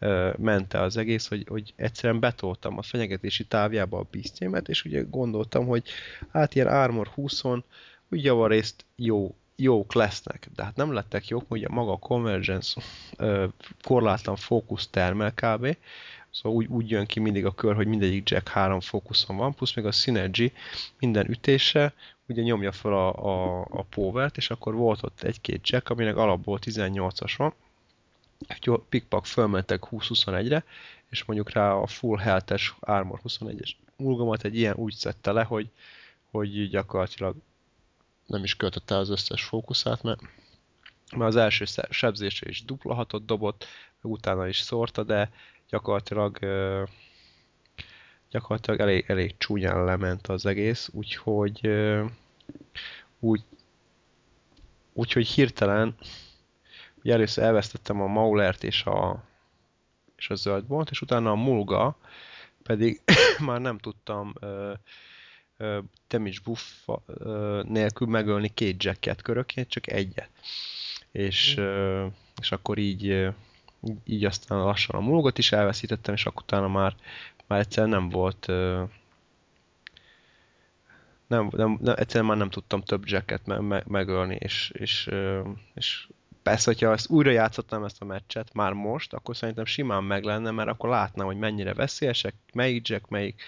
[SPEAKER 1] uh, ment el az egész, hogy, hogy egyszerűen betoltam a fenyegetési távjába a bisztjémet, és ugye gondoltam, hogy hát ilyen Armor 20-on úgy javarészt jó, jók lesznek, de hát nem lettek jók, ugye maga a Convergence korlátlan fókusz termel kb., Szóval úgy, úgy jön ki mindig a kör, hogy mindegyik jack három fókuszon van, plusz még a Synergy minden ütése ugye nyomja fel a, a, a powert, és akkor volt ott egy-két jack, aminek alapból 18-as van, úgyhogy pikpak fölmentek 20-21-re, és mondjuk rá a full health-es Armor 21-es ulgomat egy ilyen úgy szedte le, hogy, hogy gyakorlatilag nem is költötte az összes fókuszát, mert, mert az első sebzésre is dupla hatot dobott, utána is szórta, de gyakorlatilag gyakorlatilag elég, elég csúnyán lement az egész, úgyhogy úgy, úgyhogy hirtelen ugye először elvesztettem a Maulert és a, és a zöldbolt, és utána a Mulga pedig már nem tudtam uh, damage buff nélkül megölni két jacket körökként, csak egyet. És, uh, és akkor így, így aztán lassan a mulgot is elveszítettem, és akkor utána már, már egyszer nem volt nem, nem, nem, egyszerűen már nem tudtam több jacket me, me, megölni, és, és, és persze, hogyha ezt újra játszottam ezt a meccset, már most, akkor szerintem simán meg lenne, mert akkor látnám, hogy mennyire veszélyesek, melyik jack, melyik,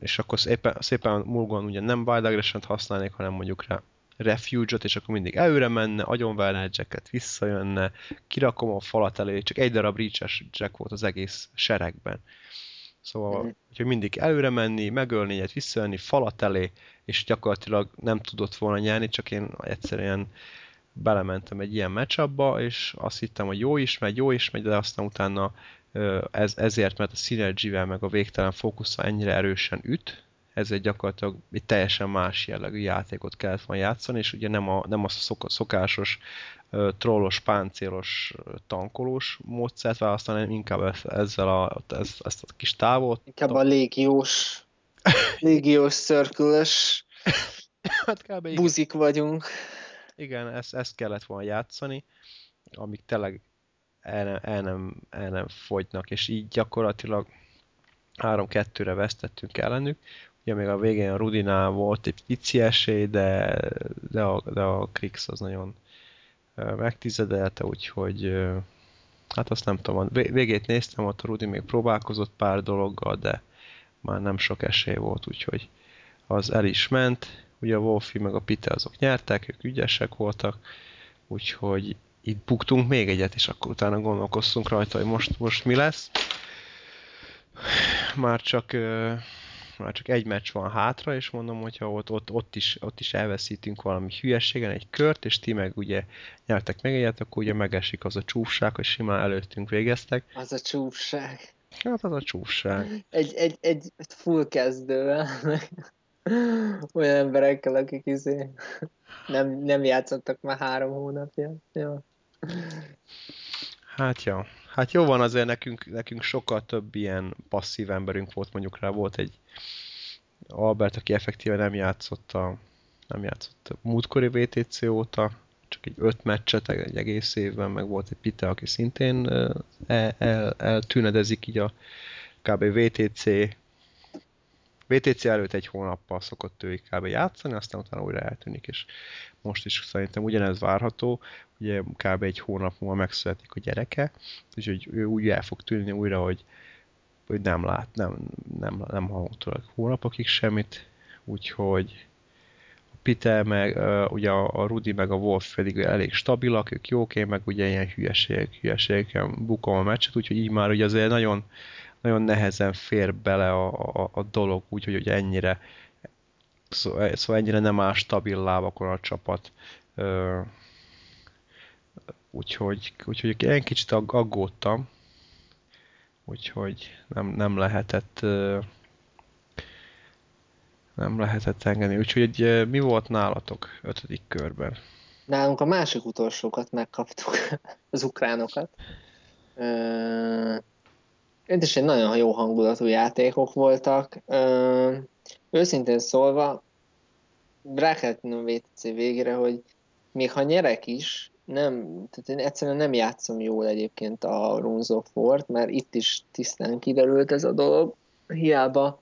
[SPEAKER 1] és akkor szépen, szépen mulgon ugye nem wild aggression használnék, hanem mondjuk rá refuge-ot, és akkor mindig előre menne, agyonverne egy jacket, visszajönne, kirakom a falat elé, csak egy darab reach jack volt az egész seregben. Szóval, mm. hogy mindig előre menni, megölni egyet, visszajönni, falat elé, és gyakorlatilag nem tudott volna nyerni, csak én egyszerűen belementem egy ilyen matchupba, és azt hittem, hogy jó is megy, jó is megy, de aztán utána ez, ezért, mert a synergy meg a végtelen fókusza ennyire erősen üt, ezért gyakorlatilag egy teljesen más jellegű játékot kellett volna játszani, és ugye nem, a, nem a szokásos trollos, páncélos, tankolós módszert választani, hanem inkább ezzel a, ez, ezt a kis távot.
[SPEAKER 2] Inkább a légiós, légiós szörkülös hát kb. buzik vagyunk.
[SPEAKER 1] Igen, ezt, ezt kellett volna játszani, amik tényleg el nem, el, nem, el nem fogynak, és így gyakorlatilag 3-2-re vesztettünk ellenük, Ugye még a végén a Rudinál volt egy pici esély, de, de, a, de a Krix az nagyon megtizedelte, úgyhogy hát azt nem tudom, végét néztem, ott a Rudi még próbálkozott pár dologgal, de már nem sok esély volt, úgyhogy az el is ment. Ugye a Wolfi meg a Pite azok nyertek, ők ügyesek voltak, úgyhogy itt buktunk még egyet, és akkor utána gondolkoztunk rajta, hogy most, most mi lesz. Már csak már csak egy meccs van hátra, és mondom, hogyha ott, ott, ott, is, ott is elveszítünk valami hülyeségen egy kört, és ti meg ugye nyertek meg egyet, akkor ugye megesik az a csúfság, hogy simán előttünk végeztek.
[SPEAKER 2] Az a csúfság.
[SPEAKER 1] Hát az a csúfság.
[SPEAKER 2] Egy, egy, egy full kezdővel, olyan emberekkel, akik izé nem, nem játszottak már három hónapja. Ja.
[SPEAKER 1] Hát ja. Hát jó van azért nekünk, nekünk sokkal több ilyen passzív emberünk volt, mondjuk rá volt egy Albert, aki effektíve nem játszott a, nem játszott a múltkori VTC óta, csak egy öt meccset egy egész évben, meg volt egy Pite, aki szintén el, el, eltűnedezik így a kb. VTC VTC előtt egy hónappal szokott ő kb. játszani, aztán utána újra eltűnik, és most is szerintem ugyanez várható, ugye kb. egy hónap múlva megszületik a gyereke, úgyhogy ő úgy el fog tűnni újra, hogy, hogy nem lát, nem, nem, nem hallunk hónapokig semmit, úgyhogy Peter, meg uh, ugye a, a Rudy meg a Wolf pedig elég stabilak, ők jók, én meg ugye ilyen hülyeség, hülyeségeken bukom a meccset, úgyhogy így már ugye azért nagyon, nagyon nehezen fér bele a, a, a dolog, úgyhogy hogy ennyire szóval, szóval ennyire nem áll stabil lábakon a csapat. Uh, úgyhogy, úgyhogy én kicsit aggódtam, úgyhogy nem, nem lehetett nem lehetett engedni. Úgyhogy mi volt nálatok ötödik körben?
[SPEAKER 2] Nálunk a másik utolsókat megkaptuk, az ukránokat. Itt is egy nagyon jó hangulatú játékok voltak. Őszintén szólva, rá kellett VTC végre, hogy még ha nyerek is, nem, tehát én egyszerűen nem játszom jól egyébként a Runes of War-t, mert itt is tisztán kiderült ez a dolog. Hiába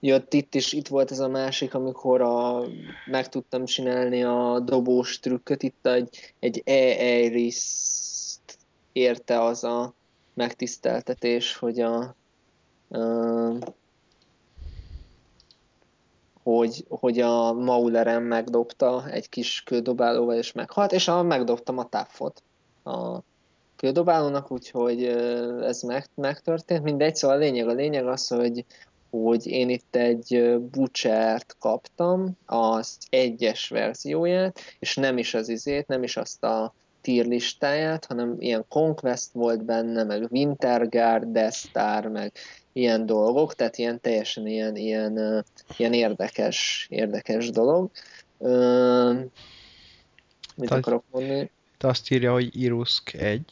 [SPEAKER 2] jött itt is, itt volt ez a másik, amikor a, meg tudtam csinálni a dobós trükköt, itt egy, egy e érte az a megtiszteltetés, hogy a, a hogy, hogy a Maulerem megdobta egy kis kődobálóval és meghalt, és a, megdobtam a táfot a kődobálónak, úgyhogy ez meg, megtörtént. Mindegy, szóval a lényeg, a lényeg az, hogy, hogy én itt egy Butchert kaptam, az egyes verzióját, és nem is az izét, nem is azt a tier listáját, hanem ilyen Conquest volt benne, meg Winterguard, Death Star, meg ilyen dolgok, tehát ilyen teljesen ilyen, ilyen, ilyen érdekes, érdekes dolog. mit te, akarok mondani?
[SPEAKER 1] Te azt írja, hogy Irusk 1.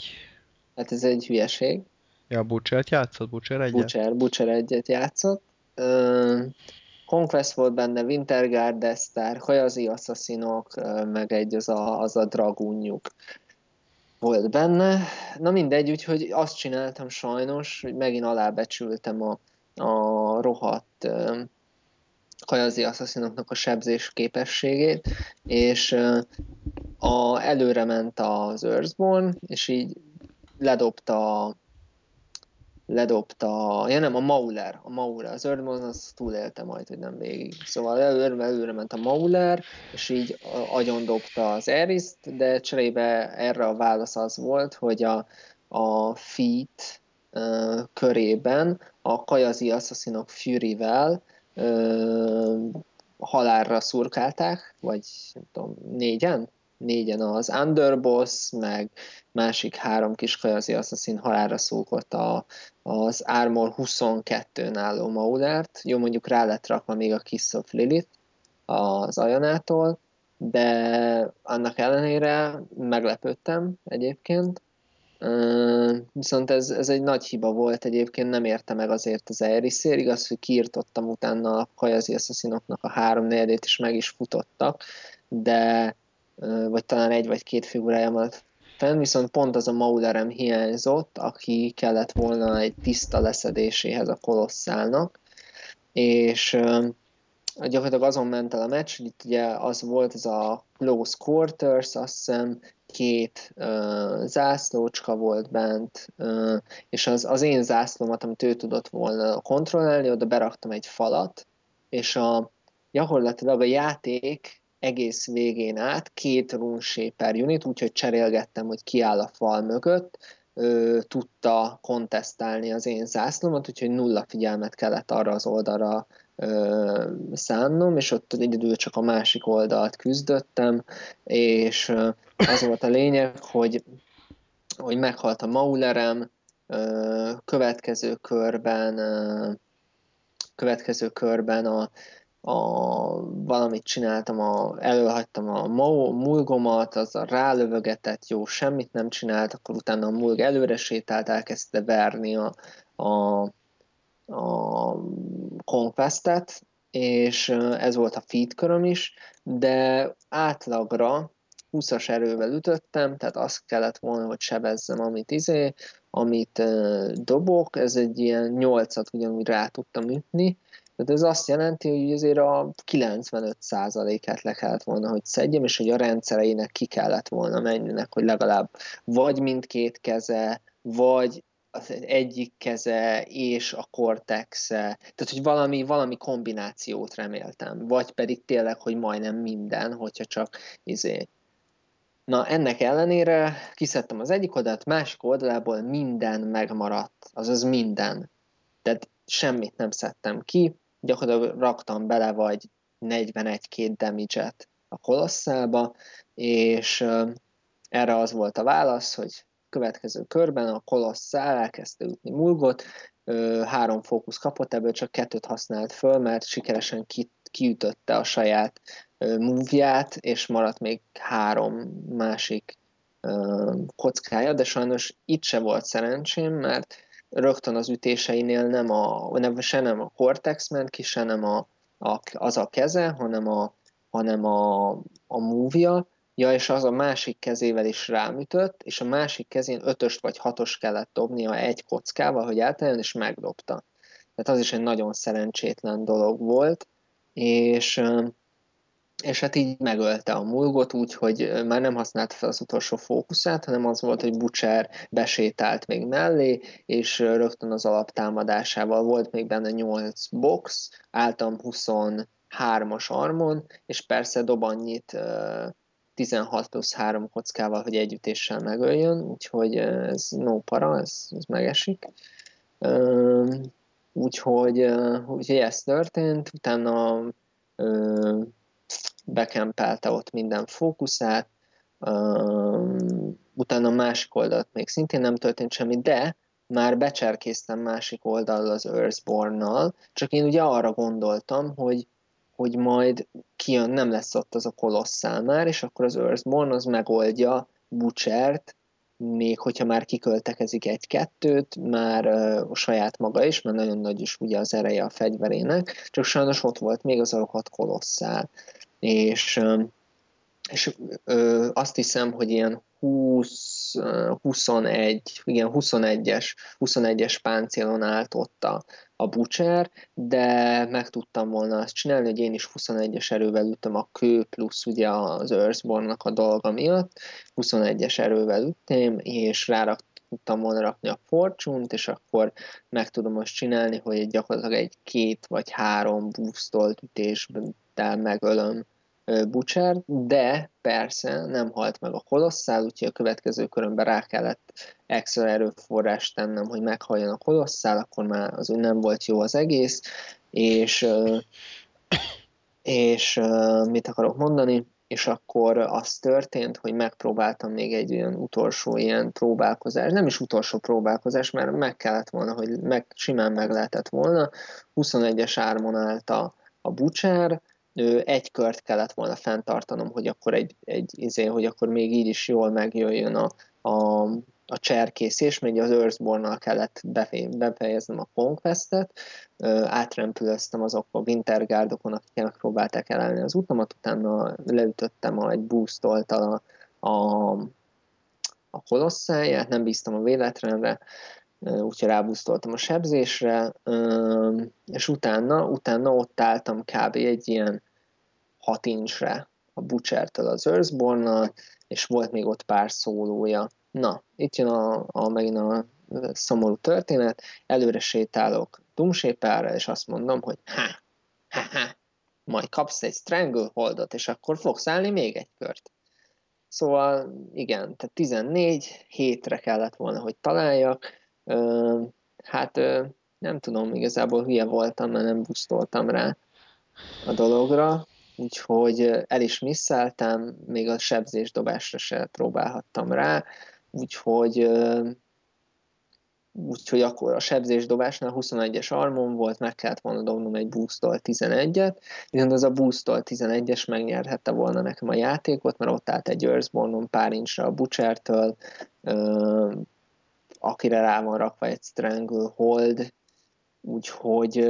[SPEAKER 2] Hát ez egy hülyeség.
[SPEAKER 1] Ja, Butchert játszott? Butcher egyet?
[SPEAKER 2] Butcher, Butcher egyet játszott. Uh, Conquest volt benne, Winterguard, Destar, Hajazi Assassinok, meg egy az a, az a dragúnjuk volt benne. Na mindegy, úgyhogy azt csináltam sajnos, hogy megint alábecsültem a, a rohadt uh, Assassinoknak a sebzés képességét, és uh, a, előre ment az Earthborn, és így ledobta ledobta, ja nem, a Mauler, a Mauler, az Earthborn az túlélte majd, hogy nem végig. Szóval előre, előre ment a Mauler, és így agyon dobta az Eriszt, de cserébe erre a válasz az volt, hogy a, a Feet uh, körében a Kajazi Assassinok Fury-vel uh, halálra szurkálták, vagy nem tudom, négyen? Négyen az Underboss, meg másik három kis kajazi asszaszín halára szúgott a, az Armor 22-n álló Maulert. Jó, mondjuk rá lett rakva még a Kiss of Lilith az Ajanától, de annak ellenére meglepődtem egyébként. viszont ez, ez egy nagy hiba volt egyébként, nem érte meg azért az Eriszér, igaz, hogy kiirtottam utána a Kajazi Assassinoknak a három negyedét, és meg is futottak, de vagy talán egy vagy két figurája volt fenn, viszont pont az a Maulerem hiányzott, aki kellett volna egy tiszta leszedéséhez a kolosszálnak, és gyakorlatilag azon ment el a meccs, hogy itt ugye az volt ez a close quarters, azt hiszem, két uh, zászlócska volt bent, uh, és az, az én zászlómat, amit ő tudott volna kontrollálni, oda beraktam egy falat, és a, gyakorlatilag a játék egész végén át két rune shaper unit, úgyhogy cserélgettem, hogy ki áll a fal mögött, ö, tudta kontesztálni az én zászlómat, úgyhogy nulla figyelmet kellett arra az oldalra ö, szánnom, és ott egyedül csak a másik oldalt küzdöttem, és ö, az volt a lényeg, hogy, hogy meghalt a Maulerem, ö, következő körben ö, következő körben a a, valamit csináltam, a, előhagytam a mulgomat, az a rálövögetett, jó, semmit nem csinált, akkor utána a mulg előre sétált, elkezdte verni a, a, a Conquestet, és ez volt a feed köröm is, de átlagra 20-as erővel ütöttem, tehát azt kellett volna, hogy sebezzem, amit izé, amit dobok, ez egy ilyen 8-at ugyanúgy rá tudtam ütni, Tehát ez azt jelenti, hogy azért a 95%-át le kellett volna, hogy szedjem, és hogy a rendszereinek ki kellett volna menninek, hogy legalább vagy mindkét keze, vagy az egyik keze és a cortex -e. tehát hogy valami, valami kombinációt reméltem, vagy pedig tényleg, hogy majdnem minden, hogyha csak izé. Na, ennek ellenére kiszedtem az egyik oldalt, másik oldalából minden megmaradt, azaz minden. Tehát semmit nem szedtem ki, gyakorlatilag raktam bele vagy 41-2 damage a kolosszálba, és erre az volt a válasz, hogy következő körben a kolosszál elkezdte ütni mulgot, három fókusz kapott, ebből csak kettőt használt föl, mert sikeresen ki, kiütötte a saját múvját, és maradt még három másik kockája, de sajnos itt se volt szerencsém, mert rögtön az ütéseinél nem a, nem, se nem a cortex ment ki, se nem a, a, az a keze, hanem a, hanem a, a múvja, ja, és az a másik kezével is rámütött, és a másik kezén ötöst vagy hatos kellett dobnia egy kockával, hogy elteljen, és megdobta. Tehát az is egy nagyon szerencsétlen dolog volt, és és hát így megölte a mulgot úgy, hogy már nem használta fel az utolsó fókuszát, hanem az volt, hogy Butcher besétált még mellé, és rögtön az alaptámadásával volt még benne 8 box, álltam 23-as armon, és persze dob annyit 16 plusz 3 kockával, hogy együttéssel megöljön, úgyhogy ez no para, ez, ez megesik. Úgyhogy, úgyhogy ez történt, utána bekempelte ott minden fókuszát, utána másik oldalt még szintén nem történt semmi, de már becserkéztem másik oldalról az Earthborn-nal, csak én ugye arra gondoltam, hogy, hogy majd kijön, nem lesz ott az a kolosszál már, és akkor az Earthborn az megoldja Butchert, még hogyha már kiköltekezik egy-kettőt, már a saját maga is, mert nagyon nagy is ugye az ereje a fegyverének, csak sajnos ott volt még az a rohadt kolosszál és, és ö, azt hiszem, hogy ilyen 20, 21, igen, 21-es, 21-es páncélon állt ott a, a Butcher, de meg tudtam volna azt csinálni, hogy én is 21-es erővel ütöm a kő plusz ugye az Earthborn-nak a dolga miatt, 21-es erővel ütém, és rárak tudtam volna rakni a fortune és akkor meg tudom most csinálni, hogy gyakorlatilag egy két vagy három boostolt ütésben megölöm Butcher, de persze nem halt meg a kolosszál, úgyhogy a következő körömben rá kellett extra erőforrást tennem, hogy meghalljon a kolosszál, akkor már az nem volt jó az egész, és, és mit akarok mondani, és akkor az történt, hogy megpróbáltam még egy olyan utolsó ilyen próbálkozás, nem is utolsó próbálkozás, mert meg kellett volna, hogy meg, simán meg lehetett volna, 21-es ármon állt a, a Butcher, egy kört kellett volna fenntartanom, hogy akkor egy, egy izé, hogy akkor még így is jól megjöjjön a, a, a cserkészés, még az Earthborn-nal kellett befejeznem a Conquest-et, átrempülöztem azok a Winterguardokon, akik megpróbálták elállni az utamat, utána leütöttem a, egy boostoltal a, a, a kolosszáját, nem bíztam a véletlenre, úgyhogy rábusztoltam a sebzésre, és utána, utána ott álltam kb. egy ilyen 6 incsre a Butchertől az earthborn és volt még ott pár szólója. Na, itt jön a, a megint a szomorú történet, előre sétálok Doomshaperre, és azt mondom, hogy ha, ha, ha, majd kapsz egy Strangleholdot, és akkor fogsz állni még egy kört. Szóval igen, tehát 14 hétre kellett volna, hogy találjak. Hát nem tudom, igazából hülye voltam, mert nem busztoltam rá a dologra úgyhogy el is misszeltem, még a sebzésdobásra se próbálhattam rá, úgyhogy úgyhogy akkor a sebzésdobásnál 21-es armon volt, meg kellett volna dobnom egy boostol 11-et, viszont az a boostol 11-es megnyerhette volna nekem a játékot, mert ott állt egy Earthbornon pár incsre a Butchertől, akire rá van rakva egy Strangle Hold, úgyhogy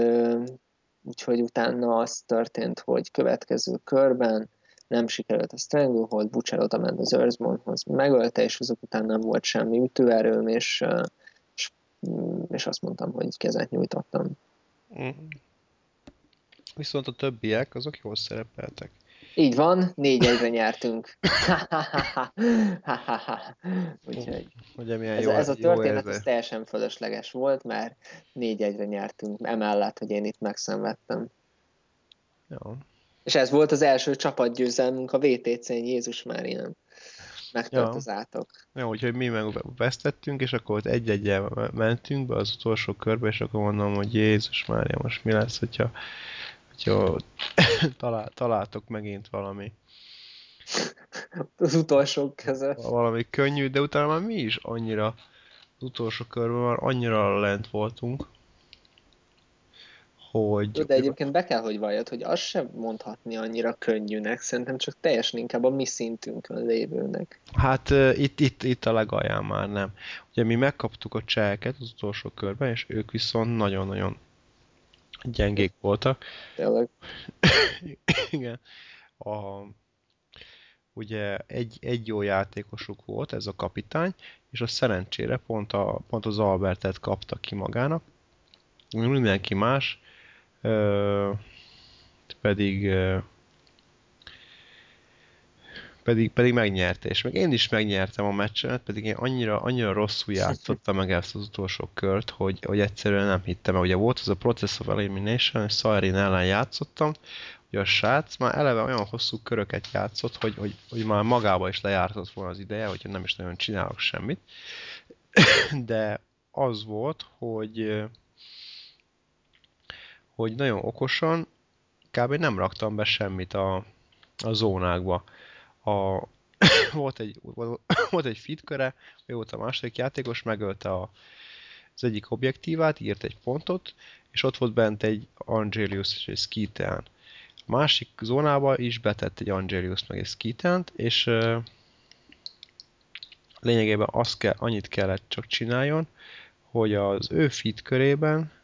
[SPEAKER 2] úgyhogy utána az történt, hogy következő körben nem sikerült a Stranglehold, Butcher oda ment az Earthbornhoz, megölte, és azok után nem volt semmi ütőerőm, és, és, és azt mondtam, hogy kezet nyújtottam. Mm.
[SPEAKER 1] Viszont a többiek, azok jól szerepeltek.
[SPEAKER 2] Így van, négy egyre nyertünk. Úgyhogy
[SPEAKER 1] Ugye milyen
[SPEAKER 2] ez,
[SPEAKER 1] jó,
[SPEAKER 2] ez a
[SPEAKER 1] jó
[SPEAKER 2] történet ez
[SPEAKER 1] érzés.
[SPEAKER 2] teljesen fölösleges volt, mert négy egyre nyertünk, emellett, hogy én itt megszenvedtem.
[SPEAKER 1] Ja.
[SPEAKER 2] És ez volt az első csapatgyőzelmünk a VTC-n, Jézus már ilyen. Megtört
[SPEAKER 1] Ja.
[SPEAKER 2] az átok.
[SPEAKER 1] Jó, úgyhogy mi meg vesztettünk, és akkor ott egy-egyel mentünk be az utolsó körbe, és akkor mondom, hogy Jézus Mária, most mi lesz, hogyha, hogyha talál, találtok megint valami,
[SPEAKER 2] Az utolsók között.
[SPEAKER 1] valami könnyű, de utána már mi is annyira, az utolsó körben már annyira lent voltunk, hogy...
[SPEAKER 2] De egyébként be kell, hogy valljad, hogy azt sem mondhatni annyira könnyűnek, szerintem csak teljesen inkább a mi szintünkön lévőnek.
[SPEAKER 1] Hát uh, itt, itt, itt a legalján már nem. Ugye mi megkaptuk a cseheket az utolsó körben, és ők viszont nagyon-nagyon gyengék voltak.
[SPEAKER 2] Tényleg.
[SPEAKER 1] Igen. A, ugye egy, egy jó játékosuk volt, ez a kapitány, és a szerencsére pont, a, pont az Albertet kapta ki magának. Mindenki más pedig pedig, pedig megnyerte, és meg én is megnyertem a meccsemet, pedig én annyira, annyira rosszul játszottam meg ezt az utolsó kört, hogy, hogy egyszerűen nem hittem el. Ugye volt az a Process of Elimination, és Szarin ellen játszottam, ugye a srác már eleve olyan hosszú köröket játszott, hogy, hogy, hogy már magába is lejártott volna az ideje, hogy nem is nagyon csinálok semmit. De az volt, hogy hogy nagyon okosan kb. nem raktam be semmit a, a zónákba. A, volt egy, volt egy fit köre, ő volt a második játékos, megölte a, az egyik objektívát, írt egy pontot, és ott volt bent egy Angelius és egy Skitean. A másik zónába is betett egy Angelius meg egy Skiteant, és uh, lényegében azt kell, annyit kellett csak csináljon, hogy az ő fit körében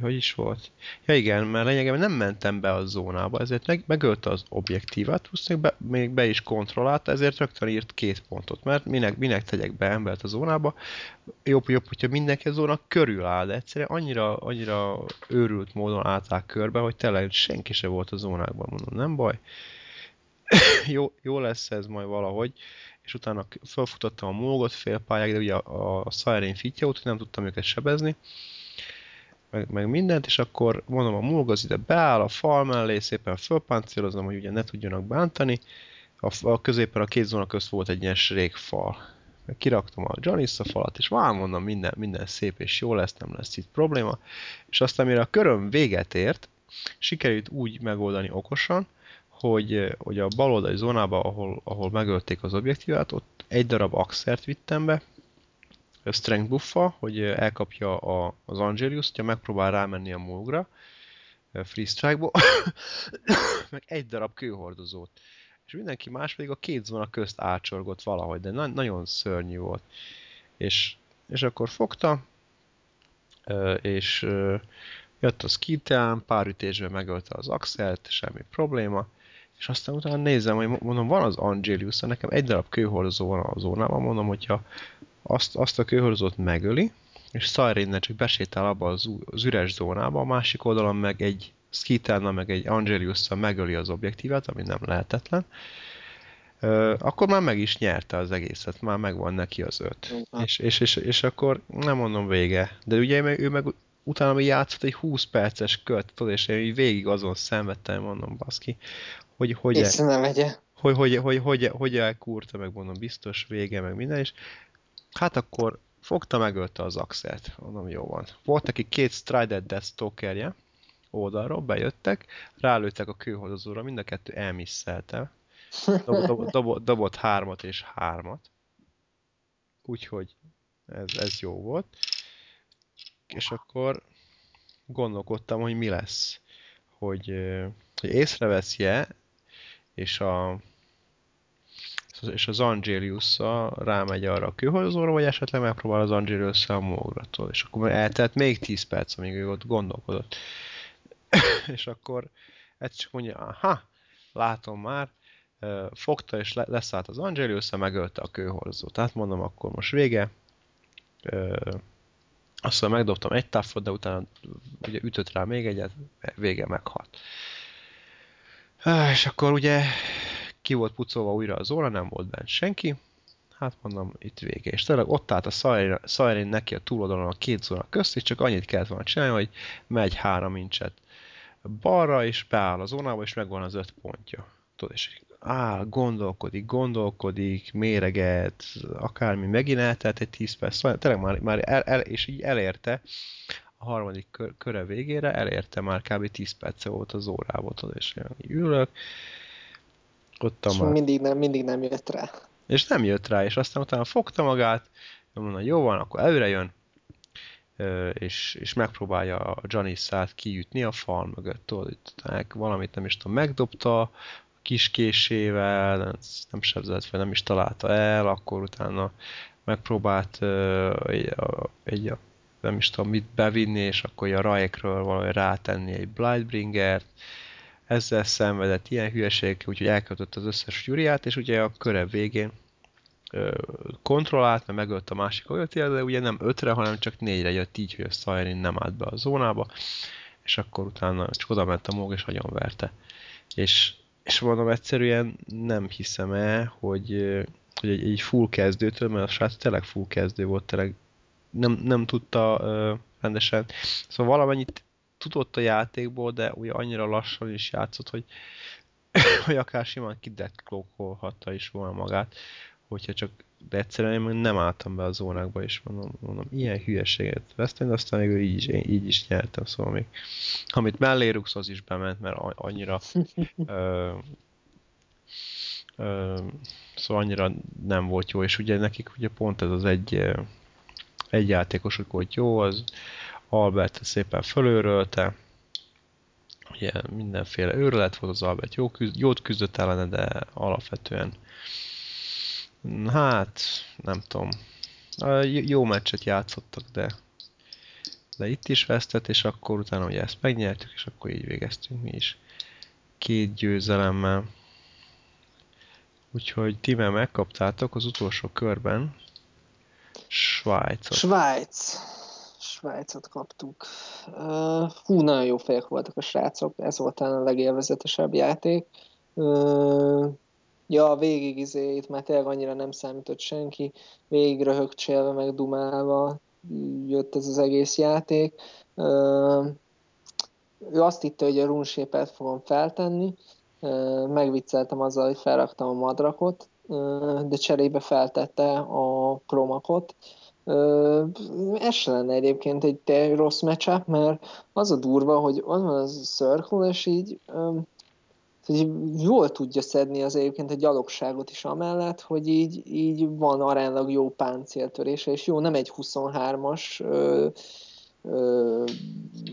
[SPEAKER 1] hogy is volt? Ja igen, mert lényegében nem mentem be a zónába, ezért meg, megölte az objektívát, plusz be, még be is kontrollálta, ezért rögtön írt két pontot, mert minek, minek tegyek be embert a zónába, jobb, jobb, hogyha mindenki a zóna körül áll, de egyszerűen annyira, annyira őrült módon állták körbe, hogy tényleg senki se volt a zónákban, mondom, nem baj. jó, jó lesz ez majd valahogy, és utána felfutottam a mógot félpályáig, de ugye a, a Siren fitja volt, nem tudtam őket sebezni, meg, meg mindent, és akkor mondom, a mulg ide beáll a fal mellé, szépen fölpáncélozom, hogy ugye ne tudjanak bántani. A, a középen a két zóna közt volt egy ilyen fal. Meg kiraktam a Janissa falat, és már mondom, minden, minden szép és jó lesz, nem lesz itt probléma. És aztán, mire a köröm véget ért, sikerült úgy megoldani okosan, hogy, hogy a baloldali zónába, ahol, ahol megölték az objektívát, ott egy darab axert vittem be, strength buffa, hogy elkapja a, az Angelius, hogyha megpróbál rámenni a Mogra, free strike-ból, meg egy darab kőhordozót. És mindenki más pedig a két zóna közt átsorgott valahogy, de na- nagyon szörnyű volt. És, és akkor fogta, és jött a Skitean, pár ütésben megölte az Axelt, semmi probléma, és aztán utána nézem, hogy mondom, van az Angelius, nekem egy darab kőhordozó van a zónában, mondom, hogyha azt, azt a kőhordozót megöli, és Siren csak besétál abba az, az üres zónába, a másik oldalon meg egy Skitelna, meg egy angelius megöli az objektívát, ami nem lehetetlen, akkor már meg is nyerte az egészet, már megvan neki az öt. És, és, és, és akkor nem mondom vége. De ugye ő meg utána még játszott egy 20 perces kört, tudod, és én végig azon szenvedtem, mondom, baszki, hogy hogy,
[SPEAKER 2] ne vegye.
[SPEAKER 1] hogy, hogy, hogy, hogy, hogy elkúrta, meg mondom, biztos vége, meg minden, és hát akkor fogta, megölte az axelt. Mondom, jó van. Volt neki két Strided Death Stalkerje, oldalról bejöttek, rálőttek a kőhordozóra, mind a kettő elmisszelte. Dob, dob, dob, dobott hármat és hármat. Úgyhogy ez, ez jó volt. És akkor gondolkodtam, hogy mi lesz. Hogy, hogy észrevesz-e, és a és az angelius rámegy arra a kőhozóra, vagy esetleg megpróbál az angelius a mógratól. És akkor eltelt még 10 perc, amíg ő ott gondolkodott. és akkor ez csak mondja, aha, látom már, fogta és leszállt az angelius megölte a kőhorzót. Tehát mondom, akkor most vége. Aztán megdobtam egy táfot, de utána ugye ütött rá még egyet, vége meghalt. És akkor ugye ki volt pucolva újra az óra, nem volt bent senki. Hát mondom, itt vége. És tényleg ott állt a Siren neki a túloldalon a két zóna közt, és csak annyit kellett volna csinálni, hogy megy három incset balra, és beáll a zónába, és megvan az öt pontja. Tudod, és áll, gondolkodik, gondolkodik, méreget, akármi, megint eltelt egy 10 perc, szóval tényleg már, már el, el, és így elérte, a harmadik kör, köre végére elérte már kb. 10 perce volt az órából, tudod, és ülök,
[SPEAKER 2] ott már... mindig nem, mindig nem jött rá.
[SPEAKER 1] És nem jött rá, és aztán utána fogta magát, mondom, jó van, akkor előre jön, és, és megpróbálja a Janice-át kiütni a fal mögött, tudod, valamit nem is tudom, megdobta, kiskésével, nem sebzett fel, nem is találta el, akkor utána megpróbált egy, egy nem is tudom mit bevinni, és akkor a rajekről valahogy rátenni egy Blightbringert, ezzel szenvedett ilyen hülyeség, úgyhogy elkötött az összes gyuriát, és ugye a köre végén kontrollált, mert megölt a másik olyat, de ugye nem ötre, hanem csak négyre jött így, hogy a Siren nem állt be a zónába, és akkor utána csak oda ment a móg, és nagyon verte. És és mondom, egyszerűen nem hiszem el, hogy, hogy egy, egy full kezdőtől, mert a srác tényleg full kezdő volt, tényleg nem, nem tudta uh, rendesen. Szóval valamennyit tudott a játékból, de ugye annyira lassan is játszott, hogy, hogy akár simán kideklókolhatta is volna magát, hogyha csak de egyszerűen én nem álltam be a zónákba, és mondom, mondom ilyen hülyeséget vesztem, de aztán még így is, én így is nyertem, szóval még amit mellé rúgsz, az is bement, mert annyira ö, ö, szóval annyira nem volt jó, és ugye nekik ugye pont ez az egy, egy játékosuk volt jó, az Albert szépen fölőrölte, ugye mindenféle őrület volt az Albert, jó, jót küzdött ellene, de alapvetően Hát, nem tudom. Jó meccset játszottak, de, de itt is vesztett, és akkor utána ugye ezt megnyertük, és akkor így végeztünk mi is. Két győzelemmel. Úgyhogy ti megkaptátok az utolsó körben Svájcot.
[SPEAKER 2] Svájc. Svájcot kaptuk. Uh, hú, nagyon jó fejek voltak a srácok, ez volt a legélvezetesebb játék. Uh, Ja, végig izé, itt már tényleg annyira nem számított senki, végig röhögcsélve, meg dumálva jött ez az egész játék. Ő azt hitte, hogy a runesépet fogom feltenni, megvicceltem azzal, hogy felraktam a madrakot, de cserébe feltette a kromakot. Ez se lenne egyébként egy rossz matchup, mert az a durva, hogy ott van az Circle, és így hogy jól tudja szedni az egyébként a gyalogságot is amellett, hogy így, így van aránylag jó páncéltörése, és jó, nem egy 23-as ö, ö,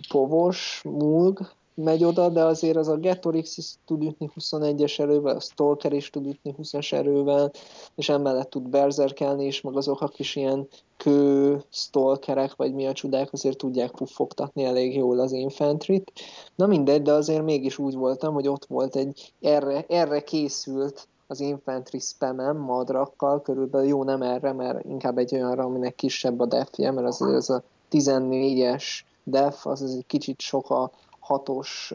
[SPEAKER 2] povos múlg, megy oda, de azért az a Getorix is tud ütni 21-es erővel, a Stalker is tud ütni 20-as erővel, és emellett tud berzerkelni is, meg azok a kis ilyen kő stalkerek, vagy mi a csodák, azért tudják puffogtatni elég jól az infantryt. Na mindegy, de azért mégis úgy voltam, hogy ott volt egy erre, erre készült az infantry spamem madrakkal, körülbelül jó nem erre, mert inkább egy olyanra, aminek kisebb a defje, mert azért ez a 14-es def, az, az egy kicsit sok a, hatos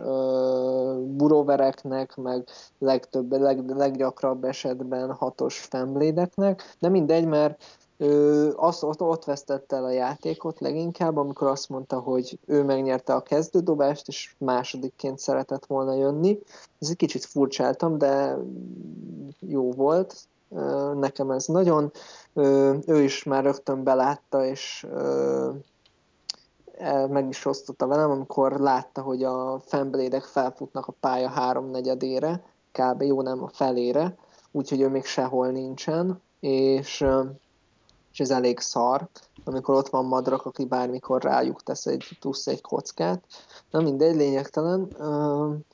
[SPEAKER 2] burovereknek, meg legtöbb, leg, leggyakrabb esetben hatos femblédeknek, de mindegy, mert ő azt, ott, ott vesztette el a játékot leginkább, amikor azt mondta, hogy ő megnyerte a kezdődobást, és másodikként szeretett volna jönni. Ez egy kicsit furcsáltam, de jó volt. Nekem ez nagyon. Ő is már rögtön belátta, és meg is osztotta velem, amikor látta, hogy a femblédek felfutnak a pálya háromnegyedére, kb. jó nem a felére, úgyhogy ő még sehol nincsen, és, és ez elég szar, amikor ott van madrak, aki bármikor rájuk tesz egy plusz egy kockát. Na mindegy, lényegtelen.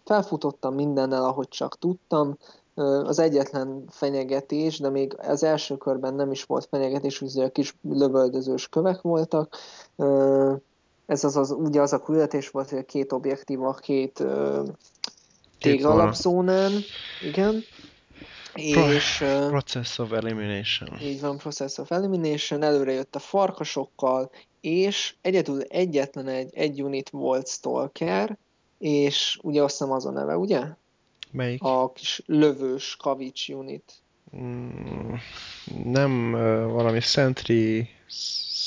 [SPEAKER 2] Felfutottam mindennel, ahogy csak tudtam, az egyetlen fenyegetés, de még az első körben nem is volt fenyegetés, ugye a kis lövöldözős kövek voltak, ez az, az ugye az a küldetés volt, hogy a két objektív a két uh, tégalapzónán, igen.
[SPEAKER 1] Pro- és, Process of Elimination.
[SPEAKER 2] Így van, Process of Elimination. Előre jött a farkasokkal, és egyedül egyetlen egy, egy unit volt Stalker, és ugye azt hiszem az a neve, ugye?
[SPEAKER 1] Melyik?
[SPEAKER 2] A kis lövős kavics unit.
[SPEAKER 1] Mm, nem valami Sentry...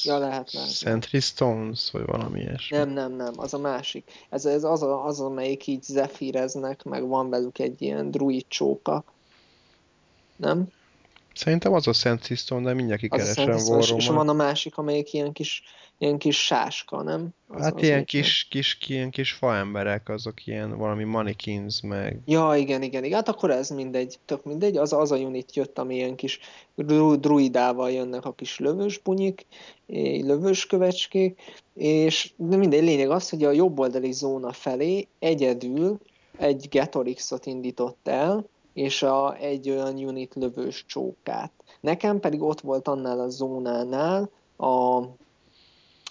[SPEAKER 2] Ja, lehet, lehet.
[SPEAKER 1] Sentry Stones, vagy valami ilyesmi.
[SPEAKER 2] Nem, nem, nem, az a másik. Ez, ez az, a, az, amelyik így zefíreznek, meg van velük egy ilyen druid csóka. Nem?
[SPEAKER 1] Szerintem az a Szent Stone, de mindjárt kikeresem
[SPEAKER 2] és, és van a másik, amelyik ilyen kis, ilyen kis sáska, nem?
[SPEAKER 1] Az, hát az ilyen kis, kis, kis, ilyen kis faemberek, azok ilyen valami mannequins, meg...
[SPEAKER 2] Ja, igen, igen, igen. Hát akkor ez mindegy, tök mindegy. Az, az a unit jött, ami ilyen kis druidával jönnek a kis lövös bunyik, lövös kövecskék, és de mindegy, lényeg az, hogy a jobboldali zóna felé egyedül egy Getorixot indított el, és a, egy olyan unit lövős csókát. Nekem pedig ott volt annál a zónánál a,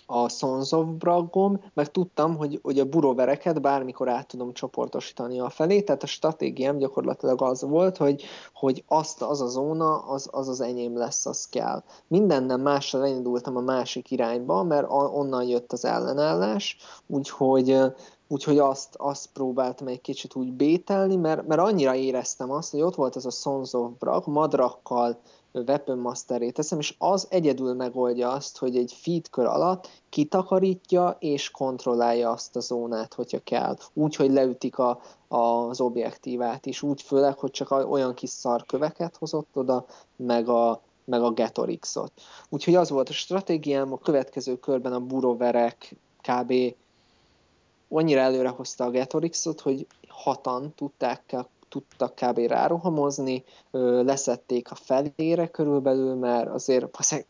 [SPEAKER 2] a Sons of Bragom, meg tudtam, hogy, hogy a burovereket bármikor át tudom csoportosítani a felé, tehát a stratégiám gyakorlatilag az volt, hogy, hogy azt az a zóna, az az, az enyém lesz, az kell. Mindennem mással elindultam a másik irányba, mert onnan jött az ellenállás, úgyhogy úgyhogy azt, azt próbáltam egy kicsit úgy bételni, mert, mert annyira éreztem azt, hogy ott volt ez a Sons of Brag, madrakkal, Weapon master teszem, és az egyedül megoldja azt, hogy egy feed kör alatt kitakarítja és kontrollálja azt a zónát, hogyha kell. Úgy, hogy leütik a, az objektívát is, úgy főleg, hogy csak olyan kis szarköveket hozott oda, meg a, meg a Getorixot. Úgyhogy az volt a stratégiám, a következő körben a buroverek kb annyira előre hozta a Getorixot, hogy hatan tudták, tudtak kb. rárohamozni, leszették a felére körülbelül, mert azért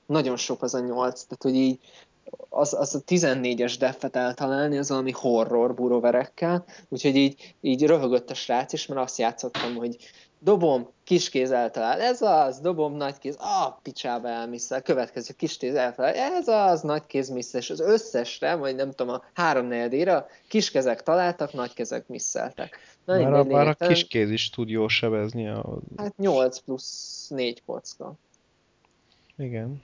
[SPEAKER 2] nagyon sok az a nyolc, tehát hogy így az, az a 14-es deffet eltalálni, az valami horror buroverekkel, úgyhogy így, így röhögött a srác is, mert azt játszottam, hogy dobom, kiskéz eltalál, ez az, dobom, nagykéz, ah, picsába elmisszel, következő kiskéz eltalál, ez az, nagykéz misszel, és az összesre, vagy nem tudom, a három negyedére kiskezek találtak, nagykezek misszeltek.
[SPEAKER 1] Na, már, a, már a kiskéz is tud jól sebezni. A...
[SPEAKER 2] Hát 8 plusz 4 kocka.
[SPEAKER 1] Igen.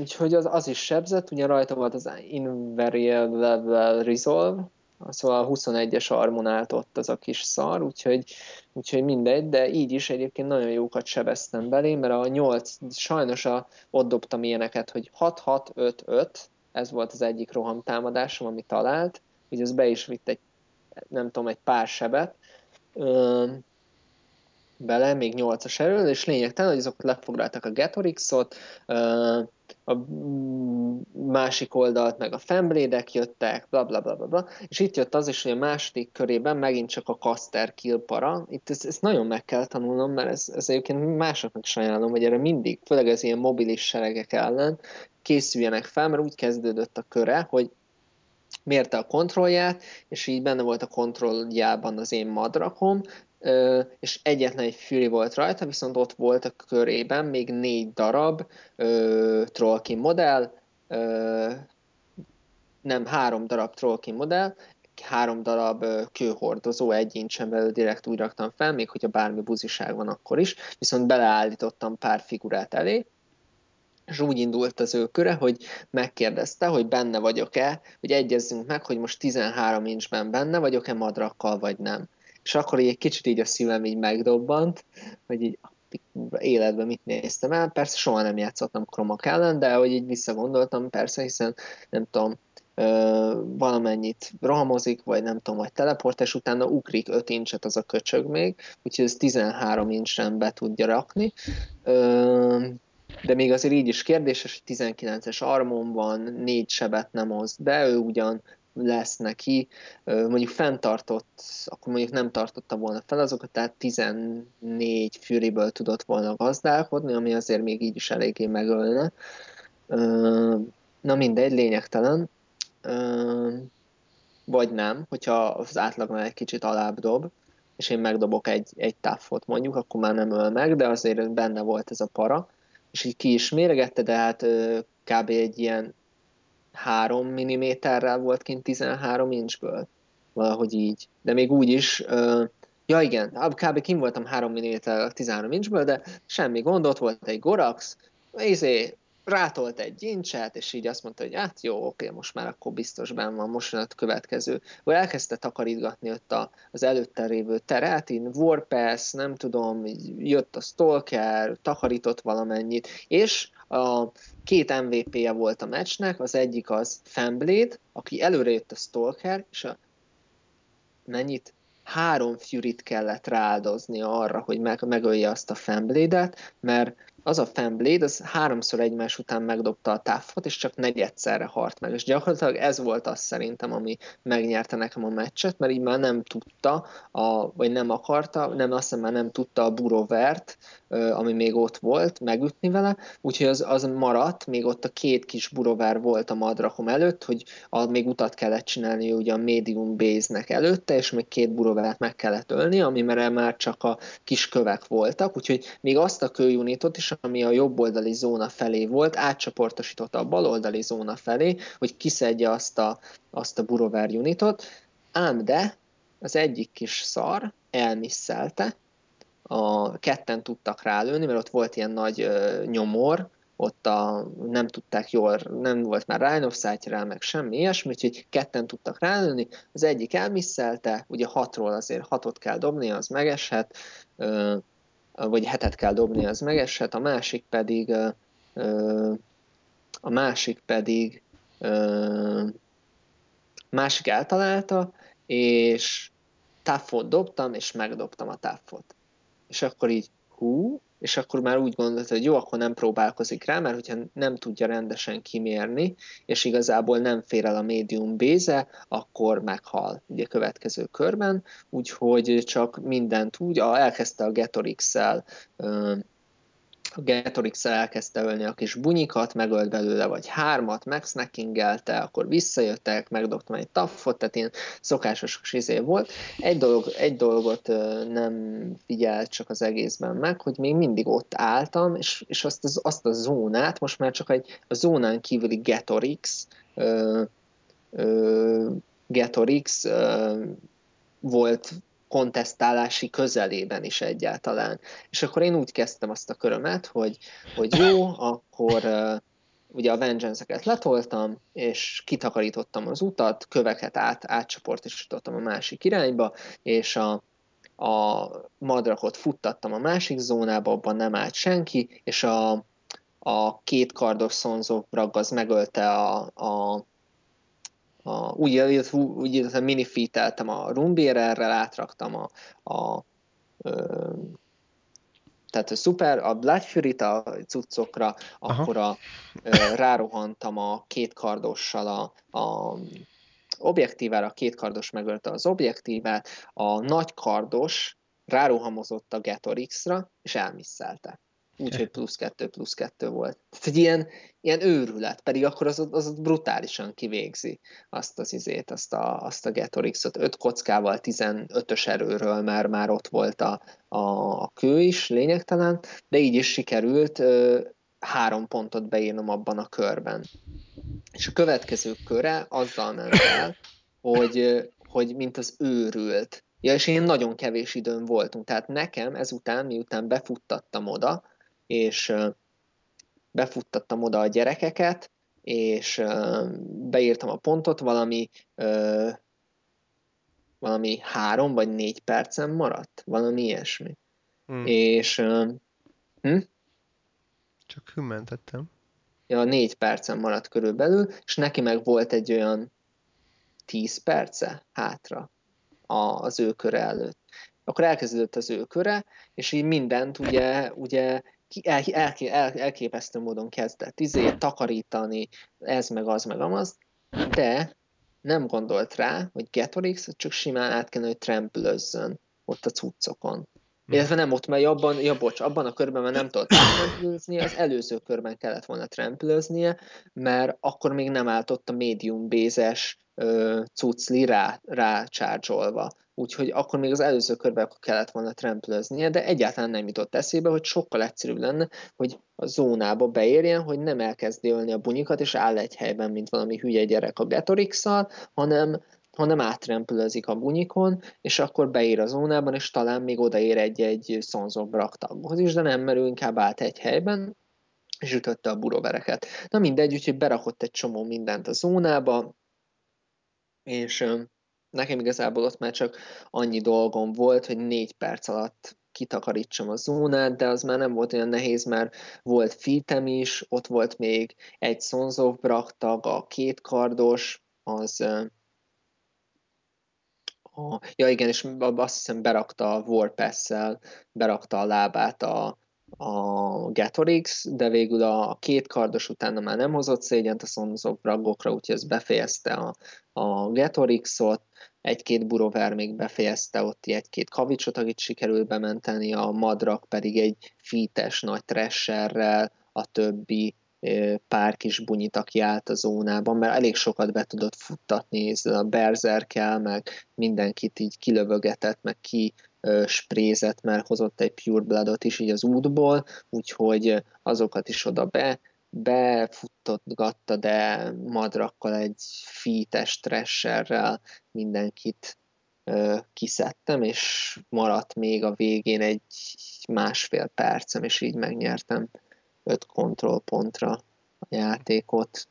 [SPEAKER 2] Úgyhogy az, az is sebzett, ugye rajta volt az Invariable Resolve, Szóval a 21-es armon állt ott az a kis szar, úgyhogy, úgyhogy mindegy, de így is egyébként nagyon jókat sebeztem belé, mert a 8, sajnos a, ott dobtam ilyeneket, hogy 6-6-5-5, ez volt az egyik rohamtámadásom, ami talált, így az be is vitt egy, nem tudom, egy pár sebet, bele, még 8-as erő, és lényegtelen, hogy azok lefoglaltak a Getorixot, a másik oldalt meg a femblédek jöttek, bla bla bla bla, bla. és itt jött az is, hogy a második körében megint csak a caster kill para, itt ezt, ezt nagyon meg kell tanulnom, mert ez, ez egyébként másoknak is hogy erre mindig, főleg az ilyen mobilis seregek ellen készüljenek fel, mert úgy kezdődött a köre, hogy mérte a kontrollját, és így benne volt a kontrolljában az én madrakom, és egyetlen egy Fury volt rajta, viszont ott volt a körében még négy darab Trollkin modell, nem, három darab Trollkin modell, három darab kőhordozó, egy incsen belül direkt úgy raktam fel, még hogyha bármi buziság van akkor is, viszont beleállítottam pár figurát elé, és úgy indult az ő köre, hogy megkérdezte, hogy benne vagyok-e, hogy egyezzünk meg, hogy most 13 incsben benne vagyok-e madrakkal, vagy nem és akkor így egy kicsit így a szívem így megdobbant, hogy így életben mit néztem el. Persze soha nem játszottam kromak ellen, de hogy így visszagondoltam, persze, hiszen nem tudom, valamennyit rohamozik, vagy nem tudom, vagy teleport, és utána ugrik 5 incset az a köcsög még, úgyhogy ez 13 incsren be tudja rakni. De még azért így is kérdéses, hogy 19-es armon van, négy sebet nem hoz be, ő ugyan lesz neki, mondjuk fenntartott, akkor mondjuk nem tartotta volna fel azokat, tehát 14 fűriből tudott volna gazdálkodni, ami azért még így is eléggé megölne. Na mindegy, lényegtelen. Vagy nem, hogyha az átlagnál egy kicsit alább dob, és én megdobok egy, egy táfot mondjuk, akkor már nem öl meg, de azért benne volt ez a para, és így ki is méregette, de hát kb. egy ilyen 3 mm-rel volt kint 13 incsből. Valahogy így. De még úgy is, uh, ja igen, kb. kim voltam 3 mm 13 incsből, de semmi gond, ott volt egy Gorax, izé, rátolt egy gincset, és így azt mondta, hogy hát jó, oké, most már akkor biztos benn van, most jön a következő. Vagy elkezdte takarítgatni ott a, az előtte lévő teret, így Warpass, nem tudom, jött a Stalker, takarított valamennyit, és a két MVP-je volt a meccsnek, az egyik az Fanblade, aki előre jött a Stalker, és a mennyit? Három Fury-t kellett rááldozni arra, hogy meg, megölje azt a Fanblade-et, mert az a Fanblade, az háromszor egymás után megdobta a táfot, és csak negyedszerre halt meg. És gyakorlatilag ez volt az szerintem, ami megnyerte nekem a meccset, mert így már nem tudta, a, vagy nem akarta, nem azt hiszem már nem tudta a burovert, ami még ott volt, megütni vele, úgyhogy az, az maradt, még ott a két kis burover volt a madrakom előtt, hogy a, még utat kellett csinálni ugye a medium base-nek előtte, és még két burovert meg kellett ölni, ami már csak a kis kövek voltak, úgyhogy még azt a kőunitot is, ami a jobb oldali zóna felé volt, átcsoportosította a bal oldali zóna felé, hogy kiszedje azt a, azt a burover unitot, ám de az egyik kis szar elmisszelte, a ketten tudtak rálőni, mert ott volt ilyen nagy ö, nyomor, ott a, nem tudták jól, nem volt már line of rá, meg semmi ilyesmi, úgyhogy ketten tudtak rálőni, az egyik elmisszelte, ugye hatról azért hatot kell dobni, az megeshet, ö, vagy hetet kell dobni, az megeshet, a másik pedig a másik pedig másik eltalálta, és táfot dobtam, és megdobtam a táfot. És akkor így, hú, és akkor már úgy gondolta, hogy jó, akkor nem próbálkozik rá, mert hogyha nem tudja rendesen kimérni, és igazából nem fér el a médium béze, akkor meghal ugye következő körben, úgyhogy csak mindent úgy, elkezdte a Getorix-szel a getorix elkezdte ölni a kis bunyikat, megölt belőle vagy hármat, megsnackingelte, akkor visszajöttek, megdobtam egy taffot, tehát ilyen szokásos izé volt. Egy, dolog, egy dolgot nem figyelt csak az egészben meg, hogy még mindig ott álltam, és, és azt, az, azt a zónát, most már csak egy a zónán kívüli Getorix ö, ö, Getorix ö, volt kontesztálási közelében is egyáltalán. És akkor én úgy kezdtem azt a körömet, hogy, hogy jó, akkor ugye a Vengeance-eket letoltam, és kitakarítottam az utat, köveket át, átcsoportosítottam a másik irányba, és a, a madrakot futtattam a másik zónába, abban nem állt senki, és a, a két kardos szonzó az megölte a, a a, úgy, illetve, úgy illetve minifíteltem a Rumbérerrel, átraktam a, a ö, tehát a szuper, a Blood fury a cuccokra, Aha. akkor a, ö, rárohantam a két kardossal a, a objektívára, a két kardos megölte az objektívát, a nagy kardos rárohamozott a Getorix-ra, és elmisszelte úgyhogy plusz kettő, plusz kettő volt. Tehát egy ilyen, ilyen őrület, pedig akkor az, az brutálisan kivégzi azt az izét, azt a, azt a Getorixot. Öt kockával, 15-ös erőről már, már ott volt a, a, a kő is, lényegtelen, de így is sikerült ö, három pontot beírnom abban a körben. És a következő köre azzal ment el, hogy, hogy mint az őrült. Ja, és én nagyon kevés időm voltunk, tehát nekem ezután, miután befuttattam oda, és befuttattam oda a gyerekeket, és beírtam a pontot, valami valami három vagy négy percen maradt, valami ilyesmi. Hmm. És hm?
[SPEAKER 1] csak hümmentettem.
[SPEAKER 2] Ja, négy percen maradt körülbelül, és neki meg volt egy olyan tíz perce hátra az ő köre előtt. Akkor elkezdődött az ő köre, és így mindent ugye, ugye el, el, el, elképesztő módon kezdett izé, takarítani, ez meg az meg amaz, de nem gondolt rá, hogy Getorix csak simán át kellene, hogy trempülözzön ott a cuccokon. Hm. Illetve nem ott, mert abban, ja bocs, abban a körben már nem tudott trempülözni, az előző körben kellett volna trempülöznie, mert akkor még nem állt ott a medium bézes cucli rá, rá csárcsolva úgyhogy akkor még az előző körben akkor kellett volna tremplöznie, de egyáltalán nem jutott eszébe, hogy sokkal egyszerűbb lenne, hogy a zónába beérjen, hogy nem elkezdi ölni a bunyikat, és áll egy helyben, mint valami hülye gyerek a getorix hanem hanem átrempülözik a bunyikon, és akkor beír a zónában, és talán még odaér egy-egy szonzok braktaghoz is, de nem, mert ő inkább állt egy helyben, és ütötte a burovereket. Na mindegy, úgyhogy berakott egy csomó mindent a zónába, és nekem igazából ott már csak annyi dolgom volt, hogy négy perc alatt kitakarítsam a zónát, de az már nem volt olyan nehéz, mert volt fitem is, ott volt még egy Sons braktag, a kétkardos, az a, ja igen, és azt hiszem berakta a Warpass-szel, berakta a lábát a, a Gatorix, de végül a két kardos utána már nem hozott szégyent a szonzok bragokra, úgyhogy ez befejezte a, a Gatorixot, egy-két burover még befejezte ott egy-két kavicsot, akit sikerült bementeni, a madrak pedig egy fites nagy tresserrel, a többi pár kis bunyit, aki állt a zónában, mert elég sokat be tudott futtatni, a berzerkel, meg mindenkit így kilövögetett, meg ki sprézett, mert hozott egy Pure Bloodot is így az útból, úgyhogy azokat is oda be, befuttatgatta, de madrakkal egy fites tresserrel mindenkit ö, kiszedtem, és maradt még a végén egy másfél percem, és így megnyertem öt kontrollpontra a játékot.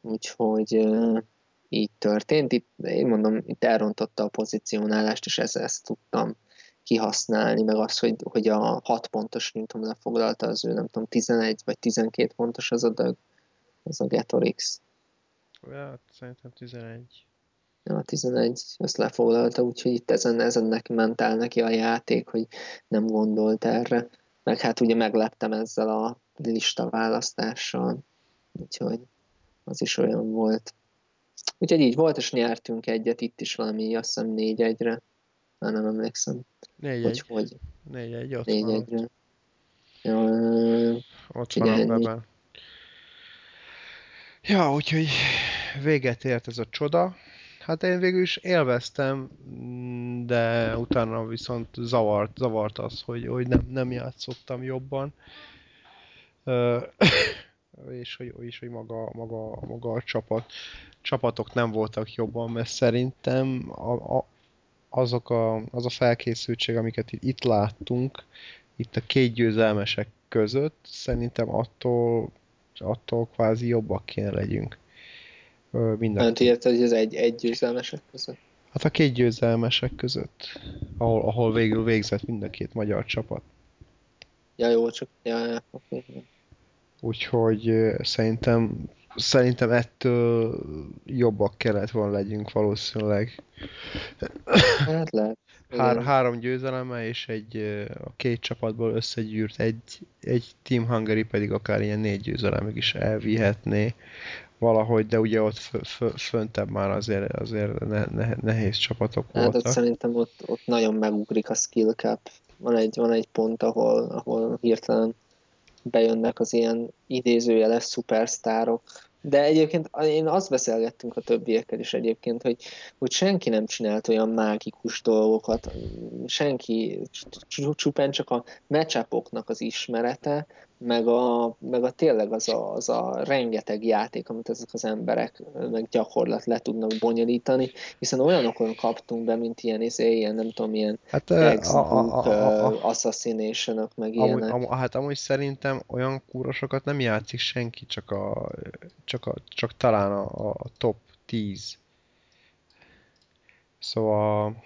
[SPEAKER 2] Úgyhogy így történt. Itt, én mondom, itt elrontotta a pozicionálást, és ezt, ezt tudtam kihasználni, meg az, hogy, hogy a 6 pontos nyújtom lefoglalta az ő, nem tudom, 11 vagy 12 pontos az adag, az a Getorix.
[SPEAKER 1] Ja, szerintem 11.
[SPEAKER 2] Ja, 11, ezt lefoglalta, úgyhogy itt ezen, ezen neki ment el neki a játék, hogy nem gondolt erre. Meg hát ugye megleptem ezzel a lista választással, úgyhogy az is olyan volt. Úgyhogy így volt, és nyertünk egyet, itt is valami, azt hiszem négy egyre. Már nem emlékszem.
[SPEAKER 1] Négy
[SPEAKER 2] hogy,
[SPEAKER 1] egy.
[SPEAKER 2] hogy.
[SPEAKER 1] Négy egy, ott
[SPEAKER 2] négy
[SPEAKER 1] van.
[SPEAKER 2] egyre. Ja,
[SPEAKER 1] ott van a. Ja, úgyhogy véget ért ez a csoda. Hát én végül is élveztem, de utána viszont zavart, zavart az, hogy, hogy nem, nem játszottam jobban. és hogy, és hogy maga, maga, maga a csapat, csapatok nem voltak jobban, mert szerintem a, a, azok a, az a felkészültség, amiket itt láttunk, itt a két győzelmesek között, szerintem attól, attól kvázi jobbak kéne legyünk.
[SPEAKER 2] Mind hát érted, hogy ez egy, egy győzelmesek között?
[SPEAKER 1] Hát a két győzelmesek között, ahol, ahol végül végzett mind a két magyar csapat.
[SPEAKER 2] Ja, jó, csak ja, ja, okay.
[SPEAKER 1] Úgyhogy szerintem szerintem ettől jobbak kellett volna legyünk valószínűleg.
[SPEAKER 2] Hát lehet.
[SPEAKER 1] Hár, három győzeleme és egy a két csapatból összegyűrt egy, egy Team Hungary pedig akár ilyen négy győzelemig is elvihetné valahogy, de ugye ott föntebb már azért, azért ne, ne, nehéz csapatok voltak.
[SPEAKER 2] Hát ott szerintem ott, ott nagyon megugrik a skill cap. Van egy, van egy pont, ahol, ahol hirtelen bejönnek az ilyen idézőjeles szupersztárok, de egyébként én azt beszélgettünk a többiekkel is egyébként, hogy, hogy senki nem csinált olyan mágikus dolgokat, senki, csupán csak a matchupoknak az ismerete, meg a, meg a tényleg az a, az a rengeteg játék, amit ezek az emberek meg gyakorlat le tudnak bonyolítani, hiszen olyanokon kaptunk be, mint ilyen, izé, ilyen nem tudom, ilyen
[SPEAKER 1] hát, a,
[SPEAKER 2] assassination meg ilyenek.
[SPEAKER 1] Amúgy, hát amúgy szerintem olyan kúrosokat nem játszik senki, csak, a, csak, a, csak talán a, a top 10. Szóval,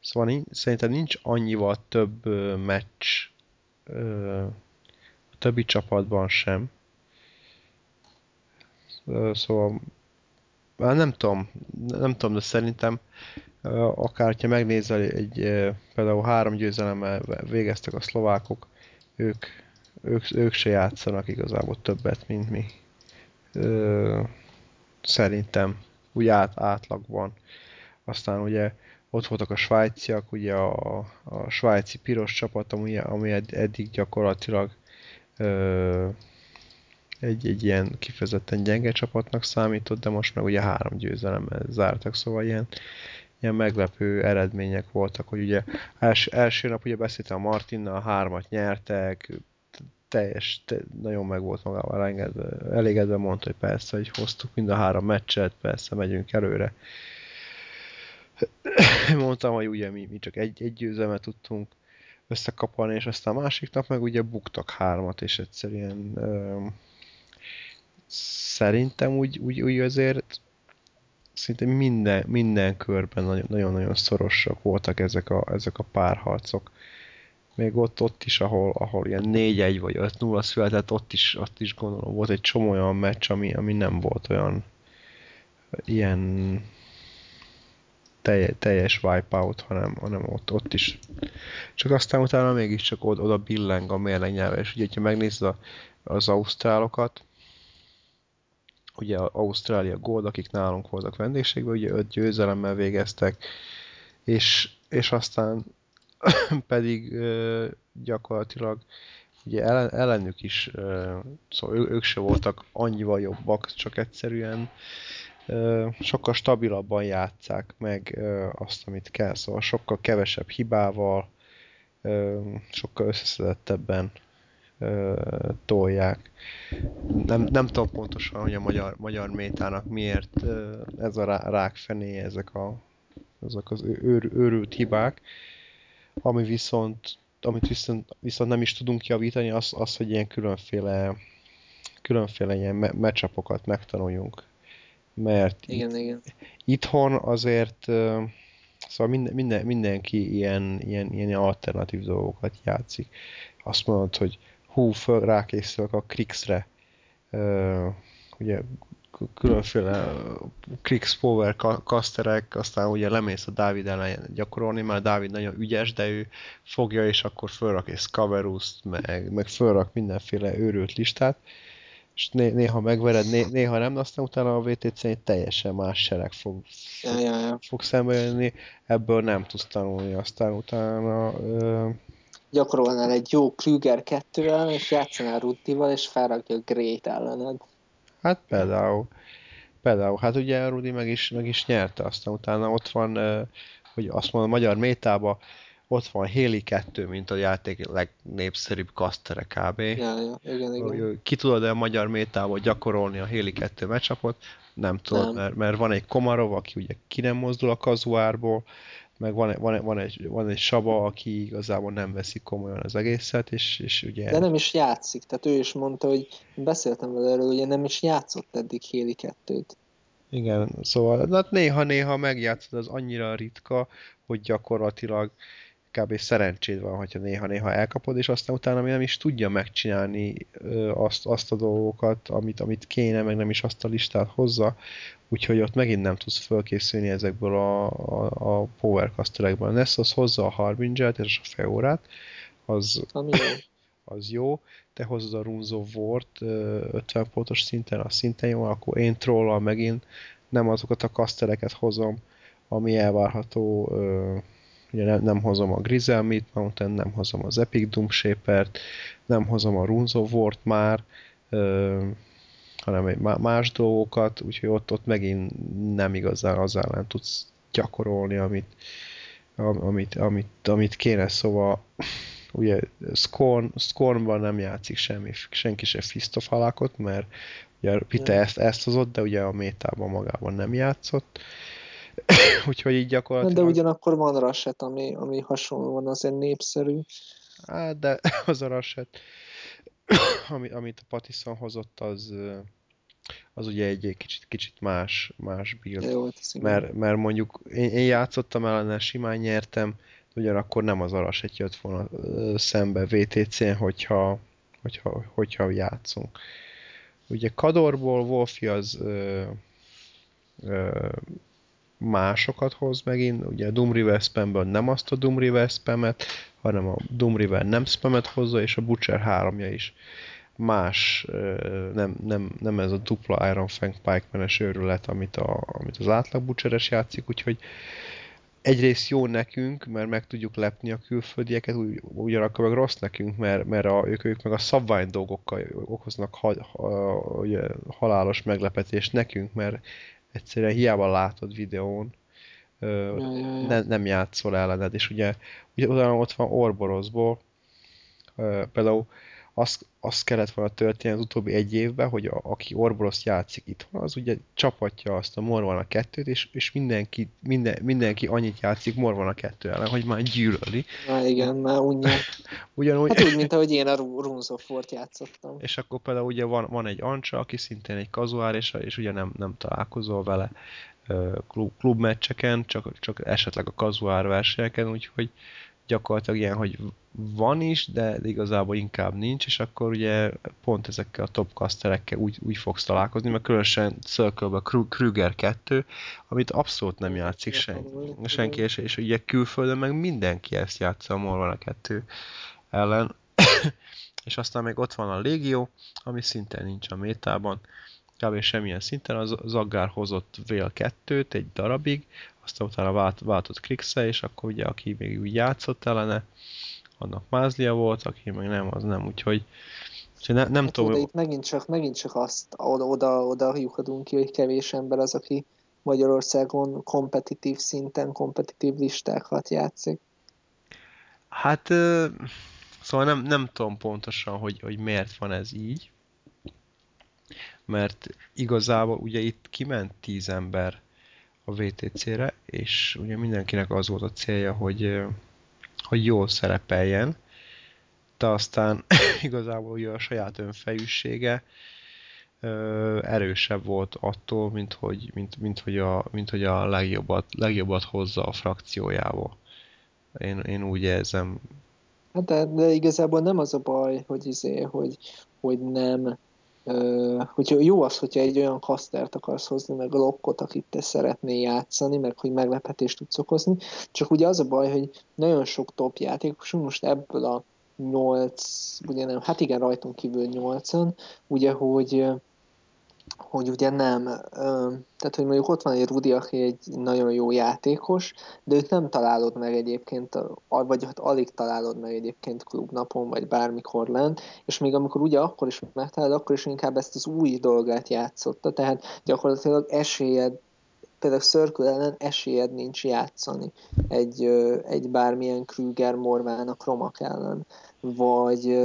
[SPEAKER 1] szóval nincs, szerintem nincs annyival több meccs többi csapatban sem. Szóval nem tudom, nem tudom, de szerintem akár ha megnézel egy például három győzelemmel végeztek a szlovákok, ők, ők, ők se játszanak igazából többet, mint mi. Szerintem úgy át, átlagban. Aztán ugye ott voltak a svájciak, ugye a, a svájci piros csapat, ami, ami eddig gyakorlatilag egy, egy ilyen kifejezetten gyenge csapatnak számított, de most meg ugye három győzelemmel zártak, szóval ilyen, ilyen meglepő eredmények voltak, hogy ugye els, első nap ugye beszéltem a Martinnal, hármat nyertek, teljes, te, nagyon meg volt magával elengedve, elégedve, mondta, hogy persze, hogy hoztuk mind a három meccset, persze megyünk előre. Mondtam, hogy ugye mi, mi csak egy, egy győzelmet tudtunk összekapani, és aztán a másik nap meg ugye buktak hármat, és egyszerűen ö, szerintem úgy, úgy, úgy azért szinte minden, minden körben nagyon-nagyon szorosak voltak ezek a, ezek a párharcok. Még ott, ott is, ahol, ahol ilyen 4-1 vagy 5-0 született, ott is, ott is gondolom volt egy csomó olyan meccs, ami, ami nem volt olyan ilyen teljes, teljes wipeout, hanem, hanem ott, ott is. Csak aztán utána mégiscsak oda, oda billeng a mérleg nyelve, és ugye, ha megnézed a, az ausztrálokat, ugye Ausztrália Gold, akik nálunk voltak vendégségben, ugye öt győzelemmel végeztek, és, és aztán pedig gyakorlatilag ugye ellen, ellenük is, szóval ő, ők se voltak annyival jobbak, csak egyszerűen sokkal stabilabban játszák meg azt, amit kell, szóval sokkal kevesebb hibával, sokkal összeszedettebben tolják. Nem, nem tudom pontosan, hogy a magyar, magyar métának miért ez a rákfené, ezek, a, ezek az őr, őrült hibák, ami viszont, amit viszont, viszont nem is tudunk javítani, az, az hogy ilyen különféle különféle ilyen me meccsapokat megtanuljunk. Mert
[SPEAKER 2] igen, itt, igen.
[SPEAKER 1] itthon azért szóval minden, minden, mindenki ilyen, ilyen, ilyen alternatív dolgokat játszik. Azt mondod, hogy hú, föl rákészülök a Krixre. Ugye különféle Krix Power kasterek, aztán ugye lemész a Dávid ellen gyakorolni, mert Dávid nagyon ügyes, de ő fogja, és akkor fölrak egy Scaverus-t, meg, meg fölrak mindenféle őrült listát, és né néha megvered, né néha nem, aztán utána a VTC egy teljesen más sereg fog,
[SPEAKER 2] ja, ja, ja.
[SPEAKER 1] fog szembe jönni, ebből nem tudsz tanulni, aztán utána
[SPEAKER 2] gyakorolnál egy jó Krüger 2-vel, és játszanál Rudival, és felrakja a ellened.
[SPEAKER 1] Hát például. Például, hát ugye Rudi meg is, meg is nyerte, aztán utána ott van, hogy azt mondom, a magyar métába ott van Héli 2, mint a játék legnépszerűbb kasztere kb.
[SPEAKER 2] Ja, ja, igen, igen.
[SPEAKER 1] Ki tudod-e a magyar métába gyakorolni a Héli 2 meccsapot? Nem tudod, nem. Mert, mert van egy Komarov, aki ugye ki nem mozdul a kazuárból, meg van, van, van, egy, van egy Saba, aki igazából nem veszi komolyan az egészet, és, és ugye...
[SPEAKER 2] De nem is játszik, tehát ő is mondta, hogy beszéltem vele erről, hogy nem is játszott eddig Héli kettőt.
[SPEAKER 1] Igen, szóval hát néha-néha megjátszod, az annyira ritka, hogy gyakorlatilag kb. szerencséd van, hogyha néha-néha elkapod, és aztán utána nem is tudja megcsinálni azt, azt a dolgokat, amit, amit kéne, meg nem is azt a listát hozza, úgyhogy ott megint nem tudsz fölkészülni ezekből a, a, a powercasterekből. A Nessos hozza a Harbinger-t és a Feorát, az, az jó, te hozod a Runes of War-t 50 pontos szinten, az szintén jó, akkor én trollal megint nem azokat a kasztereket hozom, ami elvárható, ugye nem, nem hozom a Grizel Meat Mountain, nem hozom az Epic Doom Shaper-t, nem hozom a Runes of War-t már, hanem egy más dolgokat, úgyhogy ott, ott megint nem igazán az ellen tudsz gyakorolni, amit, amit, amit, amit kéne, szóval ugye Scorn, Scornban nem játszik semmi, senki se Fist of Halakot, mert ugye Pite ezt, ezt hozott, de ugye a métában magában nem játszott, úgyhogy így gyakorlatilag...
[SPEAKER 2] De ugyanakkor van Raset, ami, ami hasonlóan azért népszerű.
[SPEAKER 1] Hát, de az a Raset, amit, amit a Patison hozott, az, az ugye egy, egy kicsit, kicsit más, más build. Jó, mert, mert mondjuk én, én játszottam ellene, simán nyertem, ugyanakkor nem az Araset jött volna szembe VTC-n, hogyha, hogyha, hogyha játszunk. Ugye Kadorból Wolfi az ö, ö, másokat hoz megint, ugye a Doom River spamből nem azt a Doom River spamet, hanem a Doom River nem spamet hozza, és a Butcher 3 is. Más, nem, nem, nem ez a dupla Iron Fang Pikeman-es őrület, amit, a, amit az átlag Butcheres játszik, úgyhogy egyrészt jó nekünk, mert meg tudjuk lepni a külföldieket, ugyanakkor meg rossz nekünk, mert, mert a, ők, ők meg a szabvány dolgokkal okoznak ha, ha, ugye, halálos meglepetést nekünk, mert egyszerűen hiába látod videón, ja, ja, ja. Ne, nem játszol ellened, és ugye, ugye ott van Orborosból, például azt, az kellett volna történni az utóbbi egy évben, hogy a, aki Orboros játszik itthon, az ugye csapatja azt a Morvana 2-t, és, és mindenki, minden, mindenki annyit játszik Morvana 2 ellen, hogy már gyűlöli.
[SPEAKER 2] Na igen, már unja. Ugyanúgy... Hát úgy, mint ahogy én a Runes of War-t játszottam.
[SPEAKER 1] És akkor például ugye van, van egy Ancsa, aki szintén egy kazuár, és, és ugye nem, nem találkozol vele klub, klubmeccseken, csak, csak esetleg a kazuár versenyeken, úgyhogy gyakorlatilag ilyen, hogy van is, de igazából inkább nincs, és akkor ugye pont ezekkel a topcasterekkel úgy, úgy fogsz találkozni, mert különösen circle Kruger 2, amit abszolút nem játszik sen, senki, és, és ugye külföldön meg mindenki ezt játsza a Morvana 2 ellen. és aztán még ott van a Légió, ami szintén nincs a métában, kb. semmilyen szinten, az Zaggár hozott Vél 2-t egy darabig, aztán utána vált, váltott Krixe, és akkor ugye aki még úgy játszott ellene, annak Mázlia volt, aki meg nem, az nem, úgyhogy, úgyhogy ne, nem hát tudom...
[SPEAKER 2] itt megint csak, megint csak azt oda, oda, oda lyukadunk ki, hogy kevés ember az, aki Magyarországon kompetitív szinten, kompetitív listákat játszik.
[SPEAKER 1] Hát, szóval nem, nem tudom pontosan, hogy, hogy miért van ez így, mert igazából ugye itt kiment tíz ember a VTC-re, és ugye mindenkinek az volt a célja, hogy, hogy jól szerepeljen, de aztán igazából ugye a saját önfejűsége erősebb volt attól, mint hogy, mint, mint hogy a, mint hogy a legjobbat, legjobbat hozza a frakciójából. Én, én úgy érzem.
[SPEAKER 2] Hát de, de igazából nem az a baj, hogy, izé, hogy, hogy nem hogyha jó az, hogyha egy olyan kasztert akarsz hozni, meg a lokkot, akit te szeretnél játszani, meg hogy meglepetést tudsz okozni, csak ugye az a baj, hogy nagyon sok top játékos, most ebből a 8, ugye nem, hát igen, rajtunk kívül 8-an, ugye, hogy hogy ugye nem, tehát hogy mondjuk ott van egy Rudi, aki egy nagyon jó játékos, de őt nem találod meg egyébként, vagy hát alig találod meg egyébként klubnapon, vagy bármikor lent, és még amikor ugye akkor is megtalálod, akkor is inkább ezt az új dolgát játszotta, tehát gyakorlatilag esélyed például Circle ellen esélyed nincs játszani egy, egy bármilyen Krüger morvának Romak ellen, vagy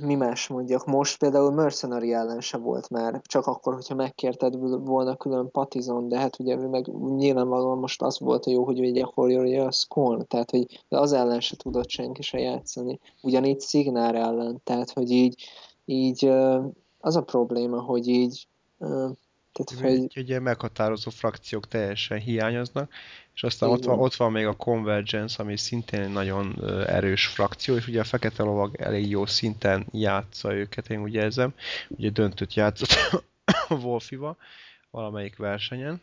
[SPEAKER 2] mi más mondjak, most például Mercenary ellen se volt már, csak akkor, hogyha megkérted volna külön Patizon, de hát ugye meg nyilvánvalóan most az volt a jó, hogy ugye gyakorolja a Scorn, tehát hogy az ellen se tudott senki se játszani. Ugyanígy Szignár ellen, tehát hogy így, így az a probléma, hogy így
[SPEAKER 1] tehát, hogy... Egy ilyen meghatározó frakciók teljesen hiányoznak, és aztán ott van, ott van még a Convergence, ami szintén egy nagyon erős frakció, és ugye a Fekete Lovag elég jó szinten játsza őket, én úgy érzem. Ugye döntött játszott a Wolfiva valamelyik versenyen,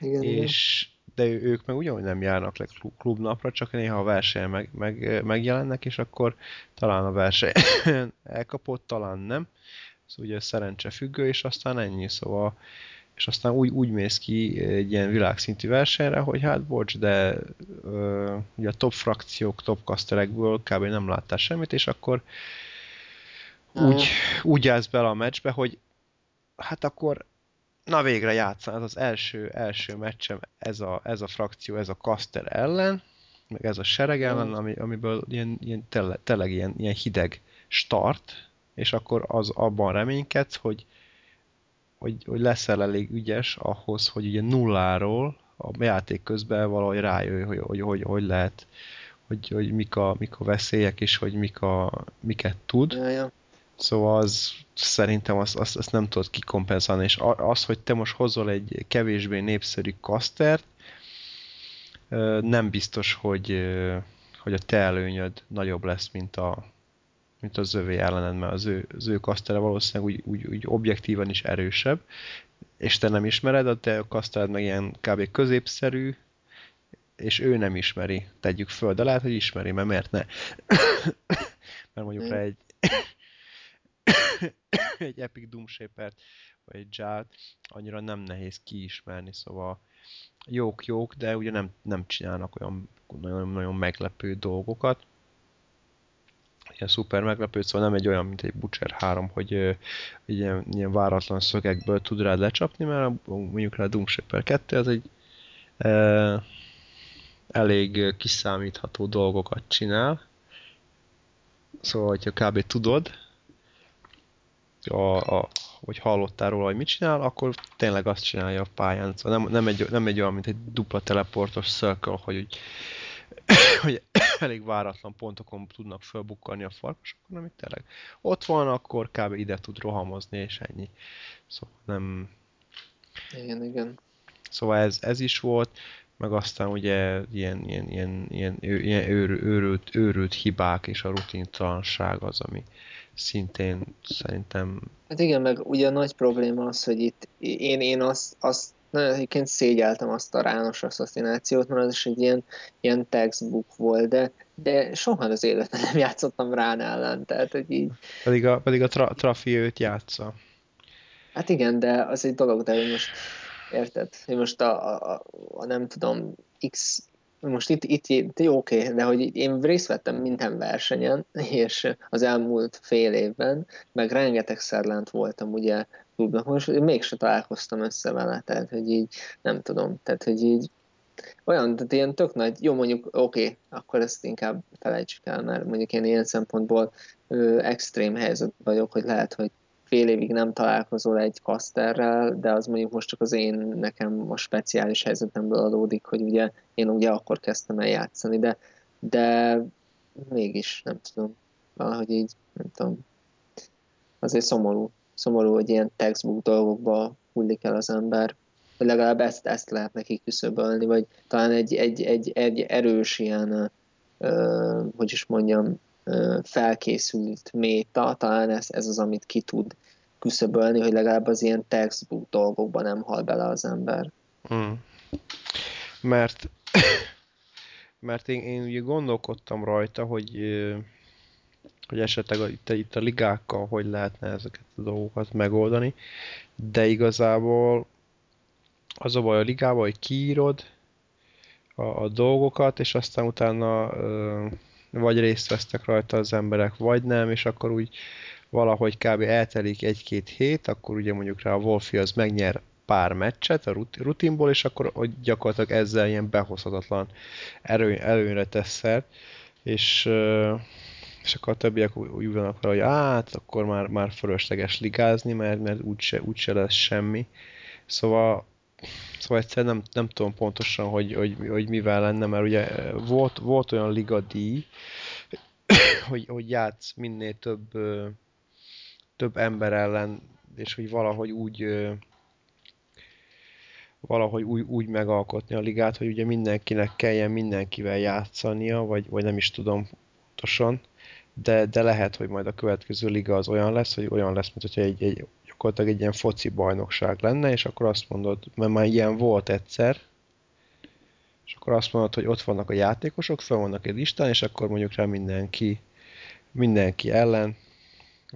[SPEAKER 1] igen, és igen. de ők meg ugyanúgy nem járnak le klubnapra, csak néha a versenyen meg, meg, megjelennek, és akkor talán a verseny elkapott, talán nem. Ez ugye szerencse függő, és aztán ennyi, szóval és aztán úgy, úgy mész ki egy ilyen világszintű versenyre, hogy hát bocs, de ö, ugye a top frakciók, top kaszterekből kb. nem láttál semmit, és akkor úgy, úgy állsz bele a meccsbe, hogy hát akkor na végre játszan, ez az első, első meccsem, ez a, ez a frakció, ez a kaszter ellen, meg ez a sereg ellen, ami, amiből ilyen, ilyen tele, tényleg ilyen, ilyen hideg start, és akkor az abban reménykedsz, hogy hogy, hogy leszel elég ügyes ahhoz, hogy ugye nulláról a játék közben valahogy rájöjj, hogy hogy, hogy, hogy lehet, hogy, hogy mik, a, mik a veszélyek, és hogy mik a, miket tud. Ja, ja. Szóval az szerintem azt, azt, azt nem tudod kikompenzálni, és az, hogy te most hozol egy kevésbé népszerű kasztert, nem biztos, hogy, hogy a te előnyöd nagyobb lesz, mint a, mint az övé ellened, mert az ő, az ő kasztere valószínűleg úgy, úgy, úgy objektívan is erősebb, és te nem ismered, a te kasztered meg ilyen kb. középszerű, és ő nem ismeri, tegyük föl, de lehet, hogy ismeri, mert miért ne? mert mondjuk rá egy egy Epic Doom Shaper, vagy egy Jalt annyira nem nehéz kiismerni, szóval jók-jók, de ugye nem, nem csinálnak olyan nagyon-nagyon meglepő dolgokat ilyen szuper meglepő, szóval nem egy olyan, mint egy Butcher 3, hogy uh, ilyen, ilyen váratlan szögekből tud rád lecsapni, mert mondjuk rá Doom Shaper 2 az egy uh, elég kiszámítható dolgokat csinál, Szóval, hogyha kb. tudod, a, a, hogy hallottál róla, hogy mit csinál, akkor tényleg azt csinálja a pályán. Szóval nem, nem, egy, nem egy olyan, mint egy dupla teleportos circle, hogy, hogy elég váratlan pontokon tudnak fölbukkalni a farkasok, hanem itt tényleg ott van, akkor kb. ide tud rohamozni, és ennyi. Szóval nem...
[SPEAKER 2] Igen, igen.
[SPEAKER 1] Szóval ez, ez is volt, meg aztán ugye ilyen, ilyen, ilyen, ilyen, ilyen őr, őrült, őrült hibák és a rutintalanság az, ami szintén szerintem...
[SPEAKER 2] Hát igen, meg ugye a nagy probléma az, hogy itt én, én azt, azt nagyon egyébként szégyeltem azt a rános asszaszinációt, mert az is egy ilyen, ilyen textbook volt, de, de soha az életben nem játszottam rán ellen, tehát hogy így...
[SPEAKER 1] Pedig a, pedig a tra, trafi őt játsza.
[SPEAKER 2] Hát igen, de az egy dolog, de hogy most érted? Hogy most a, a, a nem tudom, X most itt, itt, itt jó, oké, de hogy én részt vettem minden versenyen, és az elmúlt fél évben, meg rengeteg szerlent voltam ugye klubnak, most mégse találkoztam össze vele, tehát hogy így, nem tudom, tehát hogy így olyan, tehát ilyen tök nagy, jó mondjuk, oké, akkor ezt inkább felejtsük el, mert mondjuk én ilyen szempontból ö, extrém helyzet vagyok, hogy lehet, hogy fél évig nem találkozol egy kaszterrel, de az mondjuk most csak az én nekem a speciális helyzetemből adódik, hogy ugye én ugye akkor kezdtem el játszani, de, de mégis nem tudom, valahogy így, nem tudom, azért szomorú, szomorú, hogy ilyen textbook dolgokba hullik el az ember, hogy legalább ezt, ezt lehet neki küszöbölni, vagy talán egy, egy, egy, egy erős ilyen, ö, hogy is mondjam, felkészült méta, talán ez, ez az, amit ki tud küszöbölni, hogy legalább az ilyen textbook dolgokban nem hal bele az ember.
[SPEAKER 1] Hmm. Mert, mert én, én ugye gondolkodtam rajta, hogy, hogy esetleg itt, itt a ligákkal hogy lehetne ezeket a dolgokat megoldani, de igazából az a baj a ligával, hogy kiírod a, a dolgokat, és aztán utána vagy részt vesztek rajta az emberek, vagy nem, és akkor úgy valahogy kb. eltelik egy-két hét, akkor ugye mondjuk rá a Wolfi az megnyer pár meccset a rutinból, és akkor gyakorlatilag ezzel ilyen behozhatatlan erő, előnyre tesz szert, és, és akkor a többiek úgy vannak vele, hogy hát akkor már, már fölösleges ligázni, mert, mert úgyse, úgyse lesz semmi. Szóval Szóval egyszer nem, nem tudom pontosan, hogy, hogy, hogy mivel lenne, mert ugye volt, volt olyan ligadíj, hogy, hogy játsz minél több, több ember ellen, és hogy valahogy úgy valahogy úgy, úgy megalkotni a ligát, hogy ugye mindenkinek kelljen mindenkivel játszania, vagy, vagy nem is tudom pontosan, de, de lehet, hogy majd a következő liga az olyan lesz, hogy olyan lesz, mint hogyha egy, egy gyakorlatilag egy ilyen foci bajnokság lenne, és akkor azt mondod, mert már ilyen volt egyszer, és akkor azt mondod, hogy ott vannak a játékosok, fel vannak egy listán, és akkor mondjuk rá mindenki, mindenki ellen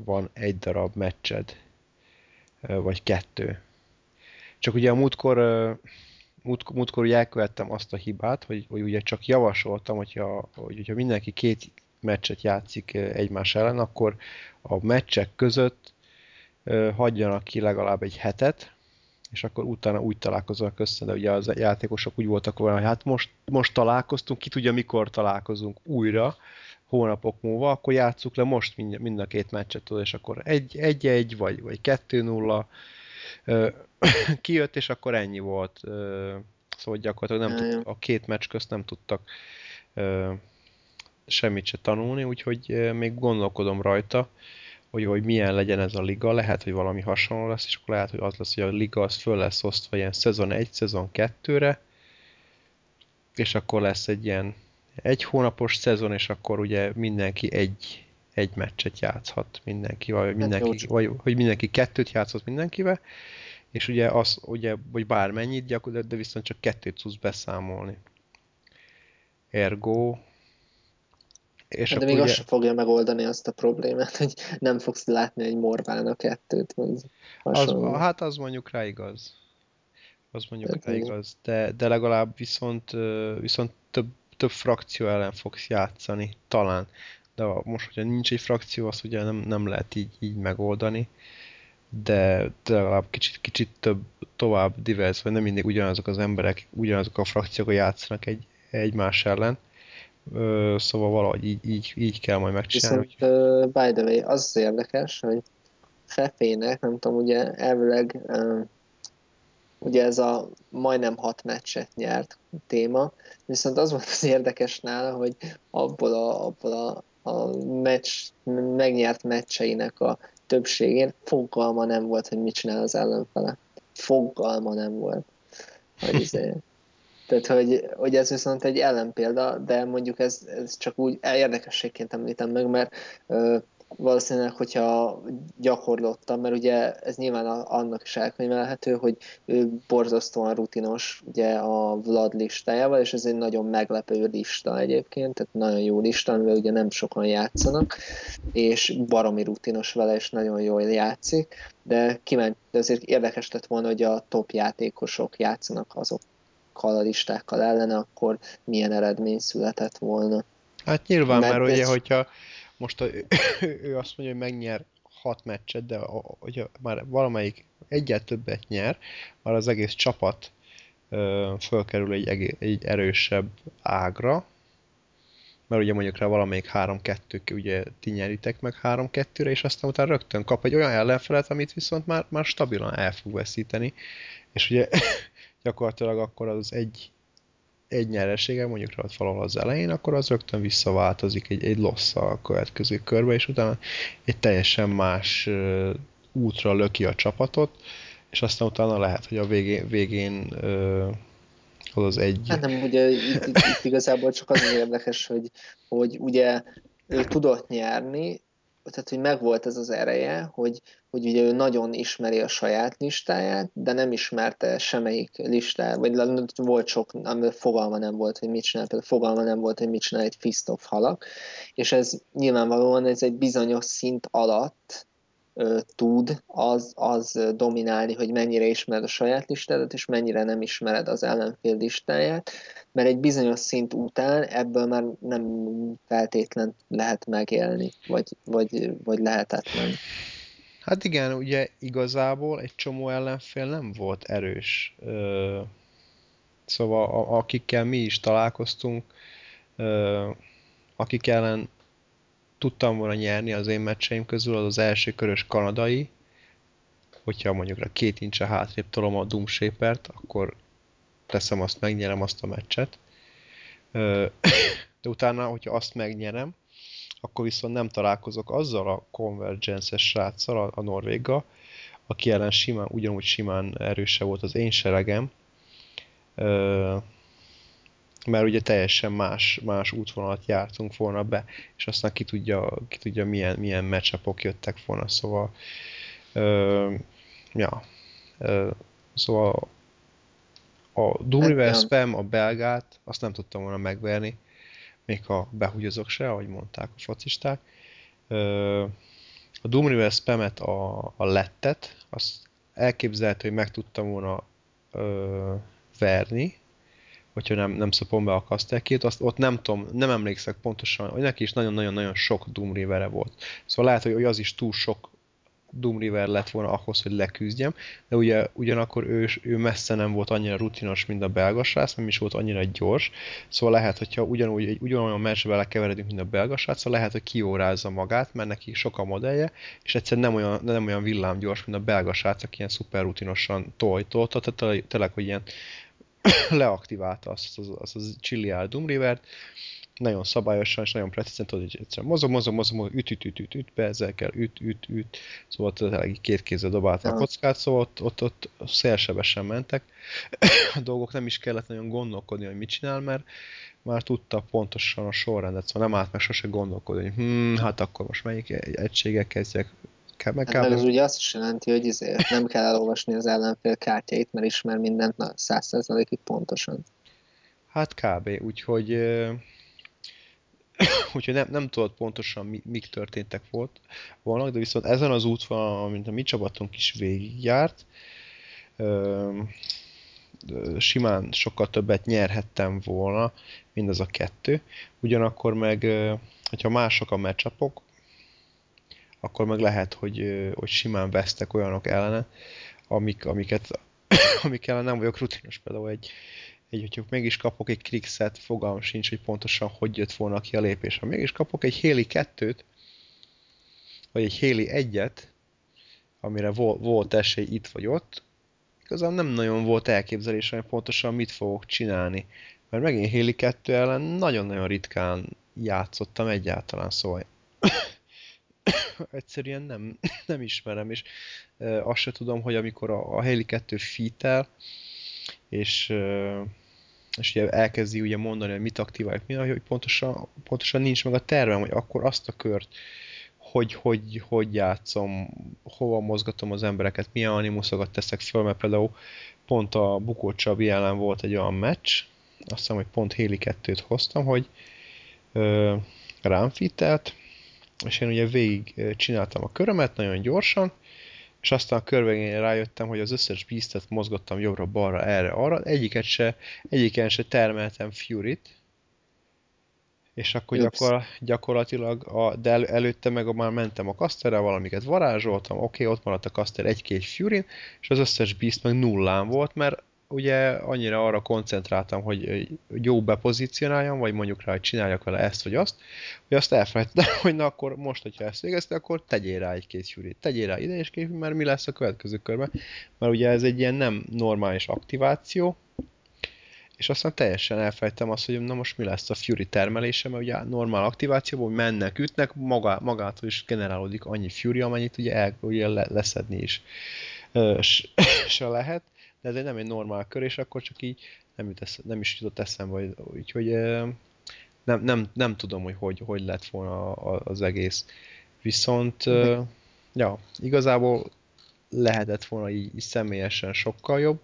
[SPEAKER 1] van egy darab meccsed, vagy kettő. Csak ugye a múltkor, múlt, múltkor ugye elkövettem azt a hibát, hogy, hogy ugye csak javasoltam, hogyha, hogy, hogyha mindenki két meccset játszik egymás ellen, akkor a meccsek között hagyjanak ki legalább egy hetet, és akkor utána úgy találkoznak össze, de ugye az játékosok úgy voltak volna, hogy hát most, most találkoztunk, ki tudja mikor találkozunk újra, hónapok múlva, akkor játsszuk le most mind, mind a két meccset, és akkor egy-egy, vagy, vagy kettő-nulla kijött, és akkor ennyi volt. Szóval gyakorlatilag nem tud, a két meccs közt nem tudtak semmit se tanulni, úgyhogy még gondolkodom rajta, hogy, hogy milyen legyen ez a liga, lehet, hogy valami hasonló lesz, és akkor lehet, hogy az lesz, hogy a liga az föl lesz osztva ilyen szezon 1, szezon 2-re, és akkor lesz egy ilyen egy hónapos szezon, és akkor ugye mindenki egy, egy meccset játszhat mindenki, vagy, hát mindenki, vagy hogy mindenki kettőt játszhat mindenkivel, és ugye az, ugye, hogy bármennyit gyakorlatilag, de viszont csak kettőt tudsz beszámolni. Ergo,
[SPEAKER 2] és hát de még ugye... azt sem fogja megoldani azt a problémát, hogy nem fogsz látni egy morván kettőt, vagy
[SPEAKER 1] az, Hát az mondjuk rá igaz. Az mondjuk Tehát rá igaz. De, de legalább viszont, viszont több, több frakció ellen fogsz játszani, talán. De most, hogyha nincs egy frakció, azt ugye nem, nem lehet így, így megoldani. De, de legalább kicsit, kicsit több, tovább divers, vagy nem mindig ugyanazok az emberek, ugyanazok a frakciók játszanak egy, egymás ellen Ö, szóval valahogy így, így, így kell majd megcsinálni.
[SPEAKER 2] Viszont uh, by the way, az, az érdekes, hogy Fefének, nem tudom, ugye elvileg uh, ugye ez a majdnem hat meccset nyert téma, viszont az volt az érdekes nála, hogy abból a, abból a, a meccs, megnyert meccseinek a többségén fogalma nem volt, hogy mit csinál az ellenfele. Fogalma nem volt. Hogy izé. Tehát, hogy, hogy ez viszont egy ellenpélda, de mondjuk ez, ez csak úgy érdekességként említem meg, mert valószínűleg, hogyha gyakorlottam, mert ugye ez nyilván annak is elkönyvelhető, hogy ő borzasztóan rutinos ugye a Vlad listájával, és ez egy nagyon meglepő lista egyébként, tehát nagyon jó lista, amivel ugye nem sokan játszanak, és baromi rutinos vele, és nagyon jól játszik, de kiment, de azért érdekes lett volna, hogy a top játékosok játszanak azokkal a listákkal ellene, akkor milyen eredmény született volna.
[SPEAKER 1] Hát nyilván, mert, mert ugye, hogyha most a, ő azt mondja, hogy megnyer hat meccset, de hogyha már valamelyik egyet többet nyer, már az egész csapat ö, fölkerül egy, egy erősebb ágra, mert ugye mondjuk rá valamelyik 3-2, ugye ti nyeritek meg 3-2-re, és aztán utána rögtön kap egy olyan ellenfelet, amit viszont már, már stabilan el fog veszíteni, és ugye gyakorlatilag akkor az egy egy nyeresége, mondjuk rá valahol az elején, akkor az rögtön visszaváltozik egy, egy loss a következő körbe, és utána egy teljesen más útra löki a csapatot, és aztán utána lehet, hogy a végén, végén az az egy...
[SPEAKER 2] Hát nem, ugye itt, itt igazából csak az érdekes, hogy, hogy ugye ő tudott nyerni, tehát hogy megvolt ez az ereje, hogy, hogy ugye ő nagyon ismeri a saját listáját, de nem ismerte semmelyik listát, vagy volt sok, fogalma nem volt, hogy mit csinál, például fogalma nem volt, hogy mit csinál egy Fist halak, és ez nyilvánvalóan ez egy bizonyos szint alatt tud az, az dominálni, hogy mennyire ismered a saját listádat, és mennyire nem ismered az ellenfél listáját, mert egy bizonyos szint után ebből már nem feltétlen lehet megélni, vagy, vagy, vagy lehetetlen.
[SPEAKER 1] Hát igen, ugye igazából egy csomó ellenfél nem volt erős. Szóval akikkel mi is találkoztunk, akik ellen tudtam volna nyerni az én meccseim közül, az az első körös kanadai, hogyha mondjuk a két incse hátrébb tolom a Doom Shaper-t, akkor teszem azt, megnyerem azt a meccset. De utána, hogyha azt megnyerem, akkor viszont nem találkozok azzal a Convergence-es sráccal, a, a Norvéga, aki ellen simán, ugyanúgy simán erőse volt az én seregem, mert ugye teljesen más, más útvonalat jártunk volna be, és aztán ki tudja, ki tudja milyen, milyen matchupok jöttek volna, szóval ö, ja, ö, szóval a Doom River hát, Spam, a belgát, azt nem tudtam volna megverni, még ha behúgyozok se, ahogy mondták a focisták. Ö, a Doom River Spam-et, a, a lettet, azt elképzelhető, hogy meg tudtam volna ö, verni, hogyha nem, nem szopom be a kasztelkét, azt ott nem tudom, nem emlékszek pontosan, hogy neki is nagyon-nagyon-nagyon sok Doom River-e volt. Szóval lehet, hogy az is túl sok Doom River lett volna ahhoz, hogy leküzdjem, de ugye ugyanakkor ő, ő messze nem volt annyira rutinos, mint a belga srác, nem is volt annyira gyors, szóval lehet, hogyha ugyanúgy egy ugyanolyan meccsbe belekeveredünk, mint a belga szóval lehet, hogy kiórázza magát, mert neki sok a modellje, és egyszerűen nem olyan, nem olyan villámgyors, mint a belga srác, aki ilyen szuper rutinosan toltolta, tehát tényleg, hogy ilyen leaktiválta azt az, az, az Doom River-t, nagyon szabályosan és nagyon precízen, tudod, hogy egyszerűen mozog, mozog, mozog, mozog üt, üt, üt, üt, üt, be, ezzel kell, üt, üt, üt, szóval tényleg két kézzel dobálta a kockát, szóval ott, ott, ott szélsebesen mentek. a dolgok nem is kellett nagyon gondolkodni, hogy mit csinál, mert már tudta pontosan a sorrendet, szóval nem állt meg sose gondolkodni, hogy hm, hát akkor most melyik egységek kezdjek
[SPEAKER 2] kell, meg hát, ez ugye azt is jelenti, hogy ezért nem kell elolvasni az ellenfél kártyait, mert ismer mindent száz százalékig pontosan.
[SPEAKER 1] Hát kb. Úgyhogy úgyhogy nem, nem tudod pontosan mi, mik történtek volt, volna, de viszont ezen az útvonalon, mint a mi csapatunk is végigjárt, simán sokkal többet nyerhettem volna, mint az a kettő. Ugyanakkor meg, hogyha mások a meccsapok, akkor meg lehet, hogy, hogy simán vesztek olyanok ellene, amik, amiket, amik ellen nem vagyok rutinos. Például egy, egy, hogyha mégis kapok egy Krixet, fogalmam sincs, hogy pontosan hogy jött volna ki a lépés. Ha mégis kapok egy Héli 2-t, vagy egy Héli 1-et, amire volt esély itt vagy ott, igazán nem nagyon volt elképzelésem, hogy pontosan mit fogok csinálni. Mert megint Héli 2 ellen nagyon-nagyon ritkán játszottam egyáltalán, szóval egyszerűen nem, nem ismerem, és e, azt se tudom, hogy amikor a, a Haley 2 fitel, és, e, és ugye elkezdi ugye mondani, hogy mit aktiváljuk, mi, hogy pontosan, pontosan nincs meg a tervem, hogy akkor azt a kört, hogy, hogy, hogy játszom, hova mozgatom az embereket, milyen animuszokat teszek föl, mert például pont a Bukó Csabi ellen volt egy olyan meccs, azt hiszem, hogy pont Héli 2-t hoztam, hogy ö, rám fittelt, és én ugye végig csináltam a körömet nagyon gyorsan, és aztán a kör rájöttem, hogy az összes beastet mozgattam jobbra-balra, erre-arra, egyiket se, egyiken se termeltem Fury-t, és akkor gyakor, gyakorlatilag, a, de el, előtte meg már mentem a kaszterre, valamiket varázsoltam, oké, okay, ott maradt a kaszter egy-két Fury, és az összes beast meg nullán volt, mert ugye annyira arra koncentráltam, hogy jó bepozícionáljam, vagy mondjuk rá, hogy csináljak vele ezt vagy azt, hogy azt elfelejtettem, hogy na akkor most, hogyha ezt végezte, akkor tegyél rá egy-két fury tegyél rá ide és kép, mert mi lesz a következő körben. Mert ugye ez egy ilyen nem normális aktiváció, és aztán teljesen elfelejtem azt, hogy na most mi lesz a Fury termelése, mert ugye normál aktivációból mennek, ütnek, magá, magától is generálódik annyi Fury, amennyit ugye, el, ugye leszedni is se lehet de ez nem egy normál kör, és akkor csak így nem, jut esz, nem is jutott eszembe, úgyhogy nem, nem, nem tudom, hogy, hogy hogy lett volna az egész. Viszont, ja, igazából lehetett volna így, így személyesen sokkal jobb,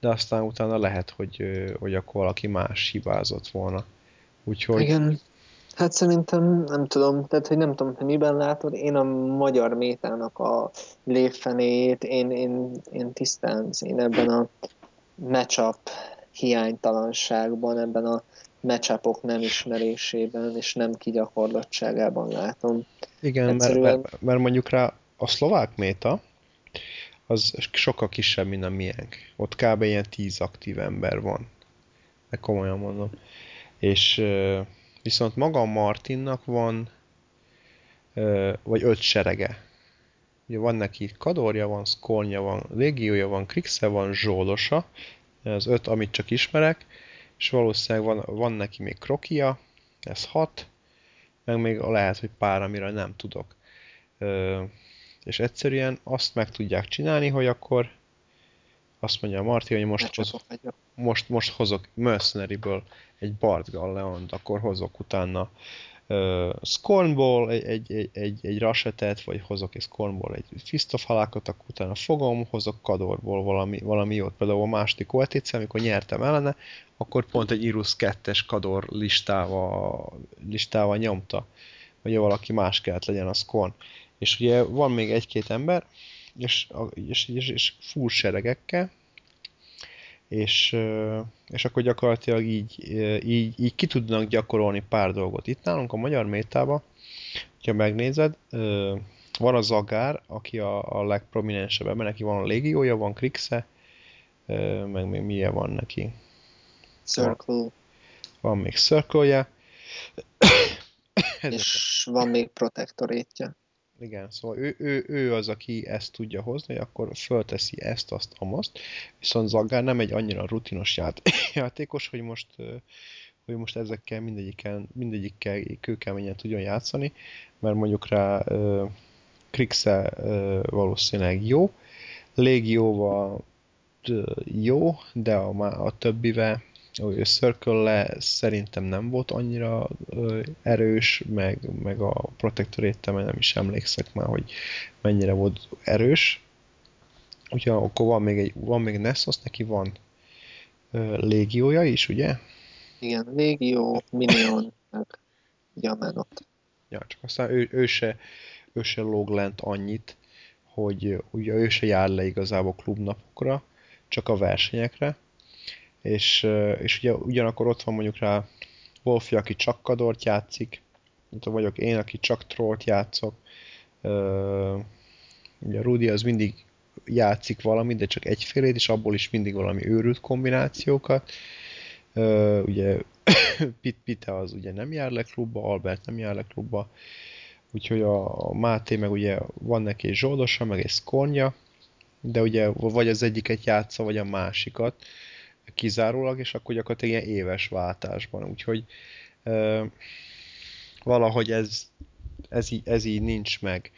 [SPEAKER 1] de aztán utána lehet, hogy, hogy akkor valaki más hibázott volna. Úgyhogy...
[SPEAKER 2] Igen, Hát szerintem nem tudom, tehát hogy nem tudom, hogy miben látod, én a magyar métának a lévfenéjét, én, én, én tisztán, én ebben a matchup hiánytalanságban, ebben a matchupok nem ismerésében és nem kigyakorlottságában látom.
[SPEAKER 1] Igen, Egyszerűen... mert, mert, mert mondjuk rá a szlovák méta, az sokkal kisebb, mint a miénk. Ott kb. ilyen 10 aktív ember van. Meg komolyan mondom. És Viszont maga Martinnak van vagy öt serege. Ugye van neki kadorja, van szkornya, van légiója, van krixe, van zsólosa, az öt, amit csak ismerek, és valószínűleg van, van neki még krokia, ez hat, meg még lehet, hogy pár, amire nem tudok. és egyszerűen azt meg tudják csinálni, hogy akkor azt mondja a Marti, hogy most, hoz, most, most hozok Mercenary-ből egy Bart Galleont, akkor hozok utána uh, Scornból egy, egy, egy, egy, egy Rasetet, vagy hozok egy Scornból egy Fist of Halakot, akkor utána fogom, hozok Kadorból valami, valami jót. Például a második OTC, amikor nyertem ellene, akkor pont egy Irus 2-es Kador listával, listával nyomta, hogy valaki más kellett legyen a Scorn. És ugye van még egy-két ember, és, és, és, és full seregekkel, és, és akkor gyakorlatilag így, így, így ki tudnak gyakorolni pár dolgot. Itt nálunk a magyar métában, ha megnézed, van a Zagár, aki a, a legprominensebb ebben, neki van a légiója, van Krixe, meg még milyen van neki.
[SPEAKER 2] Circle. Van,
[SPEAKER 1] van még Circle-je.
[SPEAKER 2] és van még protektorétja.
[SPEAKER 1] Igen, szóval ő, ő, ő az, aki ezt tudja hozni, akkor fölteszi ezt, azt, amazt, viszont Zaggár nem egy annyira rutinos ját, játékos, hogy most, hogy most ezekkel mindegyikkel, mindegyikkel kőkeményen tudjon játszani, mert mondjuk rá Krixe valószínűleg jó, Légióval jó, de a, a többivel a circle szerintem nem volt annyira erős, meg, meg a protectorate nem is emlékszek már, hogy mennyire volt erős. Úgyhogy akkor van még, egy, van még Nessos, neki van légiója is, ugye?
[SPEAKER 2] Igen, légió, minion, meg Yamanot.
[SPEAKER 1] Ja, csak aztán ő, ő, se, ő se lóg lent annyit, hogy ugye ő se jár le igazából klubnapokra, csak a versenyekre, és, és ugye ugyanakkor ott van mondjuk rá Wolfi, aki csak kadort játszik, itt vagyok én, aki csak trollt játszok, ugye Rudy az mindig játszik valamit, de csak egyfélét, és abból is mindig valami őrült kombinációkat, ugye Pit Pite az ugye nem jár le klubba, Albert nem jár le klubba, úgyhogy a, a Máté meg ugye van neki egy zsoldosa, meg egy szkornya, de ugye vagy az egyiket játsza, vagy a másikat kizárólag, és akkor gyakorlatilag ilyen éves váltásban, úgyhogy uh, valahogy ez, ez, így, ez így nincs meg.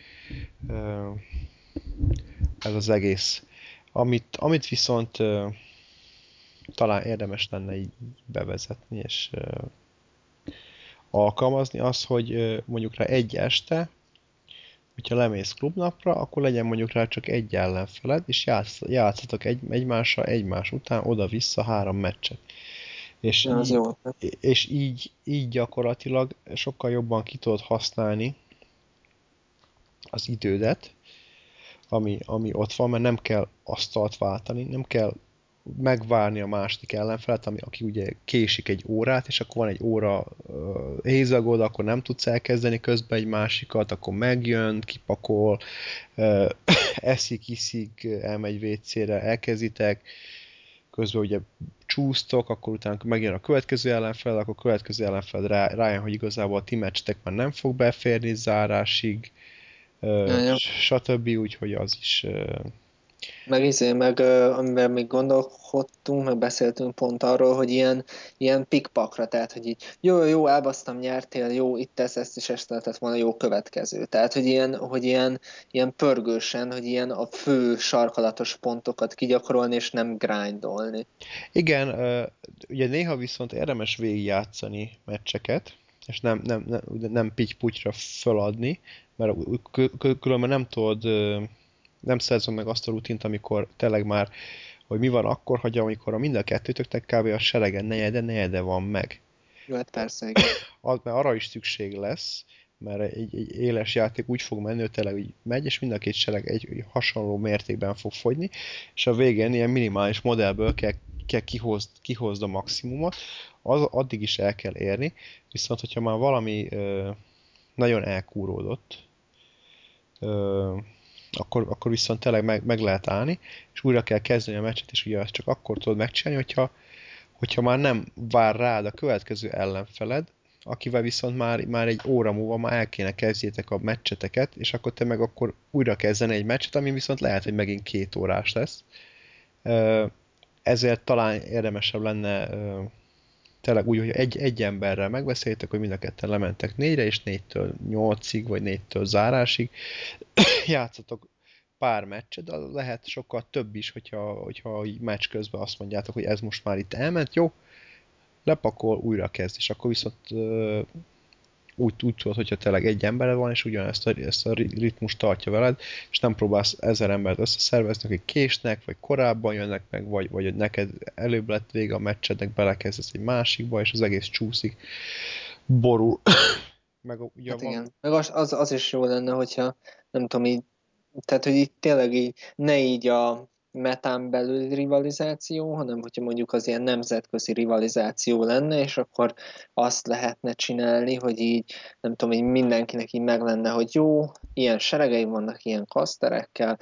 [SPEAKER 1] Uh, ez az egész. Amit, amit viszont uh, talán érdemes lenne így bevezetni, és uh, alkalmazni az, hogy uh, mondjuk rá egy este, hogyha lemész klubnapra, akkor legyen mondjuk rá csak egy ellenfeled, és játsz, játszatok egy, egymással egymás után oda-vissza három meccset. És, ja, így, jó. és így, így gyakorlatilag sokkal jobban ki tudod használni az idődet, ami, ami ott van, mert nem kell asztalt váltani, nem kell megvárni a második ellenfelet, ami, aki ugye késik egy órát, és akkor van egy óra hézagod, akkor nem tudsz elkezdeni közben egy másikat, akkor megjön, kipakol, uh, eszik, iszik, elmegy WC-re, elkezditek, közben ugye csúsztok, akkor utána megjön a következő ellenfel, akkor a következő ellenfel rá, rájön, hogy igazából a ti meccsetek már nem fog beférni zárásig, ja, stb. Úgyhogy az is
[SPEAKER 2] meg izé, meg amiben még gondolkodtunk, meg beszéltünk pont arról, hogy ilyen, ilyen pikpakra, tehát hogy így jó, jó, elbasztam, nyertél, jó, itt tesz ezt is, ezt lehetett volna jó következő. Tehát, hogy ilyen, hogy ilyen, ilyen pörgősen, hogy ilyen a fő sarkalatos pontokat kigyakorolni, és nem grindolni.
[SPEAKER 1] Igen, ugye néha viszont érdemes végigjátszani meccseket, és nem, nem, nem, nem pitty föladni, mert különben nem tudod nem szerzem meg azt a rutint, amikor tényleg már, hogy mi van akkor, hogy amikor a mind a kettőtöknek kb. a seregen negyede, negyede van meg.
[SPEAKER 2] Jó, hát persze, igen.
[SPEAKER 1] Az, mert arra is szükség lesz, mert egy, egy éles játék úgy fog menni, hogy tényleg úgy megy, és mind a két sereg egy, egy hasonló mértékben fog fogyni, és a végén ilyen minimális modellből kell, kell kihozd, kihozd a maximumot, az, addig is el kell érni, viszont hogyha már valami ö, nagyon elkúródott, ö, akkor, akkor viszont tényleg meg, meg lehet állni, és újra kell kezdeni a meccset, és ugye ezt csak akkor tudod megcsinálni, hogyha, hogyha már nem vár rád a következő ellenfeled, akivel viszont már, már egy óra múlva már el kéne kezdjétek a meccseteket, és akkor te meg akkor újra kezdeni egy meccset, ami viszont lehet, hogy megint két órás lesz. Ezért talán érdemesebb lenne tényleg úgy, hogy egy, egy emberrel megbeszéltek, hogy mind a ketten lementek négyre, és négytől nyolcig, vagy négytől zárásig játszatok pár meccset, de lehet sokkal több is, hogyha, hogyha így meccs közben azt mondjátok, hogy ez most már itt elment, jó, lepakol, újra kezd, és akkor viszont úgy, úgy tudod, hogyha tényleg egy embered van, és ugyanezt a, ezt a ritmus tartja veled, és nem próbálsz ezer embert összeszervezni, akik késnek, vagy korábban jönnek meg, vagy, vagy hogy neked előbb lett vége a meccsednek, belekezdesz egy másikba, és az egész csúszik, borul.
[SPEAKER 2] meg ugye hát van... igen. Meg az, az, az, is jó lenne, hogyha nem tudom, így, tehát hogy így tényleg így, ne így a metán belül rivalizáció, hanem hogyha mondjuk az ilyen nemzetközi rivalizáció lenne, és akkor azt lehetne csinálni, hogy így, nem tudom, így mindenkinek így meg lenne, hogy jó, ilyen seregei vannak ilyen kaszterekkel,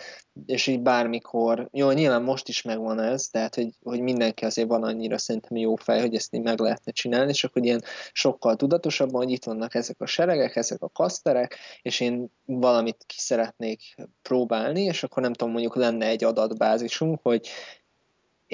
[SPEAKER 2] és így bármikor, jó, nyilván most is megvan ez, tehát hogy, hogy mindenki azért van annyira szerintem jó fej, hogy ezt így meg lehetne csinálni, és akkor ilyen sokkal tudatosabban, hogy itt vannak ezek a seregek, ezek a kaszterek, és én valamit ki szeretnék próbálni, és akkor nem tudom, mondjuk lenne egy adatbázisunk, hogy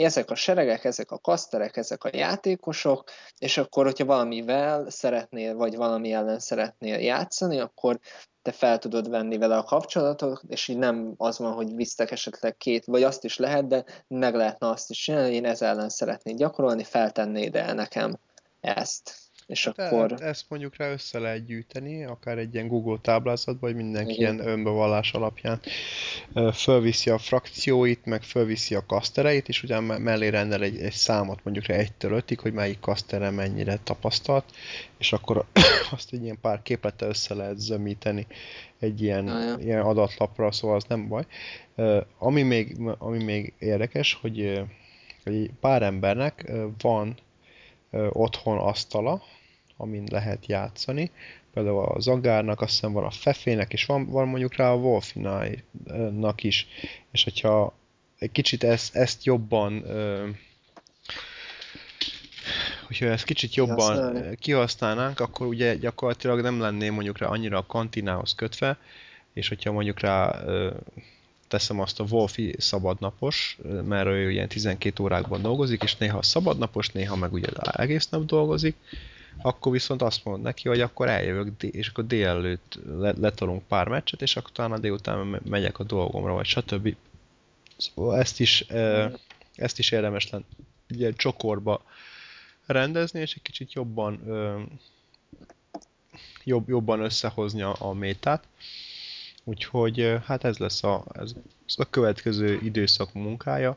[SPEAKER 2] ezek a seregek, ezek a kaszterek, ezek a játékosok, és akkor, hogyha valamivel szeretnél, vagy valami ellen szeretnél játszani, akkor te fel tudod venni vele a kapcsolatot, és így nem az van, hogy visztek esetleg két, vagy azt is lehet, de meg lehetne azt is csinálni, én ez ellen szeretnék gyakorolni, feltennéd el nekem ezt. És hát akkor...
[SPEAKER 1] Ezt mondjuk rá össze lehet gyűjteni, akár egy ilyen Google táblázatban, vagy mindenki Igen. ilyen önbevallás alapján fölviszi a frakcióit, meg fölviszi a kasztereit, és ugyan mellé rendel egy, egy számot mondjuk rá 1-től 5-ig, hogy melyik kasztere mennyire tapasztalt, és akkor azt egy ilyen pár képlettel össze lehet zömíteni egy ilyen, ja. ilyen adatlapra, szóval az nem baj. Ami még, ami még érdekes, hogy, hogy pár embernek van otthon asztala, amin lehet játszani. Például a Zagárnak, azt hiszem van a Fefének, és van, van mondjuk rá a Wolfinának is. És hogyha egy kicsit ezt, ezt jobban hogyha ezt kicsit jobban kihasználnánk, akkor ugye gyakorlatilag nem lenné mondjuk rá annyira a kantinához kötve, és hogyha mondjuk rá teszem azt a Wolfi szabadnapos, mert ő ilyen 12 órákban dolgozik, és néha szabadnapos, néha meg ugye egész nap dolgozik, akkor viszont azt mond neki, hogy akkor eljövök, és akkor délelőtt letolunk pár meccset, és akkor talán délután megyek a dolgomra, vagy stb. Szóval ezt is, ezt is érdemes lenne ugye csokorba rendezni, és egy kicsit jobban jobb, jobban összehozni a, a métát. Úgyhogy hát ez lesz a, ez a következő időszak munkája.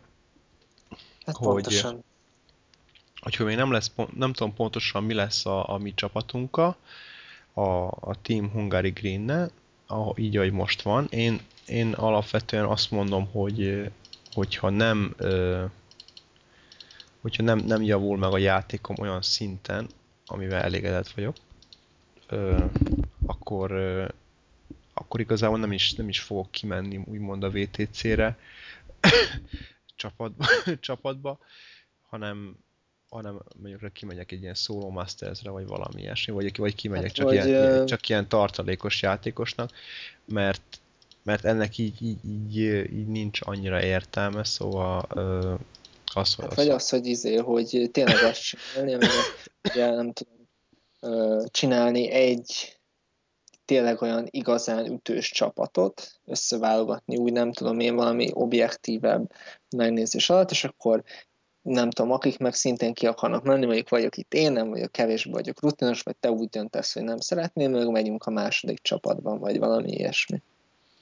[SPEAKER 2] Hát hogy, pontosan.
[SPEAKER 1] Hogy még nem, lesz, nem tudom pontosan mi lesz a, a mi csapatunkkal, a, a Team Hungary Green-nel, így, ahogy most van. Én, én alapvetően azt mondom, hogy hogyha nem hogyha nem, nem javul meg a játékom olyan szinten, amivel elégedett vagyok, akkor, akkor igazából nem is, nem is fogok kimenni úgymond a VTC-re csapatba, csapatba, hanem, hanem mondjuk kimegyek egy ilyen solo masters vagy valami ilyesmi, vagy, vagy kimegyek hát, csak, vagy, ilyen, csak ilyen tartalékos játékosnak, mert mert ennek így, így, így, így nincs annyira értelme, szóval ö,
[SPEAKER 2] az, hát, az, vagy az, hogy izé, hogy tényleg azt csinálni, amit ugye nem tudom, ö, csinálni egy tényleg olyan igazán ütős csapatot, összeválogatni úgy nem tudom én valami objektívebb megnézés alatt, és akkor nem tudom, akik meg szintén ki akarnak menni, mondjuk vagyok itt én, nem vagyok kevésbé vagyok rutinos, vagy te úgy döntesz, hogy nem szeretnél, meg megyünk a második csapatban, vagy valami ilyesmi.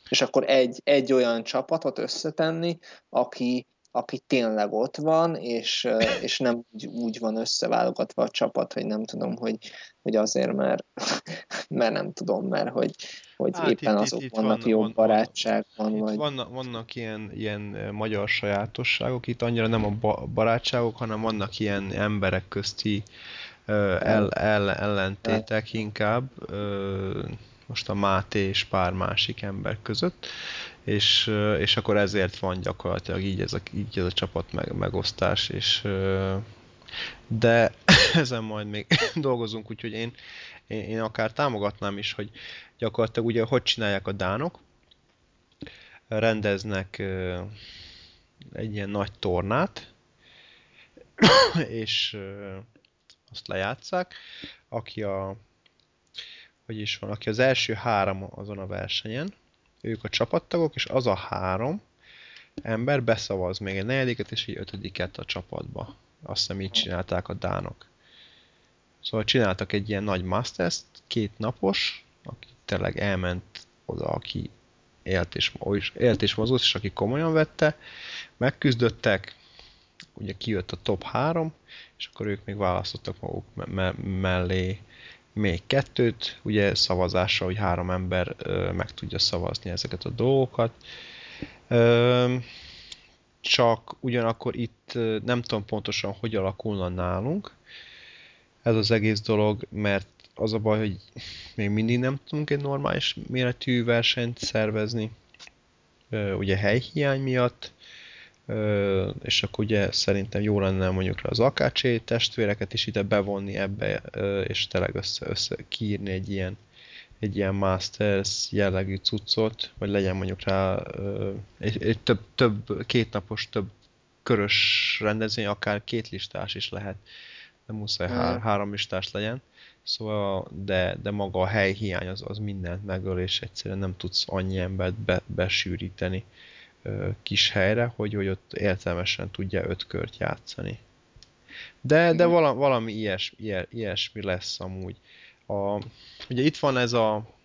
[SPEAKER 2] És akkor egy, egy olyan csapatot összetenni, aki, aki tényleg ott van, és, és nem úgy, úgy van összeválogatva a csapat, hogy nem tudom, hogy, hogy azért, mert, mert nem tudom, mert hogy, hogy hát éppen itt, azok itt, itt vannak van, jobb van, barátságban.
[SPEAKER 1] Van, vagy... vannak, vannak ilyen, ilyen magyar sajátosságok, itt annyira nem a barátságok, hanem vannak ilyen emberek közti el, el, ellentétek inkább, most a Máté és pár másik ember között, és, és akkor ezért van gyakorlatilag így ez a, így ez a csapat meg, megosztás, és de ezen majd még dolgozunk, úgyhogy én, én, én akár támogatnám is, hogy gyakorlatilag ugye hogy csinálják a dánok, rendeznek egy ilyen nagy tornát, és azt lejátszák, aki a hogy is van, aki az első három azon a versenyen, ők a csapattagok, és az a három ember beszavaz még egy negyediket és egy ötödiket a csapatba. Azt hiszem így csinálták a dánok. Szóval csináltak egy ilyen nagy masters két napos, aki tényleg elment oda, aki élt és, élt és mozott, és aki komolyan vette, megküzdöttek, ugye kijött a top 3, és akkor ők még választottak maguk me mellé még kettőt, ugye szavazásra, hogy három ember ö, meg tudja szavazni ezeket a dolgokat. Ö, csak ugyanakkor itt nem tudom pontosan, hogy alakulna nálunk ez az egész dolog, mert az a baj, hogy még mindig nem tudunk egy normális méretű versenyt szervezni, ugye helyhiány miatt, és akkor ugye szerintem jó lenne mondjuk az AKC testvéreket is ide bevonni ebbe, és tényleg össze, össze kiírni egy ilyen, egy ilyen Masters jellegű cuccot, vagy legyen mondjuk rá egy, egy több, több, kétnapos, több körös rendezvény, akár két listás is lehet. Nem muszáj há, három listás legyen. Szóval, de, de maga a helyhiány az, az mindent megöl, és egyszerűen nem tudsz annyi embert be, besűríteni kis helyre, hogy, hogy ott értelmesen tudja öt kört játszani. De, de vala, valami ilyes, ilyes, ilyesmi lesz amúgy. A, ugye itt van ez a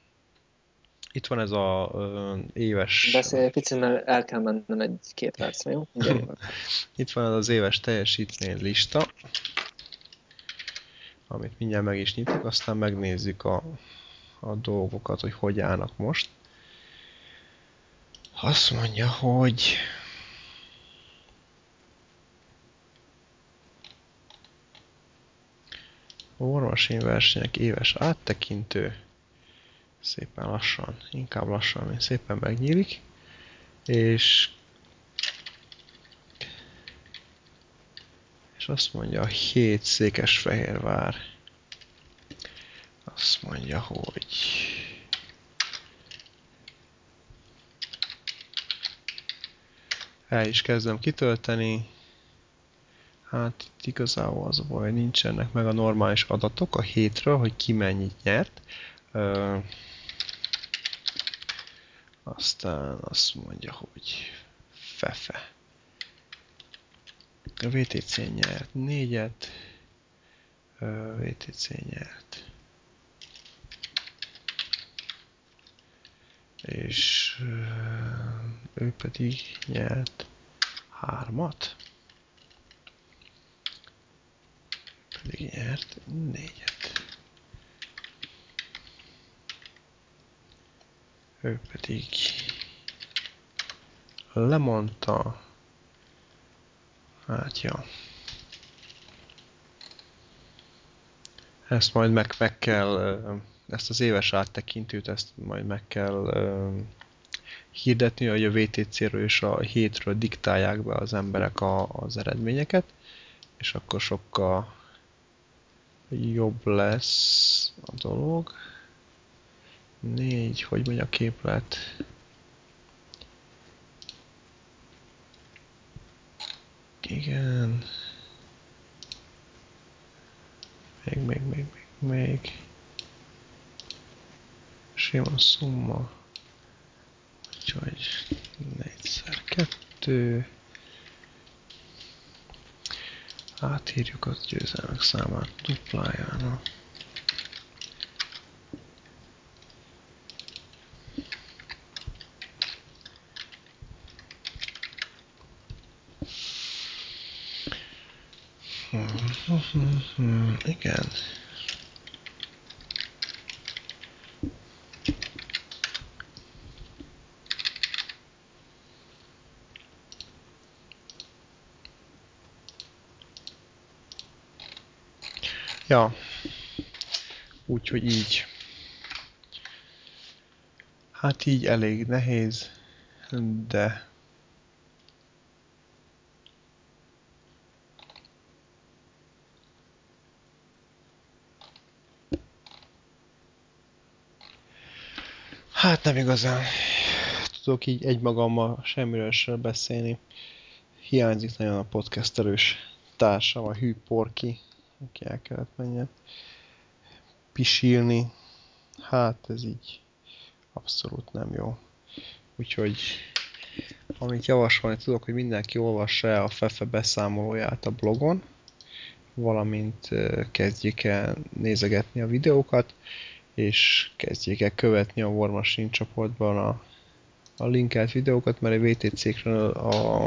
[SPEAKER 1] itt van ez a ö, éves...
[SPEAKER 2] Beszélj picit, mert el kell mennem egy-két percre, jó?
[SPEAKER 1] itt van ez az éves teljesítmény lista, amit mindjárt meg is nyitok, aztán megnézzük a, a dolgokat, hogy hogy állnak most. Azt mondja, hogy Orvosi versenyek éves áttekintő. Szépen lassan, inkább lassan, mint szépen megnyílik. És És azt mondja, a 7 Székesfehérvár. Azt mondja, hogy... El is kezdem kitölteni. Hát itt igazából az a baj, nincsenek meg a normális adatok a hétről, hogy ki mennyit nyert. Ö, aztán azt mondja, hogy fefe. A VTC nyert négyet. VTC nyert. És ő pedig nyert hármat. Pedig nyert négyet. Ő pedig lemondta. Hát ja. Ezt majd meg, meg kell, ezt az éves áttekintőt, ezt majd meg kell hirdetni, hogy a VTC-ről és a hétről diktálják be az emberek a, az eredményeket, és akkor sokkal jobb lesz a dolog. Négy, hogy megy a képlet? Igen. Még, még, még, még, még. Sima szumma. Úgyhogy négyszer kettő. Átírjuk az győzelmek számát duplájára. Igen. Ja. Úgyhogy így. Hát így elég nehéz, de Hát nem igazán tudok így egymagammal semmiről sem beszélni. Hiányzik nagyon a podcastelős társam, a hű porki, aki el kellett menjen pisilni. Hát ez így abszolút nem jó. Úgyhogy amit javasolni tudok, hogy mindenki olvassa el a Fefe beszámolóját a blogon, valamint kezdjék el nézegetni a videókat, és kezdjék el követni a War Machine csoportban a, a linkelt videókat, mert a VTC-kről a,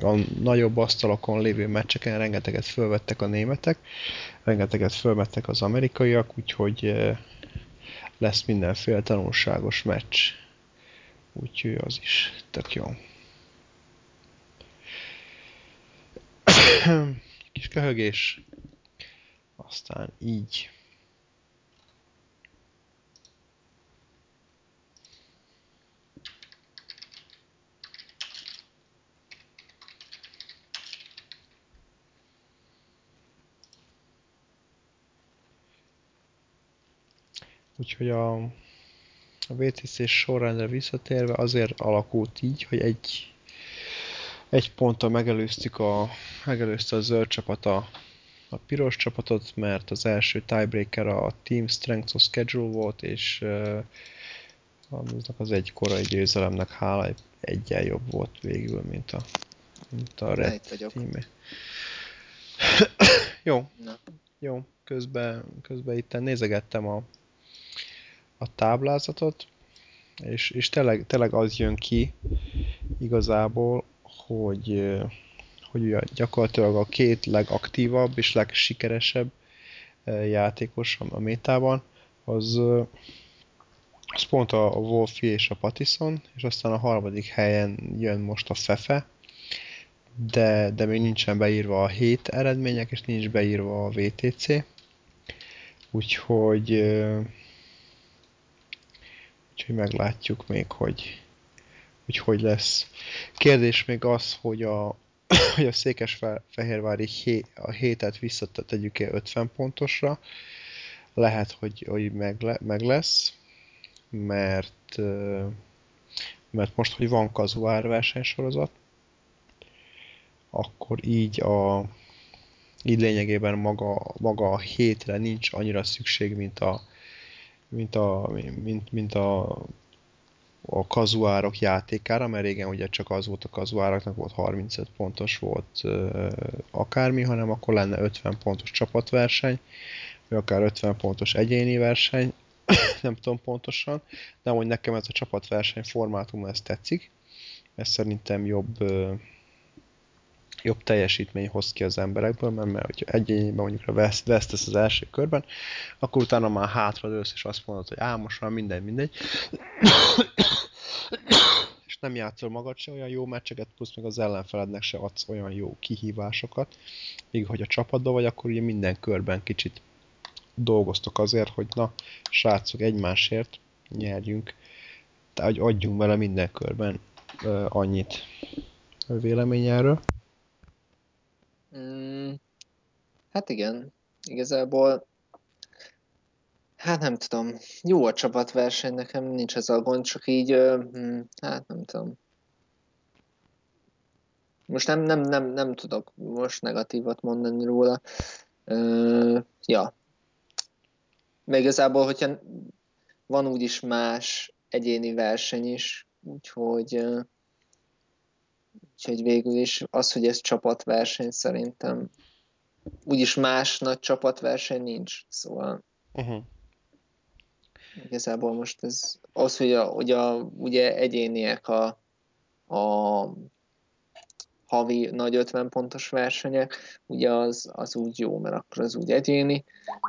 [SPEAKER 1] a nagyobb asztalokon lévő meccseken rengeteget fölvettek a németek, rengeteget fölvettek az amerikaiak, úgyhogy lesz mindenféle tanulságos meccs. Úgyhogy az is tök jó. Kis köhögés. Aztán így. Úgyhogy a, a VTC sorrendre visszatérve azért alakult így, hogy egy, egy ponttal megelőztük a, megelőzte a zöld csapat a, a piros csapatot, mert az első tiebreaker a Team Strength of Schedule volt, és uh, az egy korai győzelemnek hála egyen jobb volt végül, mint a, mint a Red team Jó. Na. Jó, közben, közben itt nézegettem a, a táblázatot, és, és tényleg, tényleg az jön ki igazából, hogy, hogy gyakorlatilag a két legaktívabb és legsikeresebb játékos a métában, az, az pont a Wolfi és a Patison, és aztán a harmadik helyen jön most a Fefe, de, de még nincsen beírva a hét eredmények, és nincs beírva a VTC. Úgyhogy Úgyhogy meglátjuk még, hogy hogy, hogy lesz. Kérdés még az, hogy a hogy a Székesfehérvári hé, a hétet visszategyük el 50 pontosra. Lehet, hogy, hogy meg, le, meg lesz, mert, mert most, hogy van kazuár versenysorozat, akkor így a így lényegében maga, maga a hétre nincs annyira szükség, mint a, mint a, mint, mint a, a kazuárok játékára, mert régen ugye csak az volt a kazuároknak volt 35 pontos volt ö, akármi, hanem akkor lenne 50 pontos csapatverseny, vagy akár 50 pontos egyéni verseny, nem tudom pontosan, de amúgy nekem ez a csapatverseny formátum ez tetszik, ez szerintem jobb, ö, jobb teljesítmény hoz ki az emberekből, mert, mert hogyha egyéniben mondjuk veszt, vesztesz az első körben, akkor utána már hátra dőlsz, és azt mondod, hogy á, most már mindegy, mindegy. és nem játszol magad se olyan jó meccseket, plusz meg az ellenfelednek se adsz olyan jó kihívásokat. Míg, hogy a csapatban vagy, akkor ugye minden körben kicsit dolgoztok azért, hogy na, srácok, egymásért nyerjünk, tehát adjunk bele minden körben uh, annyit vélemény erről.
[SPEAKER 2] Mm, hát igen, igazából Hát nem tudom. Jó a csapatverseny, nekem nincs ez a gond, csak így, hm, hát nem tudom. Most nem, nem, nem, nem tudok most negatívat mondani róla. Ö, ja. Még igazából, hogyha van úgyis más egyéni verseny is, úgyhogy, úgyhogy végül is az, hogy ez csapatverseny szerintem úgyis más nagy csapatverseny nincs, szóval uh-huh. igazából most ez az, hogy a, hogy a ugye egyéniek a, a havi nagy 50 pontos versenyek, ugye az, az úgy jó, mert akkor az úgy egyéni,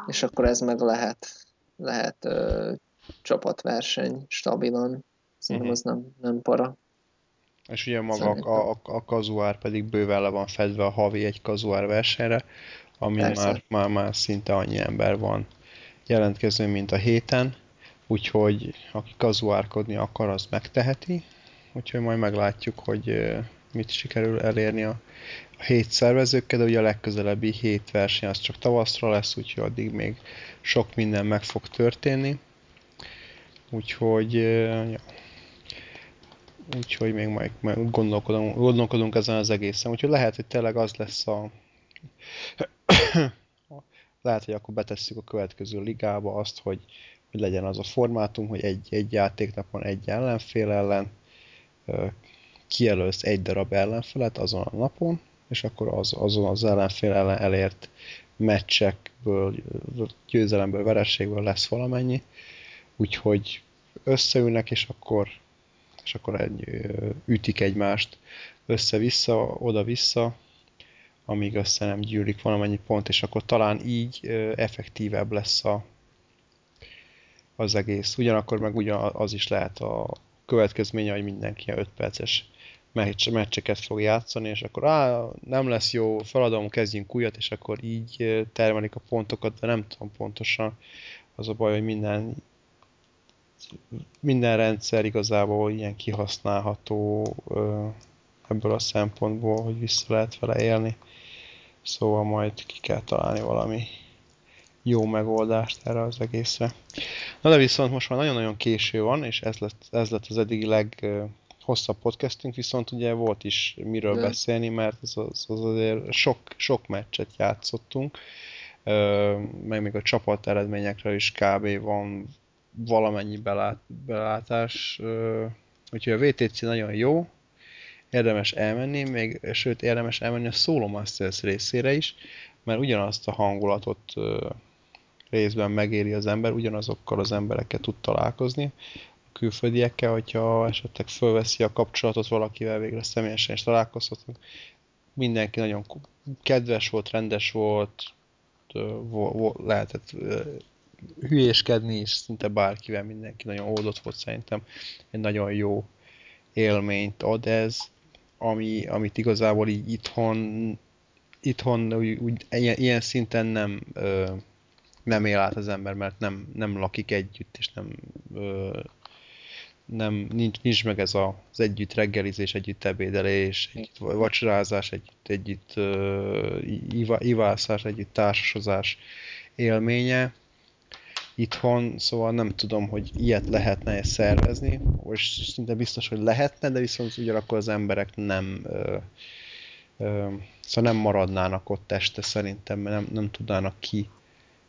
[SPEAKER 2] és akkor ez meg lehet, lehet ö, csapatverseny stabilan. Szerintem uh-huh. az nem, nem para.
[SPEAKER 1] És ugye maga a, a, a kazuár pedig bőven le van fedve a havi egy kazuár versenyre, amin már, már, már szinte annyi ember van jelentkező, mint a héten, úgyhogy aki kazuárkodni akar, az megteheti, úgyhogy majd meglátjuk, hogy mit sikerül elérni a, a hét szervezőkkel, de ugye a legközelebbi hét verseny az csak tavaszra lesz, úgyhogy addig még sok minden meg fog történni. Úgyhogy, ja. Úgyhogy még majd, majd gondolkodunk, gondolkodunk ezen az egészen. Úgyhogy lehet, hogy tényleg az lesz a... lehet, hogy akkor betesszük a következő ligába azt, hogy, hogy legyen az a formátum, hogy egy, egy játéknapon egy ellenfél ellen kijelölsz egy darab ellenfelet azon a napon, és akkor az, azon az ellenfél ellen elért meccsekből, győzelemből, verességből lesz valamennyi. Úgyhogy összeülnek, és akkor, és akkor egy, ütik egymást össze-vissza, oda-vissza, amíg össze nem gyűlik valamennyi pont, és akkor talán így effektívebb lesz a, az egész. Ugyanakkor meg ugyan az is lehet a következménye, hogy mindenki 5 perces meccseket fog játszani, és akkor á, nem lesz jó, feladom, kezdjünk újat, és akkor így termelik a pontokat, de nem tudom pontosan. Az a baj, hogy minden minden rendszer igazából ilyen kihasználható ebből a szempontból, hogy vissza lehet vele élni. Szóval majd ki kell találni valami jó megoldást erre az egészre. Na de viszont most már nagyon-nagyon késő van, és ez lett, ez lett az eddigi leg hosszabb podcastünk, viszont ugye volt is miről De. beszélni, mert az, az, az azért sok, sok meccset játszottunk, meg még a csapat eredményekre is kb. van valamennyi belát, belátás, úgyhogy a VTC nagyon jó, érdemes elmenni, még, sőt érdemes elmenni a Solo Masters részére is, mert ugyanazt a hangulatot részben megéri az ember, ugyanazokkal az emberekkel tud találkozni, külföldiekkel, hogyha esetleg fölveszi a kapcsolatot valakivel, végre személyesen is találkozhatunk. Mindenki nagyon kedves volt, rendes volt, lehetett hülyéskedni is, szinte bárkivel mindenki nagyon oldott volt szerintem. Egy nagyon jó élményt ad ez, ami, amit igazából így itthon, itthon úgy, úgy, ilyen, ilyen szinten nem, ö, nem él át az ember, mert nem, nem lakik együtt, és nem ö, nem, nincs, nincs meg ez a, az együtt reggelizés, együtt ebédelés, együtt vacsorázás, együtt, együtt uh, ivászás, együtt társasozás élménye itthon, szóval nem tudom, hogy ilyet lehetne -e szervezni, és szinte biztos, hogy lehetne, de viszont ugyanakkor az emberek nem ö, ö, szóval nem maradnának ott este szerintem, mert nem, nem tudnának ki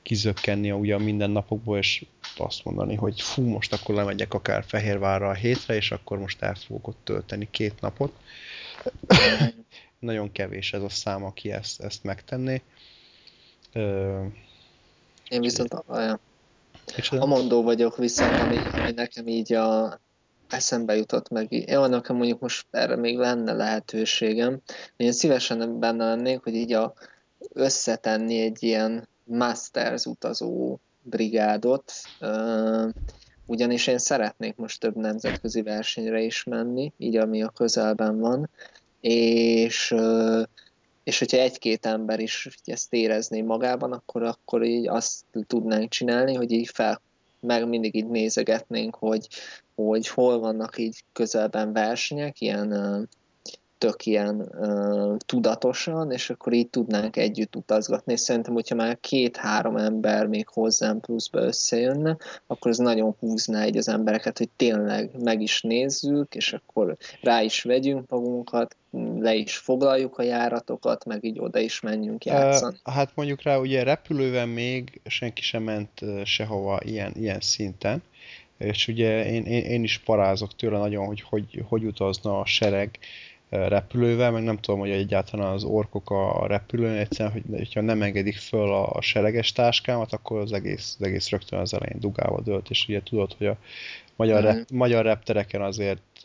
[SPEAKER 1] kizökkenni a, ugye a mindennapokból, és azt mondani, hogy fú, most akkor lemegyek akár Fehérvárra a hétre, és akkor most el fogok ott tölteni két napot. Nagyon kevés ez a szám, aki ezt, ezt megtenné.
[SPEAKER 2] Én viszont olyan amondó vagyok viszont, ami, ami nekem így a eszembe jutott meg. Jó, nekem mondjuk most erre még lenne lehetőségem. Én szívesen benne lennék, hogy így a, összetenni egy ilyen Masters utazó brigádot, ugyanis én szeretnék most több nemzetközi versenyre is menni, így ami a közelben van, és és hogyha egy-két ember is ezt érezné magában, akkor, akkor így azt tudnánk csinálni, hogy így fel, meg mindig így nézegetnénk, hogy, hogy hol vannak így közelben versenyek, ilyen tök ilyen uh, tudatosan, és akkor így tudnánk együtt utazgatni, és szerintem, hogyha már két-három ember még hozzám pluszba összejönne, akkor ez nagyon húzná egy az embereket, hogy tényleg meg is nézzük, és akkor rá is vegyünk magunkat, le is foglaljuk a járatokat, meg így oda is menjünk játszani.
[SPEAKER 1] Hát mondjuk rá, ugye repülővel még senki sem ment sehova ilyen, ilyen szinten, és ugye én, én, én is parázok tőle nagyon, hogy hogy, hogy utazna a sereg repülővel, meg nem tudom, hogy egyáltalán az orkok a repülőn, egyszerűen, hogy, hogyha nem engedik föl a sereges táskámat, akkor az egész, az egész rögtön az elején dugába dölt, és ugye tudod, hogy a magyar, mm. rep, magyar reptereken azért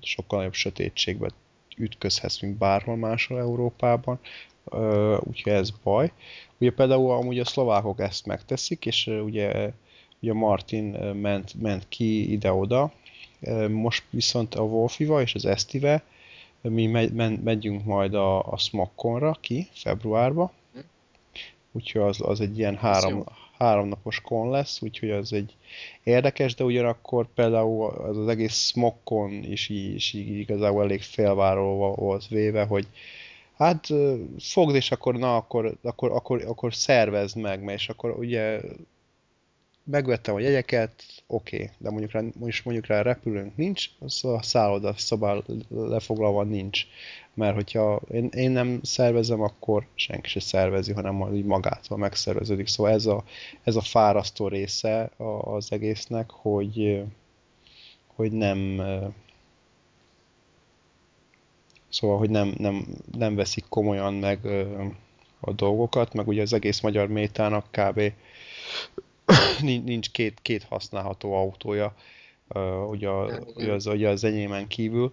[SPEAKER 1] sokkal nagyobb sötétségben ütközhetsz, mint bárhol máshol Európában, úgyhogy ez baj. Ugye például amúgy a szlovákok ezt megteszik, és ugye, ugye Martin ment, ment ki ide-oda, most viszont a Wolfival és az Estive mi megy, megyünk majd a, a Smokkonra ki, februárba. Úgyhogy az, az egy ilyen három, háromnapos kon lesz, úgyhogy az egy érdekes, de ugyanakkor például az, az egész Smokkon is, is igazából elég félvárolva volt véve, hogy hát fogd, és akkor na, akkor, akkor, akkor, akkor szervezd meg, mert és akkor ugye megvettem a jegyeket, oké, okay, de mondjuk rá, most mondjuk rá repülőnk nincs, az a szálloda szobá lefoglalva nincs. Mert hogyha én, én nem szervezem, akkor senki se szervezi, hanem majd így magától megszerveződik. Szóval ez a, ez a fárasztó része az egésznek, hogy, hogy nem szóval, hogy nem, nem, nem veszik komolyan meg a dolgokat, meg ugye az egész magyar métának kb nincs két, két használható autója, uh, ugye, ugye, az, ugye az enyémen kívül,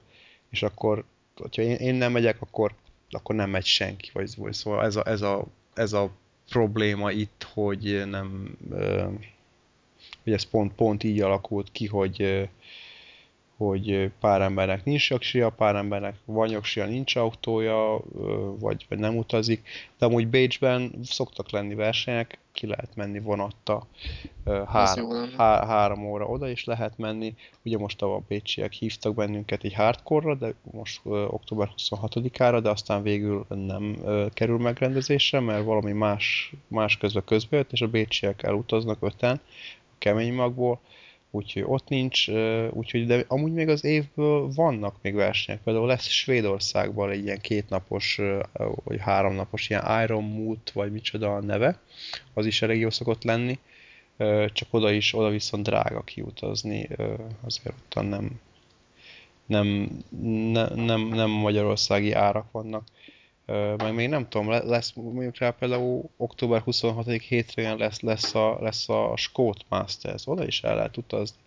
[SPEAKER 1] és akkor, hogyha én, én nem megyek, akkor, akkor nem megy senki, vagy, vagy szóval ez a, ez, a, ez a probléma itt, hogy nem, uh, hogy ez pont, pont így alakult ki, hogy hogy pár embernek nincs jogsia, pár embernek van jogsia, nincs autója, vagy, vagy nem utazik, de amúgy Bécsben szoktak lenni versenyek, ki lehet menni vonatta három, há, három óra oda is lehet menni. Ugye most a bécsiek hívtak bennünket egy hardcore de most ö, október 26-ára, de aztán végül nem ö, kerül megrendezésre, mert valami más, más közben közbejött, és a bécsiek elutaznak öten kemény magból, úgyhogy ott nincs, úgyhogy, de amúgy még az évből vannak még versenyek, például lesz Svédországban egy ilyen kétnapos, vagy háromnapos ilyen Iron Moot, vagy micsoda a neve, az is elég jó szokott lenni, csak oda is, oda viszont drága kiutazni, azért ott nem, nem, ne, nem, nem magyarországi árak vannak meg még nem tudom, lesz mondjuk rá például október 26 hétvégén lesz, lesz, a, lesz a Skót Masters, oda is el lehet utazni.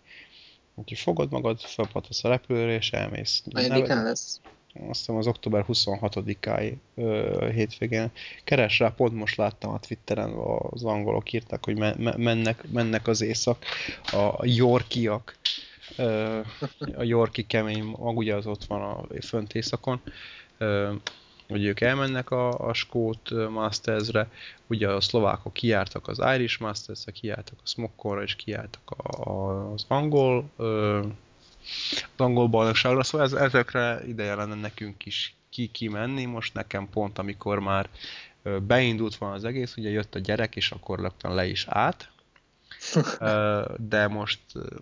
[SPEAKER 1] Úgyhogy fogod magad, felpatasz a repülőre és elmész.
[SPEAKER 2] Melyikán lesz?
[SPEAKER 1] Azt hiszem az október 26-áig hétvégén. Keres rá, pont most láttam a Twitteren, az angolok írták, hogy me, me, mennek, mennek az éjszak, a Yorkiak, a Yorki kemény mag, ugye az ott van a fönt éjszakon, hogy ők elmennek a, a Skót Masters-re, ugye a szlovákok kiártak az Irish Masters-re, kiártak a Smokkonra, és kiártak a, a, az angol ö, az angol bajnokságra, szóval ez, ezekre ideje lenne nekünk is ki kimenni. Most nekem pont, amikor már beindult van az egész, ugye jött a gyerek, és akkor rögtön le is át. De most,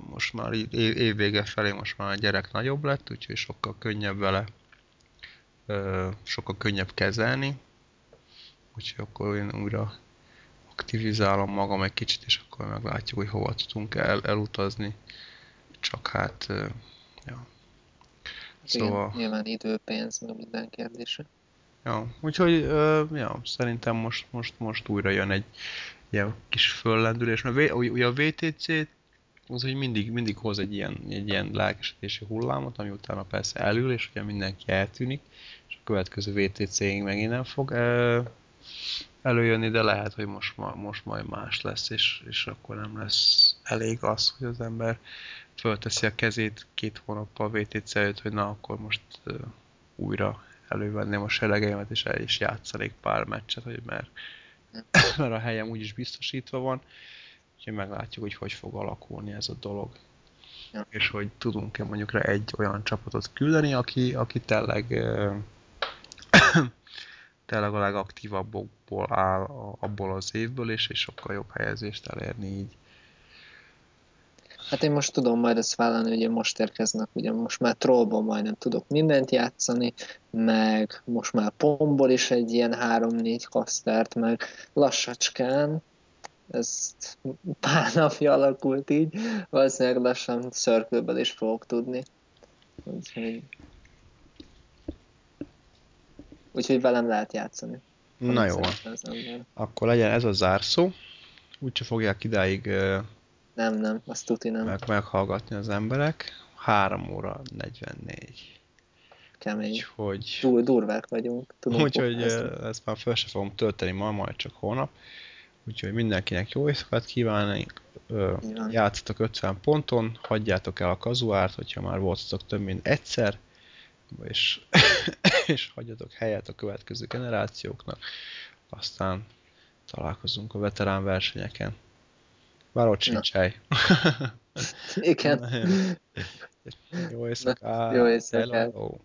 [SPEAKER 1] most már év vége felé most már a gyerek nagyobb lett, úgyhogy sokkal könnyebb vele, sokkal könnyebb kezelni. Úgyhogy akkor én újra aktivizálom magam egy kicsit, és akkor meglátjuk, hogy hova tudunk el, elutazni. Csak hát, ja.
[SPEAKER 2] Szóval... Igen, nyilván idő, pénz, meg minden kérdése.
[SPEAKER 1] Ja, úgyhogy ja, szerintem most, most, most újra jön egy ilyen kis föllendülés, mert ugye a VTC az, hogy mindig, mindig hoz egy ilyen, egy ilyen lelkesedési hullámot, ami utána persze elül, és ugye mindenki eltűnik, és a következő VTC-ig megint nem fog előjönni, de lehet, hogy most, ma, most majd más lesz, és, és akkor nem lesz elég az, hogy az ember fölteszi a kezét két hónappal VTC előtt, hogy na, akkor most újra elővenném a seregeimet, és el is játszanék pár meccset, hogy mert, mert a helyem úgyis biztosítva van, úgyhogy meglátjuk, hogy hogy fog alakulni ez a dolog. Ja. És hogy tudunk-e mondjuk rá egy olyan csapatot küldeni, aki, aki tényleg uh, tényleg a legaktívabbokból áll abból az évből, és, és sokkal jobb helyezést elérni így.
[SPEAKER 2] Hát én most tudom majd ezt vállalni, ugye most érkeznek, ugye most már trollból majdnem tudok mindent játszani, meg most már pomból is egy ilyen 3-4 kasztert, meg lassacskán, ez pár napja alakult így, valószínűleg lassan szörkőből is fogok tudni. Úgyhogy Úgyhogy velem lehet játszani.
[SPEAKER 1] Na jó. Akkor legyen ez a zárszó. Úgyse fogják idáig
[SPEAKER 2] nem, nem, azt tuti nem.
[SPEAKER 1] Meg, meghallgatni az emberek. 3 óra 44.
[SPEAKER 2] Kemény. Úgyhogy... Dur, durvák vagyunk.
[SPEAKER 1] úgyhogy ezt már fel sem fogom tölteni ma, majd csak holnap. Úgyhogy mindenkinek jó éjszakát kívánni. Játszatok 50 ponton, hagyjátok el a kazuárt, hogyha már voltatok több mint egyszer és, és hagyjatok helyet a következő generációknak, aztán találkozunk a veterán versenyeken. Bár ott sincs hely.
[SPEAKER 2] Igen.
[SPEAKER 1] Jó éjszakát!
[SPEAKER 2] Jó éjszakát! Hello.